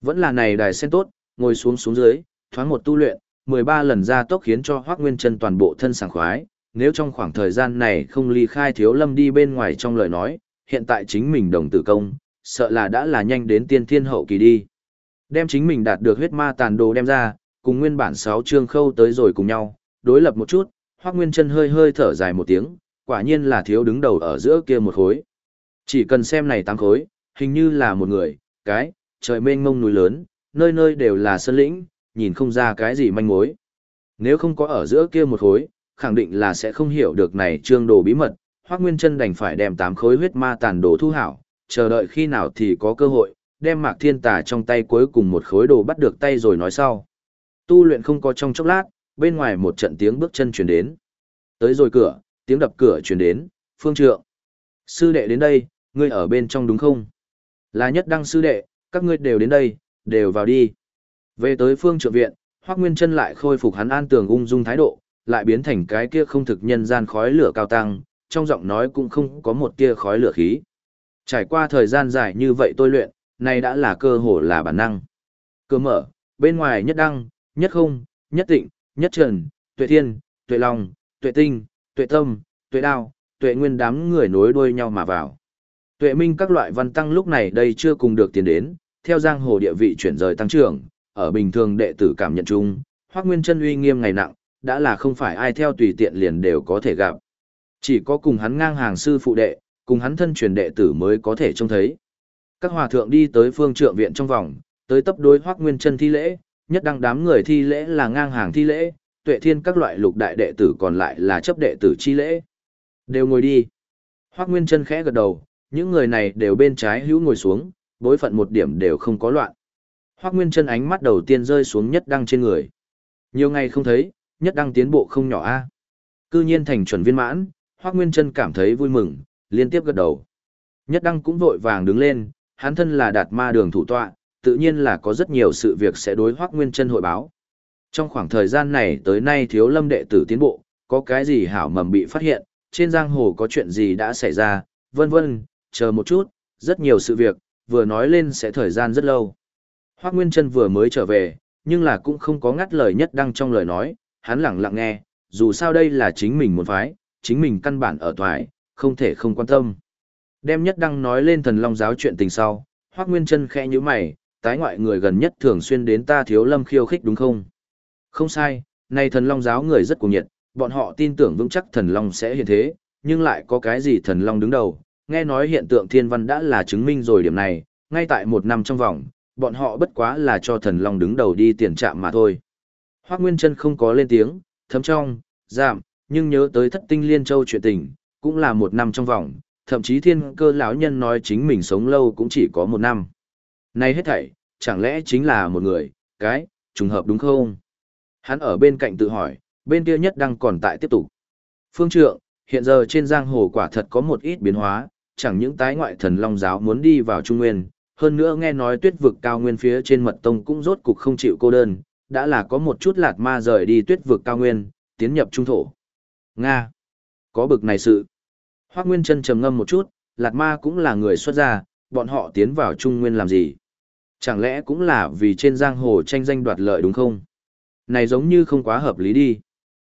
Vẫn là này đài sen tốt, ngồi xuống xuống dưới, thoáng một tu luyện, 13 lần ra tốc khiến cho Hoác Nguyên Trân toàn bộ thân sảng khoái, nếu trong khoảng thời gian này không ly khai thiếu lâm đi bên ngoài trong lời nói, hiện tại chính mình đồng tử công, sợ là đã là nhanh đến tiên thiên hậu kỳ đi. Đem chính mình đạt được huyết ma tàn đồ đem ra, cùng nguyên bản sáu chương khâu tới rồi cùng nhau, đối lập một chút, Hoắc Nguyên Chân hơi hơi thở dài một tiếng, quả nhiên là thiếu đứng đầu ở giữa kia một khối. Chỉ cần xem này tám khối, hình như là một người, cái, trời mênh mông núi lớn, nơi nơi đều là sơn lĩnh, nhìn không ra cái gì manh mối. Nếu không có ở giữa kia một khối, khẳng định là sẽ không hiểu được này trương đồ bí mật, Hoắc Nguyên Chân đành phải đem tám khối huyết ma tàn đồ thu hảo, chờ đợi khi nào thì có cơ hội, đem Mạc Thiên Tà trong tay cuối cùng một khối đồ bắt được tay rồi nói sau. Tu luyện không có trong chốc lát, bên ngoài một trận tiếng bước chân chuyển đến. Tới rồi cửa, tiếng đập cửa chuyển đến, phương trượng. Sư đệ đến đây, ngươi ở bên trong đúng không? Là nhất đăng sư đệ, các ngươi đều đến đây, đều vào đi. Về tới phương trượng viện, Hoác Nguyên chân lại khôi phục hắn an tường ung dung thái độ, lại biến thành cái kia không thực nhân gian khói lửa cao tăng, trong giọng nói cũng không có một tia khói lửa khí. Trải qua thời gian dài như vậy tôi luyện, này đã là cơ hội là bản năng. Cửa mở, bên ngoài nhất đăng, nhất không, nhất tịnh, nhất trần, tuệ thiên, tuệ long, tuệ tinh, tuệ tâm, tuệ đao, tuệ nguyên đám người nối đuôi nhau mà vào. Tuệ minh các loại văn tăng lúc này đây chưa cùng được tiến đến, theo giang hồ địa vị chuyển rời tăng trưởng, ở bình thường đệ tử cảm nhận chung, hoác nguyên chân uy nghiêm ngày nặng, đã là không phải ai theo tùy tiện liền đều có thể gặp. Chỉ có cùng hắn ngang hàng sư phụ đệ, cùng hắn thân truyền đệ tử mới có thể trông thấy. Các hòa thượng đi tới phương trượng viện trong vòng, tới tấp đối hoác nguyên chân thi lễ, nhất đăng đám người thi lễ là ngang hàng thi lễ, tuệ thiên các loại lục đại đệ tử còn lại là chấp đệ tử chi lễ. Đều ngồi đi. Hoác Nguyên chân khẽ gật đầu, những người này đều bên trái hữu ngồi xuống, bối phận một điểm đều không có loạn. Hoác Nguyên chân ánh mắt đầu tiên rơi xuống nhất đăng trên người. Nhiều ngày không thấy, nhất đăng tiến bộ không nhỏ a. À? Cư nhiên thành chuẩn viên mãn, Hoác Nguyên chân cảm thấy vui mừng, liên tiếp gật đầu. Nhất đăng cũng vội vàng đứng lên, hắn thân là đạt ma đường thủ tọa, tự nhiên là có rất nhiều sự việc sẽ đối Hoắc Nguyên Chân hội báo. Trong khoảng thời gian này tới nay thiếu lâm đệ tử tiến bộ, có cái gì hảo mầm bị phát hiện, trên giang hồ có chuyện gì đã xảy ra, vân vân, chờ một chút, rất nhiều sự việc, vừa nói lên sẽ thời gian rất lâu. Hoắc Nguyên Chân vừa mới trở về, nhưng là cũng không có ngắt lời nhất đăng trong lời nói, hắn lặng lặng nghe, dù sao đây là chính mình muốn phái, chính mình căn bản ở thoại, không thể không quan tâm. Đem nhất đăng nói lên thần long giáo chuyện tình sau, Hoắc Nguyên Chân khẽ nhíu mày, tái ngoại người gần nhất thường xuyên đến ta thiếu lâm khiêu khích đúng không? Không sai, nay thần long giáo người rất cuồng nhiệt, bọn họ tin tưởng vững chắc thần long sẽ hiện thế, nhưng lại có cái gì thần long đứng đầu, nghe nói hiện tượng thiên văn đã là chứng minh rồi điểm này, ngay tại một năm trong vòng, bọn họ bất quá là cho thần long đứng đầu đi tiền trạm mà thôi. Hoác Nguyên Trân không có lên tiếng, thấm trong, giảm, nhưng nhớ tới thất tinh liên châu chuyện tình, cũng là một năm trong vòng, thậm chí thiên cơ lão nhân nói chính mình sống lâu cũng chỉ có một năm. Này hết thảy, chẳng lẽ chính là một người, cái, trùng hợp đúng không? Hắn ở bên cạnh tự hỏi, bên kia nhất đang còn tại tiếp tục. Phương trượng, hiện giờ trên giang hồ quả thật có một ít biến hóa, chẳng những tái ngoại thần long giáo muốn đi vào Trung Nguyên, hơn nữa nghe nói tuyết vực cao nguyên phía trên mật tông cũng rốt cục không chịu cô đơn, đã là có một chút lạt ma rời đi tuyết vực cao nguyên, tiến nhập trung thổ. Nga! Có bực này sự. Hoác Nguyên chân trầm ngâm một chút, lạt ma cũng là người xuất gia, bọn họ tiến vào trung nguyên làm gì? Chẳng lẽ cũng là vì trên giang hồ tranh danh đoạt lợi đúng không? Này giống như không quá hợp lý đi.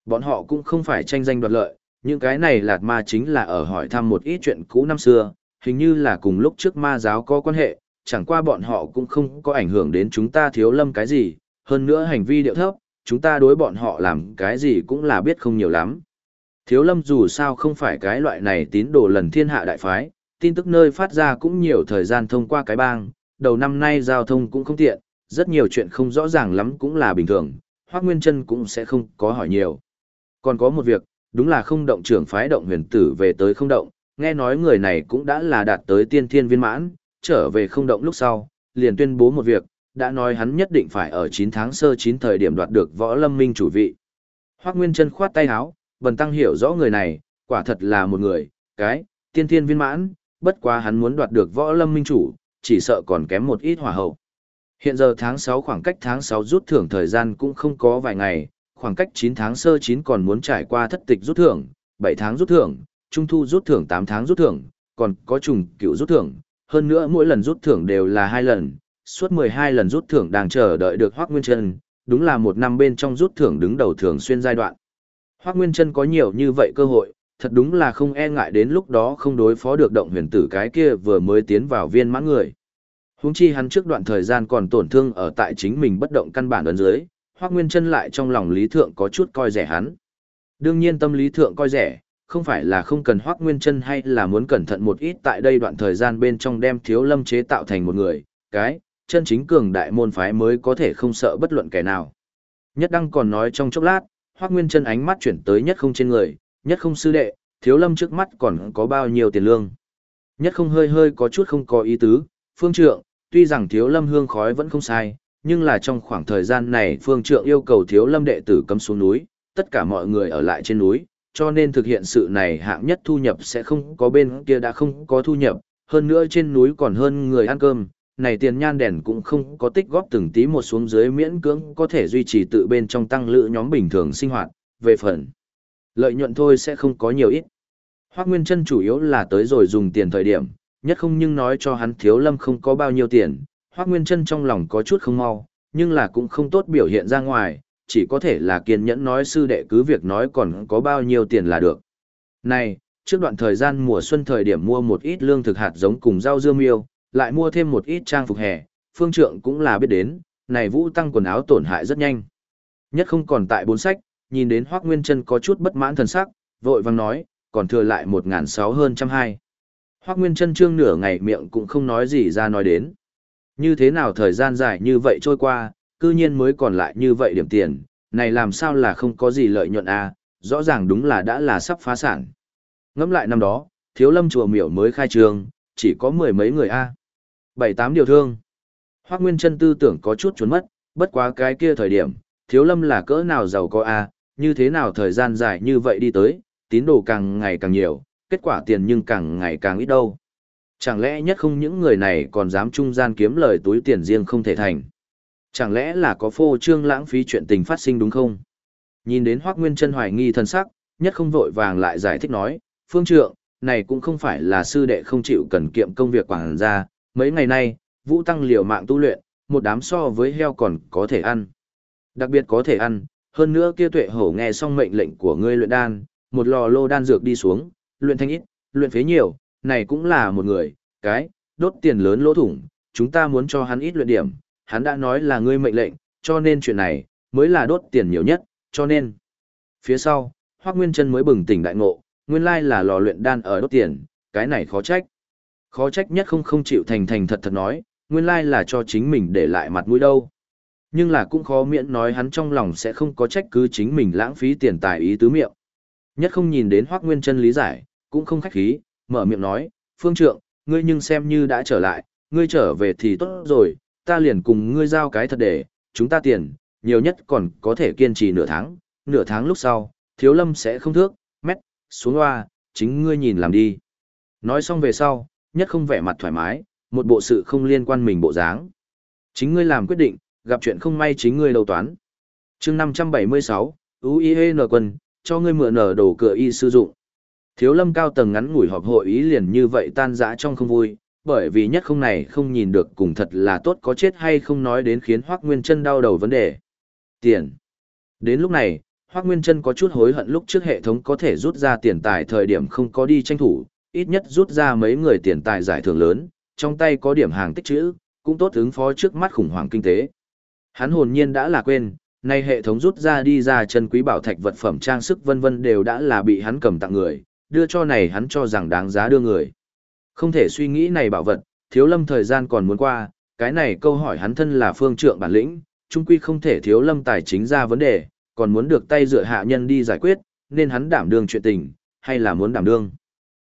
Bọn họ cũng không phải tranh danh đoạt lợi, những cái này lạt ma chính là ở hỏi thăm một ít chuyện cũ năm xưa, hình như là cùng lúc trước ma giáo có quan hệ, chẳng qua bọn họ cũng không có ảnh hưởng đến chúng ta thiếu lâm cái gì, hơn nữa hành vi điệu thấp, chúng ta đối bọn họ làm cái gì cũng là biết không nhiều lắm. Thiếu lâm dù sao không phải cái loại này tín đồ lần thiên hạ đại phái, tin tức nơi phát ra cũng nhiều thời gian thông qua cái bang, đầu năm nay giao thông cũng không tiện, rất nhiều chuyện không rõ ràng lắm cũng là bình thường, Hoắc Nguyên Trân cũng sẽ không có hỏi nhiều. Còn có một việc, đúng là không động trưởng phái động huyền tử về tới không động, nghe nói người này cũng đã là đạt tới tiên thiên viên mãn, trở về không động lúc sau, liền tuyên bố một việc, đã nói hắn nhất định phải ở 9 tháng sơ 9 thời điểm đoạt được võ lâm minh chủ vị. Hoắc Nguyên Trân khoát tay áo, bần tăng hiểu rõ người này, quả thật là một người, cái, tiên thiên viên mãn, bất quá hắn muốn đoạt được võ lâm minh chủ, chỉ sợ còn kém một ít hỏa hậu. Hiện giờ tháng 6 khoảng cách tháng 6 rút thưởng thời gian cũng không có vài ngày, khoảng cách 9 tháng sơ 9 còn muốn trải qua thất tịch rút thưởng, 7 tháng rút thưởng, trung thu rút thưởng 8 tháng rút thưởng, còn có trùng cựu rút thưởng, hơn nữa mỗi lần rút thưởng đều là hai lần, suốt 12 lần rút thưởng đang chờ đợi được Hoắc Nguyên Trân, đúng là một năm bên trong rút thưởng đứng đầu thường xuyên giai đoạn. Hoắc Nguyên Trân có nhiều như vậy cơ hội, thật đúng là không e ngại đến lúc đó không đối phó được động huyền tử cái kia vừa mới tiến vào viên mãn người. Huống chi hắn trước đoạn thời gian còn tổn thương ở tại chính mình bất động căn bản ấn dưới, Hoắc Nguyên Chân lại trong lòng lý thượng có chút coi rẻ hắn. Đương nhiên tâm lý thượng coi rẻ, không phải là không cần Hoắc Nguyên Chân hay là muốn cẩn thận một ít tại đây đoạn thời gian bên trong đem Thiếu Lâm chế tạo thành một người, cái chân chính cường đại môn phái mới có thể không sợ bất luận kẻ nào. Nhất Đăng còn nói trong chốc lát, Hoắc Nguyên Chân ánh mắt chuyển tới nhất không trên người, nhất không sư đệ, Thiếu Lâm trước mắt còn có bao nhiêu tiền lương. Nhất không hơi hơi có chút không có ý tứ, phương trượng, tuy rằng Thiếu Lâm hương khói vẫn không sai, nhưng là trong khoảng thời gian này phương trượng yêu cầu thiếu lâm đệ tử cấm xuống núi, tất cả mọi người ở lại trên núi, cho nên thực hiện sự này hạng nhất thu nhập sẽ không có bên kia đã không có thu nhập, hơn nữa trên núi còn hơn người ăn cơm, này tiền nhan đèn cũng không có tích góp từng tí một xuống dưới miễn cưỡng có thể duy trì tự bên trong tăng lữ nhóm bình thường sinh hoạt, về phần lợi nhuận thôi sẽ không có nhiều ít. Hoác Nguyên Trân chủ yếu là tới rồi dùng tiền thời điểm, nhất không nhưng nói cho hắn thiếu lâm không có bao nhiêu tiền, Hoác Nguyên Trân trong lòng có chút không mau, nhưng là cũng không tốt biểu hiện ra ngoài, chỉ có thể là kiên nhẫn nói sư đệ cứ việc nói còn có bao nhiêu tiền là được. Này, trước đoạn thời gian mùa xuân thời điểm mua một ít lương thực hạt giống cùng rau dưa miêu, lại mua thêm một ít trang phục hè, phương trượng cũng là biết đến, này vũ tăng quần áo tổn hại rất nhanh. Nhất không còn tại bốn sách, nhìn đến Hoác Nguyên Trân có chút bất mãn thần sắc, vội vang nói, còn thừa lại một ngàn sáu hơn trăm hai. Hoác Nguyên Trân trương nửa ngày miệng cũng không nói gì ra nói đến. Như thế nào thời gian dài như vậy trôi qua, cư nhiên mới còn lại như vậy điểm tiền, này làm sao là không có gì lợi nhuận à, rõ ràng đúng là đã là sắp phá sản. Ngẫm lại năm đó, thiếu lâm chùa miểu mới khai trường, chỉ có mười mấy người a bảy tám điều thương. Hoác Nguyên Trân tư tưởng có chút trốn mất, bất quá cái kia thời điểm, thiếu lâm là cỡ nào giàu có a như thế nào thời gian dài như vậy đi tới, tín đồ càng ngày càng nhiều, kết quả tiền nhưng càng ngày càng ít đâu. Chẳng lẽ nhất không những người này còn dám trung gian kiếm lời túi tiền riêng không thể thành? Chẳng lẽ là có phô trương lãng phí chuyện tình phát sinh đúng không? Nhìn đến Hoác Nguyên chân hoài nghi thân sắc, nhất không vội vàng lại giải thích nói, phương trượng, này cũng không phải là sư đệ không chịu cần kiệm công việc quảng ra, mấy ngày nay, vũ tăng liều mạng tu luyện, một đám so với heo còn có thể ăn. Đặc biệt có thể ăn, hơn nữa kia tuệ hổ nghe xong mệnh lệnh của ngươi luyện đan, một lò lô đan dược đi xuống, luyện thanh ít, luyện phế nhiều, này cũng là một người, cái, đốt tiền lớn lỗ thủng, chúng ta muốn cho hắn ít luyện điểm, hắn đã nói là ngươi mệnh lệnh, cho nên chuyện này, mới là đốt tiền nhiều nhất, cho nên. Phía sau, Hoác Nguyên Trân mới bừng tỉnh đại ngộ, nguyên lai là lò luyện đan ở đốt tiền, cái này khó trách. Khó trách nhất không không chịu thành thành thật thật nói, nguyên lai là cho chính mình để lại mặt mũi đâu. Nhưng là cũng khó miễn nói hắn trong lòng sẽ không có trách cứ chính mình lãng phí tiền tài ý tứ miệng. Nhất không nhìn đến Hoác Nguyên Trân lý giải, cũng không khách khí, mở miệng nói, phương trượng, ngươi nhưng xem như đã trở lại, ngươi trở về thì tốt rồi, ta liền cùng ngươi giao cái thật để, chúng ta tiền, nhiều nhất còn có thể kiên trì nửa tháng, nửa tháng lúc sau, thiếu lâm sẽ không thước, mét, xuống hoa, chính ngươi nhìn làm đi. Nói xong về sau, nhất không vẻ mặt thoải mái, một bộ sự không liên quan mình bộ dáng. Chính ngươi làm quyết định, gặp chuyện không may chính ngươi đầu toán. chương 576, UIN quân, cho ngươi mượn nở đồ cửa y sử dụng. Thiếu lâm cao tầng ngắn ngủi họp hội ý liền như vậy tan rã trong không vui, bởi vì nhất không này không nhìn được cùng thật là tốt có chết hay không nói đến khiến Hoác Nguyên chân đau đầu vấn đề. Tiền. Đến lúc này, Hoác Nguyên chân có chút hối hận lúc trước hệ thống có thể rút ra tiền tài thời điểm không có đi tranh thủ, ít nhất rút ra mấy người tiền tài giải thưởng lớn, trong tay có điểm hàng tích trữ, cũng tốt ứng phó trước mắt khủng hoảng kinh tế. Hắn hồn nhiên đã là quên, nay hệ thống rút ra đi ra chân quý bảo thạch vật phẩm trang sức vân vân đều đã là bị hắn cầm tặng người, đưa cho này hắn cho rằng đáng giá đưa người. Không thể suy nghĩ này bảo vật, thiếu lâm thời gian còn muốn qua, cái này câu hỏi hắn thân là phương trượng bản lĩnh, trung quy không thể thiếu lâm tài chính ra vấn đề, còn muốn được tay dựa hạ nhân đi giải quyết, nên hắn đảm đương chuyện tình, hay là muốn đảm đương.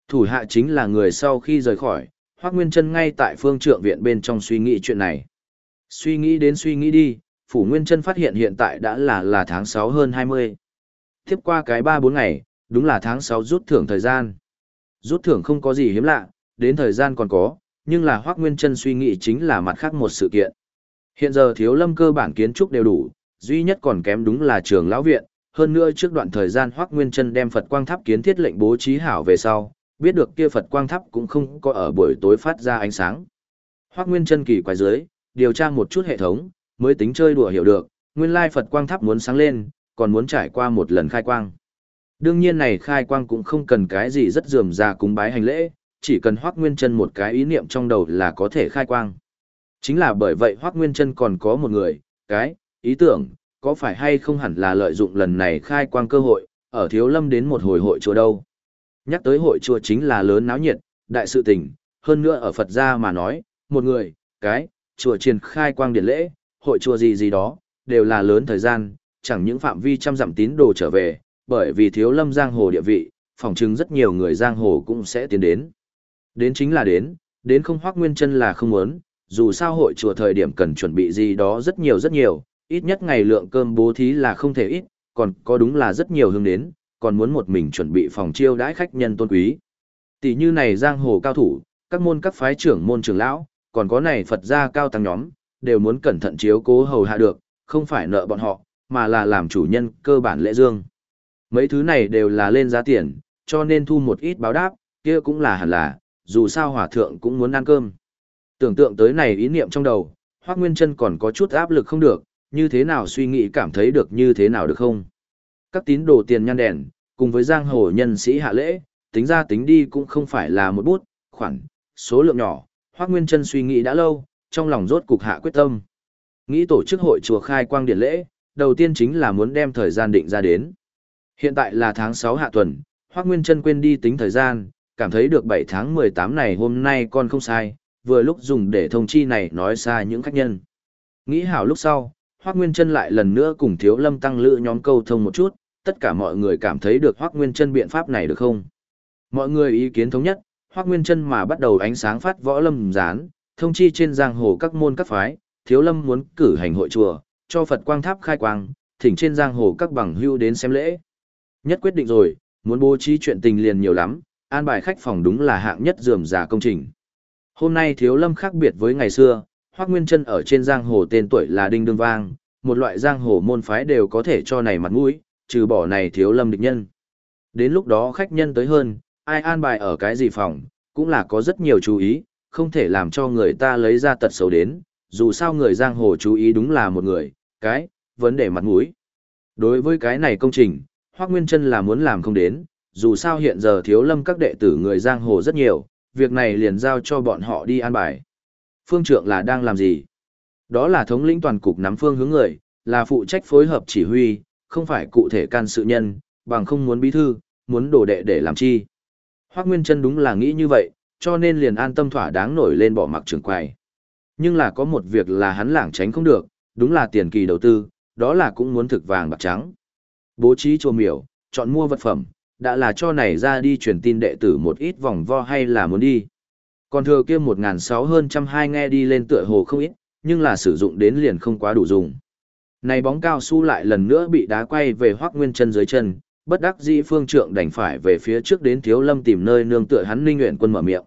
Thủ hạ chính là người sau khi rời khỏi, Hoác Nguyên Trân ngay tại phương trượng viện bên trong suy nghĩ chuyện này. Suy nghĩ đến suy nghĩ đi, Phủ Nguyên chân phát hiện hiện tại đã là là tháng 6 hơn 20. Tiếp qua cái 3-4 ngày, đúng là tháng 6 rút thưởng thời gian. Rút thưởng không có gì hiếm lạ, đến thời gian còn có, nhưng là Hoác Nguyên chân suy nghĩ chính là mặt khác một sự kiện. Hiện giờ thiếu lâm cơ bản kiến trúc đều đủ, duy nhất còn kém đúng là trường lão viện, hơn nữa trước đoạn thời gian Hoác Nguyên chân đem Phật Quang Tháp kiến thiết lệnh bố trí hảo về sau, biết được kia Phật Quang Tháp cũng không có ở buổi tối phát ra ánh sáng. Hoác Nguyên chân kỳ quái dưới, điều tra một chút hệ thống, mới tính chơi đùa hiểu được, nguyên lai Phật Quang Tháp muốn sáng lên, còn muốn trải qua một lần khai quang. Đương nhiên này khai quang cũng không cần cái gì rất dườm ra cúng bái hành lễ, chỉ cần Hoác Nguyên Trân một cái ý niệm trong đầu là có thể khai quang. Chính là bởi vậy Hoác Nguyên Trân còn có một người, cái, ý tưởng, có phải hay không hẳn là lợi dụng lần này khai quang cơ hội, ở Thiếu Lâm đến một hồi hội chùa đâu. Nhắc tới hội chùa chính là lớn náo nhiệt, đại sự tình, hơn nữa ở Phật gia mà nói, một người, cái, chùa triển khai quang điển lễ, hội chùa gì gì đó, đều là lớn thời gian, chẳng những phạm vi trăm dặm tín đồ trở về, bởi vì thiếu lâm giang hồ địa vị, phòng chứng rất nhiều người giang hồ cũng sẽ tiến đến. Đến chính là đến, đến không hoác nguyên chân là không muốn, dù sao hội chùa thời điểm cần chuẩn bị gì đó rất nhiều rất nhiều, ít nhất ngày lượng cơm bố thí là không thể ít, còn có đúng là rất nhiều hướng đến, còn muốn một mình chuẩn bị phòng chiêu đãi khách nhân tôn quý. Tỷ như này giang hồ cao thủ, các môn các phái trưởng môn trưởng lão, còn có này Phật gia cao tăng nhóm, đều muốn cẩn thận chiếu cố hầu hạ được, không phải nợ bọn họ, mà là làm chủ nhân cơ bản lễ dương. Mấy thứ này đều là lên giá tiền, cho nên thu một ít báo đáp, kia cũng là hẳn là, dù sao hỏa thượng cũng muốn ăn cơm. Tưởng tượng tới này ý niệm trong đầu, Hoác Nguyên Trân còn có chút áp lực không được, như thế nào suy nghĩ cảm thấy được như thế nào được không? Các tín đồ tiền nhăn đèn, cùng với giang hồ nhân sĩ hạ lễ, tính ra tính đi cũng không phải là một bút, khoản, số lượng nhỏ. Hoác Nguyên Trân suy nghĩ đã lâu, trong lòng rốt cục hạ quyết tâm. Nghĩ tổ chức hội chùa khai quang điển lễ, đầu tiên chính là muốn đem thời gian định ra đến. Hiện tại là tháng 6 hạ tuần, Hoác Nguyên Trân quên đi tính thời gian, cảm thấy được 7 tháng 18 này hôm nay con không sai, vừa lúc dùng để thông chi này nói xa những khách nhân. Nghĩ hảo lúc sau, Hoác Nguyên Trân lại lần nữa cùng Thiếu Lâm tăng lữ nhóm câu thông một chút, tất cả mọi người cảm thấy được Hoác Nguyên Trân biện pháp này được không? Mọi người ý kiến thống nhất, Hoác Nguyên Trân mà bắt đầu ánh sáng phát võ lâm gián, thông chi trên giang hồ các môn các phái, Thiếu Lâm muốn cử hành hội chùa, cho Phật Quang Tháp khai quang, thỉnh trên giang hồ các bằng hưu đến xem lễ. Nhất quyết định rồi, muốn bố trí chuyện tình liền nhiều lắm, an bài khách phòng đúng là hạng nhất dườm giả công trình. Hôm nay Thiếu Lâm khác biệt với ngày xưa, Hoắc Nguyên Chân ở trên giang hồ tên tuổi là Đinh Đương Vang, một loại giang hồ môn phái đều có thể cho này mặt mũi, trừ bỏ này Thiếu Lâm địch nhân. Đến lúc đó khách nhân tới hơn, ai an bài ở cái gì phòng, cũng là có rất nhiều chú ý, không thể làm cho người ta lấy ra tật xấu đến, dù sao người giang hồ chú ý đúng là một người, cái, vấn đề mặt mũi. Đối với cái này công trình, Hoác Nguyên Trân là muốn làm không đến, dù sao hiện giờ thiếu lâm các đệ tử người giang hồ rất nhiều, việc này liền giao cho bọn họ đi an bài. Phương trượng là đang làm gì? Đó là thống lĩnh toàn cục nắm phương hướng người, là phụ trách phối hợp chỉ huy, không phải cụ thể can sự nhân, bằng không muốn bí thư, muốn đổ đệ để làm chi. Hoác Nguyên Trân đúng là nghĩ như vậy, cho nên liền an tâm thỏa đáng nổi lên bỏ mặc trường quầy. Nhưng là có một việc là hắn lảng tránh không được, đúng là tiền kỳ đầu tư, đó là cũng muốn thực vàng bạc trắng. Bố trí chùa miểu, chọn mua vật phẩm, đã là cho này ra đi truyền tin đệ tử một ít vòng vo hay là muốn đi. Còn thừa kia 1.600 hơn trăm hai nghe đi lên tựa hồ không ít, nhưng là sử dụng đến liền không quá đủ dùng. Này bóng cao su lại lần nữa bị đá quay về hoác nguyên chân dưới chân, bất đắc dĩ phương trượng đành phải về phía trước đến thiếu lâm tìm nơi nương tựa hắn ninh nguyện quân mở miệng.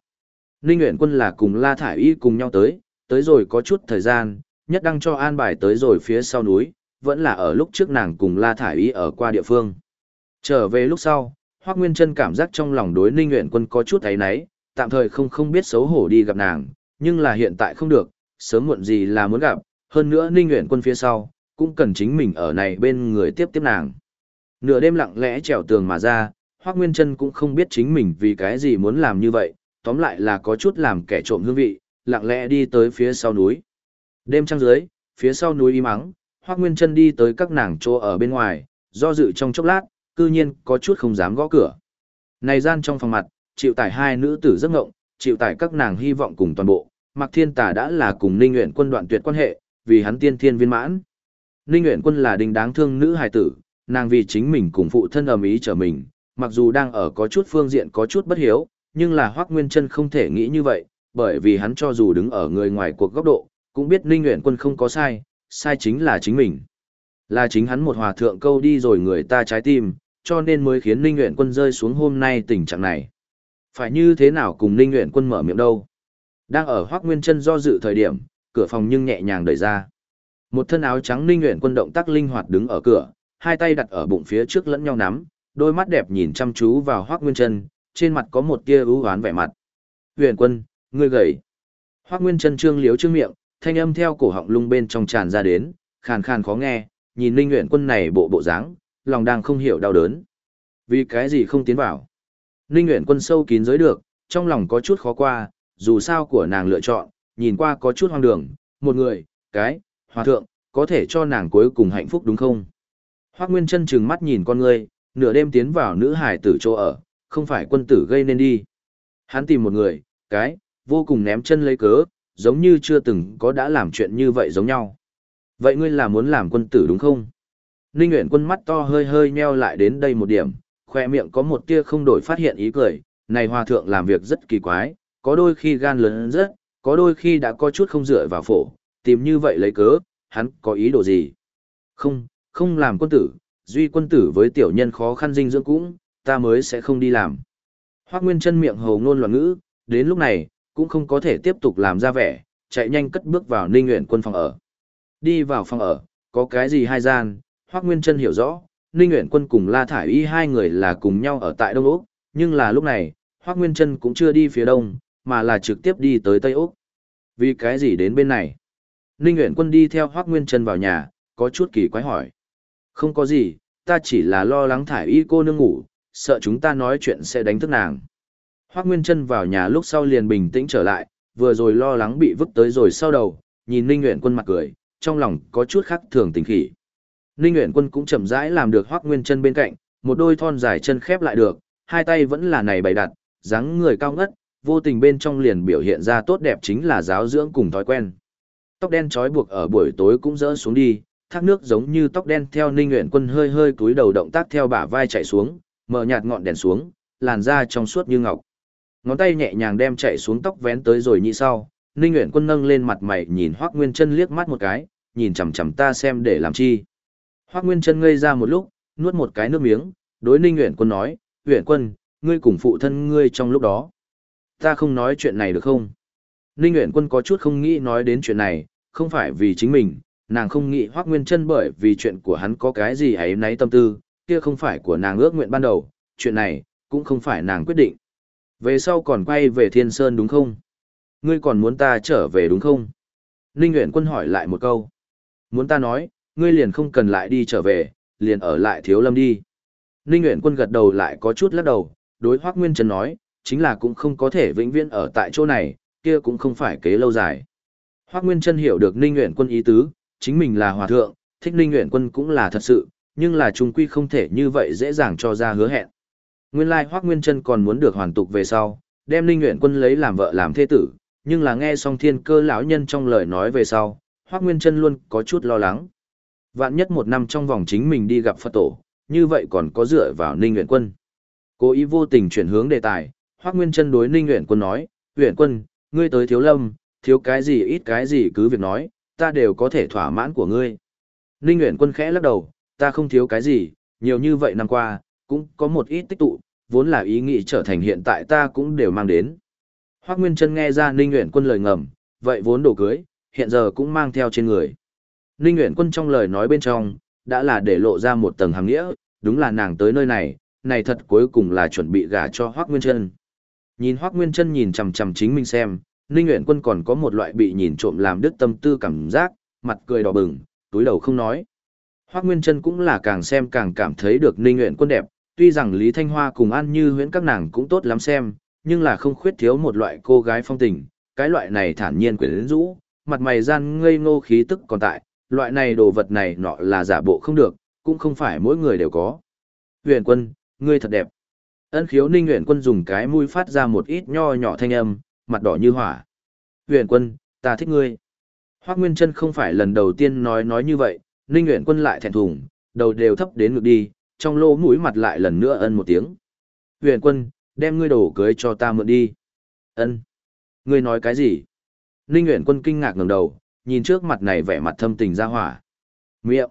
Ninh nguyện quân là cùng La Thải Y cùng nhau tới, tới rồi có chút thời gian, nhất đăng cho an bài tới rồi phía sau núi, vẫn là ở lúc trước nàng cùng La Thải Y ở qua địa phương. Trở về lúc sau, Hoác Nguyên Trân cảm giác trong lòng đối Ninh Nguyện Quân có chút áy náy, tạm thời không không biết xấu hổ đi gặp nàng, nhưng là hiện tại không được, sớm muộn gì là muốn gặp, hơn nữa Ninh Nguyện Quân phía sau, cũng cần chính mình ở này bên người tiếp tiếp nàng. Nửa đêm lặng lẽ trèo tường mà ra, Hoác Nguyên Trân cũng không biết chính mình vì cái gì muốn làm như vậy, tóm lại là có chút làm kẻ trộm hương vị, lặng lẽ đi tới phía sau núi. Đêm trăng dưới, phía sau núi im ắng, Hoác Nguyên Trân đi tới các nàng chỗ ở bên ngoài, do dự trong chốc lát, cư nhiên có chút không dám gõ cửa. Này gian trong phòng mặt, chịu tải hai nữ tử giấc ngộng, chịu tải các nàng hy vọng cùng toàn bộ, Mạc Thiên Tà đã là cùng Ninh Uyển Quân đoạn tuyệt quan hệ, vì hắn tiên thiên viên mãn. Ninh Uyển Quân là đình đáng thương nữ hài tử, nàng vì chính mình cùng phụ thân ầm ý trở mình, mặc dù đang ở có chút phương diện có chút bất hiếu, nhưng là Hoắc Nguyên Chân không thể nghĩ như vậy, bởi vì hắn cho dù đứng ở người ngoài cuộc góc độ, cũng biết Ninh Uyển Quân không có sai, sai chính là chính mình. Là chính hắn một hòa thượng câu đi rồi người ta trái tim, cho nên mới khiến Ninh Nguyện Quân rơi xuống hôm nay tình trạng này. Phải như thế nào cùng Ninh Nguyện Quân mở miệng đâu? Đang ở Hoắc Nguyên Chân do dự thời điểm, cửa phòng nhưng nhẹ nhàng đẩy ra. Một thân áo trắng Ninh Nguyện Quân động tác linh hoạt đứng ở cửa, hai tay đặt ở bụng phía trước lẫn nhau nắm, đôi mắt đẹp nhìn chăm chú vào Hoắc Nguyên Chân, trên mặt có một tia ưu oán vẻ mặt. "Huyền Quân, ngươi gầy." Hoắc Nguyên Chân trương liếu trương miệng, thanh âm theo cổ họng lung bên trong tràn ra đến, khàn khàn khó nghe, nhìn Linh Huyền Quân này bộ bộ dáng, lòng đang không hiểu đau đớn. Vì cái gì không tiến vào? Linh Huyền Quân sâu kín giới được, trong lòng có chút khó qua, dù sao của nàng lựa chọn, nhìn qua có chút hoang đường, một người, cái, hòa thượng, có thể cho nàng cuối cùng hạnh phúc đúng không? Hoác Nguyên chân trừng mắt nhìn con người, nửa đêm tiến vào nữ hải tử chỗ ở, không phải quân tử gây nên đi. Hắn tìm một người, cái, vô cùng ném chân lấy cớ, giống như chưa từng có đã làm chuyện như vậy giống nhau. Vậy ngươi là muốn làm quân tử đúng không? Ninh Nguyễn quân mắt to hơi hơi nheo lại đến đây một điểm, khoe miệng có một tia không đổi phát hiện ý cười, này hòa thượng làm việc rất kỳ quái, có đôi khi gan lớn rất, có đôi khi đã có chút không dựa vào phổ, tìm như vậy lấy cớ, hắn có ý đồ gì? Không, không làm quân tử, duy quân tử với tiểu nhân khó khăn dinh dưỡng cũng, ta mới sẽ không đi làm. Hoác Nguyên chân miệng hầu ngôn loạn ngữ, đến lúc này, cũng không có thể tiếp tục làm ra vẻ, chạy nhanh cất bước vào Ninh nguyện quân phòng ở. Đi vào phòng ở, có cái gì hai gian, Hoác Nguyên Trân hiểu rõ, Ninh nguyện Quân cùng La Thải Y hai người là cùng nhau ở tại Đông Úc, nhưng là lúc này, Hoác Nguyên Trân cũng chưa đi phía Đông, mà là trực tiếp đi tới Tây Úc. Vì cái gì đến bên này? Ninh Nguyễn Quân đi theo Hoác Nguyên Trân vào nhà, có chút kỳ quái hỏi. Không có gì, ta chỉ là lo lắng Thải Y cô nương ngủ, sợ chúng ta nói chuyện sẽ đánh thức nàng. Hoác Nguyên Trân vào nhà lúc sau liền bình tĩnh trở lại, vừa rồi lo lắng bị vứt tới rồi sau đầu, nhìn Ninh Nguyễn Quân mặt cười, trong lòng có chút khác thường tình khỉ. Ninh Nguyễn Quân cũng chậm rãi làm được Hoắc Nguyên chân bên cạnh, một đôi thon dài chân khép lại được, hai tay vẫn là này bày đặt, dáng người cao ngất, vô tình bên trong liền biểu hiện ra tốt đẹp chính là giáo dưỡng cùng thói quen. Tóc đen trói buộc ở buổi tối cũng rỡ xuống đi, thác nước giống như tóc đen theo Ninh nguyện Quân hơi hơi cúi đầu động tác theo bả vai chạy xuống, mở nhạt ngọn đèn xuống, làn da trong suốt như ngọc. Ngón tay nhẹ nhàng đem chạy xuống tóc vén tới rồi nhị sau, Ninh nguyện Quân nâng lên mặt mày nhìn Hoắc Nguyên Chân liếc mắt một cái, nhìn chằm chằm ta xem để làm chi. Hoác Nguyên Trân ngây ra một lúc, nuốt một cái nước miếng, đối Ninh Uyển Quân nói, Uyển Quân, ngươi cùng phụ thân ngươi trong lúc đó. Ta không nói chuyện này được không? Ninh Uyển Quân có chút không nghĩ nói đến chuyện này, không phải vì chính mình, nàng không nghĩ Hoác Nguyên Trân bởi vì chuyện của hắn có cái gì ấy nấy tâm tư, kia không phải của nàng ước nguyện ban đầu, chuyện này, cũng không phải nàng quyết định. Về sau còn quay về Thiên Sơn đúng không? Ngươi còn muốn ta trở về đúng không? Ninh Uyển Quân hỏi lại một câu. Muốn ta nói, ngươi liền không cần lại đi trở về, liền ở lại thiếu lâm đi. Ninh Nguyễn Quân gật đầu lại có chút lắc đầu, đối Hoác Nguyên Trân nói, chính là cũng không có thể vĩnh viễn ở tại chỗ này, kia cũng không phải kế lâu dài. Hoác Nguyên Trân hiểu được Ninh Nguyễn Quân ý tứ, chính mình là hòa thượng, thích Ninh nguyện Quân cũng là thật sự, nhưng là trung quy không thể như vậy dễ dàng cho ra hứa hẹn. Nguyên lai Hoác Nguyên Trân còn muốn được hoàn tục về sau, đem Ninh nguyện Quân lấy làm vợ làm thế tử, nhưng là nghe xong thiên cơ lão nhân trong lời nói về sau, Hoác Nguyên Trân luôn có chút lo lắng. Vạn nhất một năm trong vòng chính mình đi gặp Phật tổ, như vậy còn có dựa vào Ninh nguyện Quân. Cố ý vô tình chuyển hướng đề tài, Hoác Nguyên Trân đối Ninh nguyện Quân nói, nguyện Quân, ngươi tới thiếu lâm, thiếu cái gì ít cái gì cứ việc nói, ta đều có thể thỏa mãn của ngươi. Ninh Nguyễn Quân khẽ lắc đầu, ta không thiếu cái gì, nhiều như vậy năm qua, cũng có một ít tích tụ, vốn là ý nghĩ trở thành hiện tại ta cũng đều mang đến. Hoác Nguyên Trân nghe ra Ninh Nguyễn Quân lời ngầm, vậy vốn đồ cưới, hiện giờ cũng mang theo trên người. Ninh Nguyễn Quân trong lời nói bên trong, đã là để lộ ra một tầng hàng nghĩa, đúng là nàng tới nơi này, này thật cuối cùng là chuẩn bị gả cho Hoác Nguyên Trân. Nhìn Hoác Nguyên Trân nhìn chằm chằm chính mình xem, Ninh Nguyễn Quân còn có một loại bị nhìn trộm làm đứt tâm tư cảm giác, mặt cười đỏ bừng, túi đầu không nói. Hoác Nguyên Trân cũng là càng xem càng cảm thấy được Ninh Nguyễn Quân đẹp, tuy rằng Lý Thanh Hoa cùng An Như huyễn các nàng cũng tốt lắm xem, nhưng là không khuyết thiếu một loại cô gái phong tình, cái loại này thản nhiên quyến rũ, mặt mày gian ngây ngô khí tức còn tại, loại này đồ vật này nọ là giả bộ không được, cũng không phải mỗi người đều có. Huyền quân, ngươi thật đẹp. Ân khiếu ninh huyền quân dùng cái mũi phát ra một ít nho nhỏ thanh âm, mặt đỏ như hỏa. Huyền quân, ta thích ngươi. Hoác Nguyên Trân không phải lần đầu tiên nói nói như vậy, ninh huyền quân lại thẹn thùng, đầu đều thấp đến ngực đi, trong lỗ mũi mặt lại lần nữa ân một tiếng. Huyền quân, đem ngươi đổ cưới cho ta mượn đi. Ân. Ngươi nói cái gì? Ninh Huyền Quân kinh ngạc ngẩng đầu, nhìn trước mặt này vẻ mặt thâm tình ra hỏa. Miệng.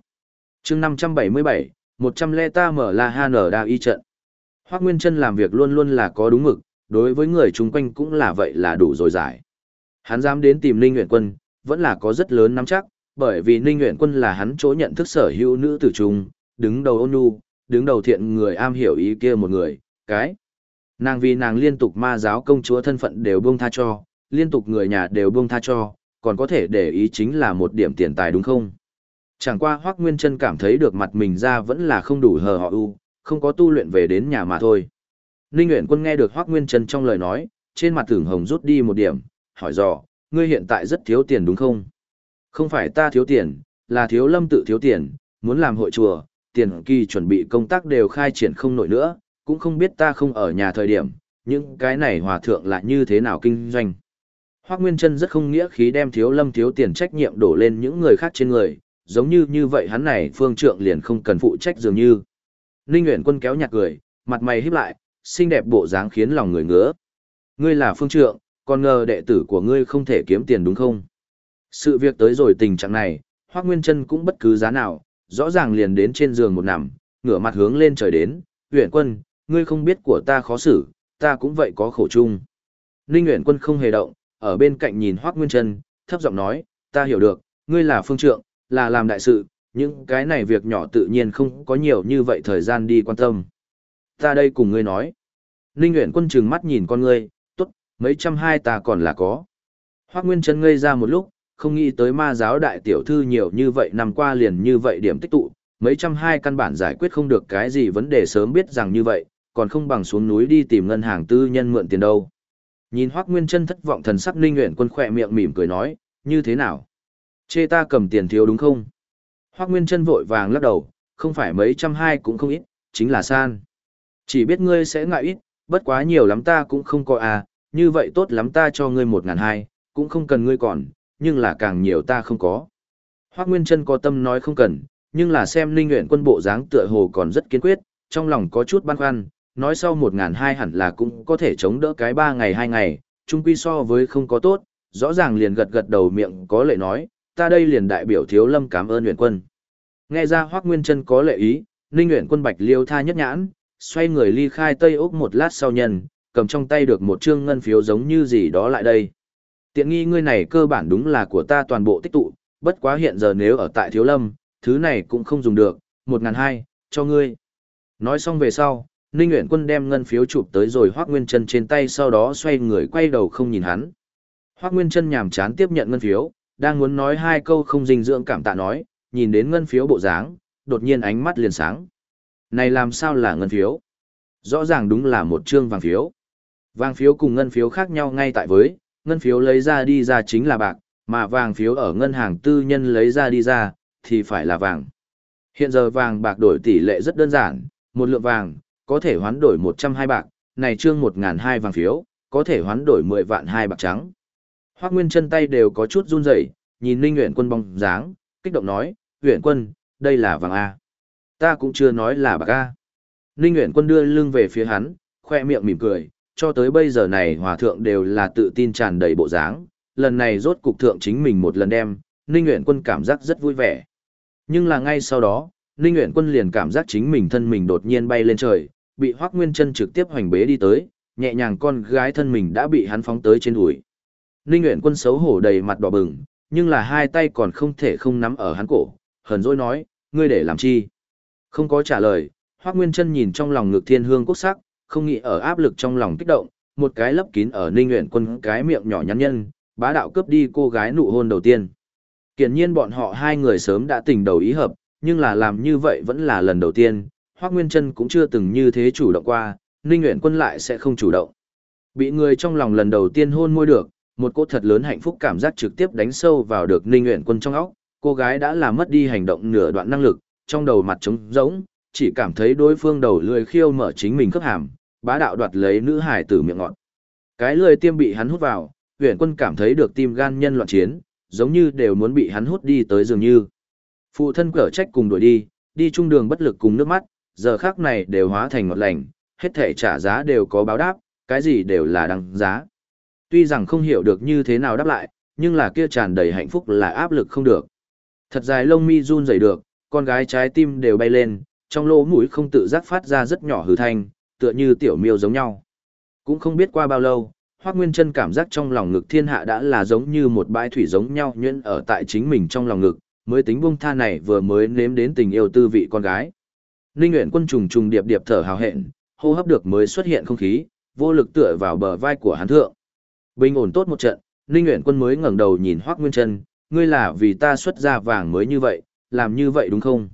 Chương 577, 100 lê ta mở la ha nở đa y trận. Hoắc Nguyên Chân làm việc luôn luôn là có đúng mực, đối với người chung quanh cũng là vậy là đủ rồi giải. Hắn dám đến tìm Ninh Nguyễn Quân, vẫn là có rất lớn nắm chắc, bởi vì Ninh Nguyễn Quân là hắn chỗ nhận thức sở hữu nữ tử trung, đứng đầu ôn nhu, đứng đầu thiện người am hiểu ý kia một người, cái. Nàng vì nàng liên tục ma giáo công chúa thân phận đều buông tha cho, liên tục người nhà đều buông tha cho, còn có thể để ý chính là một điểm tiền tài đúng không? Chẳng qua Hoắc Nguyên Chân cảm thấy được mặt mình ra vẫn là không đủ hờ họ u, không có tu luyện về đến nhà mà thôi. Ninh Nguyễn Quân nghe được Hoắc Nguyên Trân trong lời nói, trên mặt tưởng hồng rút đi một điểm, hỏi dò, ngươi hiện tại rất thiếu tiền đúng không? Không phải ta thiếu tiền, là thiếu lâm tự thiếu tiền, muốn làm hội chùa, tiền kỳ chuẩn bị công tác đều khai triển không nổi nữa, cũng không biết ta không ở nhà thời điểm, những cái này hòa thượng là như thế nào kinh doanh. Hoác Nguyên Trân rất không nghĩa khí đem thiếu lâm thiếu tiền trách nhiệm đổ lên những người khác trên người, giống như như vậy hắn này phương trượng liền không cần phụ trách dường như. Ninh Nguyễn Quân kéo nhạt cười, mặt mày híp lại, xinh đẹp bộ dáng khiến lòng người ngứa. Ngươi là phương trượng, còn ngờ đệ tử của ngươi không thể kiếm tiền đúng không? Sự việc tới rồi tình trạng này, Hoác Nguyên Trân cũng bất cứ giá nào, rõ ràng liền đến trên giường một nằm, ngửa mặt hướng lên trời đến, huyện Quân, ngươi không biết của ta khó xử, ta cũng vậy có khổ chung. Ninh huyện Quân không hề động, ở bên cạnh nhìn Hoác Nguyên Trân, thấp giọng nói, ta hiểu được, ngươi là phương trượng, là làm đại sự, những cái này việc nhỏ tự nhiên không có nhiều như vậy thời gian đi quan tâm. Ta đây cùng ngươi nói. Ninh Nguyễn Quân trừng mắt nhìn con ngươi, tốt, mấy trăm hai ta còn là có. Hoác Nguyên Trân ngây ra một lúc, không nghĩ tới ma giáo đại tiểu thư nhiều như vậy năm qua liền như vậy điểm tích tụ, mấy trăm hai căn bản giải quyết không được cái gì vấn đề sớm biết rằng như vậy, còn không bằng xuống núi đi tìm ngân hàng tư nhân mượn tiền đâu. Nhìn Hoắc Nguyên Chân thất vọng thần sắc Ninh Nguyễn Quân khỏe miệng mỉm cười nói, "Như thế nào? Chê ta cầm tiền thiếu đúng không?" Hoắc Nguyên Chân vội vàng lắc đầu, "Không phải mấy trăm hai cũng không ít, chính là san. Chỉ biết ngươi sẽ ngại ít, bất quá nhiều lắm ta cũng không có à, như vậy tốt lắm ta cho ngươi một ngàn hai, cũng không cần ngươi còn, nhưng là càng nhiều ta không có." Hoắc Nguyên Chân có tâm nói không cần, nhưng là xem Ninh Nguyện Quân bộ dáng tựa hồ còn rất kiên quyết, trong lòng có chút băn khoăn, nói sau một ngàn hai hẳn là cũng có thể chống đỡ cái ba ngày hai ngày, chung quy so với không có tốt, rõ ràng liền gật gật đầu miệng có lệ nói, ta đây liền đại biểu thiếu lâm cảm ơn nguyện Quân. Nghe ra Hoác Nguyên Trân có lệ ý, Ninh Nguyễn Quân bạch liêu tha nhất nhãn, xoay người ly khai Tây Úc một lát sau nhân, cầm trong tay được một trương ngân phiếu giống như gì đó lại đây. Tiện nghi ngươi này cơ bản đúng là của ta toàn bộ tích tụ, bất quá hiện giờ nếu ở tại thiếu lâm, thứ này cũng không dùng được, một ngàn hai, cho ngươi. Nói xong về sau, Ninh nguyễn Quân đem ngân phiếu chụp tới rồi Hoắc Nguyên Chân trên tay sau đó xoay người quay đầu không nhìn hắn. Hoắc Nguyên Chân nhàm chán tiếp nhận ngân phiếu, đang muốn nói hai câu không dinh dưỡng cảm tạ nói, nhìn đến ngân phiếu bộ dáng, đột nhiên ánh mắt liền sáng. Này làm sao là ngân phiếu? Rõ ràng đúng là một trương vàng phiếu. Vàng phiếu cùng ngân phiếu khác nhau ngay tại với, ngân phiếu lấy ra đi ra chính là bạc, mà vàng phiếu ở ngân hàng tư nhân lấy ra đi ra, thì phải là vàng. Hiện giờ vàng bạc đổi tỷ lệ rất đơn giản, một lượng vàng, có thể hoán đổi 120 bạc, này trương 1.200 vàng phiếu, có thể hoán đổi 10 vạn hai bạc trắng. Hoác Nguyên chân tay đều có chút run rẩy, nhìn Ninh Nguyễn Quân bóng dáng, kích động nói, nguyễn Quân, đây là vàng a." Ta cũng chưa nói là bạc ca. Ninh Nguyễn Quân đưa lưng về phía hắn, khoe miệng mỉm cười, cho tới bây giờ này hòa thượng đều là tự tin tràn đầy bộ dáng, lần này rốt cục thượng chính mình một lần đem, Ninh Nguyễn Quân cảm giác rất vui vẻ. Nhưng là ngay sau đó, Ninh Nguyễn Quân liền cảm giác chính mình thân mình đột nhiên bay lên trời, bị Hoác Nguyên Trân trực tiếp hoành bế đi tới, nhẹ nhàng con gái thân mình đã bị hắn phóng tới trên đùi. Ninh Nguyễn Quân xấu hổ đầy mặt đỏ bừng, nhưng là hai tay còn không thể không nắm ở hắn cổ, hờn dỗi nói, ngươi để làm chi? Không có trả lời, Hoắc Nguyên Trân nhìn trong lòng ngực Thiên Hương quốc sắc, không nghĩ ở áp lực trong lòng kích động, một cái lấp kín ở Ninh nguyện Quân cái miệng nhỏ nhắn nhân, bá đạo cướp đi cô gái nụ hôn đầu tiên. Kiển nhiên bọn họ hai người sớm đã tình đầu ý hợp, nhưng là làm như vậy vẫn là lần đầu tiên, Hoắc Nguyên Trân cũng chưa từng như thế chủ động qua, Ninh nguyện Quân lại sẽ không chủ động. Bị người trong lòng lần đầu tiên hôn môi được, một cô thật lớn hạnh phúc cảm giác trực tiếp đánh sâu vào được Ninh nguyện Quân trong óc, cô gái đã làm mất đi hành động nửa đoạn năng lực, trong đầu mặt trống rỗng, chỉ cảm thấy đối phương đầu lười khiêu mở chính mình khớp hàm, bá đạo đoạt lấy nữ hải tử miệng ngọn Cái lười tiêm bị hắn hút vào, Uyển Quân cảm thấy được tim gan nhân loạn chiến, giống như đều muốn bị hắn hút đi tới dường như. Phụ thân cở trách cùng đuổi đi, đi chung đường bất lực cùng nước mắt, giờ khác này đều hóa thành ngọt lành, hết thể trả giá đều có báo đáp, cái gì đều là đăng giá. Tuy rằng không hiểu được như thế nào đáp lại, nhưng là kia tràn đầy hạnh phúc là áp lực không được. Thật dài lông mi run rẩy được, con gái trái tim đều bay lên, trong lỗ mũi không tự giác phát ra rất nhỏ hừ thanh, tựa như tiểu miêu giống nhau. Cũng không biết qua bao lâu, Hoắc Nguyên Chân cảm giác trong lòng ngực thiên hạ đã là giống như một bãi thủy giống nhau nhuyễn ở tại chính mình trong lòng ngực, mới tính buông tha này vừa mới nếm đến tình yêu tư vị con gái. linh Uyển Quân trùng trùng điệp điệp thở hào hẹn, hô hấp được mới xuất hiện không khí, vô lực tựa vào bờ vai của hắn thượng. Bình ổn tốt một trận, linh Uyển Quân mới ngẩng đầu nhìn Hoắc Nguyên Chân, ngươi là vì ta xuất ra vàng mới như vậy, làm như vậy đúng không?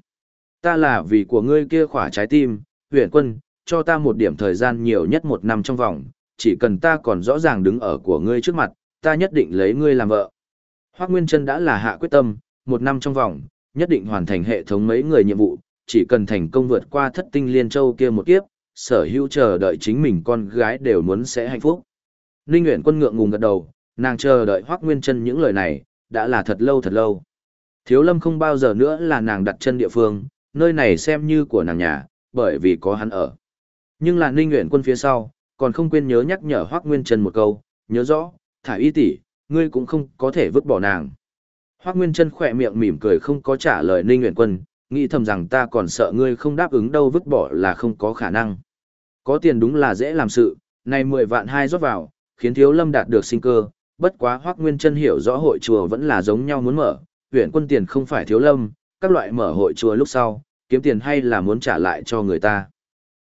Ta là vì của ngươi kia khỏa trái tim, huyện Quân, cho ta một điểm thời gian nhiều nhất một năm trong vòng, chỉ cần ta còn rõ ràng đứng ở của ngươi trước mặt, ta nhất định lấy ngươi làm vợ. Hoắc Nguyên Trân đã là hạ quyết tâm, một năm trong vòng, nhất định hoàn thành hệ thống mấy người nhiệm vụ, chỉ cần thành công vượt qua thất tinh liên châu kia một kiếp, sở hữu chờ đợi chính mình con gái đều muốn sẽ hạnh phúc. Ninh Nguyễn Quân ngượng ngùng gật đầu, nàng chờ đợi Hoắc Nguyên Trân những lời này, đã là thật lâu thật lâu. Thiếu Lâm không bao giờ nữa là nàng đặt chân địa phương, nơi này xem như của nàng nhà, bởi vì có hắn ở. Nhưng là Ninh nguyện Quân phía sau, còn không quên nhớ nhắc nhở Hoắc Nguyên Trân một câu, nhớ rõ, thả y tỷ, ngươi cũng không có thể vứt bỏ nàng. Hoắc Nguyên Trân khỏe miệng mỉm cười không có trả lời Ninh nguyện Quân, nghĩ thầm rằng ta còn sợ ngươi không đáp ứng đâu vứt bỏ là không có khả năng. Có tiền đúng là dễ làm sự, này 10 vạn hai rót vào, khiến Thiếu Lâm đạt được sinh cơ, bất quá Hoắc Nguyên Trân hiểu rõ hội chùa vẫn là giống nhau muốn mở, huyện Quân tiền không phải Thiếu Lâm, các loại mở hội chùa lúc sau, kiếm tiền hay là muốn trả lại cho người ta.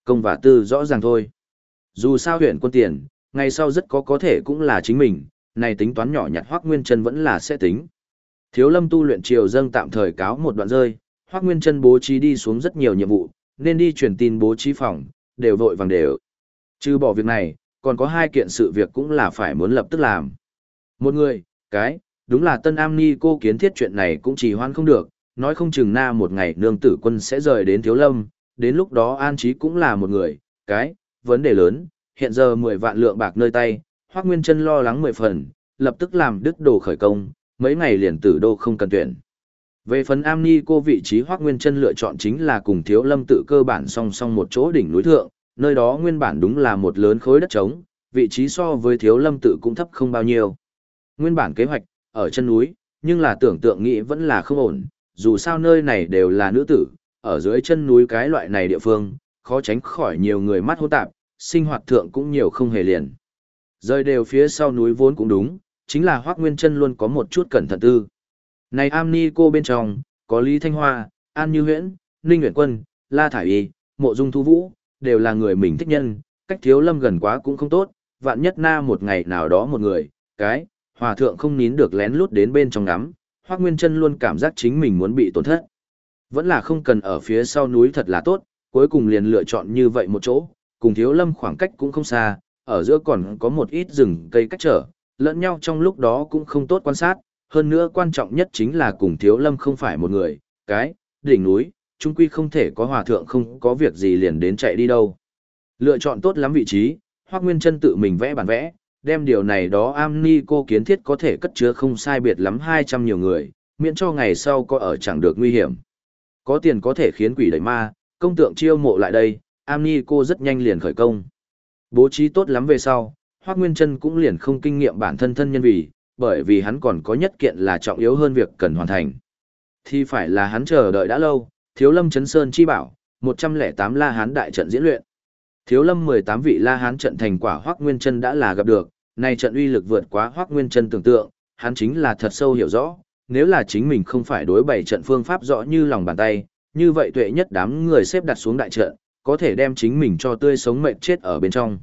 Công và tư rõ ràng thôi. Dù sao huyện Quân tiền, ngày sau rất có có thể cũng là chính mình, này tính toán nhỏ nhặt Hoắc Nguyên Chân vẫn là sẽ tính. Thiếu lâm tu luyện triều dâng tạm thời cáo một đoạn rơi, Hoắc Nguyên Chân bố trí đi xuống rất nhiều nhiệm vụ, nên đi truyền tin bố trí phòng, đều vội vàng đều. Trừ bỏ việc này, còn có hai kiện sự việc cũng là phải muốn lập tức làm. Một người, cái, đúng là Tân Am Ni cô kiến thiết chuyện này cũng chỉ hoan không được, nói không chừng na một ngày nương tử quân sẽ rời đến Thiếu Lâm, đến lúc đó An trí cũng là một người, cái, vấn đề lớn, hiện giờ 10 vạn lượng bạc nơi tay, Hoắc Nguyên Chân lo lắng 10 phần, lập tức làm đức đồ khởi công, mấy ngày liền tử đô không cần tuyển. Về phần am ni cô vị trí Hoác Nguyên chân lựa chọn chính là cùng thiếu lâm tự cơ bản song song một chỗ đỉnh núi thượng, nơi đó nguyên bản đúng là một lớn khối đất trống, vị trí so với thiếu lâm tự cũng thấp không bao nhiêu. Nguyên bản kế hoạch, ở chân núi, nhưng là tưởng tượng nghĩ vẫn là không ổn, dù sao nơi này đều là nữ tử, ở dưới chân núi cái loại này địa phương, khó tránh khỏi nhiều người mắt hô tạp, sinh hoạt thượng cũng nhiều không hề liền. Rơi đều phía sau núi vốn cũng đúng, chính là Hoác Nguyên Trân luôn có một chút cẩn thận tư. Này am ni cô bên trong, có Lý Thanh Hoa, An Như Huyễn, Ninh Nguyễn Quân, La Thải Y, Mộ Dung Thu Vũ, đều là người mình thích nhân, cách thiếu lâm gần quá cũng không tốt, vạn nhất na một ngày nào đó một người, cái, hòa thượng không nín được lén lút đến bên trong ngắm, Hoắc Nguyên Trân luôn cảm giác chính mình muốn bị tổn thất. Vẫn là không cần ở phía sau núi thật là tốt, cuối cùng liền lựa chọn như vậy một chỗ, cùng Thiếu Lâm khoảng cách cũng không xa, ở giữa còn có một ít rừng cây cách trở, lẫn nhau trong lúc đó cũng không tốt quan sát, hơn nữa quan trọng nhất chính là cùng Thiếu Lâm không phải một người, cái, đỉnh núi, chung quy không thể có hòa thượng không có việc gì liền đến chạy đi đâu. Lựa chọn tốt lắm vị trí, Hoắc Nguyên Chân tự mình vẽ bản vẽ, đem điều này đó am ni cô kiến thiết có thể cất chứa không sai biệt lắm 200 nhiều người, miễn cho ngày sau có ở chẳng được nguy hiểm. Có tiền có thể khiến quỷ đẩy ma, công tượng chiêu mộ lại đây, am ni cô rất nhanh liền khởi công. Bố trí tốt lắm về sau, Hoác Nguyên Trân cũng liền không kinh nghiệm bản thân thân nhân vì, bởi vì hắn còn có nhất kiện là trọng yếu hơn việc cần hoàn thành. Thì phải là hắn chờ đợi đã lâu, Thiếu Lâm Trấn Sơn chi bảo, 108 La Hán đại trận diễn luyện. Thiếu Lâm 18 vị La Hán trận thành quả Hoắc Nguyên Chân đã là gặp được, này trận uy lực vượt quá Hoắc Nguyên Chân tưởng tượng, hắn chính là thật sâu hiểu rõ, nếu là chính mình không phải đối bày trận phương pháp rõ như lòng bàn tay, như vậy tuệ nhất đám người xếp đặt xuống đại trận, có thể đem chính mình cho tươi sống mệnh chết ở bên trong.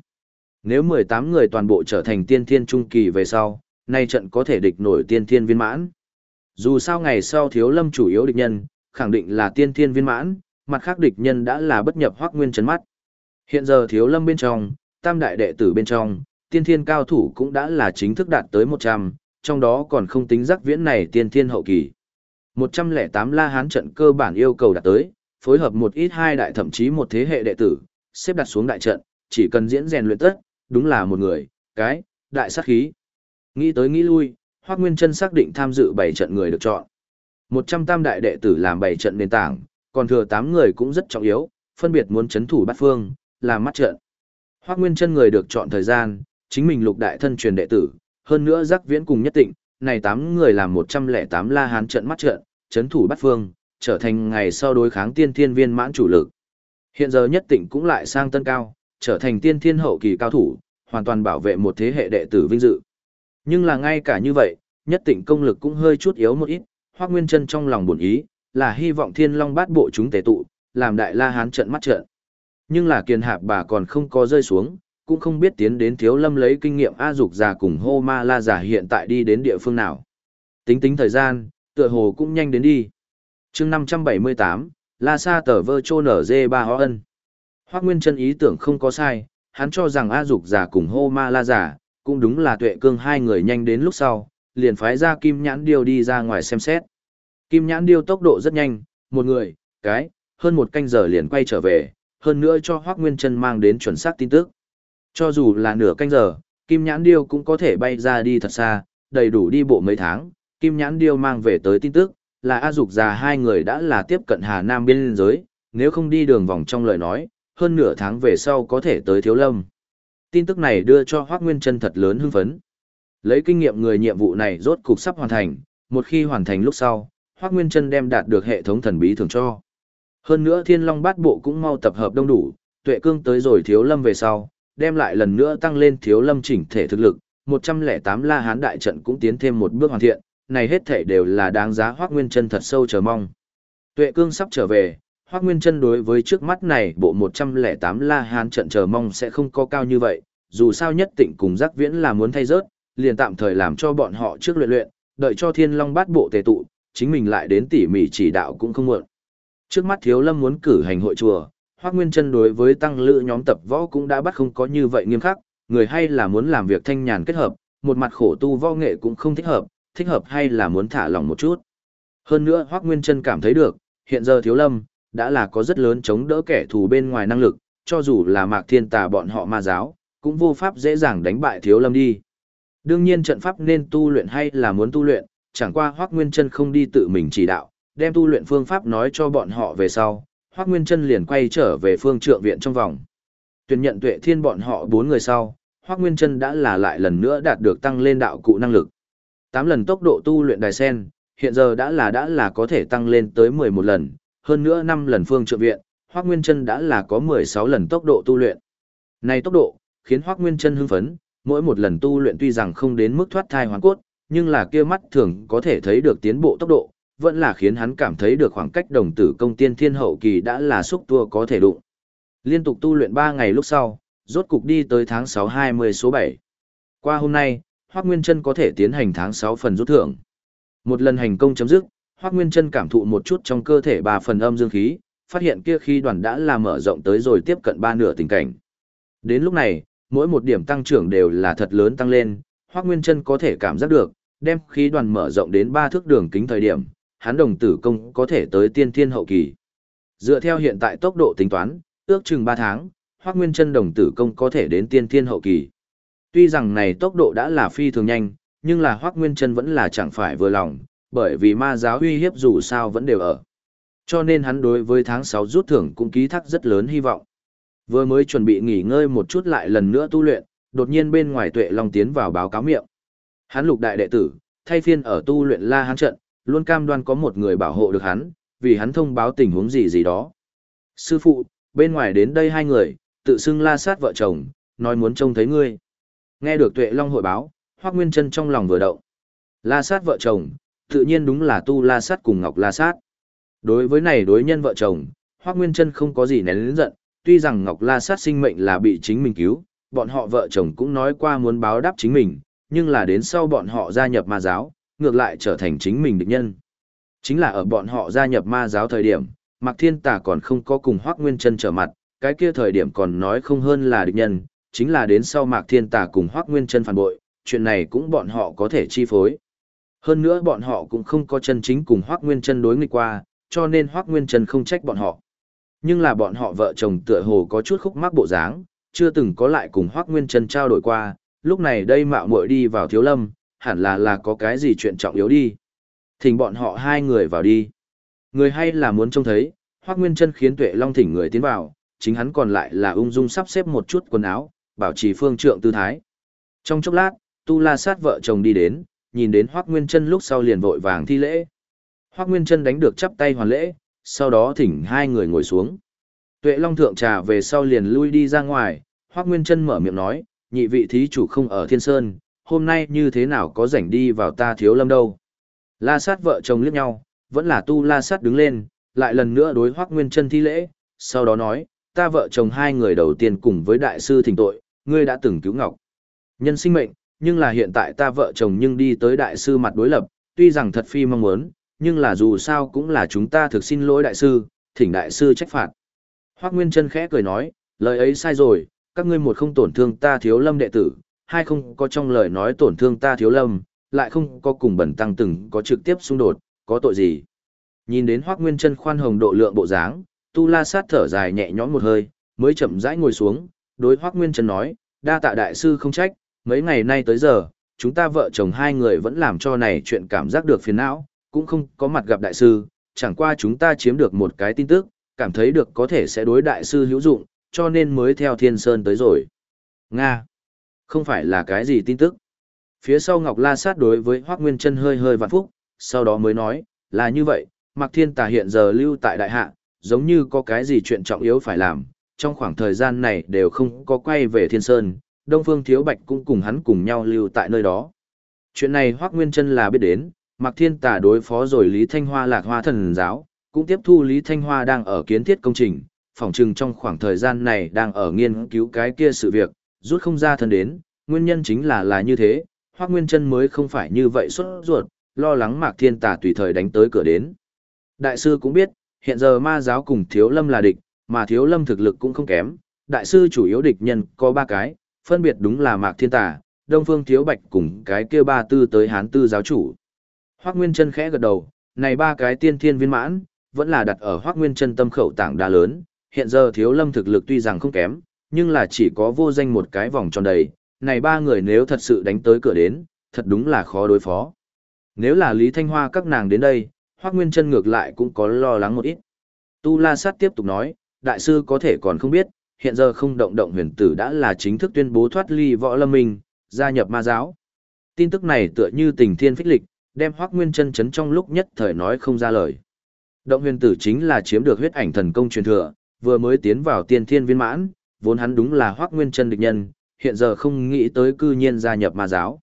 Nếu 18 người toàn bộ trở thành tiên thiên trung kỳ về sau, nay trận có thể địch nổi tiên thiên viên mãn. Dù sao ngày sau thiếu lâm chủ yếu địch nhân, khẳng định là tiên thiên viên mãn, mặt khác địch nhân đã là bất nhập hoác nguyên chấn mắt. Hiện giờ thiếu lâm bên trong, tam đại đệ tử bên trong, tiên thiên cao thủ cũng đã là chính thức đạt tới 100, trong đó còn không tính giác viễn này tiên thiên hậu kỳ. 108 la hán trận cơ bản yêu cầu đạt tới, phối hợp một ít hai đại thậm chí một thế hệ đệ tử, xếp đặt xuống đại trận, chỉ cần diễn rèn luyện tất, đúng là một người, cái, đại sát khí. Nghĩ tới nghĩ lui, Hoắc Nguyên Chân xác định tham dự bảy trận người được chọn. 100 tam đại đệ tử làm bảy trận nền tảng, còn thừa 8 người cũng rất trọng yếu, phân biệt muốn chấn thủ bát phương, làm mắt trận. Hoắc Nguyên Chân người được chọn thời gian, chính mình lục đại thân truyền đệ tử, hơn nữa giác viễn cùng nhất tịnh này 8 người làm 108 la hán trận mắt trận, chấn thủ bát phương, trở thành ngày sau đối kháng tiên thiên viên mãn chủ lực. Hiện giờ nhất tịnh cũng lại sang tân cao, trở thành tiên thiên hậu kỳ cao thủ, hoàn toàn bảo vệ một thế hệ đệ tử vinh dự. Nhưng là ngay cả như vậy, nhất tịnh công lực cũng hơi chút yếu một ít, Hoắc Nguyên Chân trong lòng buồn ý, là hy vọng Thiên Long bát bộ chúng tề tụ, làm đại la hán trận mắt trận. Nhưng là kiền hạp bà còn không có rơi xuống, cũng không biết tiến đến thiếu lâm lấy kinh nghiệm A dục già cùng hô ma la giả hiện tại đi đến địa phương nào. Tính tính thời gian, tựa hồ cũng nhanh đến đi. chương 578, La Sa tờ vơ chô nở dê ba ho ân. Hoác Nguyên chân ý tưởng không có sai, hắn cho rằng A dục giả cùng hô ma la giả, cũng đúng là tuệ cương hai người nhanh đến lúc sau, liền phái ra kim nhãn điêu đi ra ngoài xem xét. Kim nhãn điêu tốc độ rất nhanh, một người, cái, hơn một canh giờ liền quay trở về, hơn nữa cho Hoác Nguyên chân mang đến chuẩn xác tin tức. Cho dù là nửa canh giờ, Kim Nhãn Điêu cũng có thể bay ra đi thật xa, đầy đủ đi bộ mấy tháng. Kim Nhãn Điêu mang về tới tin tức, là A Dục già hai người đã là tiếp cận Hà Nam biên giới, nếu không đi đường vòng trong lời nói, hơn nửa tháng về sau có thể tới Thiếu Lâm. Tin tức này đưa cho Hoác Nguyên Trân thật lớn hưng phấn. Lấy kinh nghiệm người nhiệm vụ này rốt cục sắp hoàn thành, một khi hoàn thành lúc sau, Hoác Nguyên Trân đem đạt được hệ thống thần bí thường cho. Hơn nữa Thiên Long Bát Bộ cũng mau tập hợp đông đủ, Tuệ Cương tới rồi Thiếu Lâm về sau, đem lại lần nữa tăng lên thiếu lâm chỉnh thể thực lực, 108 la hán đại trận cũng tiến thêm một bước hoàn thiện, này hết thể đều là đáng giá Hoác Nguyên Trân thật sâu chờ mong. Tuệ cương sắp trở về, Hoác Nguyên Trân đối với trước mắt này bộ 108 la hán trận chờ mong sẽ không có cao như vậy, dù sao nhất tịnh cùng giác viễn là muốn thay rớt, liền tạm thời làm cho bọn họ trước luyện luyện, đợi cho thiên long bát bộ tề tụ, chính mình lại đến tỉ mỉ chỉ đạo cũng không muộn. Trước mắt thiếu lâm muốn cử hành hội chùa, Hoác Nguyên Trân đối với tăng lữ nhóm tập võ cũng đã bắt không có như vậy nghiêm khắc, người hay là muốn làm việc thanh nhàn kết hợp, một mặt khổ tu võ nghệ cũng không thích hợp, thích hợp hay là muốn thả lỏng một chút. Hơn nữa Hoác Nguyên Trân cảm thấy được, hiện giờ Thiếu Lâm, đã là có rất lớn chống đỡ kẻ thù bên ngoài năng lực, cho dù là mạc thiên tà bọn họ ma giáo, cũng vô pháp dễ dàng đánh bại Thiếu Lâm đi. Đương nhiên trận pháp nên tu luyện hay là muốn tu luyện, chẳng qua Hoác Nguyên Trân không đi tự mình chỉ đạo, đem tu luyện phương pháp nói cho bọn họ về sau, Hoác Nguyên Trân liền quay trở về phương trượng viện trong vòng. Tuyển nhận tuệ thiên bọn họ bốn người sau, Hoác Nguyên Trân đã là lại lần nữa đạt được tăng lên đạo cụ năng lực. Tám lần tốc độ tu luyện đài sen, hiện giờ đã là đã là có thể tăng lên tới mười một lần, hơn nữa năm lần phương trượng viện, Hoác Nguyên Trân đã là có mười sáu lần tốc độ tu luyện. Này tốc độ, khiến Hoác Nguyên Trân hưng phấn, mỗi một lần tu luyện tuy rằng không đến mức thoát thai hoàn cốt, nhưng là kia mắt thường có thể thấy được tiến bộ tốc độ, vẫn là khiến hắn cảm thấy được khoảng cách đồng tử công tiên thiên hậu kỳ đã là xúc tua có thể đụng. Liên tục tu luyện 3 ngày lúc sau, rốt cục đi tới tháng 6-20 số 7. Qua hôm nay, Hoác Nguyên Trân có thể tiến hành tháng 6 phần rút thưởng. Một lần hành công chấm dứt, Hoắc Nguyên Chân cảm thụ một chút trong cơ thể ba phần âm dương khí, phát hiện kia khí đoàn đã là mở rộng tới rồi tiếp cận ba nửa tình cảnh. Đến lúc này, mỗi một điểm tăng trưởng đều là thật lớn tăng lên, Hoắc Nguyên Chân có thể cảm giác được, đem khí đoàn mở rộng đến ba thước đường kính thời điểm, hắn đồng tử công có thể tới tiên thiên hậu kỳ. Dựa theo hiện tại tốc độ tính toán, ước chừng 3 tháng, Hoắc Nguyên Chân đồng tử công có thể đến tiên thiên hậu kỳ. Tuy rằng này tốc độ đã là phi thường nhanh, nhưng là Hoắc Nguyên Chân vẫn là chẳng phải vừa lòng, bởi vì ma giáo uy hiếp dù sao vẫn đều ở. Cho nên hắn đối với tháng 6 rút thưởng cũng ký thác rất lớn hy vọng. Vừa mới chuẩn bị nghỉ ngơi một chút lại lần nữa tu luyện, đột nhiên bên ngoài Tuệ Long tiến vào báo cáo miệng. Hắn lục đại đệ tử, thay phiên ở tu luyện La Hán trận, luôn cam đoan có một người bảo hộ được hắn, vì hắn thông báo tình huống gì gì đó. Sư phụ, bên ngoài đến đây hai người, tự xưng La Sát vợ chồng, nói muốn trông thấy ngươi. Nghe được Tuệ Long hội báo, Hoắc Nguyên Chân trong lòng vừa động. La Sát vợ chồng, tự nhiên đúng là Tu La Sát cùng Ngọc La Sát. Đối với này đối nhân vợ chồng, Hoắc Nguyên Chân không có gì nén lớn giận, tuy rằng Ngọc La Sát sinh mệnh là bị chính mình cứu, bọn họ vợ chồng cũng nói qua muốn báo đáp chính mình, nhưng là đến sau bọn họ gia nhập ma giáo, ngược lại trở thành chính mình địch nhân. Chính là ở bọn họ gia nhập ma giáo thời điểm, Mạc Thiên Tà còn không có cùng Hoắc Nguyên Trân trở mặt, cái kia thời điểm còn nói không hơn là địch nhân, chính là đến sau Mạc Thiên Tà cùng Hoắc Nguyên Trân phản bội, chuyện này cũng bọn họ có thể chi phối. Hơn nữa bọn họ cũng không có chân chính cùng Hoắc Nguyên Trân đối nghịch qua, cho nên Hoắc Nguyên Trân không trách bọn họ. Nhưng là bọn họ vợ chồng tựa hồ có chút khúc mắc bộ dáng, chưa từng có lại cùng Hoắc Nguyên Trân trao đổi qua, lúc này đây mạo muội đi vào Thiếu Lâm, hẳn là là có cái gì chuyện trọng yếu đi. Thỉnh bọn họ hai người vào đi. Người hay là muốn trông thấy, Hoắc Nguyên Chân khiến Tuệ Long thỉnh người tiến vào, chính hắn còn lại là ung dung sắp xếp một chút quần áo, bảo trì phương trượng tư thái. Trong chốc lát, Tu La Sát vợ chồng đi đến, nhìn đến Hoắc Nguyên Chân lúc sau liền vội vàng thi lễ. Hoắc Nguyên Chân đánh được chắp tay hoàn lễ, sau đó thỉnh hai người ngồi xuống. Tuệ Long thượng trà về sau liền lui đi ra ngoài, Hoắc Nguyên Chân mở miệng nói, nhị vị thí chủ không ở Thiên Sơn, hôm nay như thế nào có rảnh đi vào ta thiếu lâm đâu. La sát vợ chồng liếc nhau, vẫn là tu la sát đứng lên, lại lần nữa đối Hoắc Nguyên Chân thi lễ, sau đó nói, ta vợ chồng hai người đầu tiên cùng với đại sư thỉnh tội, ngươi đã từng cứu ngọc. Nhân sinh mệnh, nhưng là hiện tại ta vợ chồng nhưng đi tới đại sư mặt đối lập, tuy rằng thật phi mong muốn, nhưng là dù sao cũng là chúng ta thực xin lỗi đại sư, thỉnh đại sư trách phạt. Hoắc Nguyên Chân khẽ cười nói, lời ấy sai rồi, các ngươi một không tổn thương ta thiếu lâm đệ tử, hai không có trong lời nói tổn thương ta thiếu lâm, lại không có cùng bẩn tăng từng có trực tiếp xung đột, có tội gì. Nhìn đến Hoắc Nguyên Chân khoan hồng độ lượng bộ dáng, Tu La Sát thở dài nhẹ nhõm một hơi, mới chậm rãi ngồi xuống, đối Hoắc Nguyên Chân nói, đa tạ đại sư không trách, mấy ngày nay tới giờ, chúng ta vợ chồng hai người vẫn làm cho này chuyện cảm giác được phiền não, cũng không có mặt gặp đại sư, chẳng qua chúng ta chiếm được một cái tin tức, cảm thấy được có thể sẽ đối đại sư hữu dụng, cho nên mới theo Thiên Sơn tới rồi. Nga. Không phải là cái gì tin tức. Phía sau Ngọc La Sát đối với Hoác Nguyên Trân hơi hơi vạn phúc, sau đó mới nói, là như vậy, Mạc Thiên Tà hiện giờ lưu tại đại hạ, giống như có cái gì chuyện trọng yếu phải làm, trong khoảng thời gian này đều không có quay về Thiên Sơn, Đông Phương Thiếu Bạch cũng cùng hắn cùng nhau lưu tại nơi đó. Chuyện này Hoác Nguyên Trân là biết đến, Mạc Thiên Tà đối phó rồi Lý Thanh Hoa lạc hoa thần giáo, cũng tiếp thu Lý Thanh Hoa đang ở kiến thiết công trình, phòng trừng trong khoảng thời gian này đang ở nghiên cứu cái kia sự việc, rút không ra thân đến, nguyên nhân chính là là như thế, Hoắc Nguyên Chân mới không phải như vậy xuất ruột, lo lắng Mạc Thiên Tà tùy thời đánh tới cửa đến. Đại sư cũng biết, hiện giờ ma giáo cùng Thiếu Lâm là địch, mà Thiếu Lâm thực lực cũng không kém, đại sư chủ yếu địch nhân có ba cái, phân biệt đúng là Mạc Thiên Tà, Đông Phương Thiếu Bạch cùng cái kia ba tư tới Hán tư giáo chủ. Hoắc Nguyên Chân khẽ gật đầu, này ba cái tiên thiên viên mãn, vẫn là đặt ở Hoắc Nguyên Chân tâm khẩu tảng đa lớn, hiện giờ Thiếu Lâm thực lực tuy rằng không kém, nhưng là chỉ có vô danh một cái vòng tròn đầy, này ba người nếu thật sự đánh tới cửa đến, thật đúng là khó đối phó. Nếu là Lý Thanh Hoa các nàng đến đây, Hoác Nguyên Trân ngược lại cũng có lo lắng một ít. Tu La Sát tiếp tục nói, đại sư có thể còn không biết, hiện giờ không động động huyền tử đã là chính thức tuyên bố thoát ly võ lâm minh, gia nhập ma giáo. Tin tức này tựa như tình thiên phích lịch, đem Hoác Nguyên Trân chấn trong lúc nhất thời nói không ra lời. Động huyền tử chính là chiếm được huyết ảnh thần công truyền thừa, vừa mới tiến vào tiên thiên viên mãn, vốn hắn đúng là Hoắc Nguyên Chân địch nhân, hiện giờ không nghĩ tới cư nhiên gia nhập ma giáo.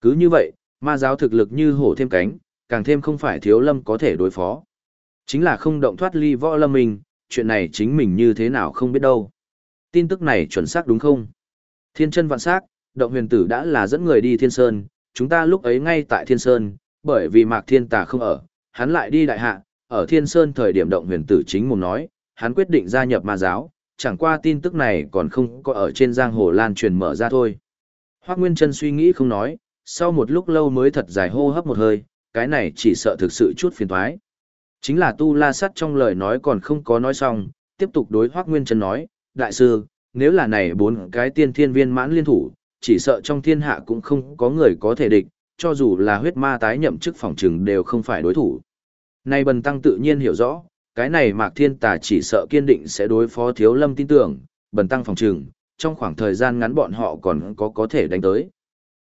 Cứ như vậy, ma giáo thực lực như hổ thêm cánh, càng thêm không phải thiếu lâm có thể đối phó. Chính là không động thoát ly võ lâm mình, chuyện này chính mình như thế nào không biết đâu. Tin tức này chuẩn xác đúng không? Thiên chân vạn sắc, động huyền tử đã là dẫn người đi thiên sơn, chúng ta lúc ấy ngay tại thiên sơn, bởi vì Mạc Thiên Tà không ở, hắn lại đi đại hạ, ở Thiên Sơn thời điểm động huyền tử chính mồm nói, hắn quyết định gia nhập ma giáo, chẳng qua tin tức này còn không có ở trên giang hồ lan truyền mở ra thôi. Hoác Nguyên Trân suy nghĩ không nói, sau một lúc lâu mới thật dài hô hấp một hơi, cái này chỉ sợ thực sự chút phiền thoái. Chính là tu la sắt trong lời nói còn không có nói xong, tiếp tục đối Hoác Nguyên Trân nói, Đại sư, nếu là này bốn cái tiên thiên viên mãn liên thủ, chỉ sợ trong thiên hạ cũng không có người có thể địch, cho dù là huyết ma tái nhậm chức phòng trừng đều không phải đối thủ. Này bần tăng tự nhiên hiểu rõ, cái này mạc thiên tà chỉ sợ kiên định sẽ đối phó thiếu lâm tin tưởng, bần tăng phòng trừng, trong khoảng thời gian ngắn bọn họ còn có có thể đánh tới.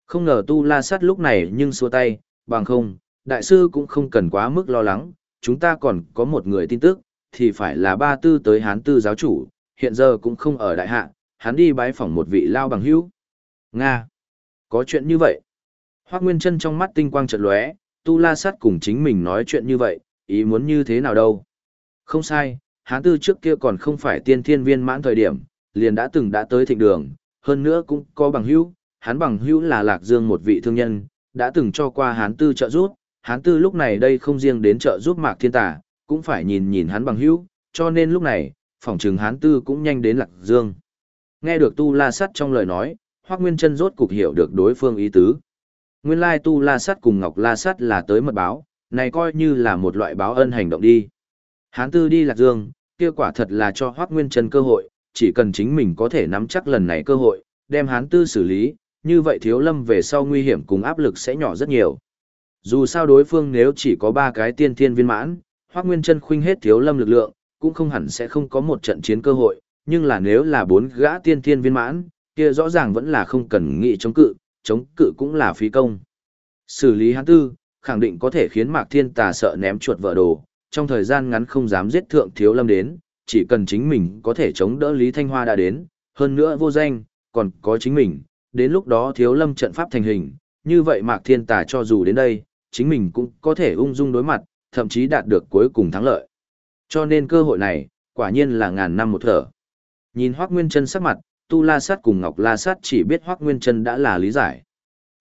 Không ngờ tu la sát lúc này nhưng xua tay, bằng không, đại sư cũng không cần quá mức lo lắng, chúng ta còn có một người tin tức, thì phải là ba tư tới hán tư giáo chủ, hiện giờ cũng không ở đại hạ, hắn đi bái phỏng một vị lao bằng hữu. Nga! Có chuyện như vậy? Hoác Nguyên chân trong mắt tinh quang chợt lóe, tu la sát cùng chính mình nói chuyện như vậy, ý muốn như thế nào đâu? Không sai, hán tư trước kia còn không phải tiên thiên viên mãn thời điểm, liền đã từng đã tới thịnh đường, hơn nữa cũng có bằng hữu, hắn bằng hữu là Lạc Dương một vị thương nhân, đã từng cho qua hán tư trợ giúp, hán tư lúc này đây không riêng đến trợ giúp Mạc Thiên Tà, cũng phải nhìn nhìn hắn bằng hữu, cho nên lúc này, phỏng trừng hán tư cũng nhanh đến Lạc Dương. Nghe được Tu La Sắt trong lời nói, Hoắc Nguyên Chân rốt cục hiểu được đối phương ý tứ. Nguyên lai Tu La Sắt cùng Ngọc La Sắt là tới mật báo, này coi như là một loại báo ân hành động đi. Hán tư đi Lạc Dương, kia quả thật là cho Hoắc Nguyên Trân cơ hội, chỉ cần chính mình có thể nắm chắc lần này cơ hội, đem hán tư xử lý, như vậy thiếu lâm về sau nguy hiểm cùng áp lực sẽ nhỏ rất nhiều. Dù sao đối phương nếu chỉ có ba cái tiên thiên viên mãn, Hoắc Nguyên Trân khuynh hết thiếu lâm lực lượng, cũng không hẳn sẽ không có một trận chiến cơ hội, nhưng là nếu là bốn gã tiên thiên viên mãn, kia rõ ràng vẫn là không cần nghị chống cự, chống cự cũng là phí công. Xử lý hán tư, khẳng định có thể khiến Mạc Thiên Tà sợ ném chuột vợ đồ, trong thời gian ngắn không dám giết thượng thiếu lâm đến, chỉ cần chính mình có thể chống đỡ Lý Thanh Hoa đã đến, hơn nữa vô danh, còn có chính mình, đến lúc đó thiếu lâm trận pháp thành hình, như vậy Mạc Thiên Tà cho dù đến đây, chính mình cũng có thể ung dung đối mặt, thậm chí đạt được cuối cùng thắng lợi. Cho nên cơ hội này, quả nhiên là ngàn năm một thở. Nhìn Hoác Nguyên Trân sắc mặt, Tu La Sát cùng Ngọc La Sát chỉ biết Hoác Nguyên Trân đã là lý giải.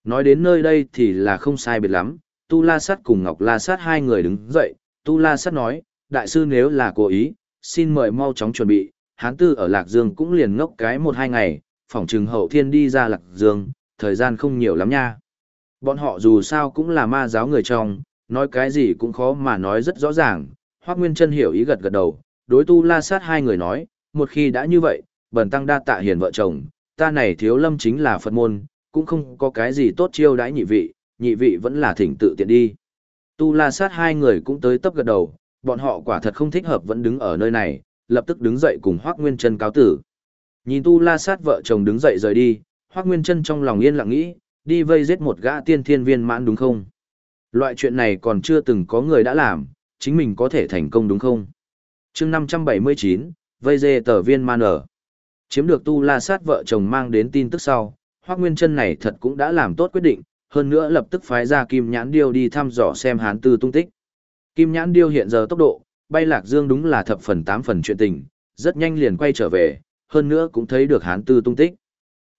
Nói đến nơi đây thì là không sai biệt lắm, Tu La Sát cùng Ngọc La Sát hai người đứng dậy, Tu La Sát nói, đại sư nếu là cố ý, xin mời mau chóng chuẩn bị, hán tư ở Lạc Dương cũng liền ngốc cái một hai ngày, phỏng trừng hậu thiên đi ra Lạc Dương, thời gian không nhiều lắm nha. Bọn họ dù sao cũng là ma giáo người trong, nói cái gì cũng khó mà nói rất rõ ràng, Hoác Nguyên Trân hiểu ý gật gật đầu, đối tu la sát hai người nói, một khi đã như vậy, bần tăng đa tạ hiền vợ chồng, ta này thiếu lâm chính là Phật môn, cũng không có cái gì tốt chiêu đãi nhị vị, nhị vị vẫn là thỉnh tự tiện đi. Tu la sát hai người cũng tới tấp gật đầu, bọn họ quả thật không thích hợp vẫn đứng ở nơi này, lập tức đứng dậy cùng Hoác Nguyên Trân cáo tử. Nhìn tu la sát vợ chồng đứng dậy rời đi, Hoác Nguyên Trân trong lòng yên lặng nghĩ, đi vây giết một gã tiên thiên viên mãn đúng không? Loại chuyện này còn chưa từng có người đã làm, chính mình có thể thành công đúng không? chương 579, vây dê tờ viên man ở. Chiếm được tu la sát vợ chồng mang đến tin tức sau, Hoác Nguyên Trân này thật cũng đã làm tốt quyết định, hơn nữa lập tức phái ra Kim Nhãn Điêu đi thăm dò xem hán tư tung tích. Kim Nhãn Điêu hiện giờ tốc độ, bay lạc dương đúng là thập phần tám phần chuyện tình, rất nhanh liền quay trở về, hơn nữa cũng thấy được hán tư tung tích.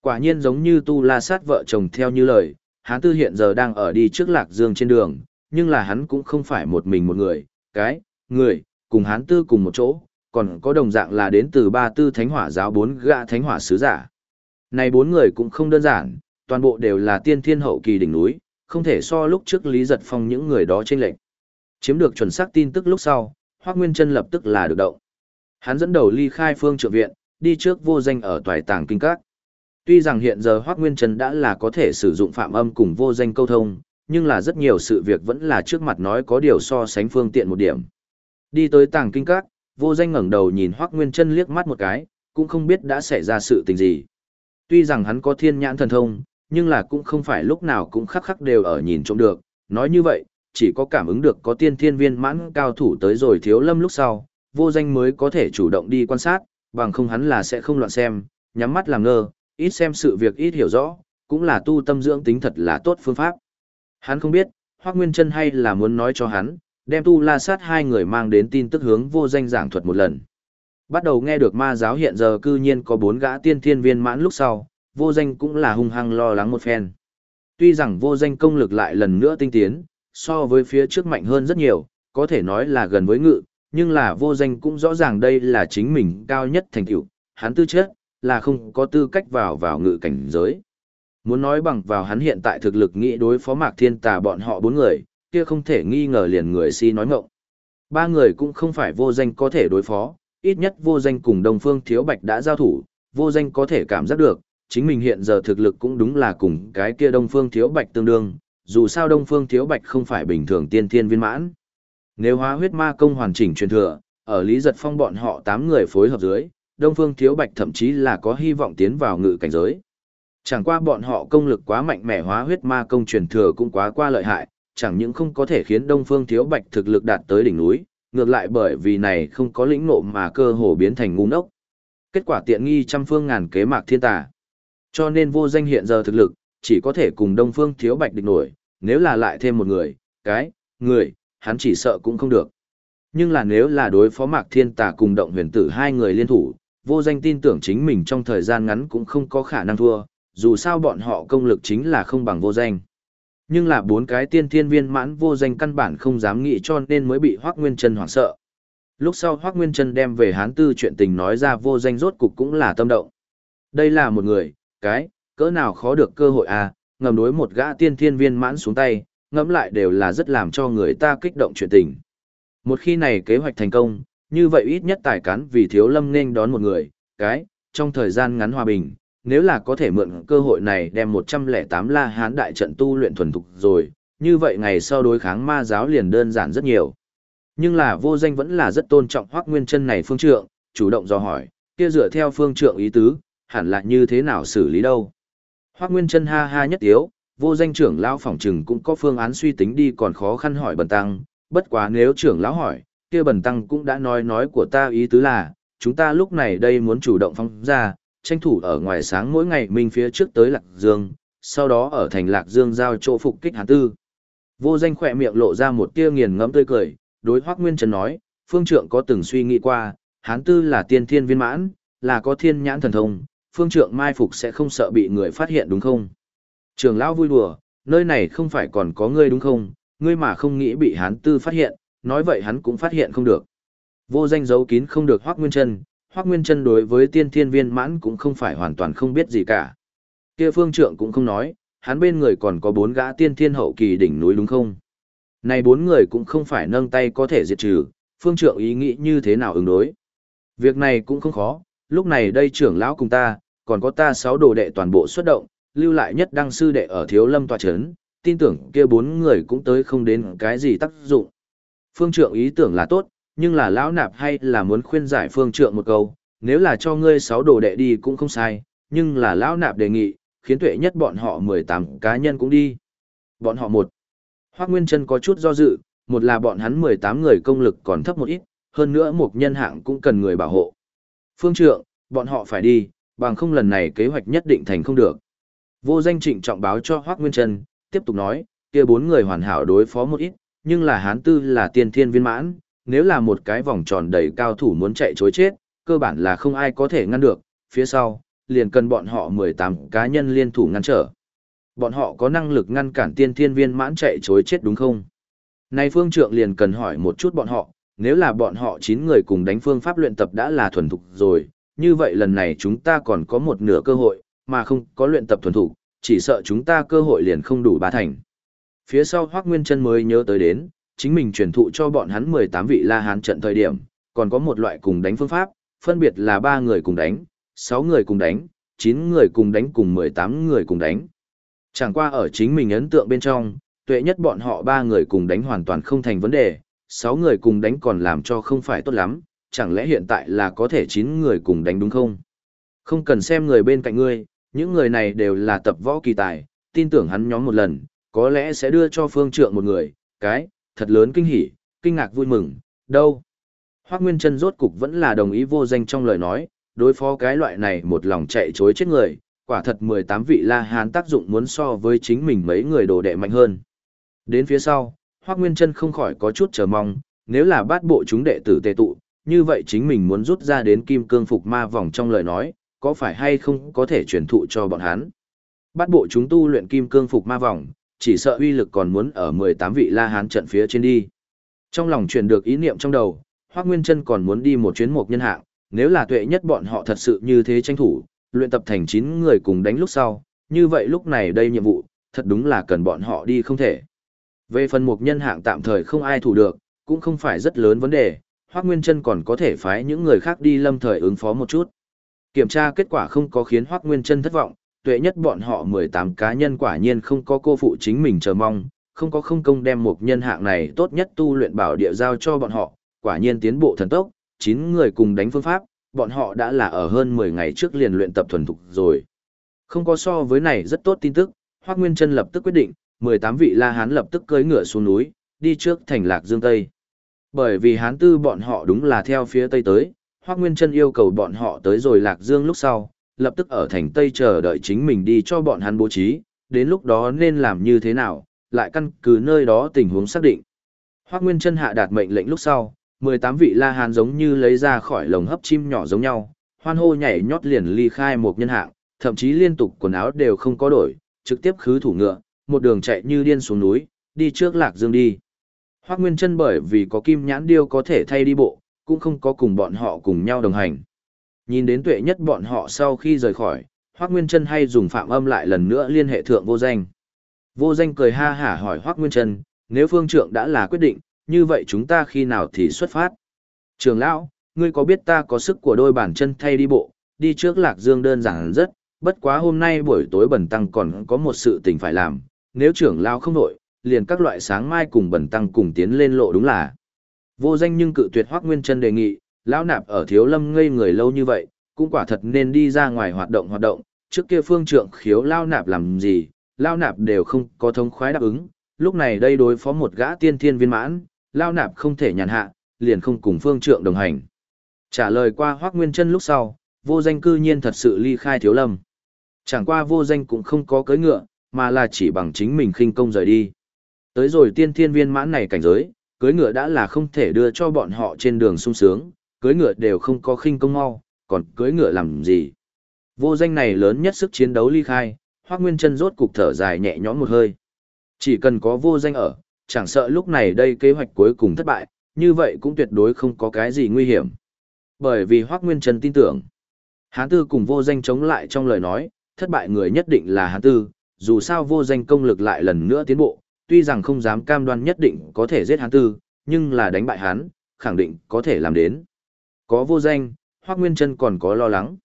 Quả nhiên giống như tu la sát vợ chồng theo như lời, hán tư hiện giờ đang ở đi trước lạc dương trên đường, nhưng là hắn cũng không phải một mình một người, cái, người, cùng hán tư cùng một chỗ, còn có đồng dạng là đến từ ba tư thánh hỏa giáo bốn gã thánh hỏa sứ giả. Này bốn người cũng không đơn giản, toàn bộ đều là tiên thiên hậu kỳ đỉnh núi, không thể so lúc trước Lý Giật Phong những người đó chênh lệnh. Chiếm được chuẩn xác tin tức lúc sau, Hoắc Nguyên Trân lập tức là được động. Hắn dẫn đầu ly khai phương trưởng viện, đi trước vô danh ở toài tàng kinh các. Tuy rằng hiện giờ Hoắc Nguyên Trân đã là có thể sử dụng phạm âm cùng vô danh câu thông, nhưng là rất nhiều sự việc vẫn là trước mặt nói có điều so sánh phương tiện một điểm. Đi tới tàng kinh các, vô danh ngẩng đầu nhìn Hoắc Nguyên Chân liếc mắt một cái, cũng không biết đã xảy ra sự tình gì. Tuy rằng hắn có thiên nhãn thần thông, nhưng là cũng không phải lúc nào cũng khắc khắc đều ở nhìn trộm được, nói như vậy, chỉ có cảm ứng được có tiên thiên viên mãn cao thủ tới rồi thiếu lâm lúc sau, vô danh mới có thể chủ động đi quan sát, bằng không hắn là sẽ không loạn xem, nhắm mắt làm ngơ, ít xem sự việc ít hiểu rõ, cũng là tu tâm dưỡng tính thật là tốt phương pháp. Hắn không biết, Hoác Nguyên Trân hay là muốn nói cho hắn, đem tu la sát hai người mang đến tin tức hướng vô danh giảng thuật một lần. Bắt đầu nghe được ma giáo hiện giờ cư nhiên có bốn gã tiên thiên viên mãn lúc sau, vô danh cũng là hung hăng lo lắng một phen. Tuy rằng vô danh công lực lại lần nữa tinh tiến, so với phía trước mạnh hơn rất nhiều, có thể nói là gần với ngự, nhưng là vô danh cũng rõ ràng đây là chính mình cao nhất thành tựu, hắn tư chất là không có tư cách vào vào ngự cảnh giới. Muốn nói bằng vào hắn hiện tại thực lực nghĩ đối phó Mạc Thiên Tà bọn họ bốn người, kia không thể nghi ngờ liền người si nói ngọng. Ba người cũng không phải vô danh có thể đối phó, ít nhất vô danh cùng Đông Phương Thiếu Bạch đã giao thủ, vô danh có thể cảm giác được, chính mình hiện giờ thực lực cũng đúng là cùng cái kia Đông Phương Thiếu Bạch tương đương, dù sao Đông Phương Thiếu Bạch không phải bình thường tiên thiên viên mãn. Nếu hóa huyết ma công hoàn chỉnh truyền thừa, ở Lý Giật Phong bọn họ 8 người phối hợp dưới, Đông Phương Thiếu Bạch thậm chí là có hy vọng tiến vào ngự cảnh giới. Chẳng qua bọn họ công lực quá mạnh mẽ hóa huyết ma công truyền thừa cũng quá qua lợi hại, chẳng những không có thể khiến Đông Phương Thiếu Bạch thực lực đạt tới đỉnh núi, ngược lại bởi vì này không có lĩnh ngộ mà cơ hồ biến thành ngu ngốc. Kết quả tiện nghi trăm phương ngàn kế mạc thiên tà. Cho nên vô danh hiện giờ thực lực, chỉ có thể cùng Đông Phương Thiếu Bạch địch nổi, nếu là lại thêm một người, cái, người, hắn chỉ sợ cũng không được. Nhưng là nếu là đối phó Mạc Thiên Tà cùng Động Huyền Tử hai người liên thủ, vô danh tin tưởng chính mình trong thời gian ngắn cũng không có khả năng thua, dù sao bọn họ công lực chính là không bằng vô danh. Nhưng là bốn cái tiên thiên viên mãn vô danh căn bản không dám nghĩ cho nên mới bị Hoác Nguyên Trân hoảng sợ. Lúc sau Hoác Nguyên Trân đem về hán tư chuyện tình nói ra vô danh rốt cục cũng là tâm động. Đây là một người, cái, cỡ nào khó được cơ hội à, ngầm đối một gã tiên thiên viên mãn xuống tay, ngẫm lại đều là rất làm cho người ta kích động chuyện tình. Một khi này kế hoạch thành công, như vậy ít nhất tài cán vì thiếu lâm nên đón một người, cái, trong thời gian ngắn hòa bình, nếu là có thể mượn cơ hội này đem 108 la hán đại trận tu luyện thuần thục rồi, như vậy ngày sau đối kháng ma giáo liền đơn giản rất nhiều. Nhưng là vô danh vẫn là rất tôn trọng hoác nguyên chân này phương trượng, chủ động do hỏi, kia dựa theo phương trượng ý tứ, hẳn là như thế nào xử lý đâu. Hoác nguyên chân ha ha nhất yếu, vô danh trưởng lão phỏng trừng cũng có phương án suy tính đi còn khó khăn hỏi bần tăng, bất quá nếu trưởng lão hỏi, kia bần tăng cũng đã nói nói của ta ý tứ là, chúng ta lúc này đây muốn chủ động phong ra, tranh thủ ở ngoài sáng mỗi ngày mình phía trước tới Lạc Dương, sau đó ở thành Lạc Dương giao chỗ phục kích hán tư. Vô danh khỏe miệng lộ ra một tia nghiền ngẫm tươi cười, đối Hoắc Nguyên Trần nói, phương trượng có từng suy nghĩ qua, hán tư là tiên thiên viên mãn, là có thiên nhãn thần thông, phương trượng mai phục sẽ không sợ bị người phát hiện đúng không? Trường lão vui đùa, nơi này không phải còn có ngươi đúng không, ngươi mà không nghĩ bị hán tư phát hiện, nói vậy hắn cũng phát hiện không được. Vô danh giấu kín không được Hoắc Nguyên Trân, Hoắc Nguyên Trân đối với tiên thiên viên mãn cũng không phải hoàn toàn không biết gì cả. Kia phương trượng cũng không nói, hắn bên người còn có bốn gã tiên thiên hậu kỳ đỉnh núi đúng không? Này bốn người cũng không phải nâng tay có thể diệt trừ, phương trượng ý nghĩ như thế nào ứng đối. Việc này cũng không khó, lúc này đây trưởng lão cùng ta, còn có ta sáu đồ đệ toàn bộ xuất động, lưu lại nhất đăng sư đệ ở thiếu lâm tòa chấn, tin tưởng kia bốn người cũng tới không đến cái gì tác dụng. Phương trượng ý tưởng là tốt, nhưng là lão nạp hay là muốn khuyên giải phương trượng một câu, nếu là cho ngươi sáu đồ đệ đi cũng không sai, nhưng là lão nạp đề nghị, khiến tuệ nhất bọn họ 18 cá nhân cũng đi. Bọn họ một. Hoác Nguyên Trân có chút do dự, một là bọn hắn 18 người công lực còn thấp một ít, hơn nữa một nhân hạng cũng cần người bảo hộ. Phương trượng, bọn họ phải đi, bằng không lần này kế hoạch nhất định thành không được. Vô danh trịnh trọng báo cho Hoác Nguyên Trân, tiếp tục nói, kia bốn người hoàn hảo đối phó một ít, nhưng là hán tư là tiên thiên viên mãn, nếu là một cái vòng tròn đầy cao thủ muốn chạy chối chết, cơ bản là không ai có thể ngăn được, phía sau, liền cần bọn họ 18 cá nhân liên thủ ngăn trở. Bọn họ có năng lực ngăn cản tiên thiên viên mãn chạy chối chết đúng không? Nay phương trượng liền cần hỏi một chút bọn họ, nếu là bọn họ 9 người cùng đánh phương pháp luyện tập đã là thuần thục rồi, như vậy lần này chúng ta còn có một nửa cơ hội, mà không có luyện tập thuần thủ, chỉ sợ chúng ta cơ hội liền không đủ ba thành. Phía sau Hoác Nguyên Trân mới nhớ tới đến, chính mình truyền thụ cho bọn hắn 18 vị La Hán trận thời điểm, còn có một loại cùng đánh phương pháp, phân biệt là 3 người cùng đánh, 6 người cùng đánh, 9 người cùng đánh cùng 18 người cùng đánh. Chẳng qua ở chính mình ấn tượng bên trong, tuệ nhất bọn họ 3 người cùng đánh hoàn toàn không thành vấn đề, 6 người cùng đánh còn làm cho không phải tốt lắm, chẳng lẽ hiện tại là có thể 9 người cùng đánh đúng không? Không cần xem người bên cạnh ngươi, những người này đều là tập võ kỳ tài, tin tưởng hắn nhóm một lần, có lẽ sẽ đưa cho phương trượng một người, cái, thật lớn kinh hỉ, kinh ngạc vui mừng, đâu. Hoác Nguyên Trân rốt cục vẫn là đồng ý vô danh trong lời nói, đối phó cái loại này một lòng chạy chối chết người, quả thật 18 vị La Hán tác dụng muốn so với chính mình mấy người đồ đệ mạnh hơn. Đến phía sau, Hoác Nguyên Trân không khỏi có chút chờ mong, nếu là bát bộ chúng đệ tử tề tụ, như vậy chính mình muốn rút ra đến kim cương phục ma vòng trong lời nói, có phải hay không có thể truyền thụ cho bọn hắn. bắt bộ chúng tu luyện kim cương phục ma vòng, chỉ sợ uy lực còn muốn ở 18 vị La Hán trận phía trên đi. Trong lòng truyền được ý niệm trong đầu, Hoắc Nguyên Chân còn muốn đi một chuyến mục nhân hạng, nếu là tuệ nhất bọn họ thật sự như thế tranh thủ, luyện tập thành 9 người cùng đánh lúc sau, như vậy lúc này đây nhiệm vụ, thật đúng là cần bọn họ đi không thể. Về phần mục nhân hạng tạm thời không ai thủ được, cũng không phải rất lớn vấn đề, Hoắc Nguyên Trân còn có thể phái những người khác đi lâm thời ứng phó một chút. Kiểm tra kết quả không có khiến Hoắc Nguyên Trân thất vọng, tuệ nhất bọn họ 18 cá nhân quả nhiên không có cô phụ chính mình chờ mong, không có không công đem một nhân hạng này tốt nhất tu luyện bảo địa giao cho bọn họ, quả nhiên tiến bộ thần tốc, 9 người cùng đánh phương pháp, bọn họ đã là ở hơn 10 ngày trước liền luyện tập thuần thục rồi. Không có so với này rất tốt tin tức, Hoắc Nguyên Trân lập tức quyết định, 18 vị La Hán lập tức cưỡi ngựa xuống núi, đi trước thành Lạc Dương Tây. Bởi vì Hán tư bọn họ đúng là theo phía Tây tới, Hoác Nguyên Chân yêu cầu bọn họ tới rồi Lạc Dương lúc sau, lập tức ở thành Tây chờ đợi chính mình đi cho bọn hắn bố trí, đến lúc đó nên làm như thế nào, lại căn cứ nơi đó tình huống xác định. Hoác Nguyên Chân hạ đạt mệnh lệnh lúc sau, 18 vị La Hán giống như lấy ra khỏi lồng hấp chim nhỏ giống nhau, hoan hô nhảy nhót liền ly khai một nhân hạng, thậm chí liên tục quần áo đều không có đổi, trực tiếp khứ thủ ngựa, một đường chạy như điên xuống núi, đi trước Lạc Dương đi. Hoắc Nguyên Chân bởi vì có kim nhãn điêu có thể thay đi bộ, cũng không có cùng bọn họ cùng nhau đồng hành. Nhìn đến tuệ nhất bọn họ sau khi rời khỏi, Hoác Nguyên Trân hay dùng phạm âm lại lần nữa liên hệ thượng vô danh. Vô danh cười ha hả hỏi Hoác Nguyên Trân, nếu phương trượng đã là quyết định, như vậy chúng ta khi nào thì xuất phát? Trường lão, ngươi có biết ta có sức của đôi bàn chân thay đi bộ, đi trước lạc dương đơn giản rất, bất quá hôm nay buổi tối bẩn tăng còn có một sự tình phải làm, nếu trưởng lão không nội, liền các loại sáng mai cùng bẩn tăng cùng tiến lên lộ đúng là. Vô danh nhưng cự tuyệt Hoác Nguyên chân đề nghị, lão nạp ở thiếu lâm ngây người lâu như vậy, cũng quả thật nên đi ra ngoài hoạt động hoạt động, trước kia phương trượng khiếu lao nạp làm gì, lao nạp đều không có thông khoái đáp ứng, lúc này đây đối phó một gã tiên thiên viên mãn, lao nạp không thể nhàn hạ, liền không cùng phương trượng đồng hành. Trả lời qua Hoác Nguyên chân lúc sau, vô danh cư nhiên thật sự ly khai thiếu lâm. Chẳng qua vô danh cũng không có cưỡi ngựa, mà là chỉ bằng chính mình khinh công rời đi. Tới rồi tiên thiên viên mãn này cảnh giới, cưới ngựa đã là không thể đưa cho bọn họ trên đường sung sướng, cưới ngựa đều không có khinh công mau, còn cưới ngựa làm gì. Vô danh này lớn nhất sức chiến đấu ly khai, Hoác Nguyên chân rốt cục thở dài nhẹ nhõm một hơi. Chỉ cần có vô danh ở, chẳng sợ lúc này đây kế hoạch cuối cùng thất bại, như vậy cũng tuyệt đối không có cái gì nguy hiểm. Bởi vì Hoác Nguyên Trần tin tưởng, Hán Tư cùng vô danh chống lại trong lời nói, thất bại người nhất định là Hán Tư, dù sao vô danh công lực lại lần nữa tiến bộ, tuy rằng không dám cam đoan nhất định có thể giết hắn Tư, nhưng là đánh bại hắn, khẳng định có thể làm đến. Có vô danh, Hoác Nguyên Trân còn có lo lắng.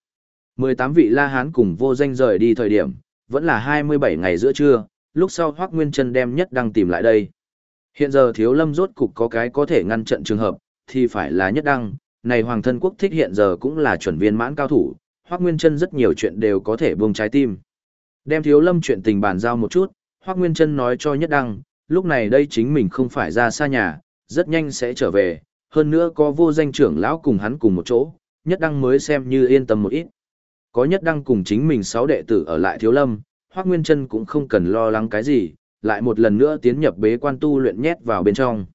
18 vị La Hán cùng vô danh rời đi thời điểm, vẫn là 27 ngày giữa trưa, lúc sau Hoác Nguyên Trân đem nhất đăng tìm lại đây. Hiện giờ thiếu lâm rốt cục có cái có thể ngăn trận trường hợp, thì phải là nhất đăng, này Hoàng thân quốc thích hiện giờ cũng là chuẩn viên mãn cao thủ, Hoác Nguyên Trân rất nhiều chuyện đều có thể buông trái tim. Đem thiếu lâm chuyện tình bàn giao một chút, Hoác Nguyên Trân nói cho nhất đăng, lúc này đây chính mình không phải ra xa nhà, rất nhanh sẽ trở về, hơn nữa có vô danh trưởng lão cùng hắn cùng một chỗ, nhất đăng mới xem như yên tâm một ít. Có nhất đăng cùng chính mình sáu đệ tử ở lại thiếu lâm, Hoác Nguyên Trân cũng không cần lo lắng cái gì, lại một lần nữa tiến nhập bế quan tu luyện nhét vào bên trong.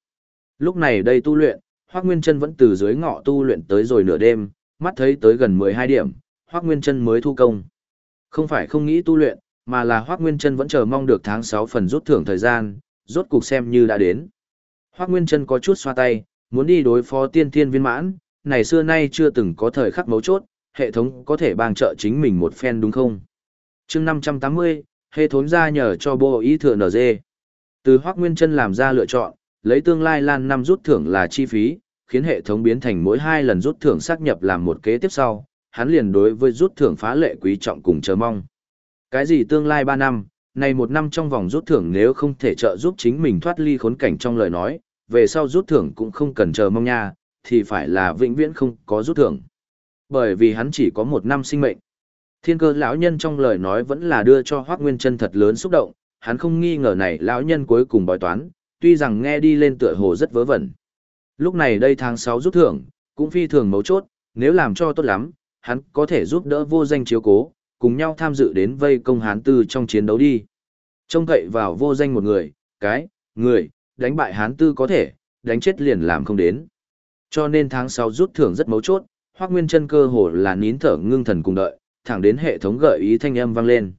Lúc này đây tu luyện, Hoác Nguyên Trân vẫn từ dưới ngọ tu luyện tới rồi nửa đêm, mắt thấy tới gần 12 điểm, Hoác Nguyên Trân mới thu công. Không phải không nghĩ tu luyện, mà là Hoác Nguyên Trân vẫn chờ mong được tháng 6 phần rút thưởng thời gian, rốt cục xem như đã đến. Hoác Nguyên Trân có chút xoa tay, muốn đi đối phó tiên thiên viên mãn, này xưa nay chưa từng có thời khắc mấu chốt, hệ thống có thể bang trợ chính mình một phen đúng không? chương 580, hệ thống ra nhờ cho bộ ý thừa NG. Từ Hoác Nguyên Trân làm ra lựa chọn, lấy tương lai lan năm rút thưởng là chi phí, khiến hệ thống biến thành mỗi hai lần rút thưởng xác nhập làm một kế tiếp sau, hắn liền đối với rút thưởng phá lệ quý trọng cùng chờ mong. Cái gì tương lai 3 năm, này một năm trong vòng rút thưởng nếu không thể trợ giúp chính mình thoát ly khốn cảnh trong lời nói, về sau rút thưởng cũng không cần chờ mong nha, thì phải là vĩnh viễn không có rút thưởng. Bởi vì hắn chỉ có một năm sinh mệnh. Thiên cơ lão nhân trong lời nói vẫn là đưa cho Hoác Nguyên chân thật lớn xúc động, hắn không nghi ngờ này lão nhân cuối cùng bói toán, tuy rằng nghe đi lên tựa hồ rất vớ vẩn. Lúc này đây tháng 6 rút thưởng, cũng phi thường mấu chốt, nếu làm cho tốt lắm, hắn có thể giúp đỡ vô danh chiếu cố, cùng nhau tham dự đến vây công hán tư trong chiến đấu đi. Trông cậy vào vô danh một người, cái, người, đánh bại hán tư có thể, đánh chết liền làm không đến. Cho nên tháng 6 rút thưởng rất mấu chốt, Hoắc Nguyên Chân cơ hồ là nín thở ngưng thần cùng đợi, thẳng đến hệ thống gợi ý thanh âm vang lên.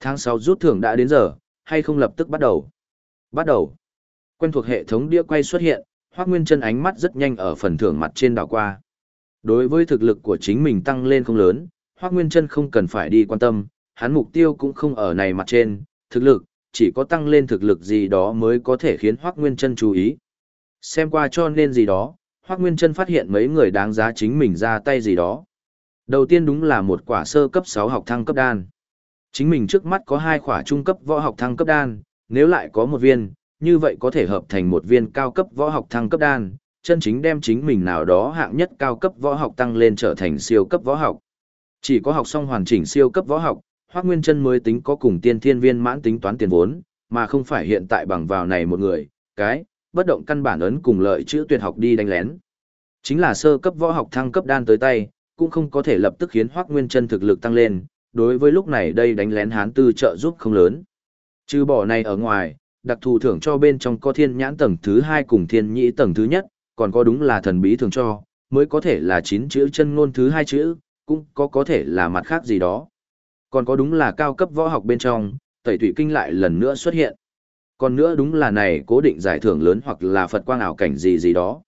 Tháng 6 rút thưởng đã đến giờ, hay không lập tức bắt đầu. Bắt đầu. Quen thuộc hệ thống đĩa quay xuất hiện, Hoắc Nguyên Chân ánh mắt rất nhanh ở phần thưởng mặt trên đảo qua. Đối với thực lực của chính mình tăng lên không lớn, Hoắc Nguyên Trân không cần phải đi quan tâm, hắn mục tiêu cũng không ở này mặt trên, thực lực, chỉ có tăng lên thực lực gì đó mới có thể khiến Hoắc Nguyên Trân chú ý. Xem qua cho nên gì đó, Hoắc Nguyên Trân phát hiện mấy người đáng giá chính mình ra tay gì đó. Đầu tiên đúng là một quả sơ cấp 6 học thăng cấp đan. Chính mình trước mắt có hai quả trung cấp võ học thăng cấp đan, nếu lại có một viên, như vậy có thể hợp thành một viên cao cấp võ học thăng cấp đan, chân chính đem chính mình nào đó hạng nhất cao cấp võ học tăng lên trở thành siêu cấp võ học. Chỉ có học xong hoàn chỉnh siêu cấp võ học, Hoắc Nguyên Chân mới tính có cùng tiên thiên viên mãn tính toán tiền vốn, mà không phải hiện tại bằng vào này một người, cái, bất động căn bản ấn cùng lợi chữ tuyệt học đi đánh lén. Chính là sơ cấp võ học thăng cấp đan tới tay, cũng không có thể lập tức khiến Hoắc Nguyên Chân thực lực tăng lên, đối với lúc này đây đánh lén hán tư trợ giúp không lớn. Trừ bỏ này ở ngoài, đặc thù thưởng cho bên trong có thiên nhãn tầng thứ hai cùng thiên nhĩ tầng thứ nhất, còn có đúng là thần bí thưởng cho, mới có thể là chín chữ chân ngôn thứ hai chữ, cũng có có thể là mặt khác gì đó. Còn có đúng là cao cấp võ học bên trong, tẩy thủy kinh lại lần nữa xuất hiện. Còn nữa đúng là này cố định giải thưởng lớn hoặc là Phật quang ảo cảnh gì gì đó.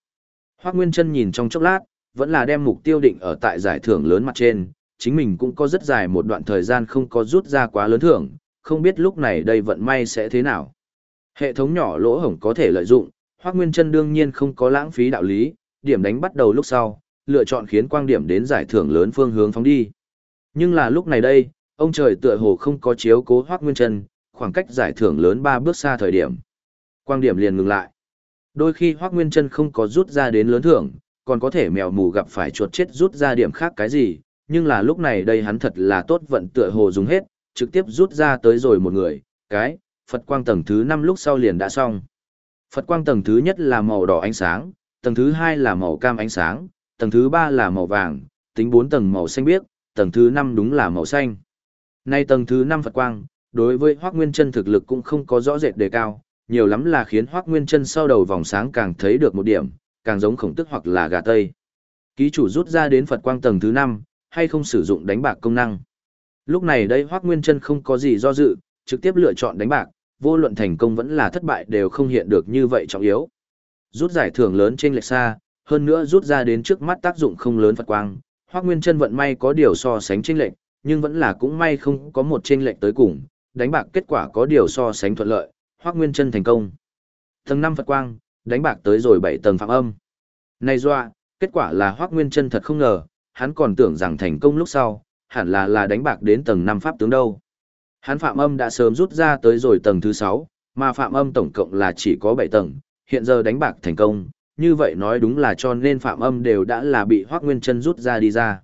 Hoác Nguyên Trân nhìn trong chốc lát, vẫn là đem mục tiêu định ở tại giải thưởng lớn mặt trên, chính mình cũng có rất dài một đoạn thời gian không có rút ra quá lớn thưởng, không biết lúc này đây vận may sẽ thế nào. Hệ thống nhỏ lỗ hổng có thể lợi dụng, Hoác Nguyên Trân đương nhiên không có lãng phí đạo lý, điểm đánh bắt đầu lúc sau, lựa chọn khiến quang điểm đến giải thưởng lớn phương hướng phóng đi. Nhưng là lúc này đây, ông trời tựa hồ không có chiếu cố hoắc Nguyên trần khoảng cách giải thưởng lớn ba bước xa thời điểm. Quang điểm liền ngừng lại. Đôi khi hoắc Nguyên Trân không có rút ra đến lớn thưởng, còn có thể mèo mù gặp phải chuột chết rút ra điểm khác cái gì, nhưng là lúc này đây hắn thật là tốt vận tựa hồ dùng hết, trực tiếp rút ra tới rồi một người, cái, Phật quang tầng thứ 5 lúc sau liền đã xong. Phật quang tầng thứ nhất là màu đỏ ánh sáng, tầng thứ hai là màu cam ánh sáng, tầng thứ ba là màu vàng, tính 4 tầng màu xanh biếc, tầng thứ 5 đúng là màu xanh. Nay tầng thứ 5 Phật quang, đối với Hoắc Nguyên Chân thực lực cũng không có rõ rệt đề cao, nhiều lắm là khiến Hoắc Nguyên Chân sau đầu vòng sáng càng thấy được một điểm, càng giống khổng tức hoặc là gà tây. Ký chủ rút ra đến Phật quang tầng thứ 5, hay không sử dụng đánh bạc công năng. Lúc này đây Hoắc Nguyên Chân không có gì do dự, trực tiếp lựa chọn đánh bạc, vô luận thành công vẫn là thất bại đều không hiện được như vậy trọng yếu. Rút giải thưởng lớn trên lệch xa, hơn nữa rút ra đến trước mắt tác dụng không lớn Phật quang, Hoắc Nguyên Chân vận may có điều so sánh chênh lệch, nhưng vẫn là cũng may không có một chênh lệch tới cùng, đánh bạc kết quả có điều so sánh thuận lợi, Hoắc Nguyên Chân thành công. Tầng năm Phật quang, đánh bạc tới rồi bảy tầng phạm âm. Này doa, kết quả là Hoắc Nguyên Chân thật không ngờ, hắn còn tưởng rằng thành công lúc sau, hẳn là là đánh bạc đến tầng năm pháp tướng đâu. Hắn phạm âm đã sớm rút ra tới rồi tầng thứ sáu mà phạm âm tổng cộng là chỉ có bảy tầng, hiện giờ đánh bạc thành công, như vậy nói đúng là cho nên phạm âm đều đã là bị Hoắc Nguyên Chân rút ra đi ra.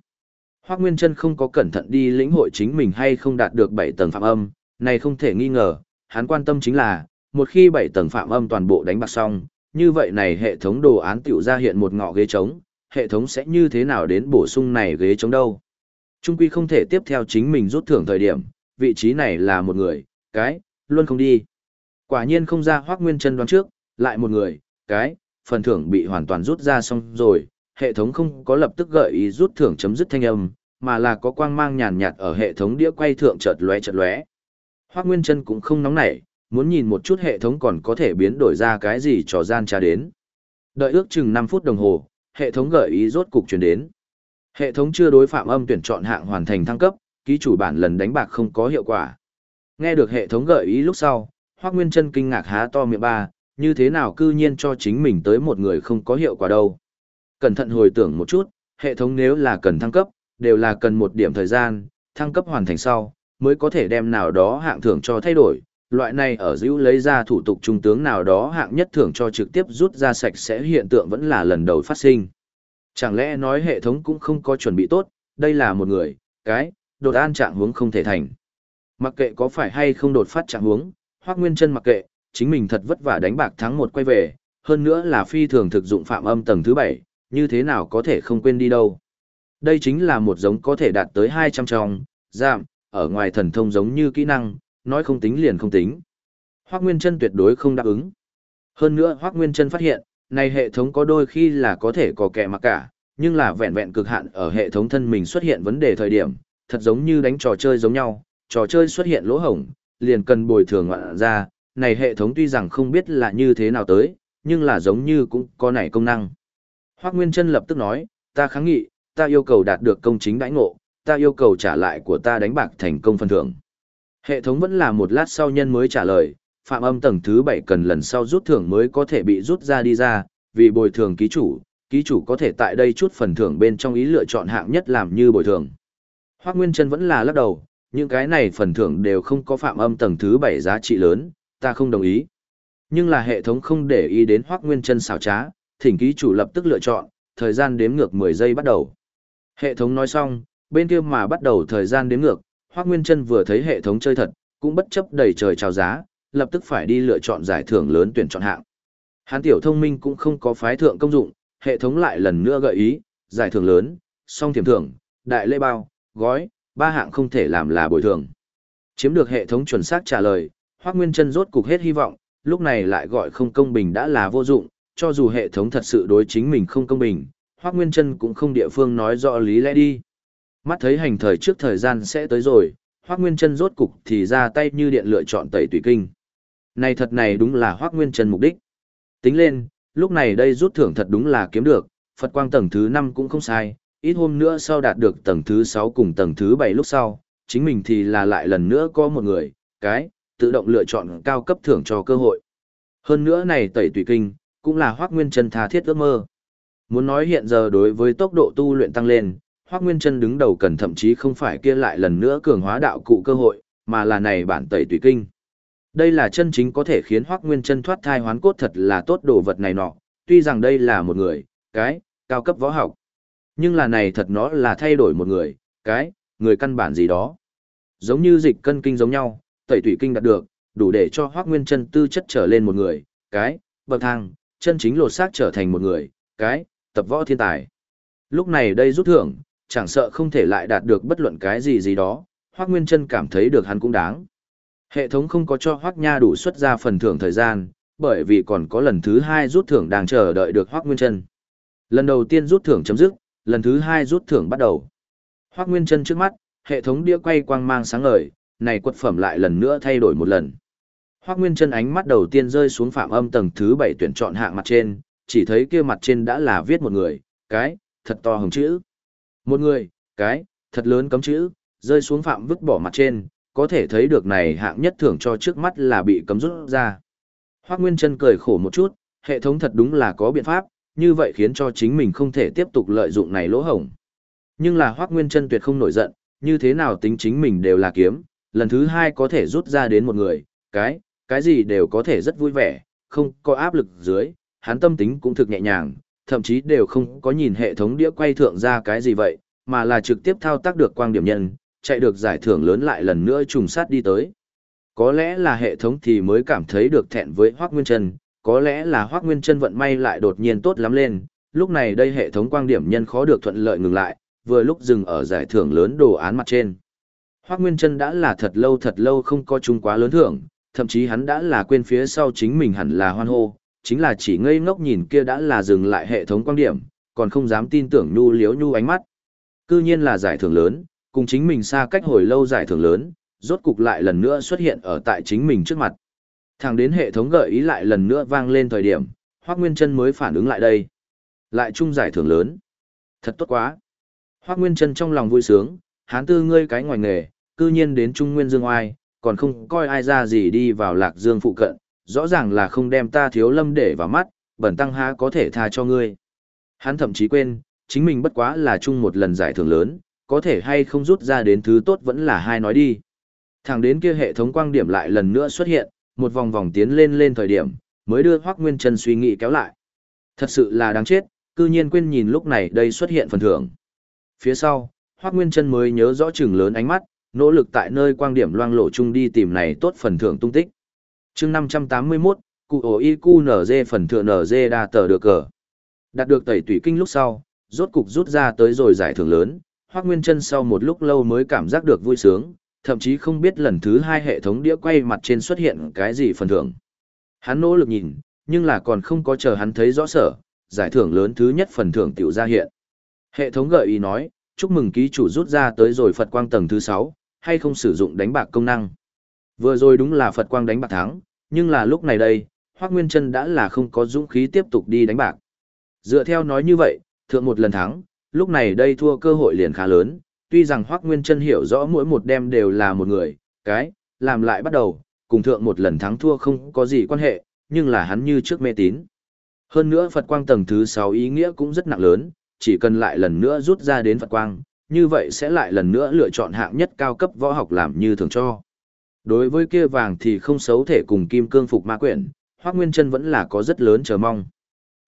Hoắc Nguyên Chân không có cẩn thận đi lĩnh hội chính mình hay không đạt được bảy tầng phạm âm, này không thể nghi ngờ, hắn quan tâm chính là, một khi bảy tầng phạm âm toàn bộ đánh bạc xong, như vậy này hệ thống đồ án tiểu ra hiện một ngọ ghế trống, hệ thống sẽ như thế nào đến bổ sung này ghế trống đâu. Trung quy không thể tiếp theo chính mình rút thưởng thời điểm, vị trí này là một người, cái, luôn không đi. Quả nhiên không ra Hoắc Nguyên Chân đoán trước, lại một người, cái, phần thưởng bị hoàn toàn rút ra xong rồi, hệ thống không có lập tức gợi ý rút thưởng chấm dứt thanh âm, mà là có quang mang nhàn nhạt ở hệ thống đĩa quay thượng chợt lóe chợt lóe. Hoắc Nguyên Chân cũng không nóng nảy, muốn nhìn một chút hệ thống còn có thể biến đổi ra cái gì trò gian tra đến. Đợi ước chừng 5 phút đồng hồ, hệ thống gợi ý rốt cục truyền đến. Hệ thống chưa đối phạm âm tuyển chọn hạng hoàn thành thăng cấp, ký chủ bản lần đánh bạc không có hiệu quả. Nghe được hệ thống gợi ý lúc sau, Hoắc Nguyên Chân kinh ngạc há to miệng ba, như thế nào cư nhiên cho chính mình tới một người không có hiệu quả đâu. Cẩn thận hồi tưởng một chút, hệ thống nếu là cần thăng cấp, đều là cần một điểm thời gian, thăng cấp hoàn thành sau, mới có thể đem nào đó hạng thưởng cho thay đổi. Loại này ở giữ lấy ra thủ tục trung tướng nào đó hạng nhất thưởng cho trực tiếp rút ra sạch sẽ hiện tượng vẫn là lần đầu phát sinh. Chẳng lẽ nói hệ thống cũng không có chuẩn bị tốt, đây là một người, cái, đột an trạng hướng không thể thành. Mặc kệ có phải hay không đột phát trạng hướng, Hoắc Nguyên Chân mặc kệ, chính mình thật vất vả đánh bạc thắng một quay về, hơn nữa là phi thường thực dụng phạm âm tầng thứ 7, như thế nào có thể không quên đi đâu. Đây chính là một giống có thể đạt tới 200 trong, giảm, ở ngoài thần thông giống như kỹ năng, nói không tính liền không tính. Hoắc Nguyên Chân tuyệt đối không đáp ứng. Hơn nữa Hoắc Nguyên Chân phát hiện, này hệ thống có đôi khi là có thể có kẻ mặc cả, nhưng là vẹn vẹn cực hạn ở hệ thống thân mình xuất hiện vấn đề thời điểm, thật giống như đánh trò chơi giống nhau, trò chơi xuất hiện lỗ hổng, liền cần bồi thường ngoạn ra, này hệ thống tuy rằng không biết là như thế nào tới, nhưng là giống như cũng có này công năng. Hoác Nguyên Trân lập tức nói, ta kháng nghị, ta yêu cầu đạt được công chính đãi ngộ, ta yêu cầu trả lại của ta đánh bạc thành công phần thưởng. Hệ thống vẫn là một lát sau nhân mới trả lời, phạm âm tầng thứ 7 cần lần sau rút thưởng mới có thể bị rút ra đi ra, vì bồi thường ký chủ, ký chủ có thể tại đây chút phần thưởng bên trong ý lựa chọn hạng nhất làm như bồi thường. Hoác Nguyên Trân vẫn là lắc đầu, những cái này phần thưởng đều không có phạm âm tầng thứ 7 giá trị lớn, ta không đồng ý. Nhưng là hệ thống không để ý đến Hoắc Nguyên Trân xảo trá, thỉnh ký chủ lập tức lựa chọn, thời gian đếm ngược 10 giây bắt đầu. Hệ thống nói xong, bên kia mà bắt đầu thời gian đếm ngược, Hoắc Nguyên Trân vừa thấy hệ thống chơi thật, cũng bất chấp đầy trời chào giá, lập tức phải đi lựa chọn giải thưởng lớn tuyển chọn hạng. Hán tiểu thông minh cũng không có phái thượng công dụng, hệ thống lại lần nữa gợi ý, giải thưởng lớn, song tiềm thưởng, đại lễ bao, gói, ba hạng không thể làm là bồi thường. Chiếm được hệ thống chuẩn xác trả lời, Hoác Nguyên Trân rốt cục hết hy vọng, lúc này lại gọi không công bình đã là vô dụng, cho dù hệ thống thật sự đối chính mình không công bình, Hoác Nguyên Trân cũng không địa phương nói rõ lý lẽ đi. Mắt thấy hành thời trước thời gian sẽ tới rồi, Hoác Nguyên Trân rốt cục thì ra tay như điện lựa chọn tẩy tùy kinh. Này thật này đúng là Hoác Nguyên Trân mục đích. Tính lên, lúc này đây rút thưởng thật đúng là kiếm được, Phật quang tầng thứ 5 cũng không sai, ít hôm nữa sau đạt được tầng thứ 6 cùng tầng thứ 7 lúc sau, chính mình thì là lại lần nữa có một người, cái, tự động lựa chọn cao cấp thưởng cho cơ hội. Hơn nữa này tẩy tùy kinh, cũng là Hoác Nguyên Trân tha thiết ước mơ. Muốn nói hiện giờ đối với tốc độ tu luyện tăng lên, Hoác Nguyên Trân đứng đầu cần thậm chí không phải kia lại lần nữa cường hóa đạo cụ cơ hội, mà là này bản tẩy tùy kinh. Đây là chân chính có thể khiến Hoác Nguyên Trân thoát thai hoán cốt thật là tốt đồ vật này nọ, tuy rằng đây là một người, cái, cao cấp võ học. Nhưng là này thật nó là thay đổi một người, cái, người căn bản gì đó. Giống như dịch cân kinh giống nhau, tẩy thủy kinh đạt được, đủ để cho Hoác Nguyên Trân tư chất trở lên một người, cái, bậc thang, chân chính lột xác trở thành một người, cái, tập võ thiên tài. Lúc này đây rút thưởng, chẳng sợ không thể lại đạt được bất luận cái gì gì đó, Hoác Nguyên Trân cảm thấy được hắn cũng đáng. Hệ thống không có cho Hoác Nha đủ xuất ra phần thưởng thời gian, bởi vì còn có lần thứ hai rút thưởng đang chờ đợi được Hoác Nguyên Trân. Lần đầu tiên rút thưởng chấm dứt, lần thứ hai rút thưởng bắt đầu. Hoác Nguyên Trân trước mắt, hệ thống đĩa quay quang mang sáng ngời, này quật phẩm lại lần nữa thay đổi một lần. hoắc Nguyên chân ánh mắt đầu tiên rơi xuống phạm âm tầng thứ bảy tuyển chọn hạng mặt trên, chỉ thấy kia mặt trên đã là viết một người, cái, thật to hồng chữ. Một người, cái, thật lớn cấm chữ, rơi xuống phạm vứt bỏ mặt trên, có thể thấy được này hạng nhất thưởng cho trước mắt là bị cấm rút ra. hoắc Nguyên chân cười khổ một chút, hệ thống thật đúng là có biện pháp, như vậy khiến cho chính mình không thể tiếp tục lợi dụng này lỗ hổng. Nhưng là hoắc Nguyên chân tuyệt không nổi giận, như thế nào tính chính mình đều là kiếm, lần thứ hai có thể rút ra đến một người, cái, cái gì đều có thể rất vui vẻ, không có áp lực dưới, hắn tâm tính cũng thực nhẹ nhàng, thậm chí đều không có nhìn hệ thống đĩa quay thượng ra cái gì vậy, mà là trực tiếp thao tác được quang điểm nhân, chạy được giải thưởng lớn lại lần nữa trùng sát đi tới. Có lẽ là hệ thống thì mới cảm thấy được thẹn với Hoác Nguyên Trân, có lẽ là Hoác Nguyên Trân vận may lại đột nhiên tốt lắm lên, lúc này đây hệ thống quang điểm nhân khó được thuận lợi ngừng lại, vừa lúc dừng ở giải thưởng lớn đồ án mặt trên. Hoác Nguyên Trân đã là thật lâu thật lâu không có chung quá lớn thưởng, thậm chí hắn đã là quên phía sau chính mình hẳn là hoan hô, chính là chỉ ngây ngốc nhìn kia đã là dừng lại hệ thống quan điểm, còn không dám tin tưởng nhu liếu nhu ánh mắt. Cư nhiên là giải thưởng lớn, cùng chính mình xa cách hồi lâu giải thưởng lớn, rốt cục lại lần nữa xuất hiện ở tại chính mình trước mặt. Thẳng đến hệ thống gợi ý lại lần nữa vang lên thời điểm, Hoác Nguyên Trân mới phản ứng lại đây. Lại chung giải thưởng lớn. Thật tốt quá. Hoác Nguyên Trân trong lòng vui sướng, hán tư ngươi cái ngoài nghề, cư nhiên đến Trung Nguyên Dương Oai, còn không coi ai ra gì đi vào Lạc Dương phụ cận, rõ ràng là không đem ta thiếu lâm để vào mắt, bẩn tăng há có thể tha cho ngươi. Hắn thậm chí quên, chính mình bất quá là chung một lần giải thưởng lớn, có thể hay không rút ra đến thứ tốt vẫn là hai nói đi. Thẳng đến kia hệ thống quang điểm lại lần nữa xuất hiện, một vòng vòng tiến lên lên thời điểm, mới đưa Hoắc Nguyên Trân suy nghĩ kéo lại. Thật sự là đáng chết, cư nhiên quên nhìn lúc này đây xuất hiện phần thưởng. Phía sau, Hoắc Nguyên Trân mới nhớ rõ chừng lớn ánh mắt, nỗ lực tại nơi quang điểm loang lộ chung đi tìm này tốt phần thưởng tung tích. chương 581, cụ ổ y cu nz phần thưởng nz đa tờ được cờ. Đạt được tẩy tủy kinh lúc sau, rốt cục rút ra tới rồi giải thưởng lớn, Hoắc Nguyên chân sau một lúc lâu mới cảm giác được vui sướng, thậm chí không biết lần thứ hai hệ thống đĩa quay mặt trên xuất hiện cái gì phần thưởng. Hắn nỗ lực nhìn, nhưng là còn không có chờ hắn thấy rõ sở, giải thưởng lớn thứ nhất phần thưởng tiểu ra hiện. Hệ thống gợi ý nói, chúc mừng ký chủ rút ra tới rồi Phật quang tầng thứ 6, hay không sử dụng đánh bạc công năng. Vừa rồi đúng là Phật quang đánh bạc thắng, nhưng là lúc này đây, Hoắc Nguyên Chân đã là không có dũng khí tiếp tục đi đánh bạc. Dựa theo nói như vậy, thượng một lần thắng, lúc này đây thua cơ hội liền khá lớn, tuy rằng Hoắc Nguyên Chân hiểu rõ mỗi một đêm đều là một người, cái, làm lại bắt đầu, cùng thượng một lần thắng thua không có gì quan hệ, nhưng là hắn như trước mê tín. Hơn nữa Phật quang tầng thứ 6 ý nghĩa cũng rất nặng lớn, chỉ cần lại lần nữa rút ra đến Phật quang, như vậy sẽ lại lần nữa lựa chọn hạng nhất cao cấp võ học làm như thường cho. Đối với kia vàng thì không xấu thể cùng kim cương phục ma quyển, Hoắc Nguyên Trân vẫn là có rất lớn chờ mong.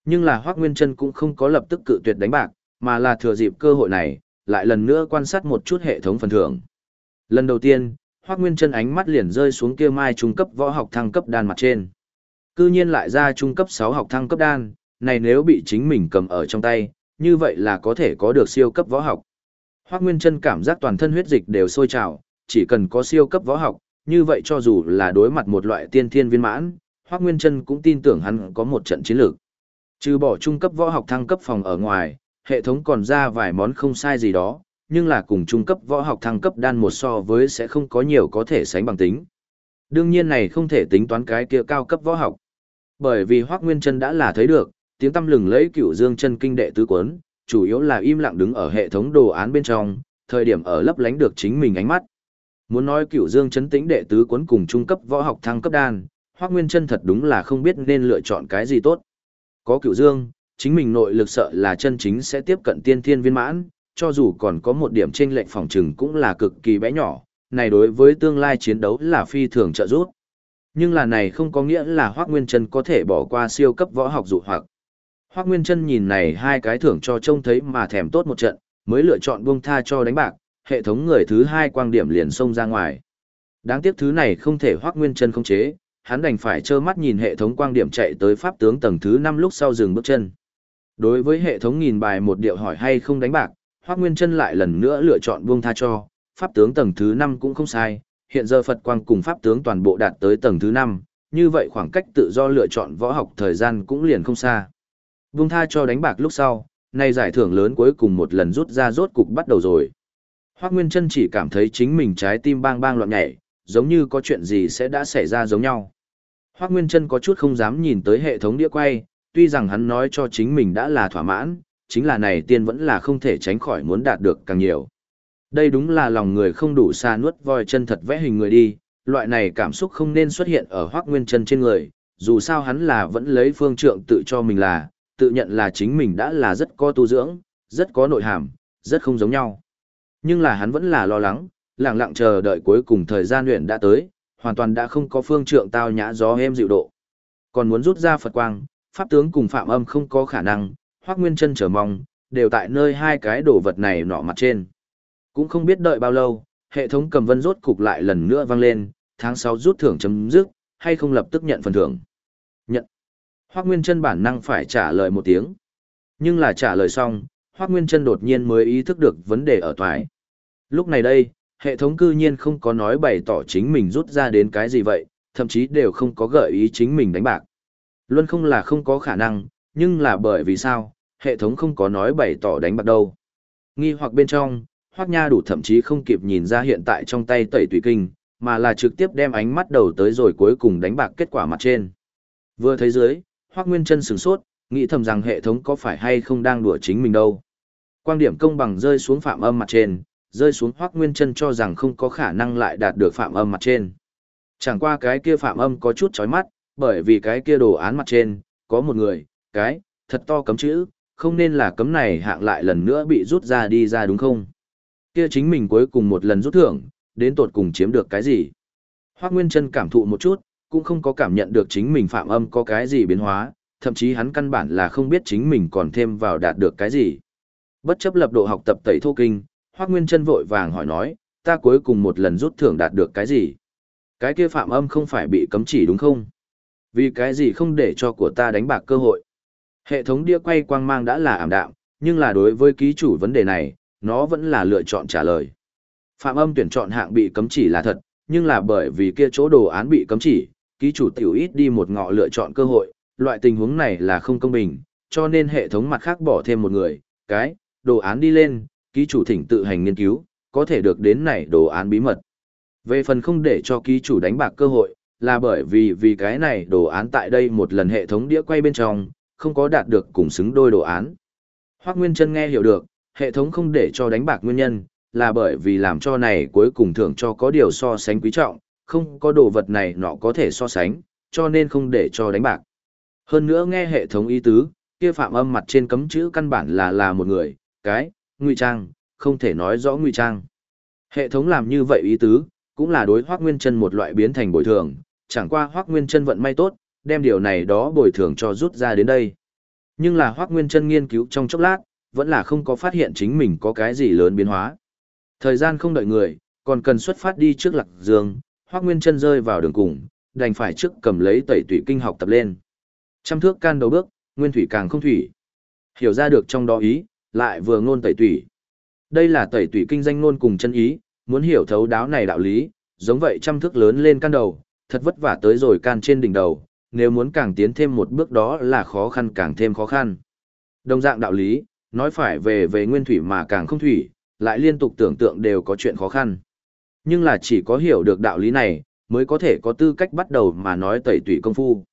Nhưng là Hoắc Nguyên Trân cũng không có lập tức cự tuyệt đánh bạc, mà là thừa dịp cơ hội này, lại lần nữa quan sát một chút hệ thống phần thưởng. Lần đầu tiên, Hoắc Nguyên Trân ánh mắt liền rơi xuống kia mai trung cấp võ học thăng cấp đan mặt trên. Cư nhiên lại ra trung cấp 6 học thăng cấp đan, này nếu bị chính mình cầm ở trong tay, như vậy là có thể có được siêu cấp võ học. Hoắc Nguyên Chân cảm giác toàn thân huyết dịch đều sôi trào, chỉ cần có siêu cấp võ học, như vậy cho dù là đối mặt một loại tiên thiên viên mãn, Hoắc Nguyên Chân cũng tin tưởng hắn có một trận chiến lược. Trừ bỏ trung cấp võ học thăng cấp phòng ở ngoài, hệ thống còn ra vài món không sai gì đó, nhưng là cùng trung cấp võ học thăng cấp đan một so với sẽ không có nhiều có thể sánh bằng tính. Đương nhiên này không thể tính toán cái kia cao cấp võ học. Bởi vì Hoắc Nguyên Chân đã là thấy được, tiếng tâm lừng lẫy cửu dương chân kinh đệ tứ cuốn, chủ yếu là im lặng đứng ở hệ thống đồ án bên trong, thời điểm ở lấp lánh được chính mình ánh mắt. Muốn nói cựu dương chấn tĩnh đệ tứ cuốn cùng trung cấp võ học thăng cấp đan, Hoắc Nguyên Chân thật đúng là không biết nên lựa chọn cái gì tốt. Có cựu dương, chính mình nội lực sợ là chân chính sẽ tiếp cận tiên thiên viên mãn, cho dù còn có một điểm chênh lệch phòng trừng cũng là cực kỳ bé nhỏ, này đối với tương lai chiến đấu là phi thường trợ giúp. Nhưng là này không có nghĩa là Hoắc Nguyên Chân có thể bỏ qua siêu cấp võ học dụ hoặc. Hoắc Nguyên Trân nhìn này hai cái thưởng cho trông thấy mà thèm tốt một trận, mới lựa chọn buông tha cho đánh bạc, hệ thống người thứ hai quang điểm liền xông ra ngoài. Đáng tiếc thứ này không thể Hoắc Nguyên Trân không chế, hắn đành phải trơ mắt nhìn hệ thống quang điểm chạy tới pháp tướng tầng thứ 5 lúc sau dừng bước chân. Đối với hệ thống nghìn bài một điệu hỏi hay không đánh bạc, Hoắc Nguyên Trân lại lần nữa lựa chọn buông tha cho, pháp tướng tầng thứ 5 cũng không sai, hiện giờ Phật quang cùng pháp tướng toàn bộ đạt tới tầng thứ 5, như vậy khoảng cách tự do lựa chọn võ học thời gian cũng liền không xa. Vung tha cho đánh bạc lúc sau, nay giải thưởng lớn cuối cùng một lần rút ra rốt cục bắt đầu rồi. Hoắc Nguyên Trân chỉ cảm thấy chính mình trái tim bang bang loạn nhảy, giống như có chuyện gì sẽ đã xảy ra giống nhau. Hoắc Nguyên Trân có chút không dám nhìn tới hệ thống đĩa quay, tuy rằng hắn nói cho chính mình đã là thỏa mãn, chính là này tiên vẫn là không thể tránh khỏi muốn đạt được càng nhiều. Đây đúng là lòng người không đủ xa nuốt voi chân thật vẽ hình người đi, loại này cảm xúc không nên xuất hiện ở Hoắc Nguyên Trân trên người, dù sao hắn là vẫn lấy phương trượng tự cho mình là, tự nhận là chính mình đã là rất có tu dưỡng, rất có nội hàm, rất không giống nhau. Nhưng là hắn vẫn là lo lắng, lặng lặng chờ đợi cuối cùng thời gian luyện đã tới, hoàn toàn đã không có phương trượng tao nhã gió êm dịu độ. Còn muốn rút ra Phật quang, pháp tướng cùng phạm âm không có khả năng, Hoắc Nguyên Chân chờ mong, đều tại nơi hai cái đồ vật này nọ mặt trên. Cũng không biết đợi bao lâu, hệ thống cầm vân rốt cục lại lần nữa vang lên, tháng 6 rút thưởng chấm dứt, hay không lập tức nhận phần thưởng. Hoác Hoắc Nguyên Trân bản năng phải trả lời một tiếng. Nhưng là trả lời xong, Hoắc Nguyên Trân đột nhiên mới ý thức được vấn đề ở thoái. Lúc này đây, hệ thống cư nhiên không có nói bày tỏ chính mình rút ra đến cái gì vậy, thậm chí đều không có gợi ý chính mình đánh bạc. Luân không là không có khả năng, nhưng là bởi vì sao, hệ thống không có nói bày tỏ đánh bạc đâu. Nghi hoặc bên trong, Hoắc Nha đủ thậm chí không kịp nhìn ra hiện tại trong tay tẩy tùy kinh, mà là trực tiếp đem ánh mắt đầu tới rồi cuối cùng đánh bạc kết quả mặt trên. Vừa thấy dưới, Hoắc Nguyên Chân sửng sốt, nghĩ thầm rằng hệ thống có phải hay không đang đùa chính mình đâu. Quang điểm công bằng rơi xuống phạm âm mặt trên, rơi xuống Hoắc Nguyên Chân cho rằng không có khả năng lại đạt được phạm âm mặt trên. Chẳng qua cái kia phạm âm có chút chói mắt, bởi vì cái kia đồ án mặt trên, có một người, cái, thật to cấm chữ, không nên là cấm này hạng lại lần nữa bị rút ra đi ra đúng không? Kia chính mình cuối cùng một lần rút thưởng, đến tột cùng chiếm được cái gì? Hoác Nguyên Trân cảm thụ một chút, cũng không có cảm nhận được chính mình phạm âm có cái gì biến hóa, thậm chí hắn căn bản là không biết chính mình còn thêm vào đạt được cái gì. Bất chấp lập độ học tập tẩy thô kinh, Hoác Nguyên Trân vội vàng hỏi nói, ta cuối cùng một lần rút thưởng đạt được cái gì? Cái kia phạm âm không phải bị cấm chỉ đúng không? Vì cái gì không để cho của ta đánh bạc cơ hội? Hệ thống đĩa quay quang mang đã là ảm đạm, nhưng là đối với ký chủ vấn đề này, nó vẫn là lựa chọn trả lời. Phạm âm tuyển chọn hạng bị cấm chỉ là thật, nhưng là bởi vì kia chỗ đồ án bị cấm chỉ, ký chủ tiểu ít đi một ngọ lựa chọn cơ hội, loại tình huống này là không công bình, cho nên hệ thống mặt khác bỏ thêm một người, cái, đồ án đi lên, ký chủ thỉnh tự hành nghiên cứu, có thể được đến này đồ án bí mật. Về phần không để cho ký chủ đánh bạc cơ hội, là bởi vì vì cái này đồ án tại đây một lần hệ thống đĩa quay bên trong, không có đạt được cùng xứng đôi đồ án. Hoác Nguyên Trân nghe hiểu được, hệ thống không để cho đánh bạc nguyên nhân, là bởi vì làm cho này cuối cùng thưởng cho có điều so sánh quý trọng, không có đồ vật này nọ có thể so sánh, cho nên không để cho đánh bạc. Hơn nữa nghe hệ thống ý tứ, kia phạm âm mặt trên cấm chữ căn bản là là một người, cái, ngụy trang, không thể nói rõ ngụy trang. Hệ thống làm như vậy ý tứ, cũng là đối Hoắc Nguyên Chân một loại biến thành bồi thường, chẳng qua Hoắc Nguyên Chân vận may tốt, đem điều này đó bồi thường cho rút ra đến đây. Nhưng là Hoắc Nguyên Chân nghiên cứu trong chốc lát, vẫn là không có phát hiện chính mình có cái gì lớn biến hóa. Thời gian không đợi người, còn cần xuất phát đi trước Lạc Dương, Hoắc Nguyên Chân rơi vào đường cùng, đành phải trước cầm lấy tẩy tủy kinh học tập lên. Trăm thước can đầu bước, nguyên thủy càng không thủy. Hiểu ra được trong đó ý, lại vừa ngôn tẩy tủy. Đây là tẩy tủy kinh danh ngôn cùng chân ý, muốn hiểu thấu đáo này đạo lý, giống vậy trăm thước lớn lên can đầu, thật vất vả tới rồi can trên đỉnh đầu, nếu muốn càng tiến thêm một bước đó là khó khăn càng thêm khó khăn. Đồng dạng đạo lý, nói phải về về nguyên thủy mà càng không thủy, lại liên tục tưởng tượng đều có chuyện khó khăn. Nhưng là chỉ có hiểu được đạo lý này, mới có thể có tư cách bắt đầu mà nói tẩy tủy công phu.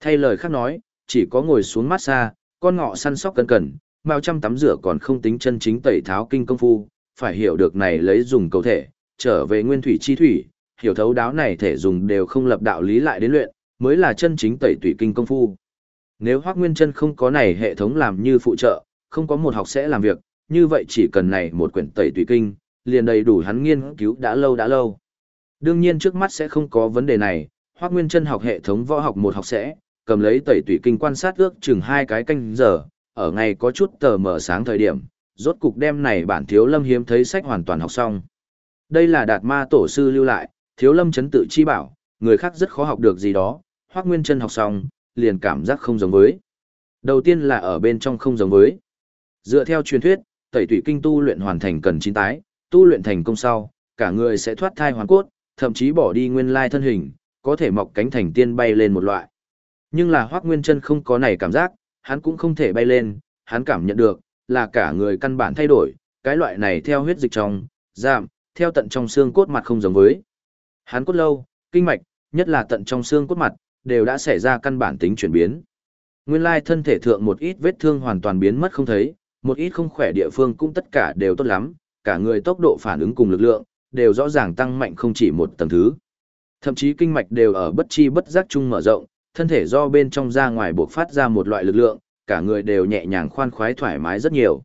Thay lời khác nói, chỉ có ngồi xuống massage, con ngọ săn sóc cẩn cẩn, mao chăm tắm rửa còn không tính chân chính tẩy tháo kinh công phu, phải hiểu được này lấy dùng cầu thể, trở về nguyên thủy chi thủy, hiểu thấu đáo này thể dùng đều không lập đạo lý lại đến luyện, mới là chân chính tẩy tủy kinh công phu. Nếu Hoắc Nguyên Chân không có này hệ thống làm như phụ trợ, không có một học sẽ làm việc, như vậy chỉ cần này một quyển tẩy tủy kinh, liền đầy đủ hắn nghiên cứu đã lâu đã lâu. Đương nhiên trước mắt sẽ không có vấn đề này, Hoắc Nguyên Chân học hệ thống võ học một học sẽ, cầm lấy tẩy tủy kinh quan sát ước chừng hai cái canh giờ, ở ngày có chút tờ mở sáng thời điểm, rốt cục đêm này bản thiếu lâm hiếm thấy sách hoàn toàn học xong. Đây là đạt ma tổ sư lưu lại, thiếu lâm chấn tự chi bảo, người khác rất khó học được gì đó, Hoắc Nguyên Chân học xong, liền cảm giác không giống với. Đầu tiên là ở bên trong không giống với. Dựa theo truyền thuyết, tẩy tủy kinh tu luyện hoàn thành cần chín tái, tu luyện thành công sau, cả người sẽ thoát thai hoàn cốt, thậm chí bỏ đi nguyên lai thân hình, có thể mọc cánh thành tiên bay lên một loại. Nhưng là Hoắc Nguyên Chân không có này cảm giác, hắn cũng không thể bay lên, hắn cảm nhận được là cả người căn bản thay đổi, cái loại này theo huyết dịch trong, giảm, theo tận trong xương cốt mặt không giống với. Hắn cốt lâu, kinh mạch, nhất là tận trong xương cốt mặt, đều đã xảy ra căn bản tính chuyển biến. Nguyên lai thân thể thượng một ít vết thương hoàn toàn biến mất không thấy, một ít không khỏe địa phương cũng tất cả đều tốt lắm, cả người tốc độ phản ứng cùng lực lượng, đều rõ ràng tăng mạnh không chỉ một tầng thứ. Thậm chí kinh mạch đều ở bất chi bất giác chung mở rộng, thân thể do bên trong ra ngoài buộc phát ra một loại lực lượng, cả người đều nhẹ nhàng khoan khoái thoải mái rất nhiều.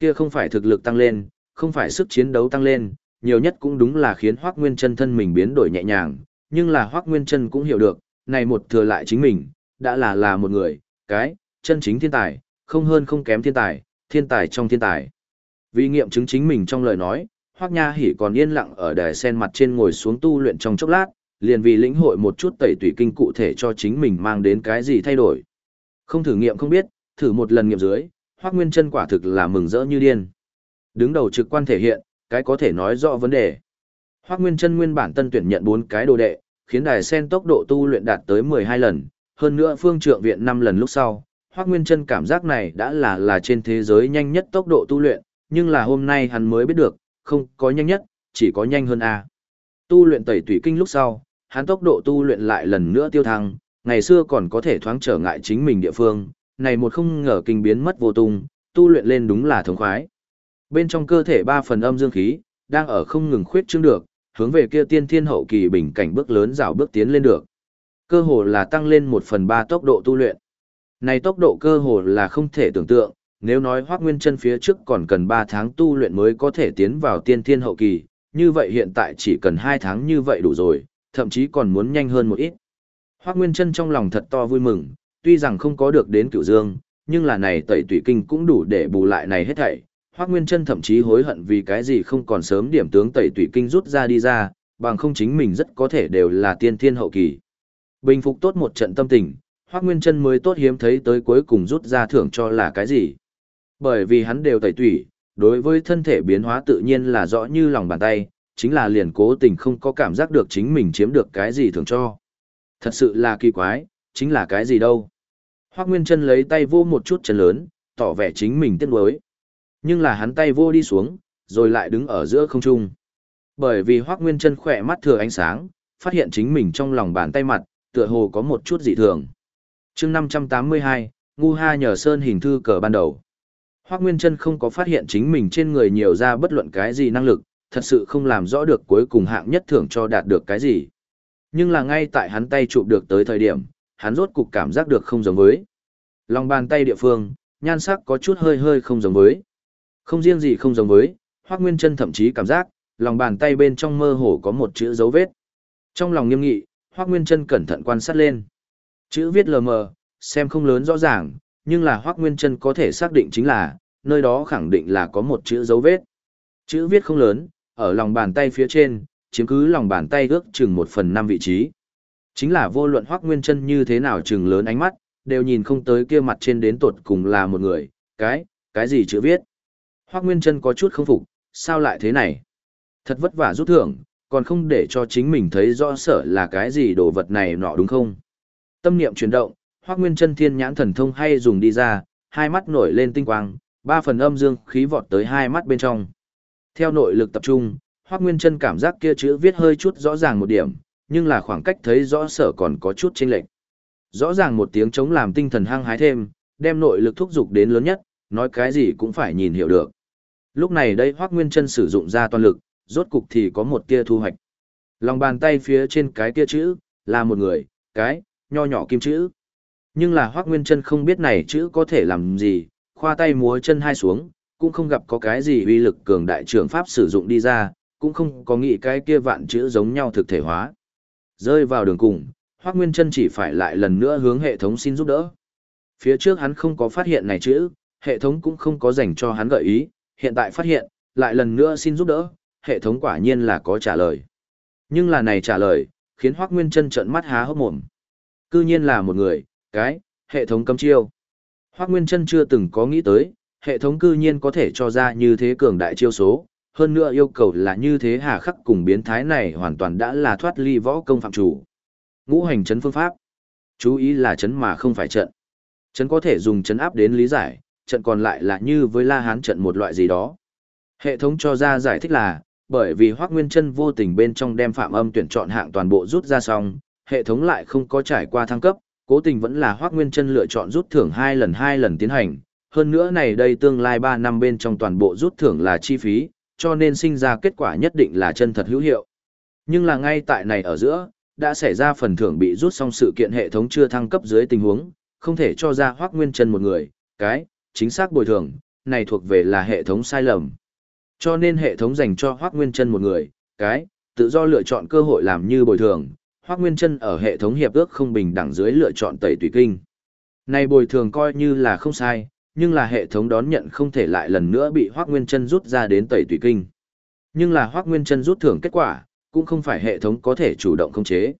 Kia không phải thực lực tăng lên, không phải sức chiến đấu tăng lên, nhiều nhất cũng đúng là khiến Hoắc Nguyên Chân thân mình biến đổi nhẹ nhàng, nhưng là Hoắc Nguyên Chân cũng hiểu được, này một thừa lại chính mình, đã là là một người, cái, chân chính thiên tài, không hơn không kém thiên tài, thiên tài trong thiên tài. Vì nghiệm chứng chính mình trong lời nói, Hoắc Nha Hỉ còn yên lặng ở đài sen mặt trên ngồi xuống tu luyện trong chốc lát, liền vì lĩnh hội một chút tẩy tủy kinh cụ thể cho chính mình mang đến cái gì thay đổi. Không thử nghiệm không biết, thử một lần nghiệm dưới, Hoắc Nguyên Chân quả thực là mừng rỡ như điên. Đứng đầu trực quan thể hiện, cái có thể nói rõ vấn đề. Hoắc Nguyên Chân nguyên bản tân tuyển nhận bốn cái đồ đệ, khiến đài sen tốc độ tu luyện đạt tới 12 lần, hơn nữa phương trượng viện 5 lần lúc sau. Hoắc Nguyên Chân cảm giác này đã là là trên thế giới nhanh nhất tốc độ tu luyện, nhưng là hôm nay hắn mới biết được, không có nhanh nhất, chỉ có nhanh hơn a. Tu luyện tẩy tủy kinh lúc sau, hắn tốc độ tu luyện lại lần nữa tiêu thăng, ngày xưa còn có thể thoáng trở ngại chính mình địa phương, này một không ngờ kinh biến mất vô tung, tu luyện lên đúng là thống khoái. Bên trong cơ thể ba phần âm dương khí, đang ở không ngừng khuyết trương được, hướng về kia tiên thiên hậu kỳ bình cảnh bước lớn rào bước tiến lên được. Cơ hồ là tăng lên một phần ba tốc độ tu luyện. Này tốc độ cơ hồ là không thể tưởng tượng, nếu nói Hoắc Nguyên Chân phía trước còn cần 3 tháng tu luyện mới có thể tiến vào tiên thiên hậu kỳ, như vậy hiện tại chỉ cần 2 tháng như vậy đủ rồi, thậm chí còn muốn nhanh hơn một ít. Hoắc Nguyên Chân trong lòng thật to vui mừng, tuy rằng không có được đến Cửu Dương, nhưng là này tẩy tủy kinh cũng đủ để bù lại này hết thảy. Hoắc Nguyên Chân thậm chí hối hận vì cái gì không còn sớm điểm tướng tẩy tủy kinh rút ra đi ra, bằng không chính mình rất có thể đều là tiên thiên hậu kỳ. Bình phục tốt một trận tâm tình, Hoắc Nguyên Chân mới tốt hiếm thấy tới cuối cùng rút ra thưởng cho là cái gì. Bởi vì hắn đều tẩy tủy, đối với thân thể biến hóa tự nhiên là rõ như lòng bàn tay, chính là liền cố tình không có cảm giác được chính mình chiếm được cái gì thường cho. Thật sự là kỳ quái, chính là cái gì đâu. Hoác Nguyên chân lấy tay vô một chút chân lớn, tỏ vẻ chính mình tiếc nuối. Nhưng là hắn tay vô đi xuống, rồi lại đứng ở giữa không trung. Bởi vì Hoắc Nguyên Chân khỏe mắt thừa ánh sáng, phát hiện chính mình trong lòng bàn tay mặt, tựa hồ có một chút dị thường. Chương 582, Ngu Ha nhờ sơn hình thư cờ ban đầu. Hoắc Nguyên Trân không có phát hiện chính mình trên người nhiều ra bất luận cái gì năng lực, thật sự không làm rõ được cuối cùng hạng nhất thưởng cho đạt được cái gì. Nhưng là ngay tại hắn tay chụp được tới thời điểm, hắn rốt cục cảm giác được không giống với. Lòng bàn tay địa phương, nhan sắc có chút hơi hơi không giống với. Không riêng gì không giống với, Hoắc Nguyên Trân thậm chí cảm giác, lòng bàn tay bên trong mơ hồ có một chữ dấu vết. Trong lòng nghiêm nghị, Hoắc Nguyên Trân cẩn thận quan sát lên. Chữ viết lờ mờ, xem không lớn rõ ràng, nhưng là Hoắc Nguyên Trân có thể xác định chính là, nơi đó khẳng định là có một chữ dấu vết. Chữ viết không lớn, ở lòng bàn tay phía trên, chiếm cứ lòng bàn tay ước chừng một phần năm vị trí. Chính là vô luận Hoắc Nguyên Trân như thế nào chừng lớn ánh mắt, đều nhìn không tới kia mặt trên đến tột cùng là một người, cái, cái gì chữ viết. Hoắc Nguyên Trân có chút không phục, sao lại thế này? Thật vất vả rút thưởng, còn không để cho chính mình thấy rõ sở là cái gì đồ vật này nọ đúng không? Tâm niệm chuyển động, Hoắc Nguyên Chân thiên nhãn thần thông hay dùng đi ra, hai mắt nổi lên tinh quang, ba phần âm dương khí vọt tới hai mắt bên trong. Theo nội lực tập trung, Hoắc Nguyên Chân cảm giác kia chữ viết hơi chút rõ ràng một điểm, nhưng là khoảng cách thấy rõ sở còn có chút chênh lệch. Rõ ràng một tiếng chống làm tinh thần hăng hái thêm, đem nội lực thúc dục đến lớn nhất, nói cái gì cũng phải nhìn hiểu được. Lúc này đây Hoắc Nguyên Chân sử dụng ra toàn lực, rốt cục thì có một tia thu hoạch. Lòng bàn tay phía trên cái tia chữ, là một người, cái, nho nhỏ kim chữ. Nhưng là Hoác Nguyên Trân không biết này chữ có thể làm gì, khoa tay múa chân hai xuống, cũng không gặp có cái gì uy lực cường đại trưởng pháp sử dụng đi ra, cũng không có nghĩ cái kia vạn chữ giống nhau thực thể hóa. Rơi vào đường cùng, Hoác Nguyên Trân chỉ phải lại lần nữa hướng hệ thống xin giúp đỡ. Phía trước hắn không có phát hiện này chữ, hệ thống cũng không có dành cho hắn gợi ý, hiện tại phát hiện, lại lần nữa xin giúp đỡ, hệ thống quả nhiên là có trả lời. Nhưng là này trả lời, khiến Hoác Nguyên Trân trợn mắt há hốc mồm. Cư nhiên là một người, cái, hệ thống cấm chiêu. Hoác Nguyên Trân chưa từng có nghĩ tới, hệ thống cư nhiên có thể cho ra như thế cường đại chiêu số, hơn nữa yêu cầu là như thế hà khắc cùng biến thái này hoàn toàn đã là thoát ly võ công phạm chủ. Ngũ hành chấn phương pháp. Chú ý là chấn mà không phải trận. Chấn có thể dùng chấn áp đến lý giải, trận còn lại là như với la hán trận một loại gì đó. Hệ thống cho ra giải thích là, bởi vì Hoắc Nguyên Chân vô tình bên trong đem phạm âm tuyển chọn hạng toàn bộ rút ra xong, hệ thống lại không có trải qua thăng cấp, cố tình vẫn là Hoắc Nguyên Chân lựa chọn rút thưởng hai lần hai lần tiến hành, hơn nữa này đây tương lai 3 năm bên trong toàn bộ rút thưởng là chi phí, cho nên sinh ra kết quả nhất định là chân thật hữu hiệu. Nhưng là ngay tại này ở giữa, đã xảy ra phần thưởng bị rút xong sự kiện hệ thống chưa thăng cấp dưới tình huống, không thể cho ra Hoắc Nguyên Chân một người, cái, chính xác bồi thường, này thuộc về là hệ thống sai lầm. Cho nên hệ thống dành cho Hoác Nguyên Trân một người, cái, tự do lựa chọn cơ hội làm như bồi thường, Hoác Nguyên Trân ở hệ thống hiệp ước không bình đẳng dưới lựa chọn tẩy tùy kinh. Này bồi thường coi như là không sai, nhưng là hệ thống đón nhận không thể lại lần nữa bị Hoác Nguyên Trân rút ra đến tẩy tùy kinh. Nhưng là Hoác Nguyên Trân rút thưởng kết quả, cũng không phải hệ thống có thể chủ động khống chế.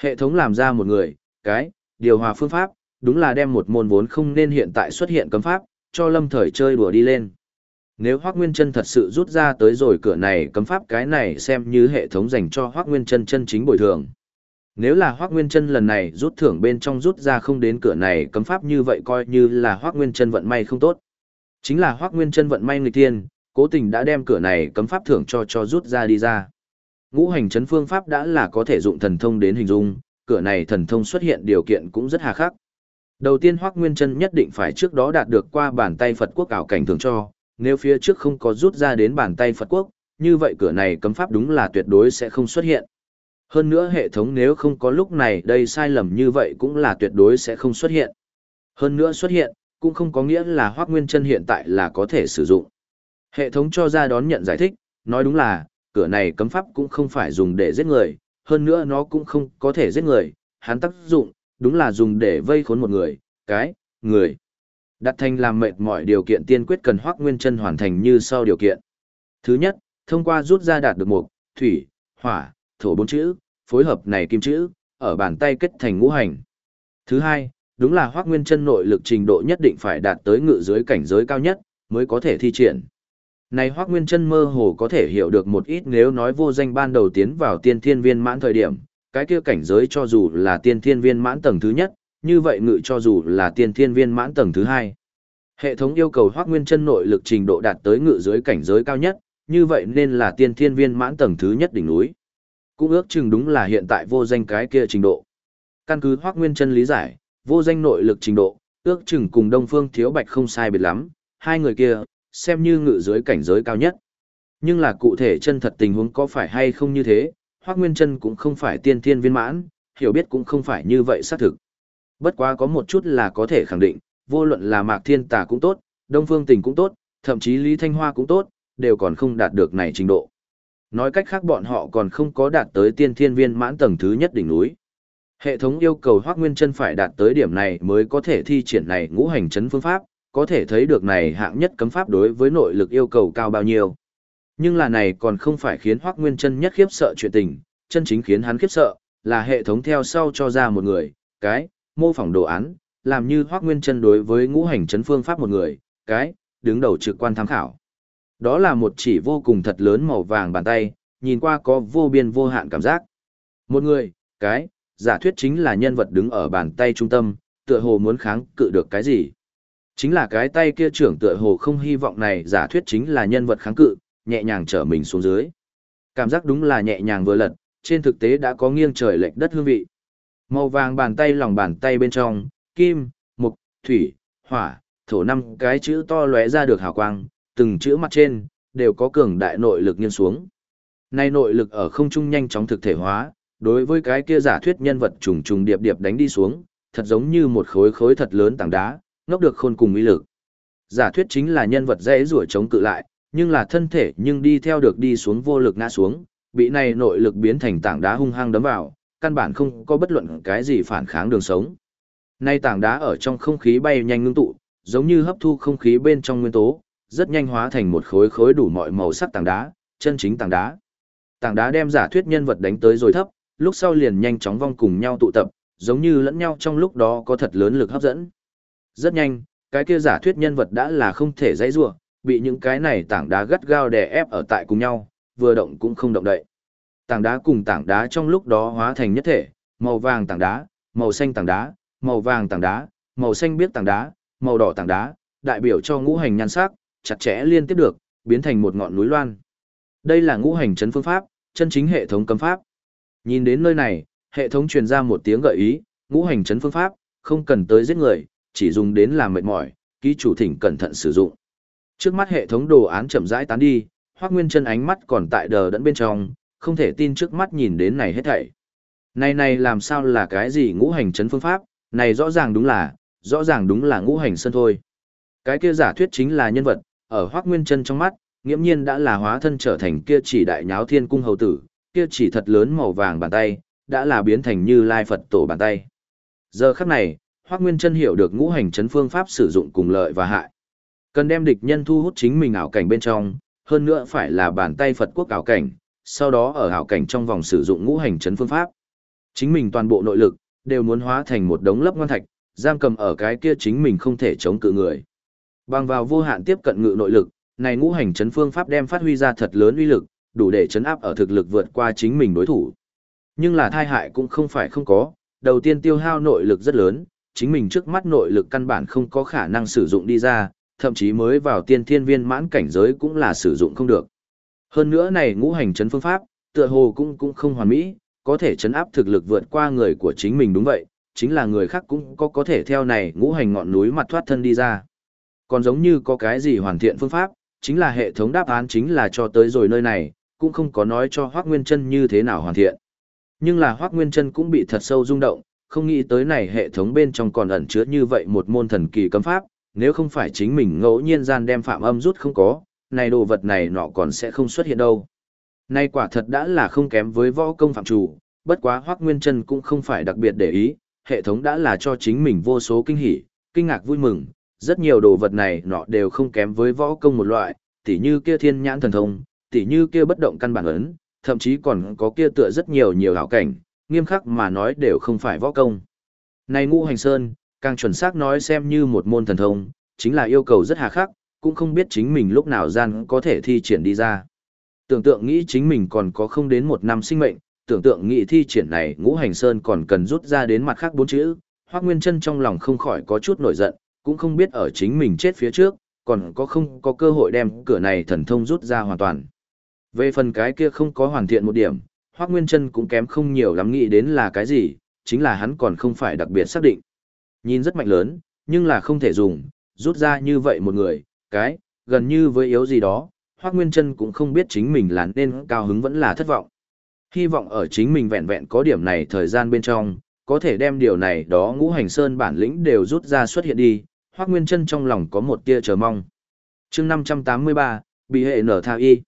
Hệ thống làm ra một người, cái, điều hòa phương pháp, đúng là đem một môn vốn không nên hiện tại xuất hiện cấm pháp, cho lâm thời chơi đùa đi lên. Nếu Hoác Nguyên Trân thật sự rút ra tới rồi cửa này cấm pháp cái này xem như hệ thống dành cho Hoác Nguyên Trân chân chính bồi thường. Nếu là Hoác Nguyên Trân lần này rút thưởng bên trong rút ra không đến cửa này cấm pháp như vậy coi như là Hoác Nguyên Trân vận may không tốt. Chính là Hoác Nguyên Trân vận may người tiên, cố tình đã đem cửa này cấm pháp thưởng cho cho rút ra đi ra. Ngũ hành chấn phương pháp đã là có thể dụng thần thông đến hình dung, cửa này thần thông xuất hiện điều kiện cũng rất hà khắc. Đầu tiên Hoác Nguyên Trân nhất định phải trước đó đạt được qua bàn tay Phật quốc ảo cảnh thưởng cho, nếu phía trước không có rút ra đến bàn tay Phật quốc, như vậy cửa này cấm pháp đúng là tuyệt đối sẽ không xuất hiện. Hơn nữa hệ thống nếu không có lúc này đây sai lầm như vậy cũng là tuyệt đối sẽ không xuất hiện. Hơn nữa xuất hiện, cũng không có nghĩa là Hoác Nguyên chân hiện tại là có thể sử dụng. Hệ thống cho ra đón nhận giải thích, nói đúng là, cửa này cấm pháp cũng không phải dùng để giết người, hơn nữa nó cũng không có thể giết người, hắn tác dụng, đúng là dùng để vây khốn một người, cái, người. Đặt thành làm mệt mọi điều kiện tiên quyết cần Hoắc Nguyên Chân hoàn thành như sau điều kiện. Thứ nhất, thông qua rút ra đạt được một, thủy, hỏa, thổ bốn chữ, phối hợp này kim chữ, ở bàn tay kết thành ngũ hành. Thứ hai, đúng là Hoắc Nguyên Chân nội lực trình độ nhất định phải đạt tới ngự dưới cảnh giới cao nhất, mới có thể thi triển. Này Hoắc Nguyên Chân mơ hồ có thể hiểu được một ít nếu nói vô danh ban đầu tiến vào tiên thiên viên mãn thời điểm, cái kia cảnh giới cho dù là tiên thiên viên mãn tầng thứ nhất, như vậy ngự cho dù là tiên thiên viên mãn tầng thứ hai. Hệ thống yêu cầu Hoắc Nguyên Chân nội lực trình độ đạt tới ngự dưới cảnh giới cao nhất, như vậy nên là tiên thiên viên mãn tầng thứ nhất đỉnh núi. Cũng ước chừng đúng là hiện tại vô danh cái kia trình độ. Căn cứ Hoắc Nguyên Chân lý giải, vô danh nội lực trình độ, ước chừng cùng Đông Phương Thiếu Bạch không sai biệt lắm, hai người kia xem như ngự dưới cảnh giới cao nhất. Nhưng là cụ thể chân thật tình huống có phải hay không như thế, Hoắc Nguyên Chân cũng không phải tiên thiên viên mãn, hiểu biết cũng không phải như vậy xác thực. Bất quá có một chút là có thể khẳng định, vô luận là Mạc Thiên Tà cũng tốt, Đông Phương Tình cũng tốt, thậm chí Lý Thanh Hoa cũng tốt, đều còn không đạt được này trình độ. Nói cách khác bọn họ còn không có đạt tới tiên thiên viên mãn tầng thứ nhất đỉnh núi. Hệ thống yêu cầu Hoắc Nguyên Chân phải đạt tới điểm này mới có thể thi triển này ngũ hành chấn phương pháp, có thể thấy được này hạng nhất cấm pháp đối với nội lực yêu cầu cao bao nhiêu. Nhưng là này còn không phải khiến Hoắc Nguyên Chân nhất khiếp sợ chuyện tình, chân chính khiến hắn khiếp sợ là hệ thống theo sau cho ra một người, cái mô phỏng đồ án, làm như Hoắc Nguyên Chân đối với ngũ hành chấn phương pháp một người, cái đứng đầu trực quan tham khảo. Đó là một chỉ vô cùng thật lớn màu vàng bàn tay, nhìn qua có vô biên vô hạn cảm giác. Một người, cái, giả thuyết chính là nhân vật đứng ở bàn tay trung tâm, tựa hồ muốn kháng cự được cái gì. Chính là cái tay kia trưởng tựa hồ không hy vọng này giả thuyết chính là nhân vật kháng cự, nhẹ nhàng trở mình xuống dưới. Cảm giác đúng là nhẹ nhàng vừa lật, trên thực tế đã có nghiêng trời lệch đất hương vị. Màu vàng bàn tay lòng bàn tay bên trong, kim, mục, thủy, hỏa, thổ năm cái chữ to lóe ra được hào quang, từng chữ mặt trên, đều có cường đại nội lực nghiêng xuống. Nay nội lực ở không trung nhanh chóng thực thể hóa, đối với cái kia giả thuyết nhân vật trùng trùng điệp điệp đánh đi xuống, thật giống như một khối khối thật lớn tảng đá, ngốc được khôn cùng uy lực. Giả thuyết chính là nhân vật dễ rủa chống cự lại, nhưng là thân thể nhưng đi theo được đi xuống vô lực ngã xuống, bị này nội lực biến thành tảng đá hung hăng đấm vào, căn bản không có bất luận cái gì phản kháng đường sống. Nay tảng đá ở trong không khí bay nhanh ngưng tụ, giống như hấp thu không khí bên trong nguyên tố, rất nhanh hóa thành một khối khối đủ mọi màu sắc tảng đá, chân chính tảng đá. Tảng đá đem giả thuyết nhân vật đánh tới rồi thấp, lúc sau liền nhanh chóng vong cùng nhau tụ tập, giống như lẫn nhau trong lúc đó có thật lớn lực hấp dẫn. Rất nhanh, cái kia giả thuyết nhân vật đã là không thể dãy rủa, bị những cái này tảng đá gắt gao đè ép ở tại cùng nhau, vừa động cũng không động đậy. Tảng đá cùng tảng đá trong lúc đó hóa thành nhất thể, màu vàng tảng đá, màu xanh tảng đá, màu vàng tảng đá, màu xanh biếc tảng đá, màu đỏ tảng đá, đại biểu cho ngũ hành nhan sắc, chặt chẽ liên tiếp được, biến thành một ngọn núi loan. Đây là ngũ hành chấn phương pháp, chân chính hệ thống cấm pháp. Nhìn đến nơi này, hệ thống truyền ra một tiếng gợi ý, ngũ hành chấn phương pháp, không cần tới giết người, chỉ dùng đến làm mệt mỏi, ký chủ thỉnh cẩn thận sử dụng. Trước mắt hệ thống đồ án chậm rãi tán đi, Hoắc Nguyên Chân ánh mắt còn tại đờ đẫn bên trong, không thể tin trước mắt nhìn đến này hết thảy. Này này làm sao là cái gì ngũ hành chấn phương pháp, này rõ ràng đúng là, rõ ràng đúng là ngũ hành sơn thôi. Cái kia giả thuyết chính là nhân vật, ở Hoắc Nguyên Chân trong mắt, nghiễm nhiên đã là hóa thân trở thành kia chỉ đại nháo thiên cung hầu tử, kia chỉ thật lớn màu vàng bàn tay, đã là biến thành như lai Phật tổ bàn tay. Giờ khắc này, Hoắc Nguyên Chân hiểu được ngũ hành chấn phương pháp sử dụng cùng lợi và hại. Cần đem địch nhân thu hút chính mình ảo cảnh bên trong, hơn nữa phải là bàn tay Phật quốc ảo cảnh, sau đó ở ảo cảnh trong vòng sử dụng ngũ hành chấn phương pháp. Chính mình toàn bộ nội lực đều muốn hóa thành một đống lấp ngoan thạch, giam cầm ở cái kia chính mình không thể chống cự người. Bằng vào vô hạn tiếp cận ngự nội lực, này ngũ hành chấn phương pháp đem phát huy ra thật lớn uy lực, đủ để chấn áp ở thực lực vượt qua chính mình đối thủ. Nhưng là thai hại cũng không phải không có, đầu tiên tiêu hao nội lực rất lớn, chính mình trước mắt nội lực căn bản không có khả năng sử dụng đi ra, thậm chí mới vào tiên thiên viên mãn cảnh giới cũng là sử dụng không được. Hơn nữa này ngũ hành chấn phương pháp, tựa hồ cũng cũng không hoàn mỹ, có thể chấn áp thực lực vượt qua người của chính mình đúng vậy, chính là người khác cũng có có thể theo này ngũ hành ngọn núi mặt thoát thân đi ra. Còn giống như có cái gì hoàn thiện phương pháp, chính là hệ thống đáp án chính là cho tới rồi nơi này, cũng không có nói cho Hoác Nguyên Trân như thế nào hoàn thiện. Nhưng là Hoác Nguyên Trân cũng bị thật sâu rung động, không nghĩ tới này hệ thống bên trong còn ẩn chứa như vậy một môn thần kỳ cấm pháp, nếu không phải chính mình ngẫu nhiên gian đem phạm âm rút không có, này đồ vật này nọ còn sẽ không xuất hiện đâu. Nay quả thật đã là không kém với võ công phạm chủ, bất quá Hoác Nguyên Trân cũng không phải đặc biệt để ý, hệ thống đã là cho chính mình vô số kinh hỉ, kinh ngạc vui mừng, rất nhiều đồ vật này nọ đều không kém với võ công một loại, tỉ như kia thiên nhãn thần thông, tỉ như kia bất động căn bản ấn, thậm chí còn có kia tựa rất nhiều nhiều hảo cảnh, nghiêm khắc mà nói đều không phải võ công. Này ngũ hành sơn, càng chuẩn xác nói xem như một môn thần thông, chính là yêu cầu rất hà khắc, cũng không biết chính mình lúc nào gian có thể thi triển đi ra. Tưởng tượng nghĩ chính mình còn có không đến một năm sinh mệnh, tưởng tượng nghĩ thi triển này ngũ hành sơn còn cần rút ra đến mặt khác bốn chữ, Hoác Nguyên chân trong lòng không khỏi có chút nổi giận, cũng không biết ở chính mình chết phía trước, còn có không có cơ hội đem cửa này thần thông rút ra hoàn toàn. Về phần cái kia không có hoàn thiện một điểm, Hoắc Nguyên Trân cũng kém không nhiều lắm nghĩ đến là cái gì, chính là hắn còn không phải đặc biệt xác định. Nhìn rất mạnh lớn, nhưng là không thể dùng, rút ra như vậy một người, cái, gần như với yếu gì đó, Hoắc Nguyên Trân cũng không biết chính mình là nên cao hứng vẫn là thất vọng. Hy vọng ở chính mình vẹn vẹn có điểm này thời gian bên trong, có thể đem điều này đó ngũ hành sơn bản lĩnh đều rút ra xuất hiện đi, Hoắc Nguyên Trân trong lòng có một tia chờ mong. chương 583, bị hệ nở tha y.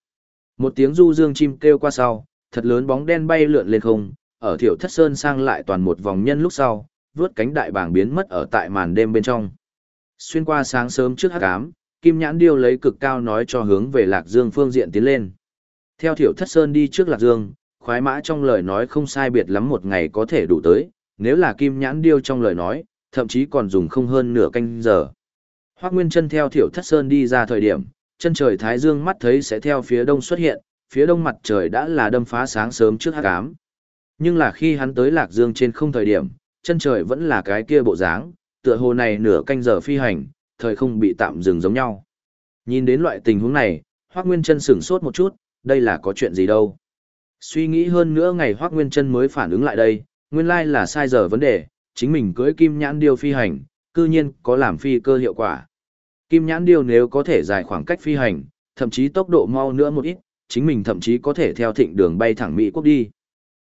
Một tiếng du dương chim kêu qua sau, thật lớn bóng đen bay lượn lên không, ở thiểu thất sơn sang lại toàn một vòng nhân lúc sau, vướt cánh đại bảng biến mất ở tại màn đêm bên trong. Xuyên qua sáng sớm trước hắc ám, Kim Nhãn Điêu lấy cực cao nói cho hướng về Lạc Dương phương diện tiến lên. Theo Thiểu Thất Sơn đi trước Lạc Dương, khoái mã trong lời nói không sai biệt lắm một ngày có thể đủ tới, nếu là Kim Nhãn Điêu trong lời nói, thậm chí còn dùng không hơn nửa canh giờ. Hoắc Nguyên Chân theo Thiểu Thất Sơn đi ra thời điểm, chân trời thái dương mắt thấy sẽ theo phía đông xuất hiện, phía đông mặt trời đã là đâm phá sáng sớm trước hắc ám. Nhưng là khi hắn tới Lạc Dương trên không thời điểm, chân trời vẫn là cái kia bộ dáng, tựa hồ này nửa canh giờ phi hành, thời không bị tạm dừng giống nhau. Nhìn đến loại tình huống này, Hoắc Nguyên Chân sửng sốt một chút, đây là có chuyện gì đâu. Suy nghĩ hơn nữa ngày Hoắc Nguyên Chân mới phản ứng lại đây, nguyên lai là sai giờ vấn đề, chính mình cưỡi kim nhãn điêu phi hành, cư nhiên có làm phi cơ hiệu quả. Kim nhãn điêu nếu có thể dài khoảng cách phi hành, thậm chí tốc độ mau nữa một ít, chính mình thậm chí có thể theo thịnh đường bay thẳng Mỹ quốc đi.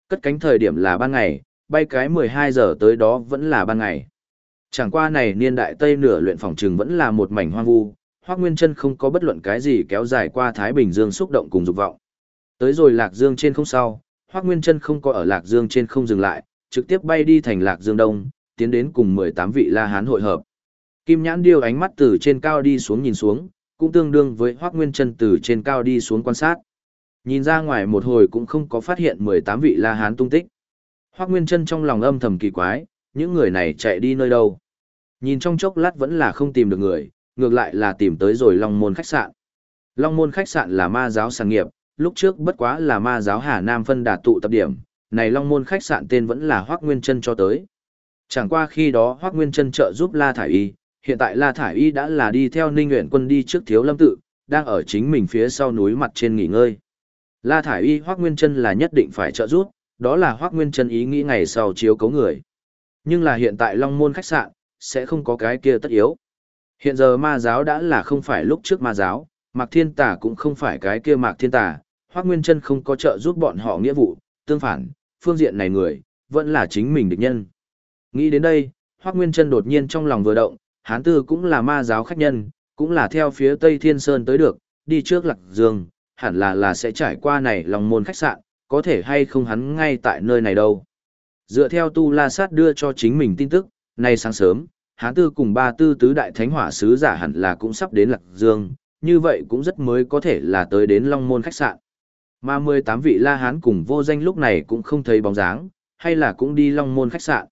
Cất cánh thời điểm là ban ngày, bay cái 12 giờ tới đó vẫn là ban ngày. Chẳng qua này niên đại Tây nửa luyện phòng trừng vẫn là một mảnh hoang vu, Hoắc Nguyên Chân không có bất luận cái gì kéo dài qua Thái Bình Dương xúc động cùng dục vọng. Tới rồi Lạc Dương trên không sau, Hoắc Nguyên Chân không có ở Lạc Dương trên không dừng lại, trực tiếp bay đi thành Lạc Dương Đông, tiến đến cùng 18 vị La Hán hội hợp. Kim Nhãn Điêu ánh mắt từ trên cao đi xuống nhìn xuống, cũng tương đương với Hoắc Nguyên Chân từ trên cao đi xuống quan sát. Nhìn ra ngoài một hồi cũng không có phát hiện 18 vị La Hán tung tích. Hoắc Nguyên Chân trong lòng âm thầm kỳ quái, những người này chạy đi nơi đâu? Nhìn trong chốc lát vẫn là không tìm được người, ngược lại là tìm tới rồi Long Môn khách sạn. Long Môn khách sạn là ma giáo sản nghiệp, lúc trước bất quá là ma giáo Hà Nam phân đạt tụ tập điểm, này Long Môn khách sạn tên vẫn là Hoắc Nguyên Chân cho tới. Chẳng qua khi đó Hoắc Nguyên Chân trợ giúp La Thải Y, hiện tại La Thải Y đã là đi theo Ninh Nguyện Quân đi trước Thiếu Lâm tự, đang ở chính mình phía sau núi mặt trên nghỉ ngơi. La Thải Y Hoắc Nguyên Chân là nhất định phải trợ giúp, đó là Hoắc Nguyên Chân ý nghĩ ngày sau chiếu cấu người. Nhưng là hiện tại Long Môn khách sạn sẽ không có cái kia tất yếu. Hiện giờ ma giáo đã là không phải lúc trước ma giáo, Mạc Thiên Tà cũng không phải cái kia Mạc Thiên Tà, Hoắc Nguyên Chân không có trợ giúp bọn họ nghĩa vụ, tương phản, phương diện này người vẫn là chính mình địch nhân. Nghĩ đến đây, Hoắc Nguyên Chân đột nhiên trong lòng vừa động, Hán Tư cũng là ma giáo khách nhân, cũng là theo phía Tây Thiên Sơn tới được, đi trước Lạc Dương, hẳn là là sẽ trải qua này lòng môn khách sạn, có thể hay không hắn ngay tại nơi này đâu. Dựa theo Tu La Sát đưa cho chính mình tin tức, nay sáng sớm, Hán Tư cùng ba tư tứ đại thánh hỏa sứ giả hẳn là cũng sắp đến Lạc Dương, như vậy cũng rất mới có thể là tới đến Long Môn khách sạn. Mà 18 vị La Hán cùng vô danh lúc này cũng không thấy bóng dáng, hay là cũng đi Long Môn khách sạn.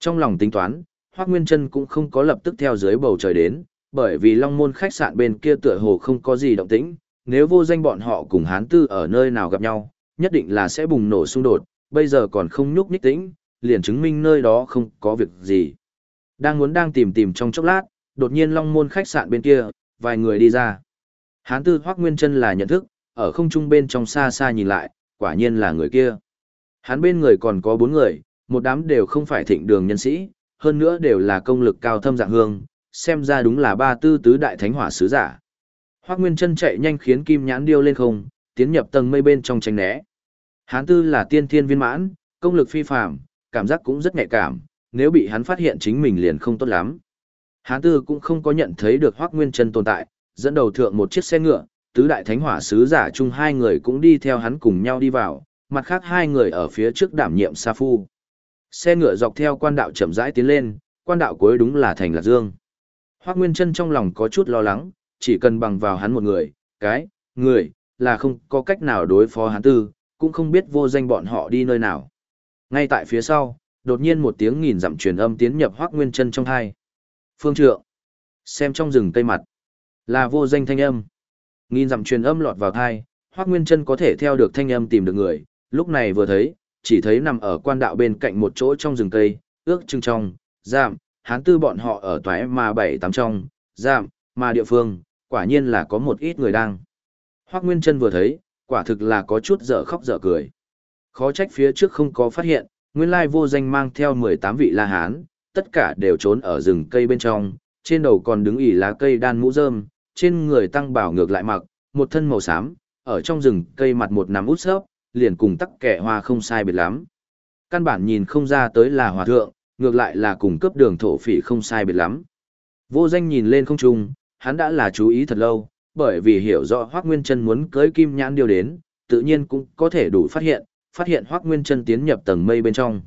Trong lòng tính toán, Hoác Nguyên Trân cũng không có lập tức theo dưới bầu trời đến, bởi vì Long Môn khách sạn bên kia tựa hồ không có gì động tĩnh, nếu vô danh bọn họ cùng Hán Tư ở nơi nào gặp nhau, nhất định là sẽ bùng nổ xung đột, bây giờ còn không nhúc nhích tĩnh, liền chứng minh nơi đó không có việc gì. Đang muốn đang tìm tìm trong chốc lát, đột nhiên Long Môn khách sạn bên kia, vài người đi ra. Hán Tư Hoác Nguyên Trân là nhận thức, ở không trung bên trong xa xa nhìn lại, quả nhiên là người kia. Hắn bên người còn có bốn người, một đám đều không phải thịnh đường nhân sĩ, hơn nữa đều là công lực cao thâm dạng hương, xem ra đúng là ba tư tứ đại thánh hỏa sứ giả. Hoắc Nguyên Chân chạy nhanh khiến Kim Nhãn điêu lên không, tiến nhập tầng mây bên trong tránh né. Hán tư là tiên thiên viên mãn, công lực phi phàm, cảm giác cũng rất nhạy cảm, nếu bị hắn phát hiện chính mình liền không tốt lắm. Hán tư cũng không có nhận thấy được Hoắc Nguyên Chân tồn tại, dẫn đầu thượng một chiếc xe ngựa, tứ đại thánh hỏa sứ giả chung hai người cũng đi theo hắn cùng nhau đi vào, mặt khác hai người ở phía trước đảm nhiệm sa phu. Xe ngựa dọc theo quan đạo chậm rãi tiến lên, quan đạo cuối đúng là thành Lạc Dương. Hoác Nguyên Trân trong lòng có chút lo lắng, chỉ cần bằng vào hắn một người, cái, người, là không có cách nào đối phó hắn tư, cũng không biết vô danh bọn họ đi nơi nào. Ngay tại phía sau, đột nhiên một tiếng nghìn dặm truyền âm tiến nhập Hoác Nguyên Trân trong hai. Phương trượng, xem trong rừng tây mặt, là vô danh thanh âm. Nghìn dặm truyền âm lọt vào thai, Hoác Nguyên Trân có thể theo được thanh âm tìm được người, lúc này vừa thấy, chỉ thấy nằm ở quan đạo bên cạnh một chỗ trong rừng cây, ước chừng trong, giảm, hán tư bọn họ ở toái mà bảy tám trong, giảm, mà địa phương, quả nhiên là có một ít người đang. Hoác Nguyên Trân vừa thấy, Quả thực là có chút dở khóc dở cười. Khó trách phía trước không có phát hiện, nguyên lai vô danh mang theo 18 vị La Hán, tất cả đều trốn ở rừng cây bên trong, trên đầu còn đứng ỉ lá cây đan mũ rơm, trên người tăng bảo ngược lại mặc, một thân màu xám, ở trong rừng cây mặt một nắm út sớp, liền cùng tắc kẻ hoa không sai biệt lắm. Căn bản nhìn không ra tới là hòa thượng, ngược lại là cùng cấp đường thổ phỉ không sai biệt lắm. Vô danh nhìn lên không trung, hắn đã là chú ý thật lâu, bởi vì hiểu rõ Hoác Nguyên Trân muốn cưới kim nhãn điều đến, tự nhiên cũng có thể đủ phát hiện, phát hiện Hoác Nguyên Trân tiến nhập tầng mây bên trong.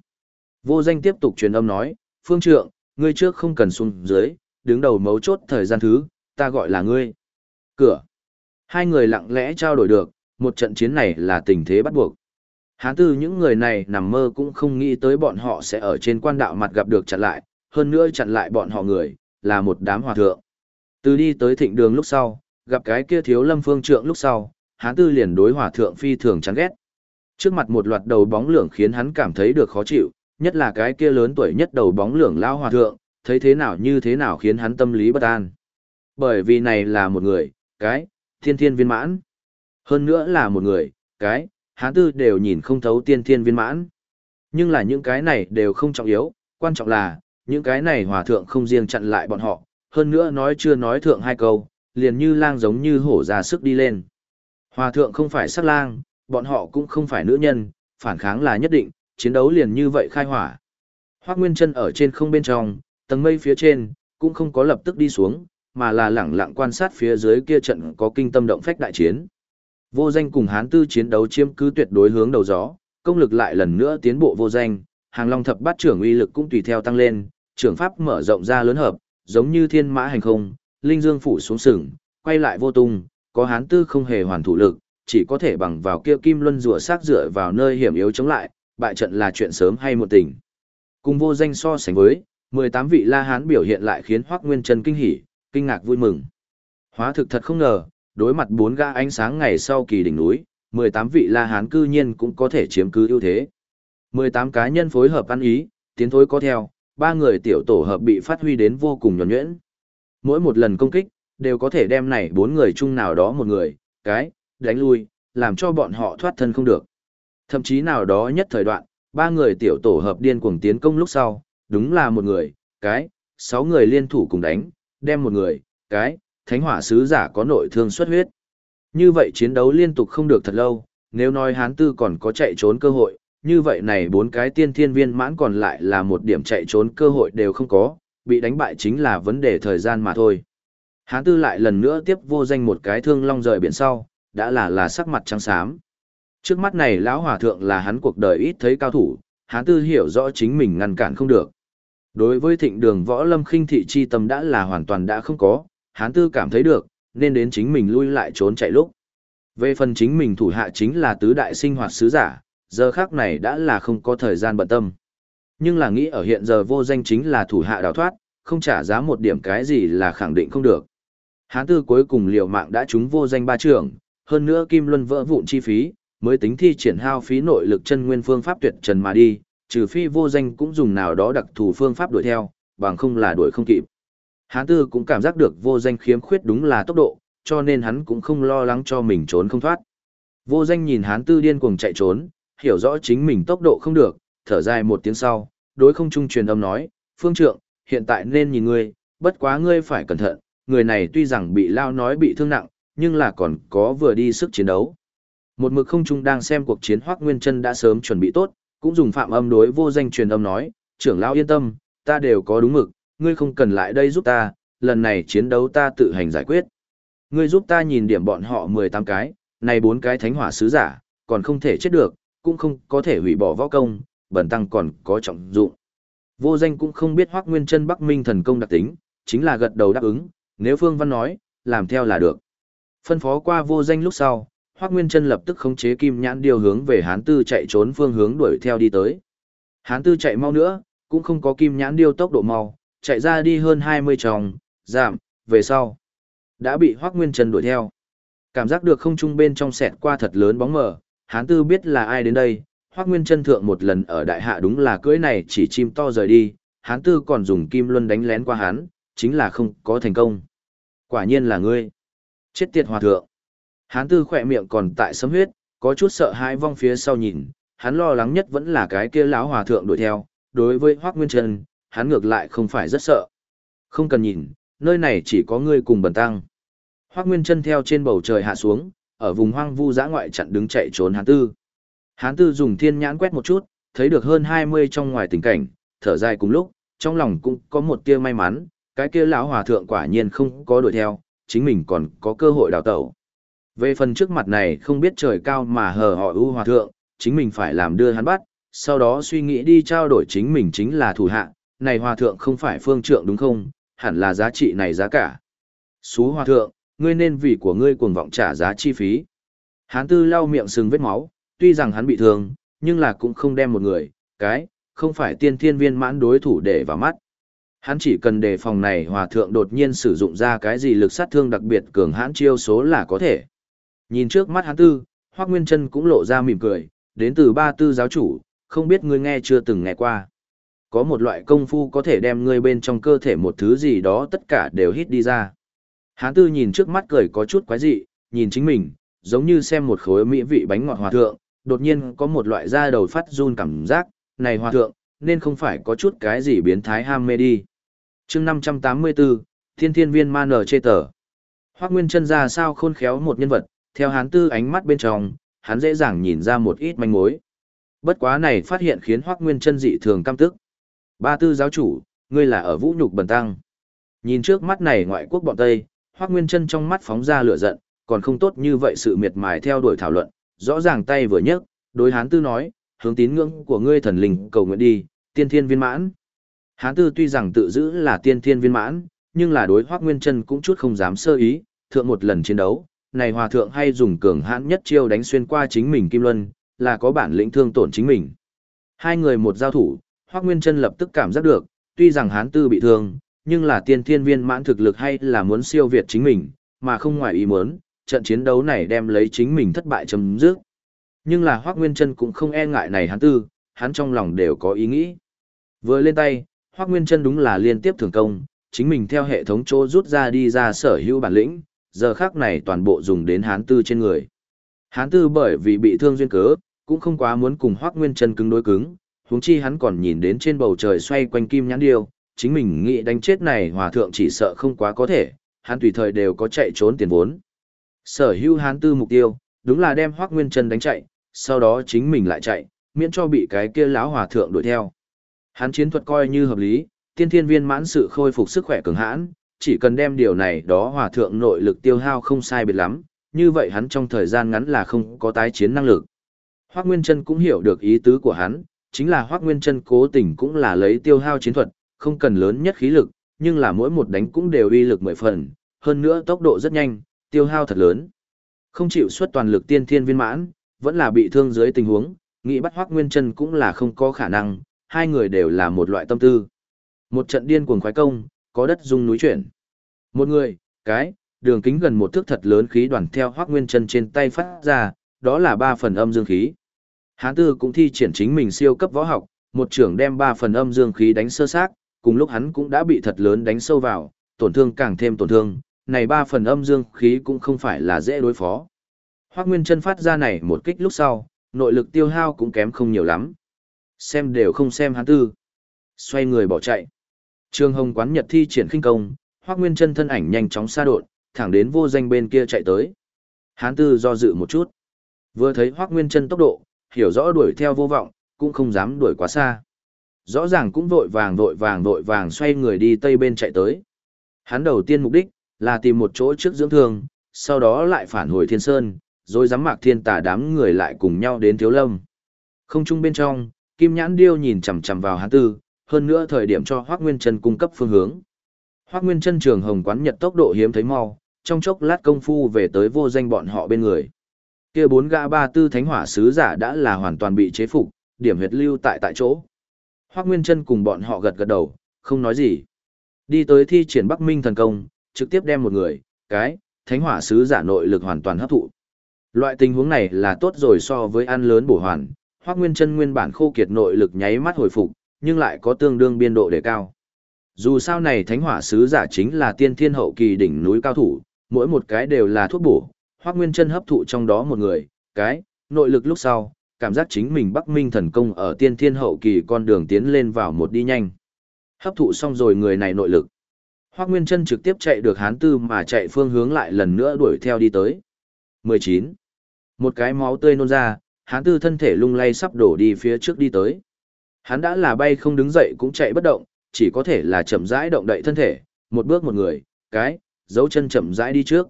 Vô danh tiếp tục truyền âm nói, Phương Trượng, ngươi trước không cần xuống dưới, đứng đầu mấu chốt thời gian thứ, ta gọi là ngươi. Cửa. Hai người lặng lẽ trao đổi được, một trận chiến này là tình thế bắt buộc. Hán tư những người này nằm mơ cũng không nghĩ tới bọn họ sẽ ở trên quan đạo mặt gặp được chặn lại, hơn nữa chặn lại bọn họ người, là một đám hòa thượng. Từ đi tới thịnh đường lúc sau, gặp cái kia thiếu lâm phương trượng lúc sau, hán tư liền đối hòa thượng phi thường chán ghét. Trước mặt một loạt đầu bóng lưỡng khiến hắn cảm thấy được khó chịu, nhất là cái kia lớn tuổi nhất đầu bóng lưỡng lao hòa thượng, thấy thế nào như thế nào khiến hắn tâm lý bất an. Bởi vì này là một người, cái, thiên thiên viên mãn. Hơn nữa là một người, cái, hán tư đều nhìn không thấu tiên thiên viên mãn. Nhưng là những cái này đều không trọng yếu, quan trọng là, những cái này hòa thượng không riêng chặn lại bọn họ, hơn nữa nói chưa nói thượng hai câu, liền như lang giống như hổ ra sức đi lên. Hòa thượng không phải sắc lang, bọn họ cũng không phải nữ nhân, phản kháng là nhất định, chiến đấu liền như vậy khai hỏa. Hoác Nguyên chân ở trên không bên trong, tầng mây phía trên, cũng không có lập tức đi xuống, mà là lẳng lặng quan sát phía dưới kia trận có kinh tâm động phách đại chiến. Vô danh cùng hán tư chiến đấu chiếm cứ tuyệt đối hướng đầu gió, công lực lại lần nữa tiến bộ vô danh, hàng long thập bát trưởng uy lực cũng tùy theo tăng lên, trưởng pháp mở rộng ra lớn hợp, giống như thiên mã hành không, linh dương phủ xuống sừng, quay lại vô tung, có hán tư không hề hoàn thủ lực, chỉ có thể bằng vào kia kim luân rùa sát rửa vào nơi hiểm yếu chống lại, bại trận là chuyện sớm hay một tình. Cùng vô danh so sánh với, 18 vị La Hán biểu hiện lại khiến Hoắc Nguyên trần kinh hỉ, kinh ngạc vui mừng. Hóa thực thật không ngờ, đối mặt bốn gã ánh sáng ngày sau kỳ đỉnh núi, 18 vị La Hán cư nhiên cũng có thể chiếm cứ ưu thế. 18 cá nhân phối hợp ăn ý, tiến thối có theo, ba người tiểu tổ hợp bị phát huy đến vô cùng nhuẩn nhuyễn. Mỗi một lần công kích, đều có thể đem này bốn người chung nào đó một người, cái, đánh lui, làm cho bọn họ thoát thân không được. Thậm chí nào đó nhất thời đoạn, ba người tiểu tổ hợp điên cuồng tiến công lúc sau, đúng là một người, cái, sáu người liên thủ cùng đánh, đem một người, cái, thánh hỏa sứ giả có nội thương xuất huyết. Như vậy chiến đấu liên tục không được thật lâu, nếu nói hán tư còn có chạy trốn cơ hội, như vậy này bốn cái tiên thiên viên mãn còn lại là một điểm chạy trốn cơ hội đều không có, bị đánh bại chính là vấn đề thời gian mà thôi. Hán tư lại lần nữa tiếp vô danh một cái thương long rời biển sau, đã là là sắc mặt trắng xám. Trước mắt này lão hòa thượng là hắn cuộc đời ít thấy cao thủ, hán tư hiểu rõ chính mình ngăn cản không được. Đối với thịnh đường võ lâm khinh thị chi tâm đã là hoàn toàn đã không có, hán tư cảm thấy được, nên đến chính mình lui lại trốn chạy lúc. Về phần chính mình thủ hạ chính là tứ đại sinh hoạt sứ giả, giờ khác này đã là không có thời gian bận tâm. Nhưng là nghĩ ở hiện giờ vô danh chính là thủ hạ đào thoát, không trả giá một điểm cái gì là khẳng định không được. Hán tư cuối cùng liều mạng đã trúng vô danh ba trưởng, hơn nữa kim luân vỡ vụn chi phí, mới tính thi triển hao phí nội lực chân nguyên phương pháp tuyệt trần mà đi, trừ phi vô danh cũng dùng nào đó đặc thù phương pháp đuổi theo, bằng không là đuổi không kịp. Hán tư cũng cảm giác được vô danh khiếm khuyết đúng là tốc độ, cho nên hắn cũng không lo lắng cho mình trốn không thoát. Vô danh nhìn hán tư điên cuồng chạy trốn, hiểu rõ chính mình tốc độ không được, thở dài một tiếng sau, đối không trung truyền âm nói, phương trượng, hiện tại nên nhìn ngươi, bất quá ngươi phải cẩn thận, người này tuy rằng bị lao nói bị thương nặng, nhưng là còn có vừa đi sức chiến đấu. Một mực không trung đang xem cuộc chiến Hoắc Nguyên Chân đã sớm chuẩn bị tốt, cũng dùng phạm âm đối vô danh truyền âm nói, trưởng lão yên tâm, ta đều có đúng mực, ngươi không cần lại đây giúp ta, lần này chiến đấu ta tự hành giải quyết. Ngươi giúp ta nhìn điểm bọn họ 18 cái, này bốn cái thánh hỏa sứ giả, còn không thể chết được, cũng không có thể hủy bỏ võ công, bẩn tăng còn có trọng dụng. Vô danh cũng không biết Hoắc Nguyên Chân Bắc Minh thần công đặc tính, chính là gật đầu đáp ứng, nếu Phương Văn nói, làm theo là được. Phân phó qua vô danh lúc sau, Hoắc Nguyên Chân lập tức khống chế kim nhãn điều hướng về Hán Tư chạy trốn phương hướng đuổi theo đi tới. Hán Tư chạy mau nữa, cũng không có kim nhãn điêu tốc độ mau, chạy ra đi hơn 20 tròng, giảm, về sau. Đã bị Hoắc Nguyên Chân đuổi theo. Cảm giác được không trung bên trong sẹt qua thật lớn bóng mờ, Hán Tư biết là ai đến đây, Hoắc Nguyên Chân thượng một lần ở đại hạ đúng là cưỡi này chỉ chim to rời đi, Hán Tư còn dùng kim luân đánh lén qua hắn, chính là không có thành công. Quả nhiên là ngươi. Chết tiệt hòa thượng. Hán tư khỏe miệng còn tại sấm huyết, có chút sợ hãi vong phía sau nhìn, hắn lo lắng nhất vẫn là cái kia lão hòa thượng đuổi theo, đối với Hoắc Nguyên Trân, hắn ngược lại không phải rất sợ. Không cần nhìn, nơi này chỉ có ngươi cùng bần tăng. Hoắc Nguyên Trân theo trên bầu trời hạ xuống, ở vùng hoang vu dã ngoại chặn đứng chạy trốn Hán Tư. Hán Tư dùng thiên nhãn quét một chút, thấy được hơn 20 trong ngoài tình cảnh, thở dài cùng lúc, trong lòng cũng có một tia may mắn, cái kia lão hòa thượng quả nhiên không có đuổi theo, chính mình còn có cơ hội đào tẩu. Về phần trước mặt này không biết trời cao mà hờ họ ưu hòa thượng, chính mình phải làm đưa hắn bắt, sau đó suy nghĩ đi trao đổi chính mình chính là thủ hạ, này hòa thượng không phải phương trượng đúng không, hẳn là giá trị này giá cả. Xú hòa thượng, ngươi nên vì của ngươi cuồng vọng trả giá chi phí. Hán tư lau miệng sừng vết máu, tuy rằng hắn bị thương, nhưng là cũng không đem một người, cái, không phải tiên thiên viên mãn đối thủ để vào mắt. Hắn chỉ cần đề phòng này hòa thượng đột nhiên sử dụng ra cái gì lực sát thương đặc biệt cường hãn chiêu số là có thể. Nhìn trước mắt hắn tư, Hoắc Nguyên Chân cũng lộ ra mỉm cười, đến từ ba tư giáo chủ, không biết ngươi nghe chưa từng nghe qua. Có một loại công phu có thể đem ngươi bên trong cơ thể một thứ gì đó tất cả đều hít đi ra. Hán tư nhìn trước mắt cười có chút quái dị, nhìn chính mình, giống như xem một khối mỹ vị bánh ngọt hòa thượng, đột nhiên có một loại da đầu phát run cảm giác, này hòa thượng, nên không phải có chút cái gì biến thái ham mê đi. chương 584, Thiên Thiên Viên Man ở chê tờ. Hoác Nguyên chân ra sao khôn khéo một nhân vật, theo hán tư ánh mắt bên trong, hắn dễ dàng nhìn ra một ít manh mối. Bất quá này phát hiện khiến Hoắc Nguyên Chân dị thường căm tức. Ba tư giáo chủ, ngươi là ở vũ nhục bần tăng. Nhìn trước mắt này ngoại quốc bọn Tây, Hoắc Nguyên Chân trong mắt phóng ra lửa giận, còn không tốt như vậy sự miệt mài theo đuổi thảo luận, rõ ràng tay vừa nhấc, đối hán tư nói, hướng tín ngưỡng của ngươi thần linh cầu nguyện đi, tiên thiên viên mãn. Hán tư tuy rằng tự giữ là tiên thiên viên mãn, nhưng là đối Hoắc Nguyên Chân cũng chút không dám sơ ý, thượng một lần chiến đấu, này hòa thượng hay dùng cường hãn nhất chiêu đánh xuyên qua chính mình kim luân, là có bản lĩnh thương tổn chính mình. Hai người một giao thủ, Hoắc Nguyên Chân lập tức cảm giác được, tuy rằng hán tư bị thương, nhưng là tiên thiên viên mãn thực lực hay là muốn siêu việt chính mình, mà không ngoài ý muốn, trận chiến đấu này đem lấy chính mình thất bại chấm dứt. Nhưng là Hoắc Nguyên Chân cũng không e ngại này hán tư, hắn trong lòng đều có ý nghĩ. Vừa lên tay, Hoắc Nguyên Chân đúng là liên tiếp thường công, chính mình theo hệ thống chỗ rút ra đi ra sở hữu bản lĩnh, giờ khác này toàn bộ dùng đến hán tư trên người. Hán tư bởi vì bị thương duyên cớ, cũng không quá muốn cùng Hoắc Nguyên Chân cứng đối cứng, huống chi hắn còn nhìn đến trên bầu trời xoay quanh kim nhãn điêu, chính mình nghĩ đánh chết này hòa thượng chỉ sợ không quá có thể, hắn tùy thời đều có chạy trốn tiền vốn. Sở hữu hán tư mục tiêu, đúng là đem Hoắc Nguyên Chân đánh chạy, sau đó chính mình lại chạy, miễn cho bị cái kia lão hòa thượng đuổi theo. Hắn chiến thuật coi như hợp lý, tiên thiên viên mãn sự khôi phục sức khỏe cường hãn, chỉ cần đem điều này đó hòa thượng nội lực tiêu hao không sai biệt lắm, như vậy hắn trong thời gian ngắn là không có tái chiến năng lực. Hoắc Nguyên Trân cũng hiểu được ý tứ của hắn, chính là Hoắc Nguyên Trân cố tình cũng là lấy tiêu hao chiến thuật, không cần lớn nhất khí lực, nhưng là mỗi một đánh cũng đều uy lực mười phần, hơn nữa tốc độ rất nhanh, tiêu hao thật lớn. Không chịu xuất toàn lực tiên thiên viên mãn, vẫn là bị thương dưới tình huống, nghĩ bắt Hoắc Nguyên Trân cũng là không có khả năng, hai người đều là một loại tâm tư. Một trận điên cuồng khoái công, có đất dung núi chuyển. Một người, cái, đường kính gần một thước thật lớn khí đoàn theo hoác nguyên chân trên tay phát ra, đó là ba phần âm dương khí. Hán tư cũng thi triển chính mình siêu cấp võ học, một trưởng đem ba phần âm dương khí đánh sơ xác, cùng lúc hắn cũng đã bị thật lớn đánh sâu vào, tổn thương càng thêm tổn thương, này ba phần âm dương khí cũng không phải là dễ đối phó. Hoác Nguyên chân phát ra này một kích lúc sau, nội lực tiêu hao cũng kém không nhiều lắm. Xem đều không xem hắn tư. Xoay người bỏ chạy. Trương Hồng quán Nhật thi triển khinh công, Hoắc Nguyên Chân thân ảnh nhanh chóng xa đột, thẳng đến vô danh bên kia chạy tới. Hán Tư do dự một chút. Vừa thấy Hoắc Nguyên Chân tốc độ, hiểu rõ đuổi theo vô vọng, cũng không dám đuổi quá xa. Rõ ràng cũng vội vàng vội vàng vội vàng xoay người đi tây bên chạy tới. Hắn đầu tiên mục đích là tìm một chỗ trước dưỡng thương, sau đó lại phản hồi Thiên Sơn, rồi dám mạc thiên tà đám người lại cùng nhau đến Thiếu Lâm. Không trung bên trong, Kim Nhãn Điêu nhìn chằm chằm vào Hán Tư, hơn nữa thời điểm cho Hoắc Nguyên Chân cung cấp phương hướng. Hoắc Nguyên Chân trường hồng quán nhật tốc độ hiếm thấy mau, trong chốc lát công phu về tới vô danh bọn họ bên người. Kia bốn gã ba tư thánh hỏa sứ giả đã là hoàn toàn bị chế phục, điểm huyệt lưu tại tại chỗ. Hoắc Nguyên Chân cùng bọn họ gật gật đầu, không nói gì. Đi tới thi triển Bắc Minh thần công, trực tiếp đem một người, cái, thánh hỏa sứ giả nội lực hoàn toàn hấp thụ. Loại tình huống này là tốt rồi so với ăn lớn bổ hoàn, Hoắc Nguyên Chân nguyên bản khô kiệt nội lực nháy mắt hồi phục, nhưng lại có tương đương biên độ đề cao. Dù sao này thánh hỏa sứ giả chính là tiên thiên hậu kỳ đỉnh núi cao thủ, mỗi một cái đều là thuốc bổ, Hoắc Nguyên Chân hấp thụ trong đó một người, cái, nội lực lúc sau, cảm giác chính mình Bắc Minh thần công ở tiên thiên hậu kỳ con đường tiến lên vào một đi nhanh. Hấp thụ xong rồi người này nội lực. Hoắc Nguyên Chân trực tiếp chạy được hán tư mà chạy phương hướng lại lần nữa đuổi theo đi tới. 19. Một cái máu tươi nôn ra, hán tư thân thể lung lay sắp đổ đi phía trước đi tới. Hắn đã là bay không đứng dậy cũng chạy bất động, chỉ có thể là chậm rãi động đậy thân thể, một bước một người, cái, dấu chân chậm rãi đi trước.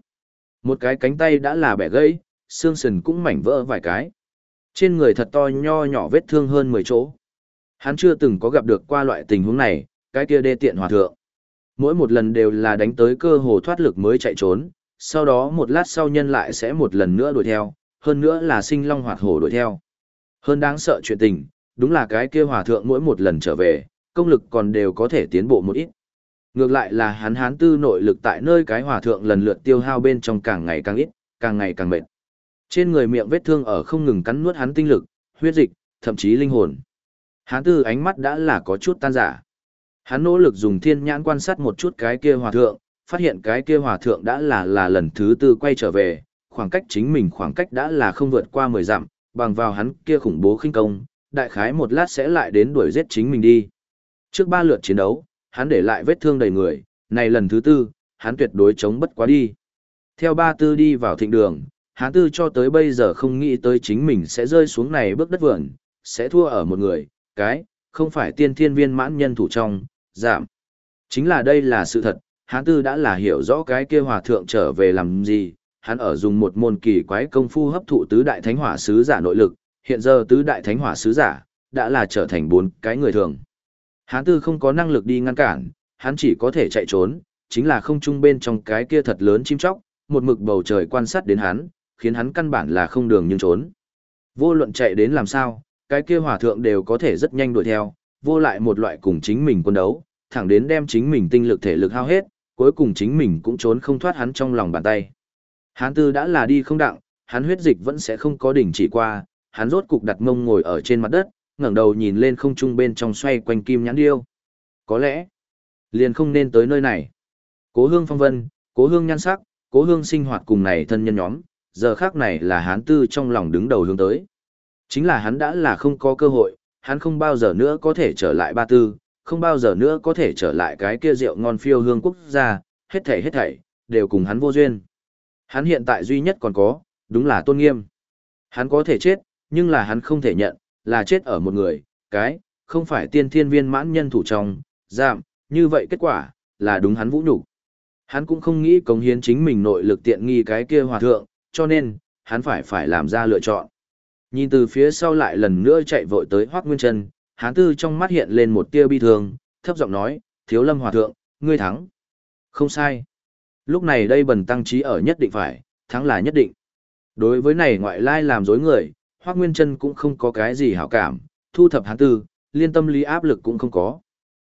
Một cái cánh tay đã là bẻ gãy, xương sườn cũng mảnh vỡ vài cái. Trên người thật to nho nhỏ vết thương hơn 10 chỗ. Hắn chưa từng có gặp được qua loại tình huống này, cái kia đê tiện hòa thượng. Mỗi một lần đều là đánh tới cơ hồ thoát lực mới chạy trốn, sau đó một lát sau nhân lại sẽ một lần nữa đuổi theo, hơn nữa là sinh long hoạt hổ đuổi theo. Hơn đáng sợ chuyện tình, đúng là cái kia hòa thượng mỗi một lần trở về, công lực còn đều có thể tiến bộ một ít. Ngược lại là hắn hán tư nội lực tại nơi cái hòa thượng lần lượt tiêu hao bên trong càng ngày càng ít, càng ngày càng mệt. Trên người miệng vết thương ở không ngừng cắn nuốt hắn tinh lực, huyết dịch, thậm chí linh hồn. Hán tư ánh mắt đã là có chút tan giả. Hắn nỗ lực dùng thiên nhãn quan sát một chút cái kia hòa thượng, phát hiện cái kia hòa thượng đã là là lần thứ tư quay trở về, khoảng cách chính mình khoảng cách đã là không vượt qua 10 dặm, bằng vào hắn kia khủng bố khinh công, đại khái một lát sẽ lại đến đuổi giết chính mình đi. Trước ba lượt chiến đấu, hắn để lại vết thương đầy người, này lần thứ tư, hắn tuyệt đối chống bất quá đi. Theo ba tư đi vào thịnh đường, hắn tư cho tới bây giờ không nghĩ tới chính mình sẽ rơi xuống này bước đất vườn, sẽ thua ở một người, cái, không phải tiên thiên viên mãn nhân thủ trong, giảm. Chính là đây là sự thật, hắn tư đã là hiểu rõ cái kia hòa thượng trở về làm gì, hắn ở dùng một môn kỳ quái công phu hấp thụ tứ đại thánh hỏa sứ giả nội lực, hiện giờ tứ đại thánh hỏa sứ giả, đã là trở thành bốn cái người thường. Hán tư không có năng lực đi ngăn cản, hắn chỉ có thể chạy trốn, chính là không trung bên trong cái kia thật lớn chim chóc, một mực bầu trời quan sát đến hắn, khiến hắn căn bản là không đường nhưng trốn. Vô luận chạy đến làm sao, cái kia hỏa thượng đều có thể rất nhanh đuổi theo, vô lại một loại cùng chính mình quân đấu, thẳng đến đem chính mình tinh lực thể lực hao hết, cuối cùng chính mình cũng trốn không thoát hắn trong lòng bàn tay. Hán tư đã là đi không đặng, hắn huyết dịch vẫn sẽ không có đỉnh chỉ qua, hắn rốt cục đặt mông ngồi ở trên mặt đất, ngẩng đầu nhìn lên không trung bên trong xoay quanh kim nhãn điêu. Có lẽ, liền không nên tới nơi này. Cố hương phong vân, cố hương nhan sắc, cố hương sinh hoạt cùng này thân nhân nhóm, giờ khác này là hán tư trong lòng đứng đầu hướng tới. Chính là hắn đã là không có cơ hội, hắn không bao giờ nữa có thể trở lại ba tư, không bao giờ nữa có thể trở lại cái kia rượu ngon phiêu hương quốc gia, hết thảy hết thảy, đều cùng hắn vô duyên. Hắn hiện tại duy nhất còn có, đúng là tôn nghiêm. Hắn có thể chết, nhưng là hắn không thể nhận, là chết ở một người, cái, không phải tiên thiên viên mãn nhân thủ trong, giảm, như vậy kết quả, là đúng hắn vũ nhục Hắn cũng không nghĩ cống hiến chính mình nội lực tiện nghi cái kia hòa thượng, cho nên, hắn phải phải làm ra lựa chọn. Nhìn từ phía sau lại lần nữa chạy vội tới Hoác Nguyên Trân, hán tư trong mắt hiện lên một tia bi thương, thấp giọng nói, thiếu lâm hòa thượng, ngươi thắng. Không sai. Lúc này đây bần tăng trí ở nhất định phải, thắng là nhất định. Đối với này ngoại lai làm dối người, Hoác Nguyên Trân cũng không có cái gì hảo cảm, thu thập hắn tư, liên tâm lý áp lực cũng không có.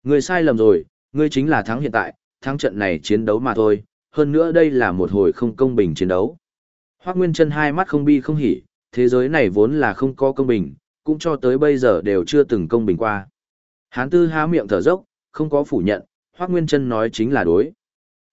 Người sai lầm rồi, ngươi chính là thắng hiện tại, thắng trận này chiến đấu mà thôi, hơn nữa đây là một hồi không công bình chiến đấu. Hoác Nguyên Trân hai mắt không bi không hỉ, thế giới này vốn là không có công bình, cũng cho tới bây giờ đều chưa từng công bình qua. Hán tư há miệng thở dốc, không có phủ nhận, Hoác Nguyên Trân nói chính là đối.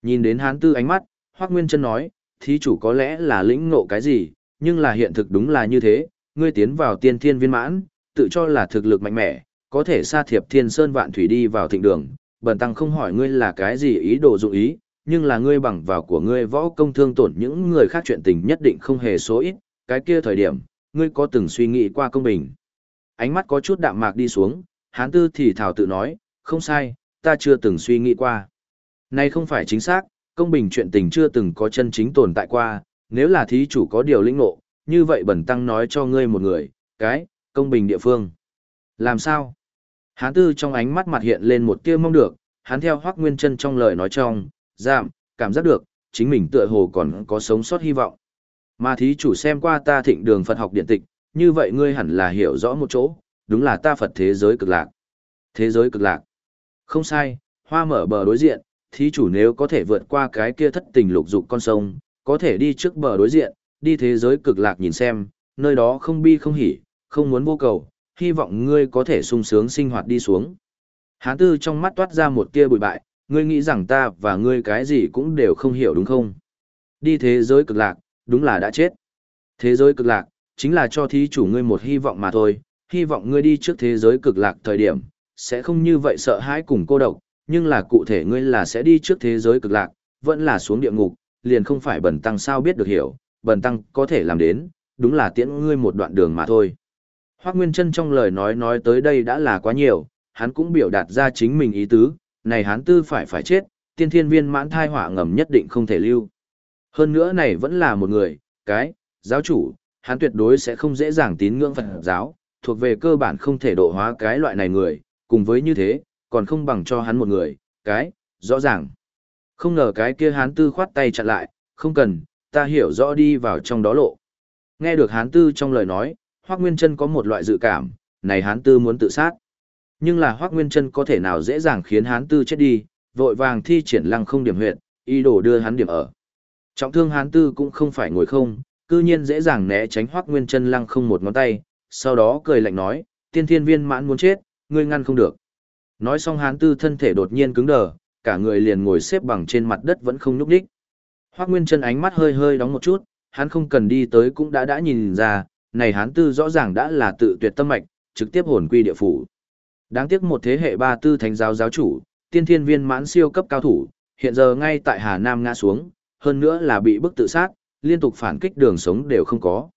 Nhìn đến hán tư ánh mắt, Hoác Nguyên Trân nói, thí chủ có lẽ là lĩnh ngộ cái gì, nhưng là hiện thực đúng là như thế, ngươi tiến vào tiên thiên viên mãn, tự cho là thực lực mạnh mẽ, có thể sa thiệp thiên sơn vạn thủy đi vào thịnh đường, bần tăng không hỏi ngươi là cái gì ý đồ dụng ý, nhưng là ngươi bằng vào của ngươi võ công thương tổn những người khác chuyện tình nhất định không hề số ít, cái kia thời điểm, ngươi có từng suy nghĩ qua công bình. Ánh mắt có chút đạm mạc đi xuống, hán tư thì thảo tự nói, không sai, ta chưa từng suy nghĩ qua. Này không phải chính xác, công bình chuyện tình chưa từng có chân chính tồn tại qua, nếu là thí chủ có điều lĩnh ngộ, như vậy bẩn tăng nói cho ngươi một người, cái, công bình địa phương. Làm sao? Hán tư trong ánh mắt mặt hiện lên một tia mong được, hắn theo hoác nguyên chân trong lời nói trong, giảm, cảm giác được, chính mình tựa hồ còn có sống sót hy vọng. Mà thí chủ xem qua ta thịnh đường Phật học điện tịch, như vậy ngươi hẳn là hiểu rõ một chỗ, đúng là ta Phật thế giới cực lạc. Thế giới cực lạc. Không sai, hoa mở bờ đối diện, thí chủ nếu có thể vượt qua cái kia thất tình lục dục con sông, có thể đi trước bờ đối diện, đi thế giới cực lạc nhìn xem, nơi đó không bi không hỉ, không muốn vô cầu, hy vọng ngươi có thể sung sướng sinh hoạt đi xuống. Hán tư trong mắt toát ra một tia bụi bại, ngươi nghĩ rằng ta và ngươi cái gì cũng đều không hiểu đúng không? Đi thế giới cực lạc, đúng là đã chết. Thế giới cực lạc, chính là cho thí chủ ngươi một hy vọng mà thôi, hy vọng ngươi đi trước thế giới cực lạc thời điểm, sẽ không như vậy sợ hãi cùng cô độc, nhưng là cụ thể ngươi là sẽ đi trước thế giới cực lạc, vẫn là xuống địa ngục, liền không phải bẩn tăng sao biết được hiểu, bần tăng có thể làm đến, đúng là tiễn ngươi một đoạn đường mà thôi. Hoác Nguyên Trân trong lời nói nói tới đây đã là quá nhiều, hắn cũng biểu đạt ra chính mình ý tứ, này hắn tư phải phải chết, tiên thiên viên mãn thai hỏa ngầm nhất định không thể lưu. Hơn nữa này vẫn là một người, cái, giáo chủ, hắn tuyệt đối sẽ không dễ dàng tín ngưỡng Phật giáo, thuộc về cơ bản không thể độ hóa cái loại này người, cùng với như thế, còn không bằng cho hắn một người, cái, rõ ràng. Không ngờ cái kia hắn tư khoát tay chặn lại, không cần, ta hiểu rõ đi vào trong đó lộ. Nghe được hán tư trong lời nói, Hoác Nguyên Trân có một loại dự cảm, này hán tư muốn tự sát. Nhưng là Hoác Nguyên Trân có thể nào dễ dàng khiến hán tư chết đi, vội vàng thi triển lăng không điểm huyện, ý đồ đưa hắn điểm ở. Trọng thương hán tư cũng không phải ngồi không, cư nhiên dễ dàng né tránh Hoác Nguyên Trân lăng không một ngón tay, sau đó cười lạnh nói, tiên thiên viên mãn muốn chết, ngươi ngăn không được. Nói xong hán tư thân thể đột nhiên cứng đờ, cả người liền ngồi xếp bằng trên mặt đất vẫn không nhúc đích. Hoác Nguyên Trân ánh mắt hơi hơi đóng một chút, hắn không cần đi tới cũng đã đã nhìn ra, này hắn tư rõ ràng đã là tự tuyệt tâm mạch, trực tiếp hồn quy địa phủ. Đáng tiếc một thế hệ ba tư thánh giáo giáo chủ, tiên thiên viên mãn siêu cấp cao thủ, hiện giờ ngay tại Hà Nam ngã xuống, hơn nữa là bị bức tự sát, liên tục phản kích đường sống đều không có.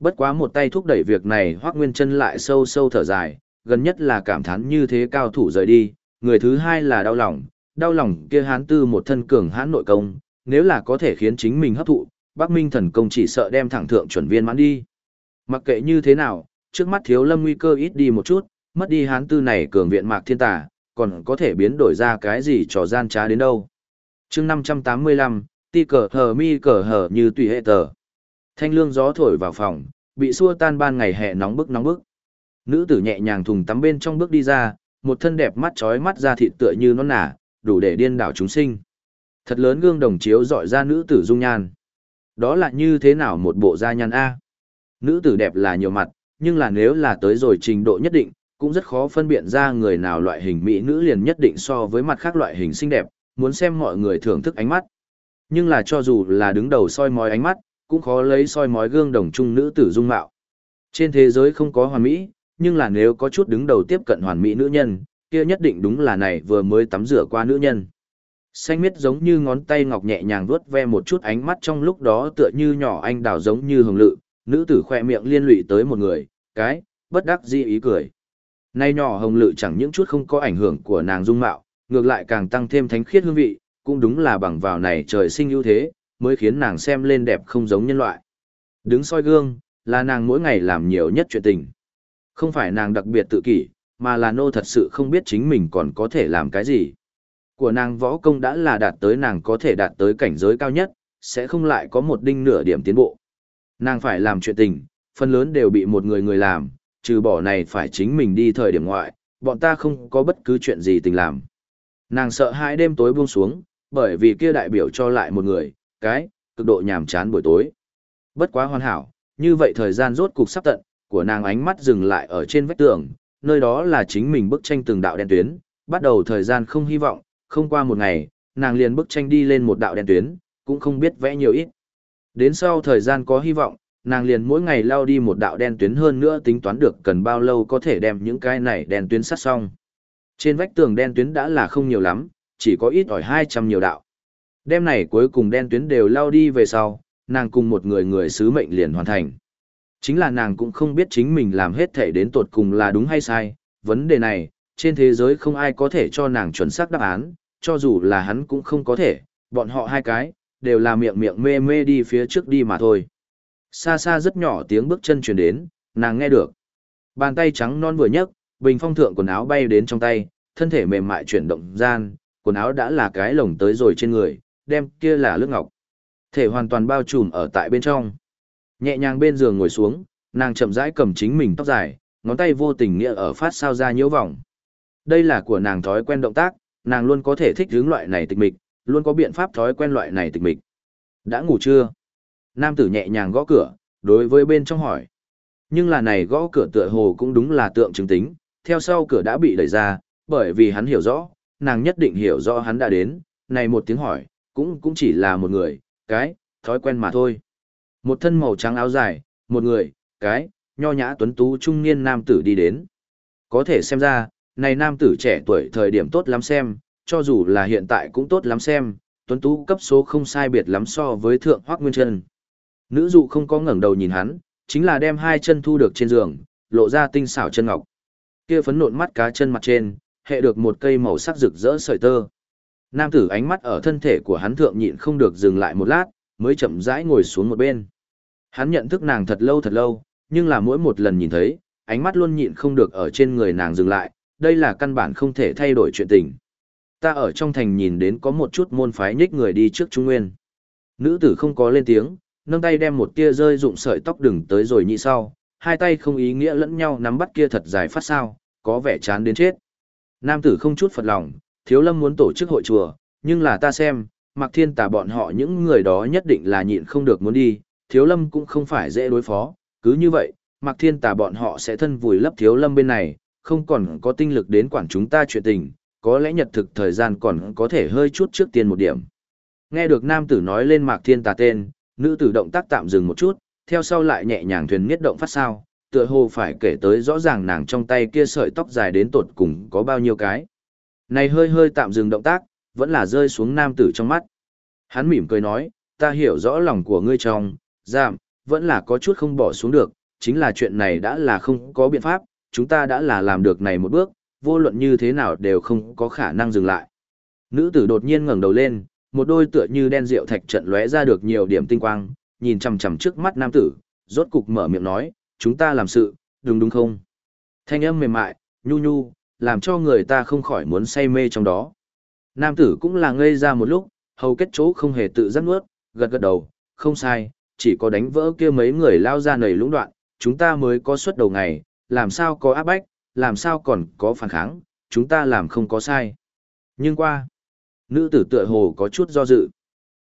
Bất quá một tay thúc đẩy việc này Hoác Nguyên Trân lại sâu sâu thở dài, gần nhất là cảm thán như thế cao thủ rời đi, người thứ hai là đau lòng, đau lòng kia hán tư một thân cường hãn nội công, nếu là có thể khiến chính mình hấp thụ, Bắc Minh thần công chỉ sợ đem thẳng thượng chuẩn viên mãn đi. Mặc kệ như thế nào, trước mắt thiếu lâm nguy cơ ít đi một chút, mất đi hán tư này cường viện mạc thiên tà, còn có thể biến đổi ra cái gì trò gian trá đến đâu. chương 585, ti cờ hờ mi cờ hờ như tùy hệ tờ. Thanh lương gió thổi vào phòng, bị xua tan ban ngày hè nóng bức nóng bức. Nữ tử nhẹ nhàng thùng tắm bên trong bước đi ra, một thân đẹp mắt trói mắt ra thịt tựa như non nả, đủ để điên đảo chúng sinh. Thật lớn gương đồng chiếu dọi ra nữ tử dung nhan. Đó là như thế nào một bộ da nhan A? Nữ tử đẹp là nhiều mặt, nhưng là nếu là tới rồi trình độ nhất định, cũng rất khó phân biệt ra người nào loại hình mỹ nữ liền nhất định so với mặt khác loại hình xinh đẹp, muốn xem mọi người thưởng thức ánh mắt. Nhưng là cho dù là đứng đầu soi mói ánh mắt, cũng khó lấy soi mói gương đồng chung nữ tử dung mạo. Trên thế giới không có hoàn mỹ, nhưng là nếu có chút đứng đầu tiếp cận hoàn mỹ nữ nhân, kia nhất định đúng là này vừa mới tắm rửa qua nữ nhân. Xanh miết giống như ngón tay ngọc nhẹ nhàng vuốt ve một chút ánh mắt trong lúc đó tựa như nhỏ anh đào giống như hồng lự, nữ tử khoe miệng liên lụy tới một người, cái, bất đắc dĩ ý cười. Nay nhỏ hồng lự chẳng những chút không có ảnh hưởng của nàng dung mạo, ngược lại càng tăng thêm thánh khiết hương vị, cũng đúng là bằng vào này trời sinh ưu thế, mới khiến nàng xem lên đẹp không giống nhân loại. Đứng soi gương, là nàng mỗi ngày làm nhiều nhất chuyện tình. Không phải nàng đặc biệt tự kỷ, mà là nô thật sự không biết chính mình còn có thể làm cái gì. Của nàng võ công đã là đạt tới nàng có thể đạt tới cảnh giới cao nhất, sẽ không lại có một đinh nửa điểm tiến bộ. Nàng phải làm chuyện tình, phần lớn đều bị một người người làm, trừ bỏ này phải chính mình đi thời điểm ngoại, bọn ta không có bất cứ chuyện gì tình làm. Nàng sợ hai đêm tối buông xuống, bởi vì kia đại biểu cho lại một người, cái, cực độ nhàm chán buổi tối. Bất quá hoàn hảo, như vậy thời gian rốt cục sắp tận, của nàng ánh mắt dừng lại ở trên vách tường, nơi đó là chính mình bức tranh từng đạo đen tuyến, bắt đầu thời gian không hy vọng, không qua một ngày, nàng liền bức tranh đi lên một đạo đèn tuyến, cũng không biết vẽ nhiều ít. Đến sau thời gian có hy vọng, nàng liền mỗi ngày lao đi một đạo đen tuyến hơn nữa tính toán được cần bao lâu có thể đem những cái này đen tuyến sắt xong. Trên vách tường đen tuyến đã là không nhiều lắm, chỉ có ít ỏi 200 nhiều đạo. Đêm này cuối cùng đen tuyến đều lao đi về sau, nàng cùng một người người sứ mệnh liền hoàn thành. Chính là nàng cũng không biết chính mình làm hết thể đến tột cùng là đúng hay sai, vấn đề này, trên thế giới không ai có thể cho nàng chuẩn xác đáp án, cho dù là hắn cũng không có thể, bọn họ hai cái, đều là miệng miệng mê mê đi phía trước đi mà thôi. Xa xa rất nhỏ tiếng bước chân chuyển đến, nàng nghe được. Bàn tay trắng non vừa nhấc, bình phong thượng quần áo bay đến trong tay, thân thể mềm mại chuyển động gian, quần áo đã là cái lồng tới rồi trên người, đem kia là lướt ngọc. Thể hoàn toàn bao trùm ở tại bên trong. Nhẹ nhàng bên giường ngồi xuống, nàng chậm rãi cầm chính mình tóc dài, ngón tay vô tình nghĩa ở phát sao ra nhiễu vòng. Đây là của nàng thói quen động tác, nàng luôn có thể thích hướng loại này tịch mịch, luôn có biện pháp thói quen loại này tịch mịch. Đã ngủ chưa? Nam tử nhẹ nhàng gõ cửa, đối với bên trong hỏi. Nhưng là này gõ cửa tựa hồ cũng đúng là tượng chứng tính, theo sau cửa đã bị đẩy ra, bởi vì hắn hiểu rõ, nàng nhất định hiểu rõ hắn đã đến, này một tiếng hỏi, cũng cũng chỉ là một người, cái, thói quen mà thôi. Một thân màu trắng áo dài, một người, cái, nho nhã tuấn tú trung niên nam tử đi đến. Có thể xem ra, này nam tử trẻ tuổi thời điểm tốt lắm xem, cho dù là hiện tại cũng tốt lắm xem, tuấn tú cấp số không sai biệt lắm so với thượng hoác nguyên chân. Nữ dụ không có ngẩng đầu nhìn hắn, chính là đem hai chân thu được trên giường, lộ ra tinh xảo chân ngọc. Kia phấn nộn mắt cá chân mặt trên, hệ được một cây màu sắc rực rỡ sợi tơ. Nam tử ánh mắt ở thân thể của hắn thượng nhịn không được dừng lại một lát, mới chậm rãi ngồi xuống một bên. Hắn nhận thức nàng thật lâu thật lâu, nhưng là mỗi một lần nhìn thấy, ánh mắt luôn nhịn không được ở trên người nàng dừng lại, đây là căn bản không thể thay đổi chuyện tình. Ta ở trong thành nhìn đến có một chút môn phái nhích người đi trước Trung Nguyên. Nữ tử không có lên tiếng, nâng tay đem một tia rơi rụng sợi tóc đừng tới rồi nhị sau, hai tay không ý nghĩa lẫn nhau nắm bắt kia thật dài phát sao, có vẻ chán đến chết. Nam tử không chút phật lòng, thiếu lâm muốn tổ chức hội chùa, nhưng là ta xem, mặc thiên tà bọn họ những người đó nhất định là nhịn không được muốn đi, thiếu lâm cũng không phải dễ đối phó, cứ như vậy, mặc thiên tà bọn họ sẽ thân vùi lấp thiếu lâm bên này, không còn có tinh lực đến quản chúng ta chuyện tình, có lẽ nhật thực thời gian còn có thể hơi chút trước tiên một điểm. Nghe được nam tử nói lên mạc thiên tà tên, nữ tử động tác tạm dừng một chút, theo sau lại nhẹ nhàng thuyền nghiết động phát sao, tựa hồ phải kể tới rõ ràng nàng trong tay kia sợi tóc dài đến tột cùng có bao nhiêu cái. Này hơi hơi tạm dừng động tác, vẫn là rơi xuống nam tử trong mắt. Hắn mỉm cười nói, ta hiểu rõ lòng của ngươi trong, giảm, vẫn là có chút không bỏ xuống được, chính là chuyện này đã là không có biện pháp, chúng ta đã là làm được này một bước, vô luận như thế nào đều không có khả năng dừng lại. Nữ tử đột nhiên ngẩng đầu lên, một đôi tựa như đen rượu thạch trận lóe ra được nhiều điểm tinh quang, nhìn chằm chằm trước mắt nam tử, rốt cục mở miệng nói, chúng ta làm sự, đúng đúng không? Thanh âm mềm mại, nhu nhu, làm cho người ta không khỏi muốn say mê trong đó. Nam tử cũng là ngây ra một lúc, hầu kết chỗ không hề tự giác nuốt, gật gật đầu, không sai, chỉ có đánh vỡ kia mấy người lao ra nầy lũng đoạn, chúng ta mới có suất đầu ngày, làm sao có áp bách, làm sao còn có phản kháng, chúng ta làm không có sai. Nhưng qua, nữ tử tựa hồ có chút do dự.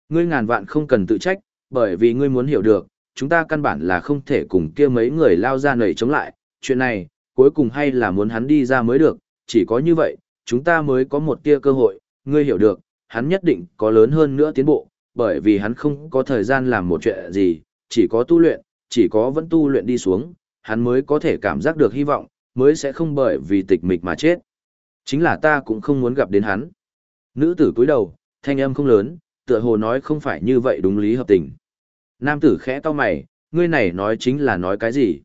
Ngươi ngàn vạn không cần tự trách, bởi vì ngươi muốn hiểu được, chúng ta căn bản là không thể cùng kia mấy người lao ra nảy chống lại, chuyện này, cuối cùng hay là muốn hắn đi ra mới được, chỉ có như vậy, chúng ta mới có một tia cơ hội, ngươi hiểu được, hắn nhất định có lớn hơn nữa tiến bộ, bởi vì hắn không có thời gian làm một chuyện gì, chỉ có tu luyện, chỉ có vẫn tu luyện đi xuống, hắn mới có thể cảm giác được hy vọng, mới sẽ không bởi vì tịch mịch mà chết. Chính là ta cũng không muốn gặp đến hắn. Nữ tử cúi đầu, thanh âm không lớn, tựa hồ nói không phải như vậy đúng lý hợp tình. Nam tử khẽ to mày, ngươi này nói chính là nói cái gì?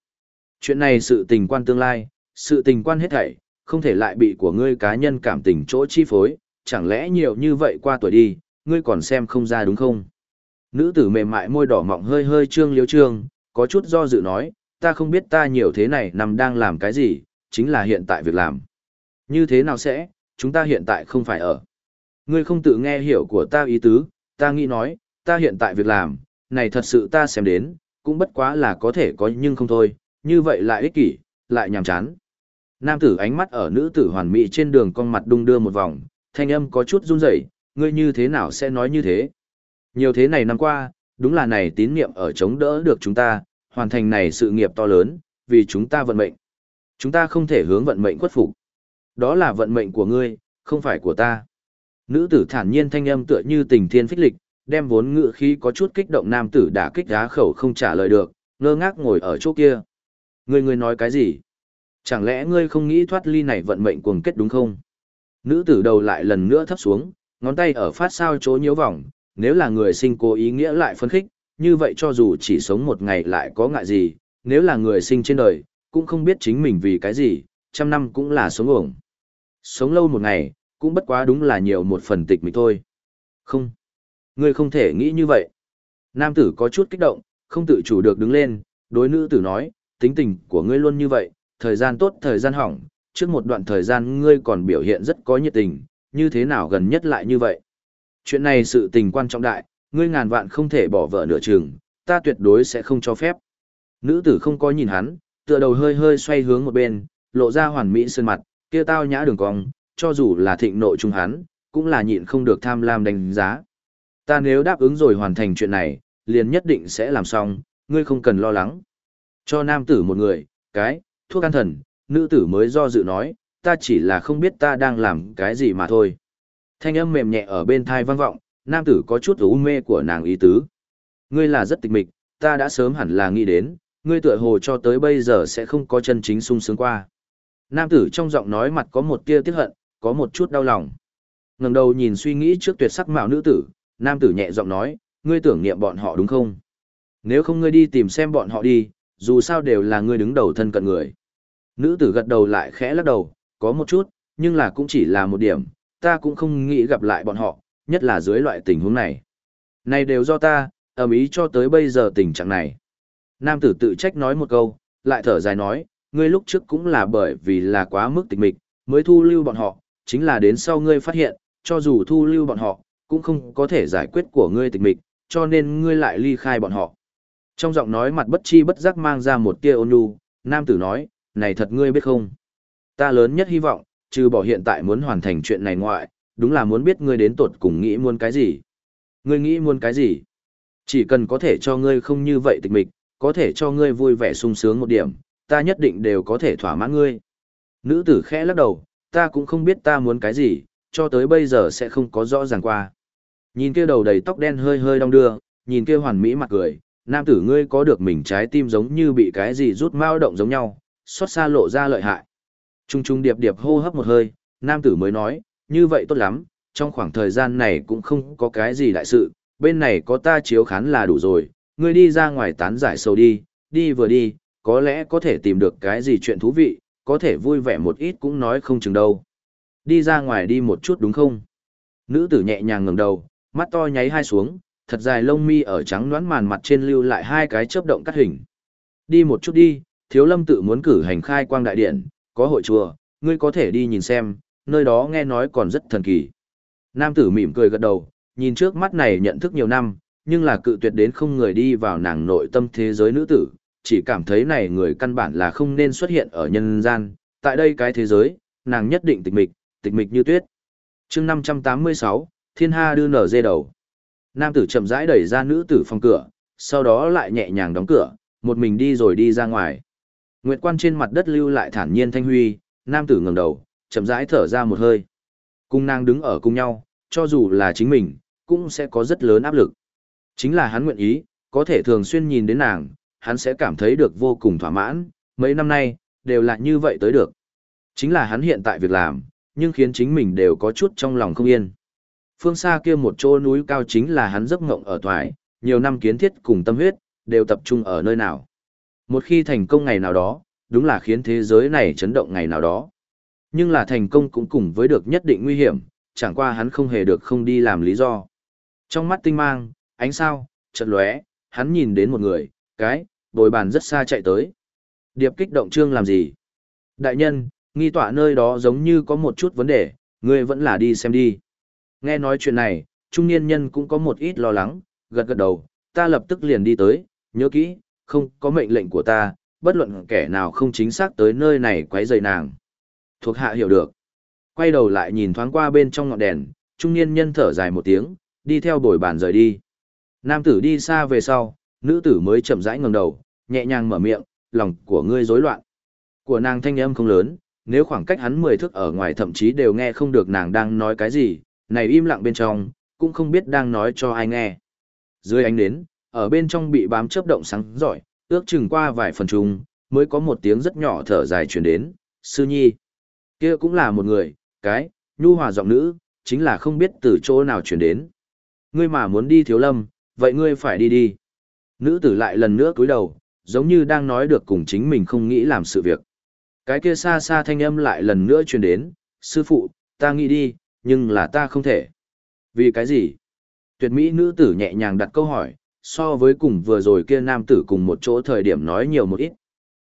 Chuyện này sự tình quan tương lai, sự tình quan hết thảy, không thể lại bị của ngươi cá nhân cảm tình chỗ chi phối, chẳng lẽ nhiều như vậy qua tuổi đi, ngươi còn xem không ra đúng không? Nữ tử mềm mại môi đỏ mọng hơi hơi trương liếu trương, có chút do dự nói, ta không biết ta nhiều thế này nằm đang làm cái gì, chính là hiện tại việc làm. Như thế nào sẽ, chúng ta hiện tại không phải ở. Ngươi không tự nghe hiểu của ta ý tứ, ta nghĩ nói, ta hiện tại việc làm, này thật sự ta xem đến, cũng bất quá là có thể có nhưng không thôi, như vậy lại ích kỷ, lại nhàm chán. Nam tử ánh mắt ở nữ tử hoàn mỹ trên đường con mặt đung đưa một vòng, thanh âm có chút run rẩy, ngươi như thế nào sẽ nói như thế? Nhiều thế này năm qua, đúng là này tín niệm ở chống đỡ được chúng ta, hoàn thành này sự nghiệp to lớn, vì chúng ta vận mệnh. Chúng ta không thể hướng vận mệnh khuất phục. Đó là vận mệnh của ngươi, không phải của ta. Nữ tử thản nhiên thanh âm tựa như tình thiên phích lịch, đem vốn ngự khí có chút kích động nam tử đã kích đá khẩu không trả lời được, ngơ ngác ngồi ở chỗ kia. Ngươi ngươi nói cái gì? Chẳng lẽ ngươi không nghĩ thoát ly này vận mệnh cuồng kết đúng không? Nữ tử đầu lại lần nữa thấp xuống, ngón tay ở phát sao chỗ nhiễu vòng, nếu là người sinh cố ý nghĩa lại phân khích, như vậy cho dù chỉ sống một ngày lại có ngại gì, nếu là người sinh trên đời, cũng không biết chính mình vì cái gì, trăm năm cũng là sống ổng. Sống lâu một ngày, cũng bất quá đúng là nhiều một phần tịch mình thôi. Không, ngươi không thể nghĩ như vậy. Nam tử có chút kích động, không tự chủ được đứng lên, đối nữ tử nói, tính tình của ngươi luôn như vậy, thời gian tốt thời gian hỏng, trước một đoạn thời gian ngươi còn biểu hiện rất có nhiệt tình, như thế nào gần nhất lại như vậy. Chuyện này sự tình quan trọng đại, ngươi ngàn vạn không thể bỏ vợ nửa chừng, ta tuyệt đối sẽ không cho phép. Nữ tử không có nhìn hắn, tựa đầu hơi hơi xoay hướng một bên, lộ ra hoàn mỹ sơn mặt, kia tao nhã đường cong, cho dù là thịnh nội trung hắn, cũng là nhịn không được tham lam đánh giá. Ta nếu đáp ứng rồi hoàn thành chuyện này, liền nhất định sẽ làm xong, ngươi không cần lo lắng. Cho nam tử một người, cái, thuốc an thần, nữ tử mới do dự nói, ta chỉ là không biết ta đang làm cái gì mà thôi. Thanh âm mềm nhẹ ở bên thai vang vọng, nam tử có chút u mê của nàng ý tứ. Ngươi là rất tịch mịch, ta đã sớm hẳn là nghĩ đến, ngươi tựa hồ cho tới bây giờ sẽ không có chân chính sung sướng qua. Nam tử trong giọng nói mặt có một tia tiếc hận, có một chút đau lòng. Ngẩng đầu nhìn suy nghĩ trước tuyệt sắc mạo nữ tử, nam tử nhẹ giọng nói, ngươi tưởng niệm bọn họ đúng không? Nếu không ngươi đi tìm xem bọn họ đi, dù sao đều là ngươi đứng đầu thân cận người. Nữ tử gật đầu lại khẽ lắc đầu, có một chút, nhưng là cũng chỉ là một điểm, ta cũng không nghĩ gặp lại bọn họ, nhất là dưới loại tình huống này. Này đều do ta, ầm ý cho tới bây giờ tình trạng này. Nam tử tự trách nói một câu, lại thở dài nói, ngươi lúc trước cũng là bởi vì là quá mức tịch mịch, mới thu lưu bọn họ, chính là đến sau ngươi phát hiện, cho dù thu lưu bọn họ, cũng không có thể giải quyết của ngươi tịch mịch, cho nên ngươi lại ly khai bọn họ. Trong giọng nói mặt bất chi bất giác mang ra một tia ôn nhu, nam tử nói, này thật ngươi biết không? Ta lớn nhất hy vọng, trừ bỏ hiện tại muốn hoàn thành chuyện này ngoại, đúng là muốn biết ngươi đến tột cùng nghĩ muốn cái gì. Ngươi nghĩ muốn cái gì? Chỉ cần có thể cho ngươi không như vậy tịch mịch, có thể cho ngươi vui vẻ sung sướng một điểm, ta nhất định đều có thể thỏa mãn ngươi. Nữ tử khẽ lắc đầu, ta cũng không biết ta muốn cái gì, cho tới bây giờ sẽ không có rõ ràng qua. Nhìn kia đầu đầy tóc đen hơi hơi đong đưa, nhìn kia hoàn mỹ mặt cười, nam tử ngươi có được mình trái tim giống như bị cái gì rút mao động giống nhau, xót xa lộ ra lợi hại. Trung trung điệp điệp hô hấp một hơi, nam tử mới nói, như vậy tốt lắm, trong khoảng thời gian này cũng không có cái gì đại sự, bên này có ta chiếu khán là đủ rồi, ngươi đi ra ngoài tán giải sâu đi, đi vừa đi, có lẽ có thể tìm được cái gì chuyện thú vị, có thể vui vẻ một ít cũng nói không chừng đâu. Đi ra ngoài đi một chút đúng không? Nữ tử nhẹ nhàng ngẩng đầu, mắt to nháy hai xuống, thật dài lông mi ở trắng đoán màn mặt trên lưu lại hai cái chớp động cắt hình. Đi một chút đi, thiếu lâm tự muốn cử hành khai quang đại điện, có hội chùa, ngươi có thể đi nhìn xem, nơi đó nghe nói còn rất thần kỳ. Nam tử mỉm cười gật đầu, nhìn trước mắt này nhận thức nhiều năm, nhưng là cự tuyệt đến không người đi vào nàng nội tâm thế giới nữ tử, chỉ cảm thấy này người căn bản là không nên xuất hiện ở nhân gian, tại đây cái thế giới, nàng nhất định tịch mịch, tịch mịch như tuyết. chương 586, thiên ha đưa nở dê đầu. Nam tử chậm rãi đẩy ra nữ tử phòng cửa, sau đó lại nhẹ nhàng đóng cửa, một mình đi rồi đi ra ngoài. Nguyệt quan trên mặt đất lưu lại thản nhiên thanh huy, nam tử ngẩng đầu, chậm rãi thở ra một hơi. Cung nàng đứng ở cùng nhau, cho dù là chính mình, cũng sẽ có rất lớn áp lực. Chính là hắn nguyện ý, có thể thường xuyên nhìn đến nàng, hắn sẽ cảm thấy được vô cùng thỏa mãn, mấy năm nay, đều là như vậy tới được. Chính là hắn hiện tại việc làm, nhưng khiến chính mình đều có chút trong lòng không yên. Phương xa kia một chỗ núi cao chính là hắn giấc ngộng ở thoại, nhiều năm kiến thiết cùng tâm huyết, đều tập trung ở nơi nào. Một khi thành công ngày nào đó, đúng là khiến thế giới này chấn động ngày nào đó. Nhưng là thành công cũng cùng với được nhất định nguy hiểm, chẳng qua hắn không hề được không đi làm lý do. Trong mắt tinh mang, ánh sao, chợt lóe, hắn nhìn đến một người, cái, bồi bàn rất xa chạy tới. Điệp kích động trương làm gì? Đại nhân, nghi tọa nơi đó giống như có một chút vấn đề, ngươi vẫn là đi xem đi. Nghe nói chuyện này, trung niên nhân cũng có một ít lo lắng, gật gật đầu, ta lập tức liền đi tới, nhớ kỹ, không có mệnh lệnh của ta, bất luận kẻ nào không chính xác tới nơi này quấy rầy nàng. Thuộc hạ hiểu được. Quay đầu lại nhìn thoáng qua bên trong ngọn đèn, trung niên nhân thở dài một tiếng, đi theo bồi bàn rời đi. Nam tử đi xa về sau, nữ tử mới chậm rãi ngẩng đầu, nhẹ nhàng mở miệng, lòng của ngươi rối loạn. Của nàng thanh âm không lớn, nếu khoảng cách hắn mười thước ở ngoài thậm chí đều nghe không được nàng đang nói cái gì, này im lặng bên trong, cũng không biết đang nói cho ai nghe. Dưới ánh nến, ở bên trong bị bám chớp động sáng giỏi, ước chừng qua vài phần trùng, mới có một tiếng rất nhỏ thở dài truyền đến, sư nhi kia cũng là một người, cái, nhu hòa giọng nữ, chính là không biết từ chỗ nào chuyển đến. Ngươi mà muốn đi thiếu lâm, vậy ngươi phải đi đi. Nữ tử lại lần nữa cúi đầu, giống như đang nói được cùng chính mình không nghĩ làm sự việc. Cái kia xa xa thanh âm lại lần nữa truyền đến, sư phụ, ta nghĩ đi, nhưng là ta không thể. Vì cái gì? Tuyệt mỹ nữ tử nhẹ nhàng đặt câu hỏi, so với cùng vừa rồi kia nam tử cùng một chỗ thời điểm nói nhiều một ít.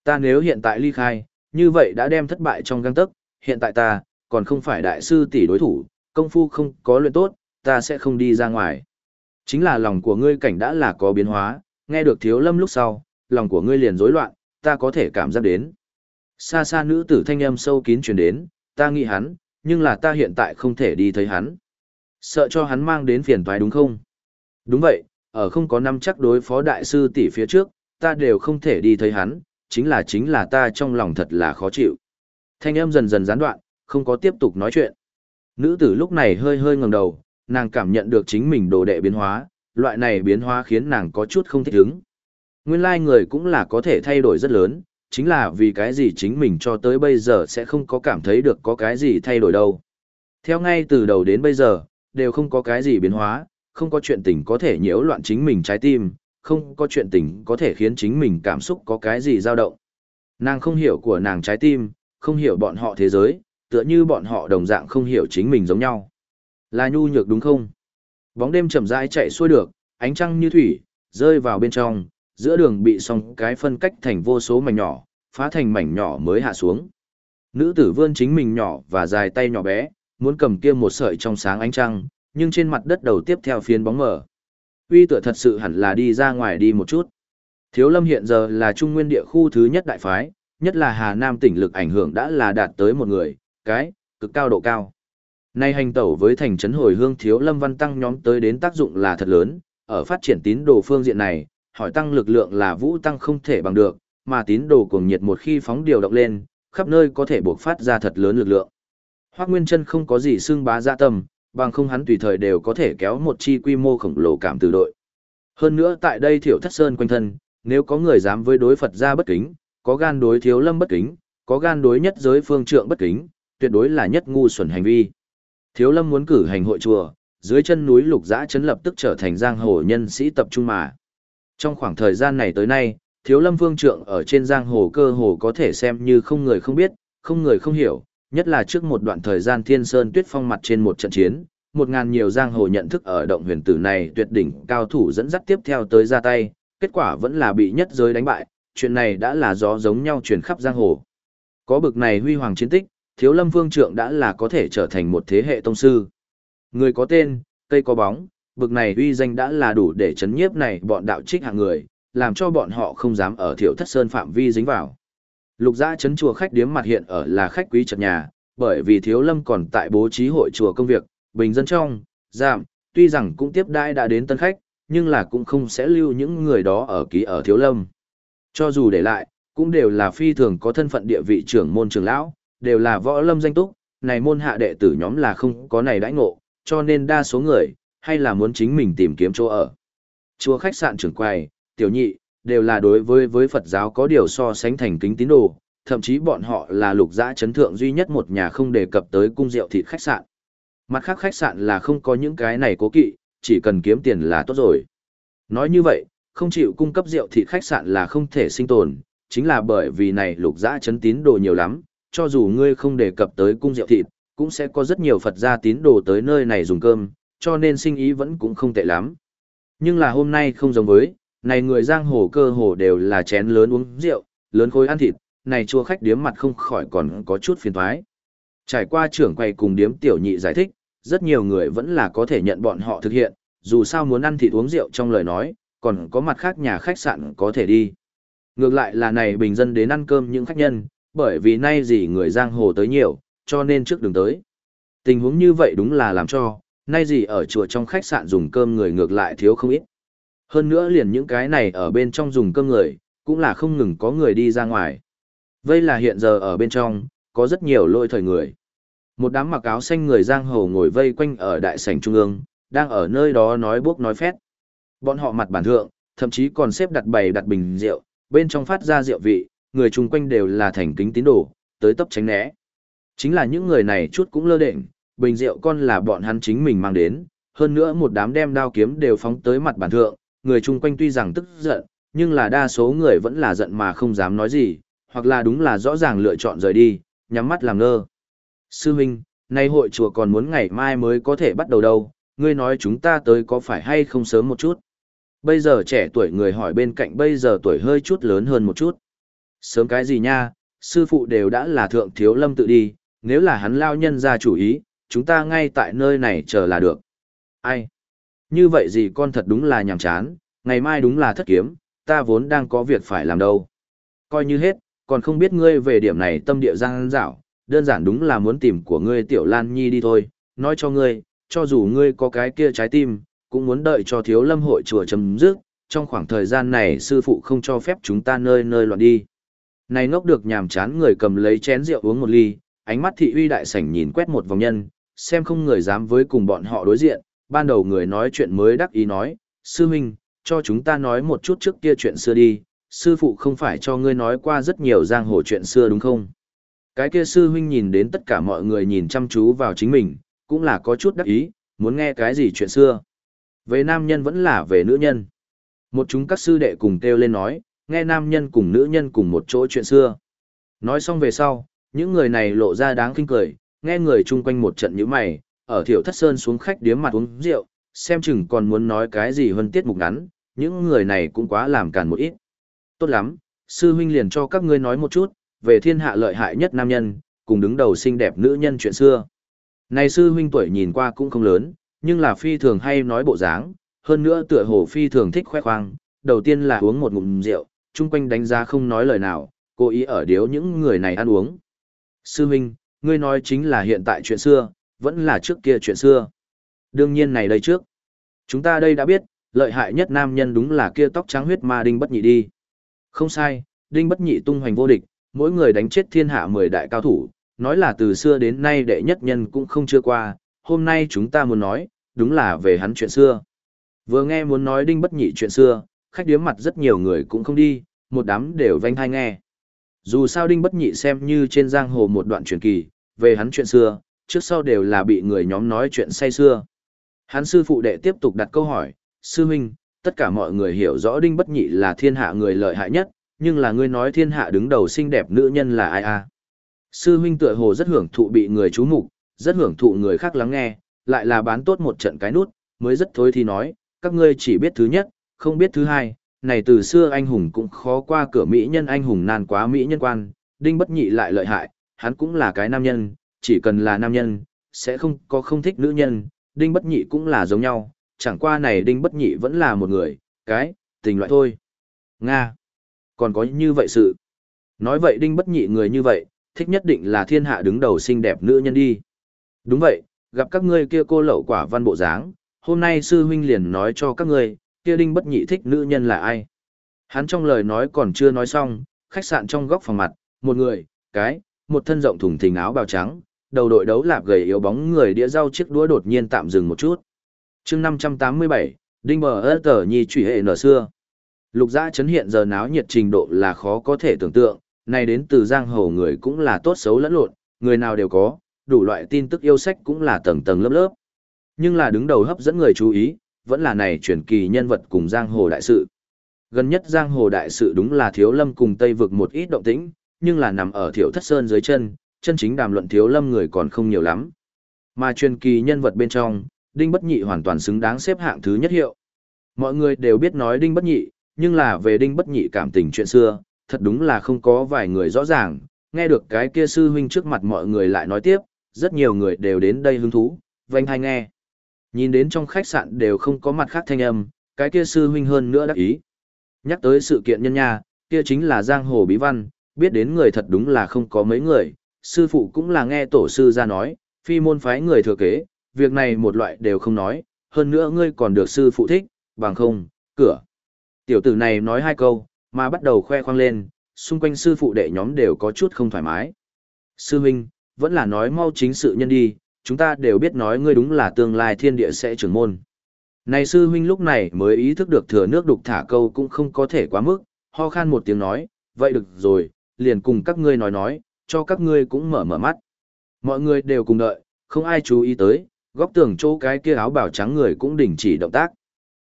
Ta nếu hiện tại ly khai, như vậy đã đem thất bại trong găng tấc, hiện tại ta, còn không phải đại sư tỷ đối thủ, công phu không có luyện tốt, ta sẽ không đi ra ngoài. Chính là lòng của ngươi cảnh đã là có biến hóa, nghe được thiếu lâm lúc sau, lòng của ngươi liền rối loạn, ta có thể cảm giác đến. Xa xa nữ tử thanh âm sâu kín truyền đến, ta nghĩ hắn, nhưng là ta hiện tại không thể đi thấy hắn. Sợ cho hắn mang đến phiền toái đúng không? Đúng vậy, ở không có năm chắc đối phó đại sư tỷ phía trước, ta đều không thể đi thấy hắn, chính là chính là ta trong lòng thật là khó chịu. Thanh âm dần dần gián đoạn, không có tiếp tục nói chuyện. Nữ tử lúc này hơi hơi ngẩng đầu, nàng cảm nhận được chính mình đồ đệ biến hóa, loại này biến hóa khiến nàng có chút không thích ứng. Nguyên lai người cũng là có thể thay đổi rất lớn, chính là vì cái gì chính mình cho tới bây giờ sẽ không có cảm thấy được có cái gì thay đổi đâu. Theo ngay từ đầu đến bây giờ, đều không có cái gì biến hóa, không có chuyện tình có thể nhiễu loạn chính mình trái tim, không có chuyện tình có thể khiến chính mình cảm xúc có cái gì dao động. Nàng không hiểu của nàng trái tim, không hiểu bọn họ thế giới, tựa như bọn họ đồng dạng không hiểu chính mình giống nhau. Là nhu nhược đúng không? Bóng đêm chậm rãi chạy xuôi được, ánh trăng như thủy, rơi vào bên trong, giữa đường bị song cái phân cách thành vô số mảnh nhỏ, phá thành mảnh nhỏ mới hạ xuống. Nữ tử vươn chính mình nhỏ và dài tay nhỏ bé, muốn cầm kia một sợi trong sáng ánh trăng, nhưng trên mặt đất đầu tiếp theo phiến bóng mờ. Uy tựa thật sự hẳn là đi ra ngoài đi một chút. Thiếu lâm hiện giờ là trung nguyên địa khu thứ nhất đại phái, nhất là Hà Nam tỉnh lực ảnh hưởng đã là đạt tới một người, cái, cực cao độ cao. Nay hành tẩu với thành trấn hồi hương thiếu lâm văn tăng nhóm tới đến tác dụng là thật lớn, ở phát triển tín đồ phương diện này, hỏi tăng lực lượng là vũ tăng không thể bằng được, mà tín đồ cuồng nhiệt một khi phóng điều động lên, khắp nơi có thể buộc phát ra thật lớn lực lượng. Hoác Nguyên chân không có gì xương bá dạ tâm, bằng không hắn tùy thời đều có thể kéo một chi quy mô khổng lồ cảm từ đội. Hơn nữa tại đây thiểu thất sơn quanh thân, nếu có người dám với đối Phật ra bất kính, có gan đối thiếu lâm bất kính, có gan đối nhất giới phương trượng bất kính, tuyệt đối là nhất ngu xuẩn hành vi. Thiếu lâm muốn cử hành hội chùa, dưới chân núi lục giã chấn lập tức trở thành giang hồ nhân sĩ tập trung mà. Trong khoảng thời gian này tới nay, thiếu lâm phương trượng ở trên giang hồ cơ hồ có thể xem như không người không biết, không người không hiểu, nhất là trước một đoạn thời gian thiên sơn tuyết phong mặt trên một trận chiến, một ngàn nhiều giang hồ nhận thức ở động huyền tử này tuyệt đỉnh cao thủ dẫn dắt tiếp theo tới ra tay, kết quả vẫn là bị nhất giới đánh bại, chuyện này đã là gió giống nhau truyền khắp giang hồ. Có bực này huy hoàng chiến tích, thiếu lâm phương trượng đã là có thể trở thành một thế hệ tông sư. Người có tên, cây có bóng, bực này uy danh đã là đủ để chấn nhiếp này bọn đạo trích hạng người, làm cho bọn họ không dám ở thiểu thất sơn phạm vi dính vào. Lục giã chấn chùa khách điếm mặt hiện ở là khách quý trật nhà, bởi vì thiếu lâm còn tại bố trí hội chùa công việc, bình dân trong, giảm, tuy rằng cũng tiếp đãi đã đến tân khách, nhưng là cũng không sẽ lưu những người đó ở ký ở thiếu lâm. Cho dù để lại, cũng đều là phi thường có thân phận địa vị trưởng môn trưởng lão, đều là võ lâm danh túc, này môn hạ đệ tử nhóm là không có này đãi ngộ, cho nên đa số người, hay là muốn chính mình tìm kiếm chỗ ở. Chùa khách sạn trưởng quầy, tiểu nhị, đều là đối với với Phật giáo có điều so sánh thành kính tín đồ, thậm chí bọn họ là lục giã chấn thượng duy nhất một nhà không đề cập tới cung rượu thịt khách sạn. Mặt khác khách sạn là không có những cái này cố kỵ, chỉ cần kiếm tiền là tốt rồi. Nói như vậy, không chịu cung cấp rượu thịt khách sạn là không thể sinh tồn, chính là bởi vì này lục giã chấn tín đồ nhiều lắm, cho dù ngươi không đề cập tới cung rượu thịt, cũng sẽ có rất nhiều Phật gia tín đồ tới nơi này dùng cơm, cho nên sinh ý vẫn cũng không tệ lắm. Nhưng là hôm nay không giống với, này người giang hồ cơ hồ đều là chén lớn uống rượu, lớn khối ăn thịt, này chua khách điếm mặt không khỏi còn có chút phiền toái. Trải qua trưởng quầy cùng điếm tiểu nhị giải thích, rất nhiều người vẫn là có thể nhận bọn họ thực hiện, dù sao muốn ăn thịt uống rượu trong lời nói, còn có mặt khác nhà khách sạn có thể đi. Ngược lại là này bình dân đến ăn cơm những khách nhân, bởi vì nay gì người giang hồ tới nhiều, cho nên trước đường tới. Tình huống như vậy đúng là làm cho, nay gì ở chùa trong khách sạn dùng cơm người ngược lại thiếu không ít. Hơn nữa liền những cái này ở bên trong dùng cơm người, cũng là không ngừng có người đi ra ngoài. Vây là hiện giờ ở bên trong, có rất nhiều lôi thời người. Một đám mặc áo xanh người giang hồ ngồi vây quanh ở đại sảnh trung ương, đang ở nơi đó nói bốc nói phét. Bọn họ mặt bản thượng, thậm chí còn xếp đặt bày đặt bình rượu, bên trong phát ra rượu vị, người chung quanh đều là thành kính tín đồ, tới tấp tránh né. Chính là những người này chút cũng lơ định, bình rượu con là bọn hắn chính mình mang đến, hơn nữa một đám đem đao kiếm đều phóng tới mặt bản thượng, người chung quanh tuy rằng tức giận, nhưng là đa số người vẫn là giận mà không dám nói gì, hoặc là đúng là rõ ràng lựa chọn rời đi, nhắm mắt làm ngơ. Sư Minh, nay hội chùa còn muốn ngày mai mới có thể bắt đầu đâu, ngươi nói chúng ta tới có phải hay không sớm một chút? Bây giờ trẻ tuổi người hỏi bên cạnh bây giờ tuổi hơi chút lớn hơn một chút. Sớm cái gì nha, sư phụ đều đã là thượng thiếu lâm tự đi, nếu là hắn lao nhân ra chủ ý, chúng ta ngay tại nơi này chờ là được. Ai? Như vậy gì con thật đúng là nhàm chán, ngày mai đúng là thất kiếm, ta vốn đang có việc phải làm đâu. Coi như hết, còn không biết ngươi về điểm này tâm địa giang dạo, đơn giản đúng là muốn tìm của ngươi tiểu Lan Nhi đi thôi, nói cho ngươi, cho dù ngươi có cái kia trái tim, cũng muốn đợi cho thiếu lâm hội chùa chấm dứt, trong khoảng thời gian này sư phụ không cho phép chúng ta nơi nơi loạn đi. Này ngốc được nhàm chán người cầm lấy chén rượu uống một ly, ánh mắt thị uy đại sảnh nhìn quét một vòng nhân, xem không người dám với cùng bọn họ đối diện, ban đầu người nói chuyện mới đắc ý nói, sư huynh, cho chúng ta nói một chút trước kia chuyện xưa đi, sư phụ không phải cho ngươi nói qua rất nhiều giang hồ chuyện xưa đúng không? Cái kia sư huynh nhìn đến tất cả mọi người nhìn chăm chú vào chính mình, cũng là có chút đắc ý, muốn nghe cái gì chuyện xưa. Về nam nhân vẫn là về nữ nhân. Một chúng các sư đệ cùng kêu lên nói, nghe nam nhân cùng nữ nhân cùng một chỗ chuyện xưa. Nói xong về sau, những người này lộ ra đáng kinh cười, nghe người chung quanh một trận như mày, ở thiểu thất sơn xuống khách điếm mặt uống rượu, xem chừng còn muốn nói cái gì hơn tiết mục ngắn, những người này cũng quá làm càn một ít. Tốt lắm, sư huynh liền cho các ngươi nói một chút, về thiên hạ lợi hại nhất nam nhân, cùng đứng đầu xinh đẹp nữ nhân chuyện xưa. Này sư huynh tuổi nhìn qua cũng không lớn, nhưng là phi thường hay nói bộ dáng, hơn nữa tựa hồ phi thường thích khoe khoang, đầu tiên là uống một ngụm rượu, chung quanh đánh giá không nói lời nào, cố ý ở điếu những người này ăn uống. Sư huynh, ngươi nói chính là hiện tại chuyện xưa, vẫn là trước kia chuyện xưa. Đương nhiên này đây trước. Chúng ta đây đã biết, lợi hại nhất nam nhân đúng là kia tóc trắng huyết ma đinh bất nhị đi. Không sai, đinh bất nhị tung hoành vô địch, mỗi người đánh chết thiên hạ mười đại cao thủ, nói là từ xưa đến nay đệ nhất nhân cũng không chưa qua, hôm nay chúng ta muốn nói, đúng là về hắn chuyện xưa. Vừa nghe muốn nói đinh bất nhị chuyện xưa, khách điếm mặt rất nhiều người cũng không đi, một đám đều vanh thai nghe. Dù sao đinh bất nhị xem như trên giang hồ một đoạn truyền kỳ, về hắn chuyện xưa, trước sau đều là bị người nhóm nói chuyện say xưa. Hắn sư phụ đệ tiếp tục đặt câu hỏi, sư huynh, tất cả mọi người hiểu rõ đinh bất nhị là thiên hạ người lợi hại nhất, nhưng là ngươi nói thiên hạ đứng đầu xinh đẹp nữ nhân là ai a? Sư huynh tựa hồ rất hưởng thụ bị người chú mục, rất hưởng thụ người khác lắng nghe, lại là bán tốt một trận cái nút, mới rất thối thì nói, các ngươi chỉ biết thứ nhất, không biết thứ hai, này từ xưa anh hùng cũng khó qua cửa mỹ nhân anh hùng nan quá mỹ nhân quan, đinh bất nhị lại lợi hại, hắn cũng là cái nam nhân, chỉ cần là nam nhân, sẽ không có không thích nữ nhân, đinh bất nhị cũng là giống nhau, chẳng qua này đinh bất nhị vẫn là một người, cái, tình loại thôi. Nga, còn có như vậy sự. Nói vậy đinh bất nhị người như vậy, thích nhất định là thiên hạ đứng đầu xinh đẹp nữ nhân đi. Đúng vậy, gặp các ngươi kia cô lậu quả văn bộ dáng, hôm nay sư huynh liền nói cho các ngươi, kia đinh bất nhị thích nữ nhân là ai. Hắn trong lời nói còn chưa nói xong, khách sạn trong góc phòng mặt, một người, cái, một thân rộng thùng thình áo bào trắng, đầu đội đấu lạp gầy yếu bóng người đĩa rau chiếc đũa đột nhiên tạm dừng một chút. chương 587, đinh bờ ơ tờ nhi trụy hệ nở xưa. Lục giã chấn hiện giờ náo nhiệt trình độ là khó có thể tưởng tượng, này đến từ giang hồ người cũng là tốt xấu lẫn lộn, người nào đều có, đủ loại tin tức yêu sách cũng là tầng tầng lớp lớp. Nhưng là đứng đầu hấp dẫn người chú ý, vẫn là này truyền kỳ nhân vật cùng giang hồ đại sự. Gần nhất giang hồ đại sự đúng là thiếu lâm cùng Tây vực một ít động tĩnh, nhưng là nằm ở thiểu thất sơn dưới chân, chân chính đàm luận thiếu lâm người còn không nhiều lắm. Mà truyền kỳ nhân vật bên trong, Đinh Bất Nhị hoàn toàn xứng đáng xếp hạng thứ nhất hiệu. Mọi người đều biết nói Đinh Bất Nhị, nhưng là về Đinh Bất Nhị cảm tình chuyện xưa, thật đúng là không có vài người rõ ràng, nghe được cái kia sư huynh trước mặt mọi người lại nói tiếp, rất nhiều người đều đến đây hứng thú, vanh hay nghe. Nhìn đến trong khách sạn đều không có mặt khác thanh âm, cái kia sư huynh hơn nữa đắc ý. Nhắc tới sự kiện nhân nhà, kia chính là giang hồ bí văn, biết đến người thật đúng là không có mấy người, sư phụ cũng là nghe tổ sư ra nói, phi môn phái người thừa kế, việc này một loại đều không nói, hơn nữa ngươi còn được sư phụ thích, bằng không, cửa. Tiểu tử này nói hai câu, mà bắt đầu khoe khoang lên, xung quanh sư phụ đệ nhóm đều có chút không thoải mái. Sư huynh, vẫn là nói mau chính sự nhân đi, chúng ta đều biết nói ngươi đúng là tương lai thiên địa sẽ trưởng môn. Này sư huynh lúc này mới ý thức được thừa nước đục thả câu cũng không có thể quá mức, ho khan một tiếng nói, vậy được rồi, liền cùng các ngươi nói nói, cho các ngươi cũng mở mở mắt. Mọi người đều cùng đợi, không ai chú ý tới, góc tường chỗ cái kia áo bảo trắng người cũng đình chỉ động tác.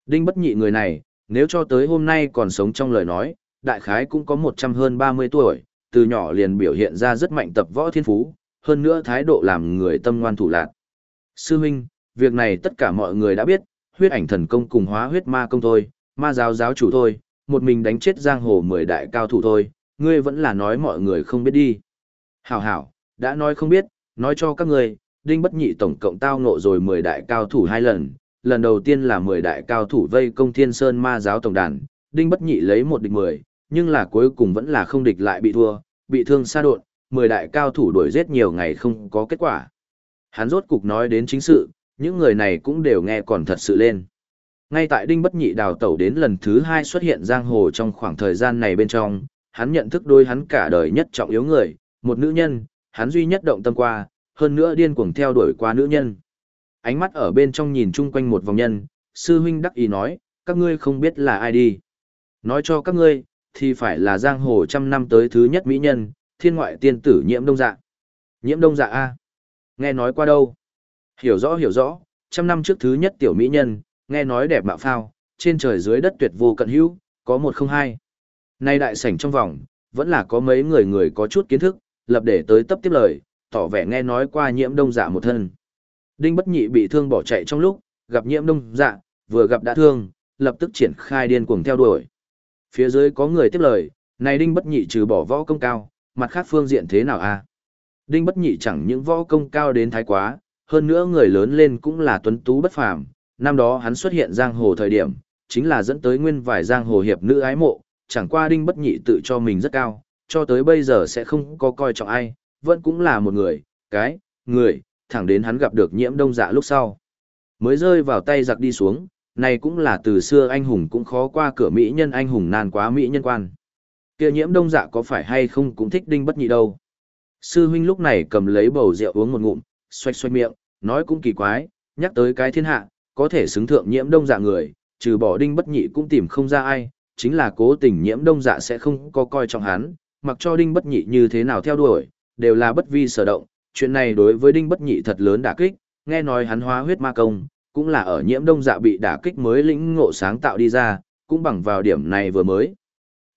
Đinh bất nhị người này, nếu cho tới hôm nay còn sống trong lời nói, đại khái cũng có 100 hơn 30 tuổi, từ nhỏ liền biểu hiện ra rất mạnh tập võ thiên phú, hơn nữa thái độ làm người tâm ngoan thủ lạc. Sư huynh, việc này tất cả mọi người đã biết, huyết ảnh thần công cùng hóa huyết ma công thôi, ma giáo giáo chủ thôi, một mình đánh chết giang hồ 10 đại cao thủ thôi, ngươi vẫn là nói mọi người không biết đi. Hảo hảo, đã nói không biết, nói cho các ngươi, đinh bất nhị tổng cộng tao ngộ rồi 10 đại cao thủ hai lần, lần đầu tiên là 10 đại cao thủ vây công thiên sơn ma giáo tổng đàn, đinh bất nhị lấy một địch 10, nhưng là cuối cùng vẫn là không địch lại bị thua, bị thương xa đột, 10 đại cao thủ đuổi giết nhiều ngày không có kết quả. Hắn rốt cục nói đến chính sự, những người này cũng đều nghe còn thật sự lên. Ngay tại Đinh Bất Nhị đào tẩu đến lần thứ hai xuất hiện giang hồ trong khoảng thời gian này bên trong, hắn nhận thức đôi hắn cả đời nhất trọng yếu người, một nữ nhân, hắn duy nhất động tâm qua, hơn nữa điên cuồng theo đuổi qua nữ nhân. Ánh mắt ở bên trong nhìn chung quanh một vòng nhân, sư huynh đắc ý nói, các ngươi không biết là ai đi. Nói cho các ngươi, thì phải là giang hồ trăm năm tới thứ nhất mỹ nhân, thiên ngoại tiên tử nhiễm đông dạ. Nhiễm đông dạ A. Nghe nói qua đâu? Hiểu rõ hiểu rõ, trăm năm trước thứ nhất tiểu mỹ nhân, nghe nói đẹp mạo phao, trên trời dưới đất tuyệt vô cận hữu, có một không hai. Nay đại sảnh trong vòng, vẫn là có mấy người người có chút kiến thức, lập để tới tấp tiếp lời, tỏ vẻ nghe nói qua nhiễm đông dạ một thân. Đinh bất nhị bị thương bỏ chạy trong lúc, gặp nhiễm đông dạ, vừa gặp đã thương, lập tức triển khai điên cuồng theo đuổi. Phía dưới có người tiếp lời, này đinh bất nhị trừ bỏ võ công cao, mặt khác phương diện thế nào a? Đinh bất nhị chẳng những võ công cao đến thái quá, hơn nữa người lớn lên cũng là tuấn tú bất phàm. Năm đó hắn xuất hiện giang hồ thời điểm, chính là dẫn tới nguyên vài giang hồ hiệp nữ ái mộ, chẳng qua đinh bất nhị tự cho mình rất cao, cho tới bây giờ sẽ không có coi trọng ai, vẫn cũng là một người, cái, người, thẳng đến hắn gặp được nhiễm đông dạ lúc sau. Mới rơi vào tay giặc đi xuống, này cũng là từ xưa anh hùng cũng khó qua cửa mỹ nhân anh hùng nan quá mỹ nhân quan. Kia nhiễm đông dạ có phải hay không cũng thích đinh bất nhị đâu. Sư huynh lúc này cầm lấy bầu rượu uống một ngụm, xoay xoay miệng, nói cũng kỳ quái, nhắc tới cái thiên hạ, có thể xứng thượng nhiễm đông dạ người, trừ bỏ đinh bất nhị cũng tìm không ra ai, chính là cố tình nhiễm đông dạ sẽ không có coi trọng hắn, mặc cho đinh bất nhị như thế nào theo đuổi, đều là bất vi sở động, chuyện này đối với đinh bất nhị thật lớn đả kích, nghe nói hắn hóa huyết ma công, cũng là ở nhiễm đông dạ bị đả kích mới lĩnh ngộ sáng tạo đi ra, cũng bằng vào điểm này vừa mới.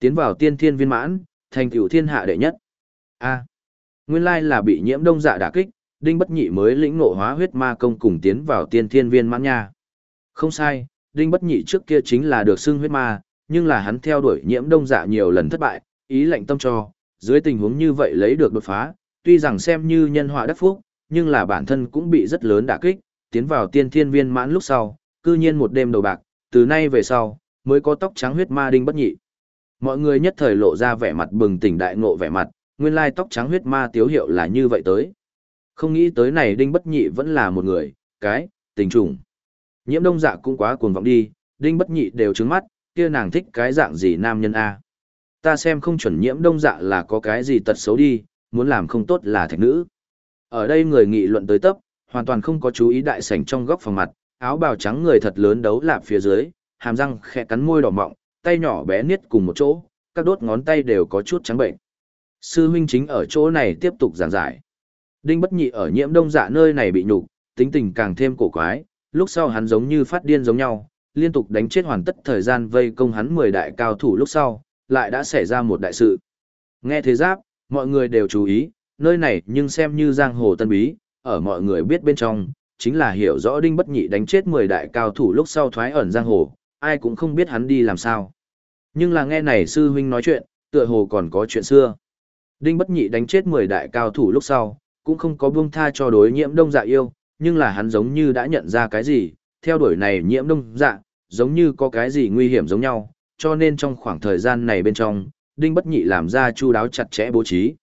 Tiến vào tiên thiên viên mãn, thành tựu thiên hạ đệ nhất. A. nguyên lai là bị nhiễm đông dạ đả kích, đinh bất nhị mới lĩnh ngộ hóa huyết ma công cùng tiến vào tiên thiên viên mãn nha. Không sai, đinh bất nhị trước kia chính là được xưng huyết ma, nhưng là hắn theo đuổi nhiễm đông dạ nhiều lần thất bại, ý lệnh tâm cho, dưới tình huống như vậy lấy được đột phá, tuy rằng xem như nhân họa đắc phúc, nhưng là bản thân cũng bị rất lớn đả kích, tiến vào tiên thiên viên mãn lúc sau, cư nhiên một đêm đầu bạc, từ nay về sau, mới có tóc trắng huyết ma đinh bất nhị. Mọi người nhất thời lộ ra vẻ mặt bừng tỉnh đại ngộ vẻ mặt, nguyên lai tóc trắng huyết ma tiếu hiệu là như vậy tới. Không nghĩ tới này đinh bất nhị vẫn là một người, cái, tình trùng. Nhiễm đông dạ cũng quá cuồng vọng đi, đinh bất nhị đều trứng mắt, kia nàng thích cái dạng gì nam nhân A. Ta xem không chuẩn nhiễm đông dạ là có cái gì tật xấu đi, muốn làm không tốt là thạch nữ. Ở đây người nghị luận tới tấp, hoàn toàn không có chú ý đại sảnh trong góc phòng mặt, áo bào trắng người thật lớn đấu lạp phía dưới, hàm răng khẽ cắn môi đỏ mọng, tay nhỏ bé niết cùng một chỗ, các đốt ngón tay đều có chút trắng bệnh. Sư huynh chính ở chỗ này tiếp tục giảng giải. Đinh bất nhị ở nhiễm đông dạ nơi này bị nhục, tính tình càng thêm cổ quái, lúc sau hắn giống như phát điên giống nhau, liên tục đánh chết hoàn tất thời gian vây công hắn 10 đại cao thủ lúc sau, lại đã xảy ra một đại sự. Nghe thế giáp, mọi người đều chú ý, nơi này nhưng xem như giang hồ tân bí, ở mọi người biết bên trong, chính là hiểu rõ đinh bất nhị đánh chết 10 đại cao thủ lúc sau thoái ẩn giang hồ, ai cũng không biết hắn đi làm sao. Nhưng là nghe này sư huynh nói chuyện, tựa hồ còn có chuyện xưa. Đinh bất nhị đánh chết 10 đại cao thủ lúc sau, cũng không có buông tha cho đối nhiễm đông dạ yêu, nhưng là hắn giống như đã nhận ra cái gì, theo đuổi này nhiễm đông dạ, giống như có cái gì nguy hiểm giống nhau, cho nên trong khoảng thời gian này bên trong, Đinh Bất Nhị làm ra chu đáo chặt chẽ bố trí.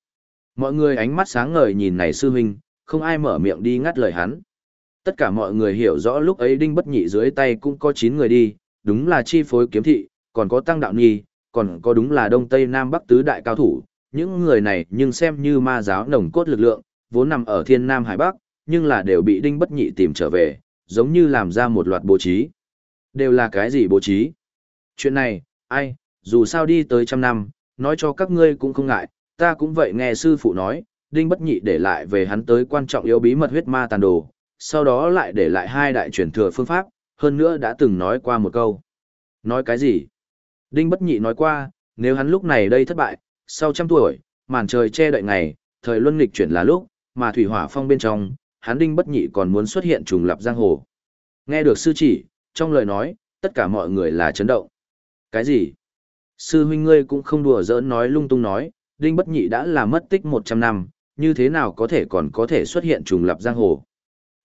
Mọi người ánh mắt sáng ngời nhìn này sư huynh, không ai mở miệng đi ngắt lời hắn. Tất cả mọi người hiểu rõ lúc ấy Đinh Bất Nhị dưới tay cũng có 9 người đi, đúng là chi phối kiếm thị, còn có tăng đạo nhi, còn có đúng là đông tây nam bắc tứ đại cao thủ. Những người này nhưng xem như ma giáo nồng cốt lực lượng, vốn nằm ở thiên nam hải bắc, nhưng là đều bị Đinh Bất Nhị tìm trở về, giống như làm ra một loạt bố trí. Đều là cái gì bố trí? Chuyện này, ai, dù sao đi tới trăm năm, nói cho các ngươi cũng không ngại, ta cũng vậy nghe sư phụ nói, Đinh Bất Nhị để lại về hắn tới quan trọng yếu bí mật huyết ma tàn đồ, sau đó lại để lại hai đại truyền thừa phương pháp, hơn nữa đã từng nói qua một câu. Nói cái gì? Đinh Bất Nhị nói qua, nếu hắn lúc này đây thất bại, sau trăm tuổi, màn trời che đợi ngày, thời luân nghịch chuyển là lúc, mà thủy hỏa phong bên trong, hắn Đinh Bất Nhị còn muốn xuất hiện trùng lập giang hồ. Nghe được sư chỉ, trong lời nói, tất cả mọi người là chấn động. Cái gì? Sư huynh ngươi cũng không đùa giỡn nói lung tung nói, Đinh Bất Nhị đã là mất tích 100 năm, như thế nào có thể còn có thể xuất hiện trùng lập giang hồ?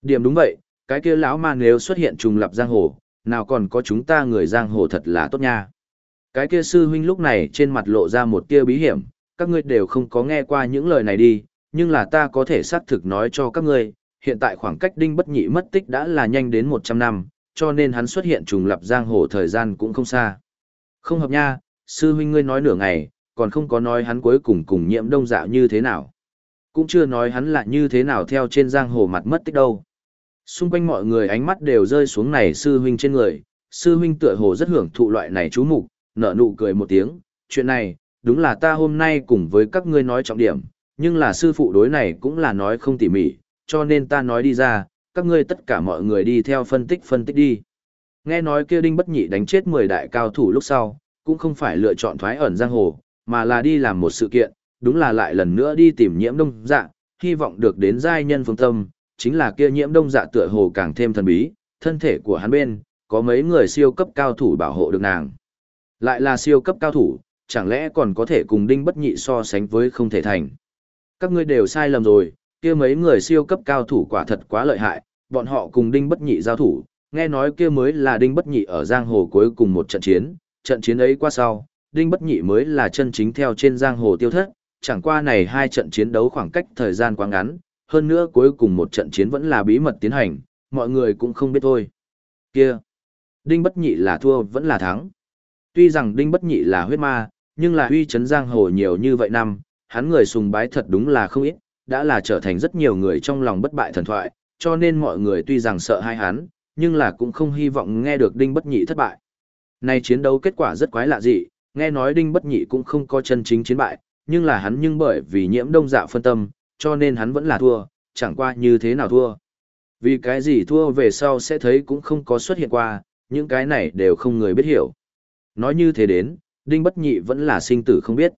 Điểm đúng vậy, cái kia lão ma nếu xuất hiện trùng lập giang hồ, nào còn có chúng ta người giang hồ thật là tốt nha. Cái kia sư huynh lúc này trên mặt lộ ra một tia bí hiểm, các ngươi đều không có nghe qua những lời này đi, nhưng là ta có thể xác thực nói cho các ngươi, hiện tại khoảng cách đinh bất nhị mất tích đã là nhanh đến 100 năm, cho nên hắn xuất hiện trùng lập giang hồ thời gian cũng không xa. Không hợp nha, sư huynh ngươi nói nửa ngày, còn không có nói hắn cuối cùng cùng nhiễm đông dạo như thế nào. Cũng chưa nói hắn là như thế nào theo trên giang hồ mặt mất tích đâu. Xung quanh mọi người ánh mắt đều rơi xuống này sư huynh trên người, sư huynh tựa hồ rất hưởng thụ loại này chú mục, nở nụ cười một tiếng, chuyện này, đúng là ta hôm nay cùng với các ngươi nói trọng điểm, nhưng là sư phụ đối này cũng là nói không tỉ mỉ, cho nên ta nói đi ra, các ngươi tất cả mọi người đi theo phân tích phân tích đi. Nghe nói kia đinh bất nhị đánh chết 10 đại cao thủ lúc sau, cũng không phải lựa chọn thoái ẩn giang hồ, mà là đi làm một sự kiện, đúng là lại lần nữa đi tìm nhiễm đông dạ, hy vọng được đến giai nhân phương tâm, chính là kia nhiễm đông dạ tựa hồ càng thêm thần bí, thân thể của hắn bên, có mấy người siêu cấp cao thủ bảo hộ được nàng. Lại là siêu cấp cao thủ, chẳng lẽ còn có thể cùng đinh bất nhị so sánh với không thể thành. Các ngươi đều sai lầm rồi, kia mấy người siêu cấp cao thủ quả thật quá lợi hại, bọn họ cùng đinh bất nhị giao thủ, nghe nói kia mới là đinh bất nhị ở giang hồ cuối cùng một trận chiến, trận chiến ấy qua sau, đinh bất nhị mới là chân chính theo trên giang hồ tiêu thất, chẳng qua này hai trận chiến đấu khoảng cách thời gian quá ngắn, hơn nữa cuối cùng một trận chiến vẫn là bí mật tiến hành, mọi người cũng không biết thôi. Kia, đinh bất nhị là thua vẫn là thắng. Tuy rằng đinh bất nhị là huyết ma, nhưng là uy chấn giang hồ nhiều như vậy năm, hắn người sùng bái thật đúng là không ít, đã là trở thành rất nhiều người trong lòng bất bại thần thoại, cho nên mọi người tuy rằng sợ hai hắn, nhưng là cũng không hy vọng nghe được đinh bất nhị thất bại. Nay chiến đấu kết quả rất quái lạ dị, nghe nói đinh bất nhị cũng không có chân chính chiến bại, nhưng là hắn nhưng bởi vì nhiễm đông dạ phân tâm, cho nên hắn vẫn là thua, chẳng qua như thế nào thua. Vì cái gì thua về sau sẽ thấy cũng không có xuất hiện qua, những cái này đều không người biết hiểu. Nói như thế đến, đinh bất nhị vẫn là sinh tử không biết.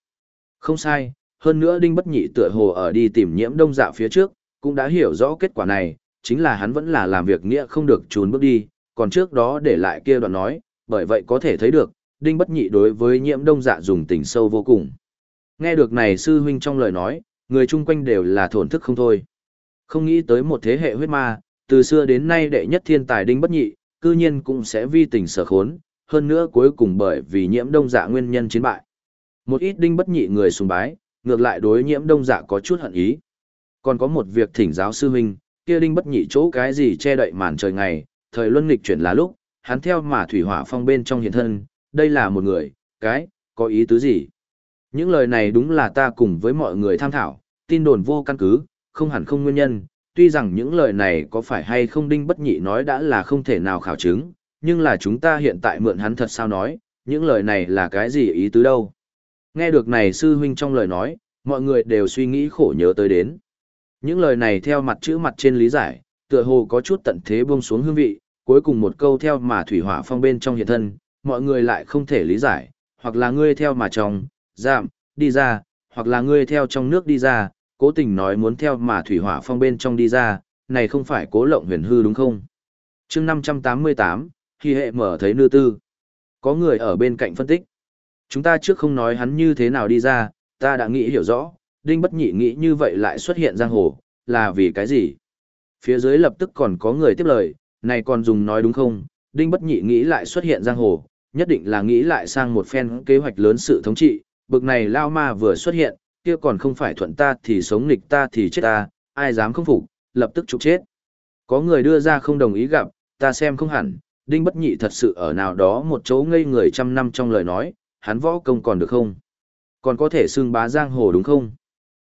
Không sai, hơn nữa đinh bất nhị tựa hồ ở đi tìm nhiễm đông dạ phía trước, cũng đã hiểu rõ kết quả này, chính là hắn vẫn là làm việc nghĩa không được trốn bước đi, còn trước đó để lại kia đoạn nói, bởi vậy có thể thấy được, đinh bất nhị đối với nhiễm đông dạ dùng tình sâu vô cùng. Nghe được này sư huynh trong lời nói, người chung quanh đều là thổn thức không thôi. Không nghĩ tới một thế hệ huyết ma, từ xưa đến nay đệ nhất thiên tài đinh bất nhị, cư nhiên cũng sẽ vi tình sở khốn, hơn nữa cuối cùng bởi vì nhiễm đông dạ nguyên nhân chiến bại. Một ít đinh bất nhị người sùng bái, ngược lại đối nhiễm đông dạ có chút hận ý. Còn có một việc thỉnh giáo sư huynh, kia đinh bất nhị chỗ cái gì che đậy màn trời ngày, thời luân nghịch chuyển là lúc, hắn theo mà thủy hỏa phong bên trong hiện thân, đây là một người, cái, có ý tứ gì? Những lời này đúng là ta cùng với mọi người tham thảo, tin đồn vô căn cứ, không hẳn không nguyên nhân, tuy rằng những lời này có phải hay không đinh bất nhị nói đã là không thể nào khảo chứng, nhưng là chúng ta hiện tại mượn hắn thật sao nói, những lời này là cái gì ý tứ đâu. Nghe được này sư huynh trong lời nói, mọi người đều suy nghĩ khổ nhớ tới đến. Những lời này theo mặt chữ mặt trên lý giải, tựa hồ có chút tận thế buông xuống hương vị, cuối cùng một câu theo mà thủy hỏa phong bên trong hiện thân, mọi người lại không thể lý giải, hoặc là ngươi theo mà trong, giảm, đi ra, hoặc là ngươi theo trong nước đi ra, cố tình nói muốn theo mà thủy hỏa phong bên trong đi ra, này không phải cố lộng huyền hư đúng không? chương 588, khi hệ mở thấy nư tư. Có người ở bên cạnh phân tích. Chúng ta trước không nói hắn như thế nào đi ra, ta đã nghĩ hiểu rõ, Đinh Bất Nhị nghĩ như vậy lại xuất hiện giang hồ, là vì cái gì? Phía dưới lập tức còn có người tiếp lời, này còn dùng nói đúng không? Đinh Bất Nhị nghĩ lại xuất hiện giang hồ, nhất định là nghĩ lại sang một phen kế hoạch lớn sự thống trị, bực này lao ma vừa xuất hiện, kia còn không phải thuận ta thì sống nghịch ta thì chết ta, ai dám không phục, lập tức trục chết. Có người đưa ra không đồng ý gặp, ta xem không hẳn, Đinh Bất Nhị thật sự ở nào đó một chỗ ngây người trăm năm trong lời nói, hắn võ công còn được không? Còn có thể xưng bá giang hồ đúng không?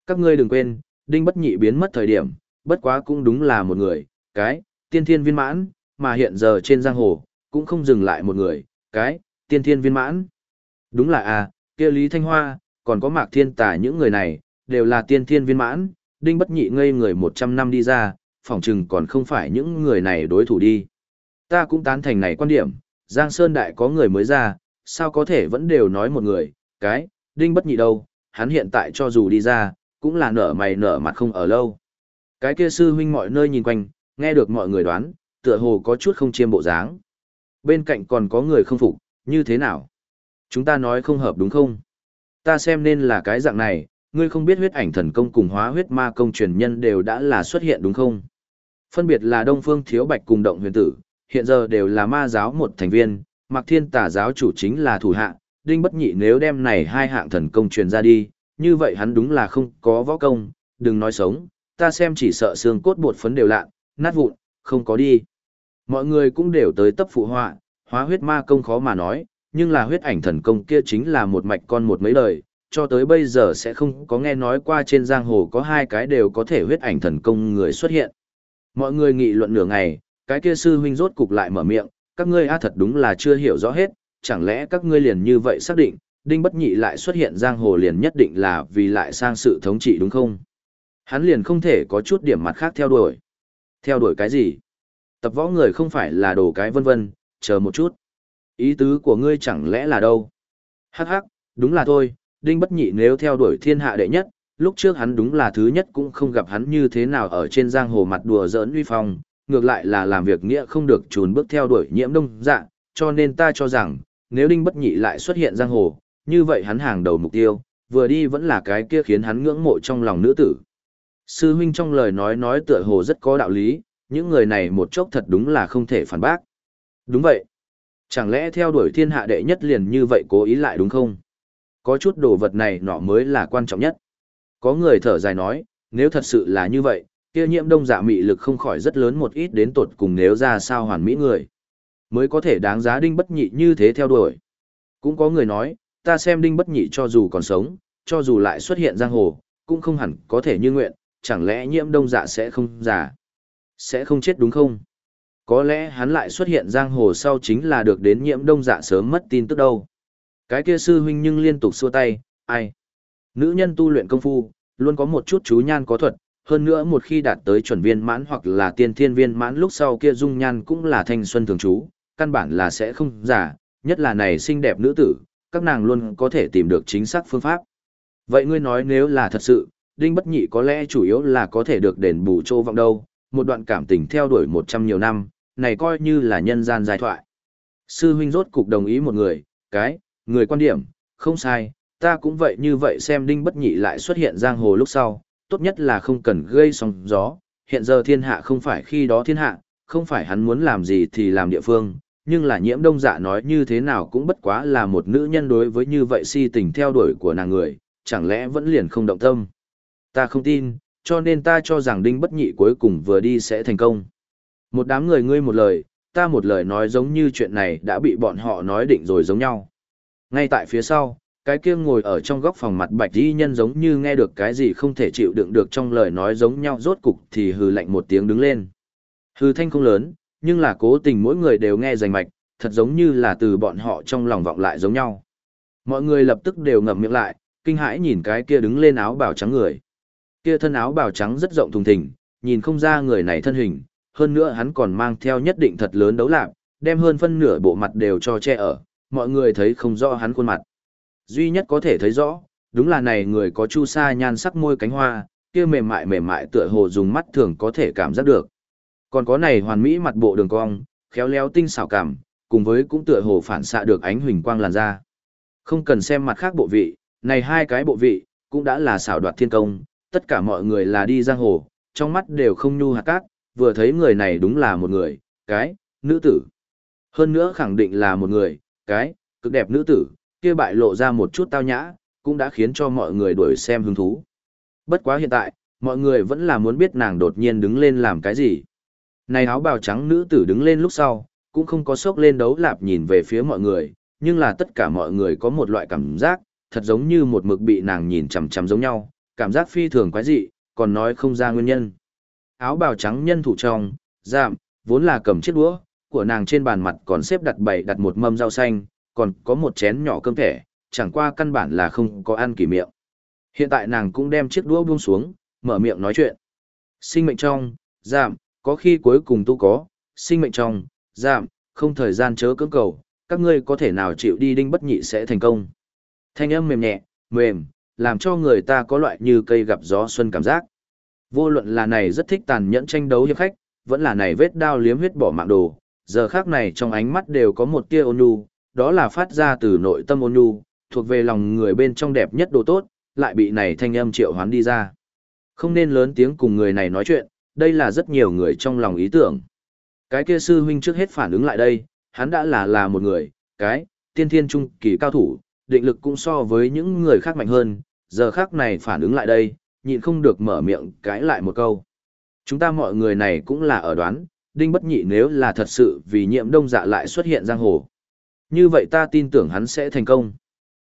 Các ngươi đừng quên, Đinh Bất Nhị biến mất thời điểm, bất quá cũng đúng là một người, cái, tiên thiên viên mãn, mà hiện giờ trên giang hồ, cũng không dừng lại một người, cái, tiên thiên viên mãn. Đúng là à, kia Lý Thanh Hoa, còn có Mạc Thiên Tả những người này, đều là tiên thiên viên mãn, Đinh Bất Nhị ngây người 100 năm đi ra, phỏng chừng còn không phải những người này đối thủ đi. Ta cũng tán thành này quan điểm, Giang Sơn Đại có người mới ra, sao có thể vẫn đều nói một người, cái, Đinh Bất Nhị đâu, hắn hiện tại cho dù đi ra, cũng là nở mày nở mặt không ở lâu. Cái kia sư huynh mọi nơi nhìn quanh, nghe được mọi người đoán, tựa hồ có chút không chiêm bộ dáng. Bên cạnh còn có người không phục, như thế nào? Chúng ta nói không hợp đúng không? Ta xem nên là cái dạng này, ngươi không biết huyết ảnh thần công cùng hóa huyết ma công truyền nhân đều đã là xuất hiện đúng không? Phân biệt là Đông Phương Thiếu Bạch cùng Động Huyền Tử, hiện giờ đều là ma giáo một thành viên, Mạc Thiên Tà giáo chủ chính là thủ hạ, Đinh Bất Nhị nếu đem này hai hạng thần công truyền ra đi, như vậy hắn đúng là không có võ công, đừng nói sống, ta xem chỉ sợ xương cốt bột phấn đều lạ, nát vụn, không có đi. Mọi người cũng đều tới tấp phụ họa, hóa huyết ma công khó mà nói, nhưng là huyết ảnh thần công kia chính là một mạch con một mấy đời, cho tới bây giờ sẽ không có nghe nói qua trên giang hồ có hai cái đều có thể huyết ảnh thần công người xuất hiện. Mọi người nghị luận nửa ngày, cái kia sư huynh rốt cục lại mở miệng, các ngươi a thật đúng là chưa hiểu rõ hết, chẳng lẽ các ngươi liền như vậy xác định, Đinh Bất Nhị lại xuất hiện giang hồ liền nhất định là vì lại sang sự thống trị đúng không? Hắn liền không thể có chút điểm mặt khác theo đuổi. Theo đuổi cái gì? Tập võ người không phải là đồ cái vân vân, chờ một chút. Ý tứ của ngươi chẳng lẽ là đâu? Hắc hắc, đúng là thôi, Đinh Bất Nhị nếu theo đuổi thiên hạ đệ nhất, lúc trước hắn đúng là thứ nhất cũng không gặp hắn như thế nào ở trên giang hồ mặt đùa giỡn uy phong, ngược lại là làm việc nghĩa không được trùn bước theo đuổi nhiễm đông dạ, cho nên ta cho rằng, nếu Đinh Bất Nhị lại xuất hiện giang hồ, như vậy hắn hàng đầu mục tiêu, vừa đi vẫn là cái kia khiến hắn ngưỡng mộ trong lòng nữ tử. Sư huynh trong lời nói nói tựa hồ rất có đạo lý, những người này một chốc thật đúng là không thể phản bác. Đúng vậy. Chẳng lẽ theo đuổi thiên hạ đệ nhất liền như vậy cố ý lại đúng không? Có chút đồ vật này nọ mới là quan trọng nhất. Có người thở dài nói, nếu thật sự là như vậy, kia nhiễm đông dạ mị lực không khỏi rất lớn một ít đến tột cùng nếu ra sao hoàn mỹ người. Mới có thể đáng giá đinh bất nhị như thế theo đuổi. Cũng có người nói, ta xem đinh bất nhị cho dù còn sống, cho dù lại xuất hiện giang hồ, cũng không hẳn có thể như nguyện, chẳng lẽ nhiễm đông dạ sẽ không già, sẽ không chết đúng không? Có lẽ hắn lại xuất hiện giang hồ sau chính là được đến nhiễm đông dạ sớm mất tin tức đâu. Cái kia sư huynh nhưng liên tục xua tay, ai? Nữ nhân tu luyện công phu, luôn có một chút chú nhan có thuật, hơn nữa một khi đạt tới chuẩn viên mãn hoặc là tiên thiên viên mãn lúc sau kia dung nhan cũng là thanh xuân thường trú, căn bản là sẽ không giả, nhất là này xinh đẹp nữ tử, các nàng luôn có thể tìm được chính xác phương pháp. Vậy ngươi nói nếu là thật sự, Đinh Bất Nhị có lẽ chủ yếu là có thể được đền bù trô vọng đâu, một đoạn cảm tình theo đuổi một trăm nhiều năm, này coi như là nhân gian giai thoại. Sư huynh rốt cục đồng ý một người, cái, người quan điểm, không sai, ta cũng vậy như vậy xem Đinh Bất Nhị lại xuất hiện giang hồ lúc sau, tốt nhất là không cần gây sóng gió, hiện giờ thiên hạ không phải khi đó thiên hạ, không phải hắn muốn làm gì thì làm địa phương, nhưng là nhiễm đông dạ nói như thế nào cũng bất quá là một nữ nhân đối với như vậy si tình theo đuổi của nàng người, chẳng lẽ vẫn liền không động tâm. Ta không tin, cho nên ta cho rằng đinh bất nhị cuối cùng vừa đi sẽ thành công. Một đám người ngươi một lời, ta một lời nói giống như chuyện này đã bị bọn họ nói định rồi giống nhau. Ngay tại phía sau, cái kia ngồi ở trong góc phòng mặt bạch y nhân giống như nghe được cái gì không thể chịu đựng được trong lời nói giống nhau rốt cục thì hừ lạnh một tiếng đứng lên. Hừ thanh không lớn, nhưng là cố tình mỗi người đều nghe rành mạch, thật giống như là từ bọn họ trong lòng vọng lại giống nhau. Mọi người lập tức đều ngậm miệng lại, kinh hãi nhìn cái kia đứng lên áo bào trắng người. Kia thân áo bào trắng rất rộng thùng thình, nhìn không ra người này thân hình, hơn nữa hắn còn mang theo nhất định thật lớn đấu lạc, đem hơn phân nửa bộ mặt đều cho che ở, mọi người thấy không rõ hắn khuôn mặt. Duy nhất có thể thấy rõ, đúng là này người có chu sa nhan sắc môi cánh hoa, kia mềm mại mềm mại tựa hồ dùng mắt thường có thể cảm giác được. Còn có này hoàn mỹ mặt bộ đường cong, khéo léo tinh xảo cảm, cùng với cũng tựa hồ phản xạ được ánh huỳnh quang làn da. Không cần xem mặt khác bộ vị, này hai cái bộ vị, cũng đã là xảo đoạt thiên công, tất cả mọi người là đi giang hồ, trong mắt đều không nhu hạt cát, vừa thấy người này đúng là một người, cái, nữ tử. Hơn nữa khẳng định là một người, cái, cực đẹp nữ tử, kia bại lộ ra một chút tao nhã, cũng đã khiến cho mọi người đuổi xem hứng thú. Bất quá hiện tại, mọi người vẫn là muốn biết nàng đột nhiên đứng lên làm cái gì. Này áo bào trắng nữ tử đứng lên lúc sau, cũng không có sốc lên đấu lạp nhìn về phía mọi người, nhưng là tất cả mọi người có một loại cảm giác, thật giống như một mực bị nàng nhìn chằm chằm giống nhau, cảm giác phi thường quái dị, còn nói không ra nguyên nhân. Áo bào trắng nhân thủ trong, giảm, vốn là cầm chiếc đũa, của nàng trên bàn mặt còn xếp đặt bày đặt một mâm rau xanh, còn có một chén nhỏ cơm thẻ, chẳng qua căn bản là không có ăn kỷ miệng. Hiện tại nàng cũng đem chiếc đũa buông xuống, mở miệng nói chuyện. Sinh mệnh trong, giảm, có khi cuối cùng tu có, sinh mệnh trong, giảm, không thời gian chớ cưỡng cầu, các ngươi có thể nào chịu đi đinh bất nhị sẽ thành công. Thanh âm mềm nhẹ, mềm, làm cho người ta có loại như cây gặp gió xuân cảm giác. Vô luận là này rất thích tàn nhẫn tranh đấu hiệp khách, vẫn là này vết đao liếm huyết bỏ mạng đồ, giờ khác này trong ánh mắt đều có một tia ôn nhu, đó là phát ra từ nội tâm ôn nhu, thuộc về lòng người bên trong đẹp nhất đồ tốt, lại bị này thanh âm triệu hoán đi ra. Không nên lớn tiếng cùng người này nói chuyện, đây là rất nhiều người trong lòng ý tưởng. Cái kia sư huynh trước hết phản ứng lại đây, hắn đã là là một người, cái, tiên thiên trung kỳ cao thủ, định lực cũng so với những người khác mạnh hơn, giờ khác này phản ứng lại đây, nhịn không được mở miệng cãi lại một câu. Chúng ta mọi người này cũng là ở đoán, đinh bất nhị nếu là thật sự vì nhiễm đông dạ lại xuất hiện giang hồ. Như vậy ta tin tưởng hắn sẽ thành công.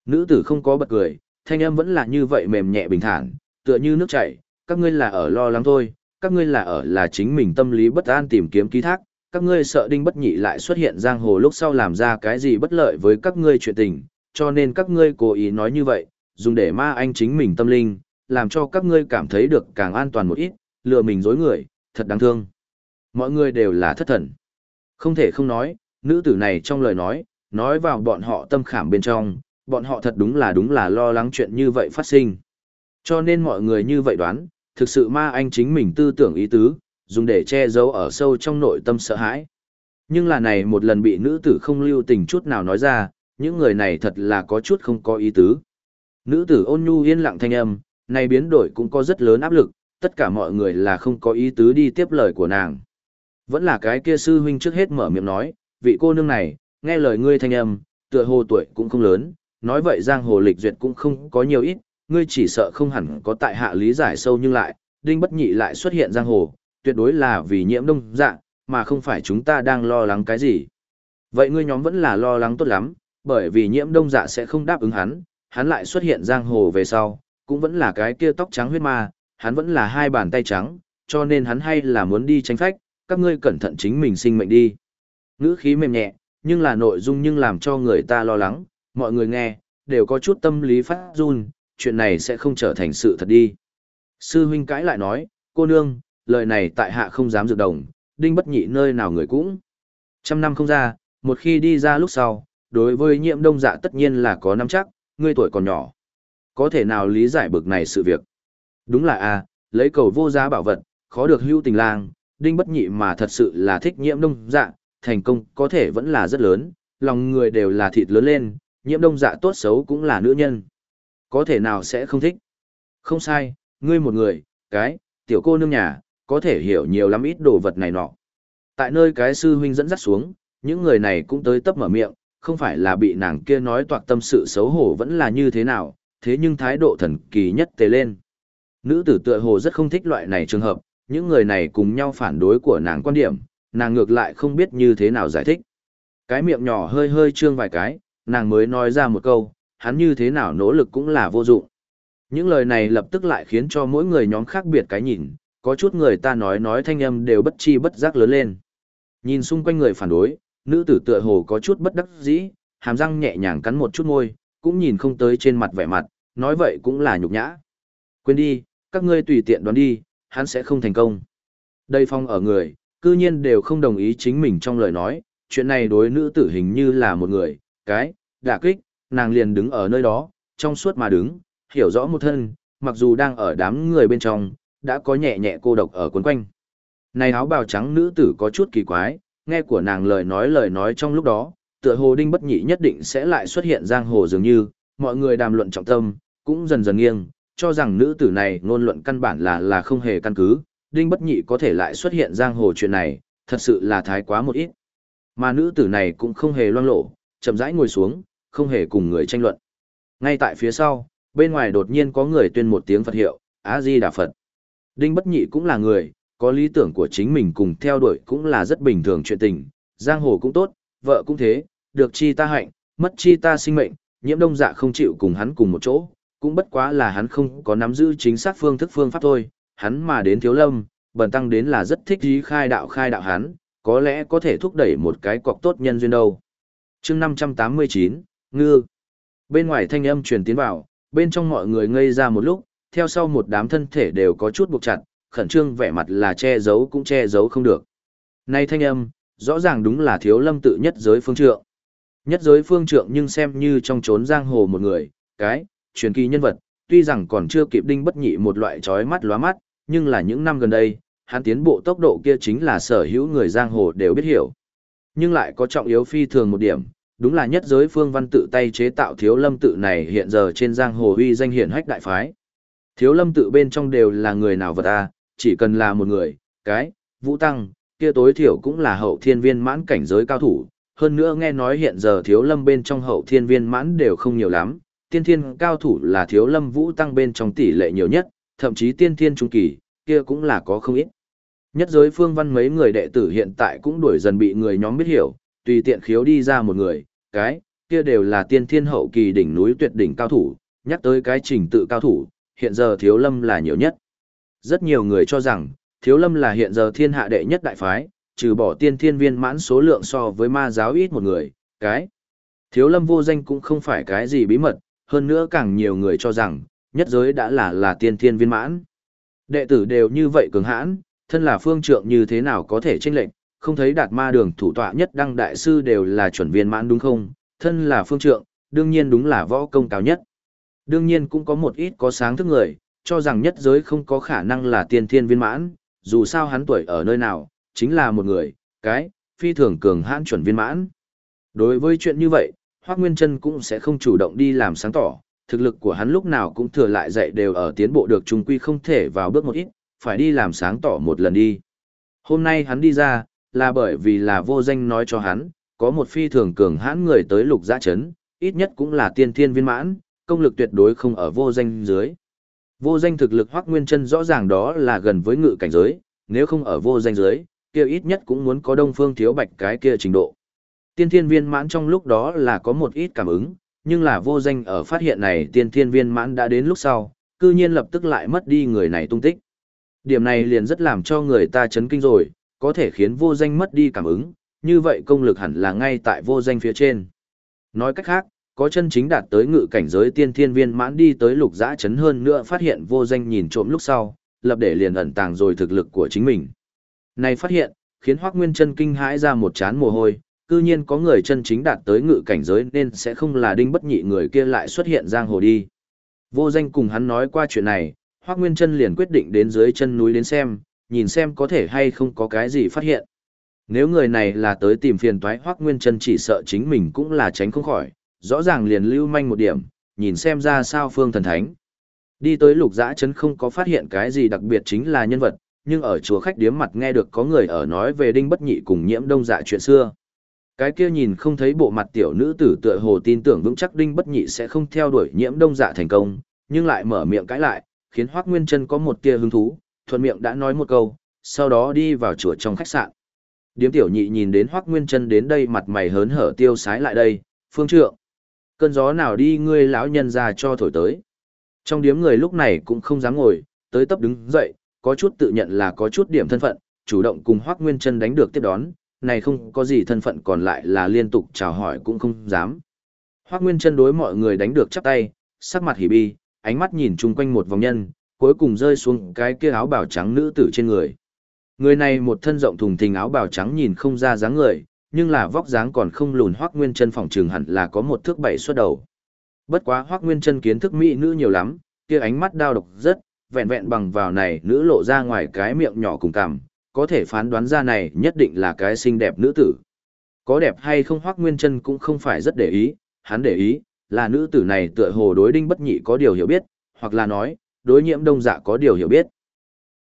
Nữ tử không có bật cười, thanh âm vẫn là như vậy mềm nhẹ bình thản, tựa như nước chảy, các ngươi là ở lo lắng thôi, các ngươi là ở là chính mình tâm lý bất an tìm kiếm ký thác, các ngươi sợ đinh bất nhị lại xuất hiện giang hồ lúc sau làm ra cái gì bất lợi với các ngươi chuyện tình, cho nên các ngươi cố ý nói như vậy, dùng để ma anh chính mình tâm linh, làm cho các ngươi cảm thấy được càng an toàn một ít, lừa mình dối người, thật đáng thương. Mọi người đều là thất thần. Không thể không nói, nữ tử này trong lời nói, nói vào bọn họ tâm khảm bên trong, bọn họ thật đúng là đúng là lo lắng chuyện như vậy phát sinh. Cho nên mọi người như vậy đoán, thực sự ma anh chính mình tư tưởng ý tứ, dùng để che giấu ở sâu trong nội tâm sợ hãi. Nhưng là này một lần bị nữ tử không lưu tình chút nào nói ra, những người này thật là có chút không có ý tứ. Nữ tử ôn nhu yên lặng thanh âm, này biến đổi cũng có rất lớn áp lực, tất cả mọi người là không có ý tứ đi tiếp lời của nàng. Vẫn là cái kia sư huynh trước hết mở miệng nói, vị cô nương này, nghe lời ngươi thanh âm, tựa hồ tuổi cũng không lớn, nói vậy giang hồ lịch duyệt cũng không có nhiều ít, ngươi chỉ sợ không hẳn có tại hạ lý giải sâu nhưng lại, đinh bất nhị lại xuất hiện giang hồ, tuyệt đối là vì nhiễm đông dạng mà không phải chúng ta đang lo lắng cái gì. Vậy ngươi nhóm vẫn là lo lắng tốt lắm, bởi vì nhiễm đông dạ sẽ không đáp ứng hắn, hắn lại xuất hiện giang hồ về sau, cũng vẫn là cái kia tóc trắng huyết ma, hắn vẫn là hai bàn tay trắng, cho nên hắn hay là muốn đi tranh phách, các ngươi cẩn thận chính mình sinh mệnh đi. Ngữ khí mềm nhẹ, nhưng là nội dung nhưng làm cho người ta lo lắng, mọi người nghe, đều có chút tâm lý phát run, chuyện này sẽ không trở thành sự thật đi. Sư huynh cãi lại nói, cô nương, lời này tại hạ không dám dự đồng, đinh bất nhị nơi nào người cũng. Trăm năm không ra, một khi đi ra lúc sau, đối với nhiễm đông dạ tất nhiên là có năm chắc, ngươi tuổi còn nhỏ. Có thể nào lý giải bực này sự việc? Đúng là a, lấy cầu vô giá bảo vật, khó được hưu tình lang, đinh bất nhị mà thật sự là thích nhiễm đông dạ, thành công có thể vẫn là rất lớn, lòng người đều là thịt lớn lên, nhiễm đông dạ tốt xấu cũng là nữ nhân. Có thể nào sẽ không thích? Không sai, ngươi một người, cái, tiểu cô nương nhà, có thể hiểu nhiều lắm ít đồ vật này nọ. Tại nơi cái sư huynh dẫn dắt xuống, những người này cũng tới tấp mở miệng, không phải là bị nàng kia nói toạc tâm sự xấu hổ vẫn là như thế nào, thế nhưng thái độ thần kỳ nhất tề lên. Nữ tử tựa hồ rất không thích loại này trường hợp, những người này cùng nhau phản đối của nàng quan điểm, nàng ngược lại không biết như thế nào giải thích. Cái miệng nhỏ hơi hơi trương vài cái, nàng mới nói ra một câu, hắn như thế nào nỗ lực cũng là vô dụng. Những lời này lập tức lại khiến cho mỗi người nhóm khác biệt cái nhìn, có chút người ta nói nói thanh âm đều bất chi bất giác lớn lên. Nhìn xung quanh người phản đối, nữ tử tựa hồ có chút bất đắc dĩ, hàm răng nhẹ nhàng cắn một chút môi, cũng nhìn không tới trên mặt vẻ mặt, nói vậy cũng là nhục nhã. Quên đi, các ngươi tùy tiện đoán đi, hắn sẽ không thành công. Đây phong ở người, cư nhiên đều không đồng ý chính mình trong lời nói, chuyện này đối nữ tử hình như là một người, cái, đả kích, nàng liền đứng ở nơi đó, trong suốt mà đứng, hiểu rõ một thân, mặc dù đang ở đám người bên trong, đã có nhẹ nhẹ cô độc ở quấn quanh. Này áo bào trắng nữ tử có chút kỳ quái, nghe của nàng lời nói lời nói trong lúc đó, tựa hồ đinh bất nhị nhất định sẽ lại xuất hiện giang hồ dường như, mọi người đàm luận trọng tâm, cũng dần dần nghiêng, cho rằng nữ tử này ngôn luận căn bản là là không hề căn cứ, đinh bất nhị có thể lại xuất hiện giang hồ chuyện này, thật sự là thái quá một ít. Mà nữ tử này cũng không hề loang lộ, chậm rãi ngồi xuống, không hề cùng người tranh luận. Ngay tại phía sau, bên ngoài đột nhiên có người tuyên một tiếng Phật hiệu, A-di Đà Phật. Đinh bất nhị cũng là người, có lý tưởng của chính mình cùng theo đuổi cũng là rất bình thường chuyện tình, giang hồ cũng tốt, vợ cũng thế, được chi ta hạnh, mất chi ta sinh mệnh, nhiễm đông dạ không chịu cùng hắn cùng một chỗ, cũng bất quá là hắn không có nắm giữ chính xác phương thức phương pháp thôi, hắn mà đến thiếu lâm, bần tăng đến là rất thích ý khai đạo khai đạo hắn, có lẽ có thể thúc đẩy một cái cọc tốt nhân duyên đâu. chương 589, Ngư. Bên ngoài thanh âm truyền tiến vào, bên trong mọi người ngây ra một lúc, theo sau một đám thân thể đều có chút buộc chặt, khẩn trương vẻ mặt là che giấu cũng che giấu không được. Nay thanh âm, rõ ràng đúng là thiếu lâm tự nhất giới phương trượng. Nhất giới phương trượng nhưng xem như trong trốn giang hồ một người, cái, truyền kỳ nhân vật, tuy rằng còn chưa kịp đinh bất nhị một loại trói mắt lóa mắt, nhưng là những năm gần đây, hắn tiến bộ tốc độ kia chính là sở hữu người giang hồ đều biết hiểu. Nhưng lại có trọng yếu phi thường một điểm, đúng là nhất giới phương văn tự tay chế tạo thiếu lâm tự này hiện giờ trên giang hồ uy danh hiển hách đại phái. Thiếu lâm tự bên trong đều là người nào vật ta, chỉ cần là một người, cái, vũ tăng, kia tối thiểu cũng là hậu thiên viên mãn cảnh giới cao thủ. Hơn nữa nghe nói hiện giờ thiếu lâm bên trong hậu thiên viên mãn đều không nhiều lắm, tiên thiên cao thủ là thiếu lâm vũ tăng bên trong tỷ lệ nhiều nhất, thậm chí tiên thiên trung kỳ, kia cũng là có không ít. Nhất giới phương văn mấy người đệ tử hiện tại cũng đuổi dần bị người nhóm biết hiểu, tùy tiện khiếu đi ra một người, cái, kia đều là tiên thiên hậu kỳ đỉnh núi tuyệt đỉnh cao thủ, nhắc tới cái trình tự cao thủ, hiện giờ thiếu lâm là nhiều nhất. Rất nhiều người cho rằng, thiếu lâm là hiện giờ thiên hạ đệ nhất đại phái, trừ bỏ tiên thiên viên mãn số lượng so với ma giáo ít một người, cái. Thiếu lâm vô danh cũng không phải cái gì bí mật, hơn nữa càng nhiều người cho rằng, nhất giới đã là là tiên thiên viên mãn. Đệ tử đều như vậy cường hãn, thân là phương trượng như thế nào có thể tranh lệnh, không thấy đạt ma đường thủ tọa nhất đăng đại sư đều là chuẩn viên mãn đúng không, thân là phương trượng, đương nhiên đúng là võ công cao nhất. Đương nhiên cũng có một ít có sáng thức người, cho rằng nhất giới không có khả năng là tiên thiên viên mãn, dù sao hắn tuổi ở nơi nào, chính là một người, cái, phi thường cường hãn chuẩn viên mãn. Đối với chuyện như vậy, Hoác Nguyên Trân cũng sẽ không chủ động đi làm sáng tỏ, thực lực của hắn lúc nào cũng thừa lại dạy đều ở tiến bộ được trung quy không thể vào bước một ít, phải đi làm sáng tỏ một lần đi. Hôm nay hắn đi ra, là bởi vì là vô danh nói cho hắn, có một phi thường cường hãn người tới lục giã chấn, ít nhất cũng là tiên thiên viên mãn, công lực tuyệt đối không ở vô danh dưới. Vô danh thực lực hoác nguyên chân rõ ràng đó là gần với ngự cảnh giới, nếu không ở vô danh giới, kia ít nhất cũng muốn có đông phương thiếu bạch cái kia trình độ. Tiên thiên viên mãn trong lúc đó là có một ít cảm ứng, nhưng là vô danh ở phát hiện này tiên thiên viên mãn đã đến lúc sau, cư nhiên lập tức lại mất đi người này tung tích. Điểm này liền rất làm cho người ta chấn kinh rồi, có thể khiến vô danh mất đi cảm ứng, như vậy công lực hẳn là ngay tại vô danh phía trên. Nói cách khác, có chân chính đạt tới ngự cảnh giới tiên thiên viên mãn đi tới lục giã chấn hơn nữa phát hiện vô danh nhìn trộm lúc sau, lập để liền ẩn tàng rồi thực lực của chính mình. Này phát hiện, khiến Hoác Nguyên chân kinh hãi ra một chán mồ hôi, cư nhiên có người chân chính đạt tới ngự cảnh giới nên sẽ không là đinh bất nhị người kia lại xuất hiện giang hồ đi. Vô danh cùng hắn nói qua chuyện này, Hoác Nguyên Trân liền quyết định đến dưới chân núi đến xem, nhìn xem có thể hay không có cái gì phát hiện. Nếu người này là tới tìm phiền toái Hoác Nguyên Trân chỉ sợ chính mình cũng là tránh không khỏi, rõ ràng liền lưu manh một điểm, nhìn xem ra sao phương thần thánh. Đi tới lục giã chấn không có phát hiện cái gì đặc biệt chính là nhân vật, nhưng ở chùa khách điếm mặt nghe được có người ở nói về đinh bất nhị cùng nhiễm đông dạ chuyện xưa. Cái kia nhìn không thấy bộ mặt tiểu nữ tử tựa hồ tin tưởng vững chắc đinh bất nhị sẽ không theo đuổi nhiễm đông dạ thành công, nhưng lại mở miệng cãi lại, khiến Hoác Nguyên chân có một tia hứng thú, thuận miệng đã nói một câu, sau đó đi vào chùa trong khách sạn. Điếm tiểu nhị nhìn đến Hoác Nguyên chân đến đây mặt mày hớn hở tiêu sái lại đây, phương trượng. Cơn gió nào đi ngươi lão nhân ra cho thổi tới. Trong điếm người lúc này cũng không dám ngồi, tới tấp đứng dậy, có chút tự nhận là có chút điểm thân phận, chủ động cùng Hoác Nguyên chân đánh được tiếp đón, này không có gì thân phận còn lại là liên tục chào hỏi cũng không dám. Hoác Nguyên Trân đối mọi người đánh được chắp tay, sắc mặt hỉ bi, ánh mắt nhìn chung quanh một vòng nhân, cuối cùng rơi xuống cái kia áo bào trắng nữ tử trên người. Người này một thân rộng thùng thình áo bào trắng nhìn không ra dáng người, nhưng là vóc dáng còn không lùn Hoắc Nguyên Chân phòng trường hẳn là có một thước bảy xuất đầu. Bất quá Hoắc Nguyên Chân kiến thức mỹ nữ nhiều lắm, kia ánh mắt đao độc rất, vẹn vẹn bằng vào này nữ lộ ra ngoài cái miệng nhỏ cùng cằm, có thể phán đoán ra này nhất định là cái xinh đẹp nữ tử. Có đẹp hay không Hoắc Nguyên Chân cũng không phải rất để ý, hắn để ý là nữ tử này tựa hồ đối đinh bất nhị có điều hiểu biết, hoặc là nói, đối nhiễm đông dạ có điều hiểu biết.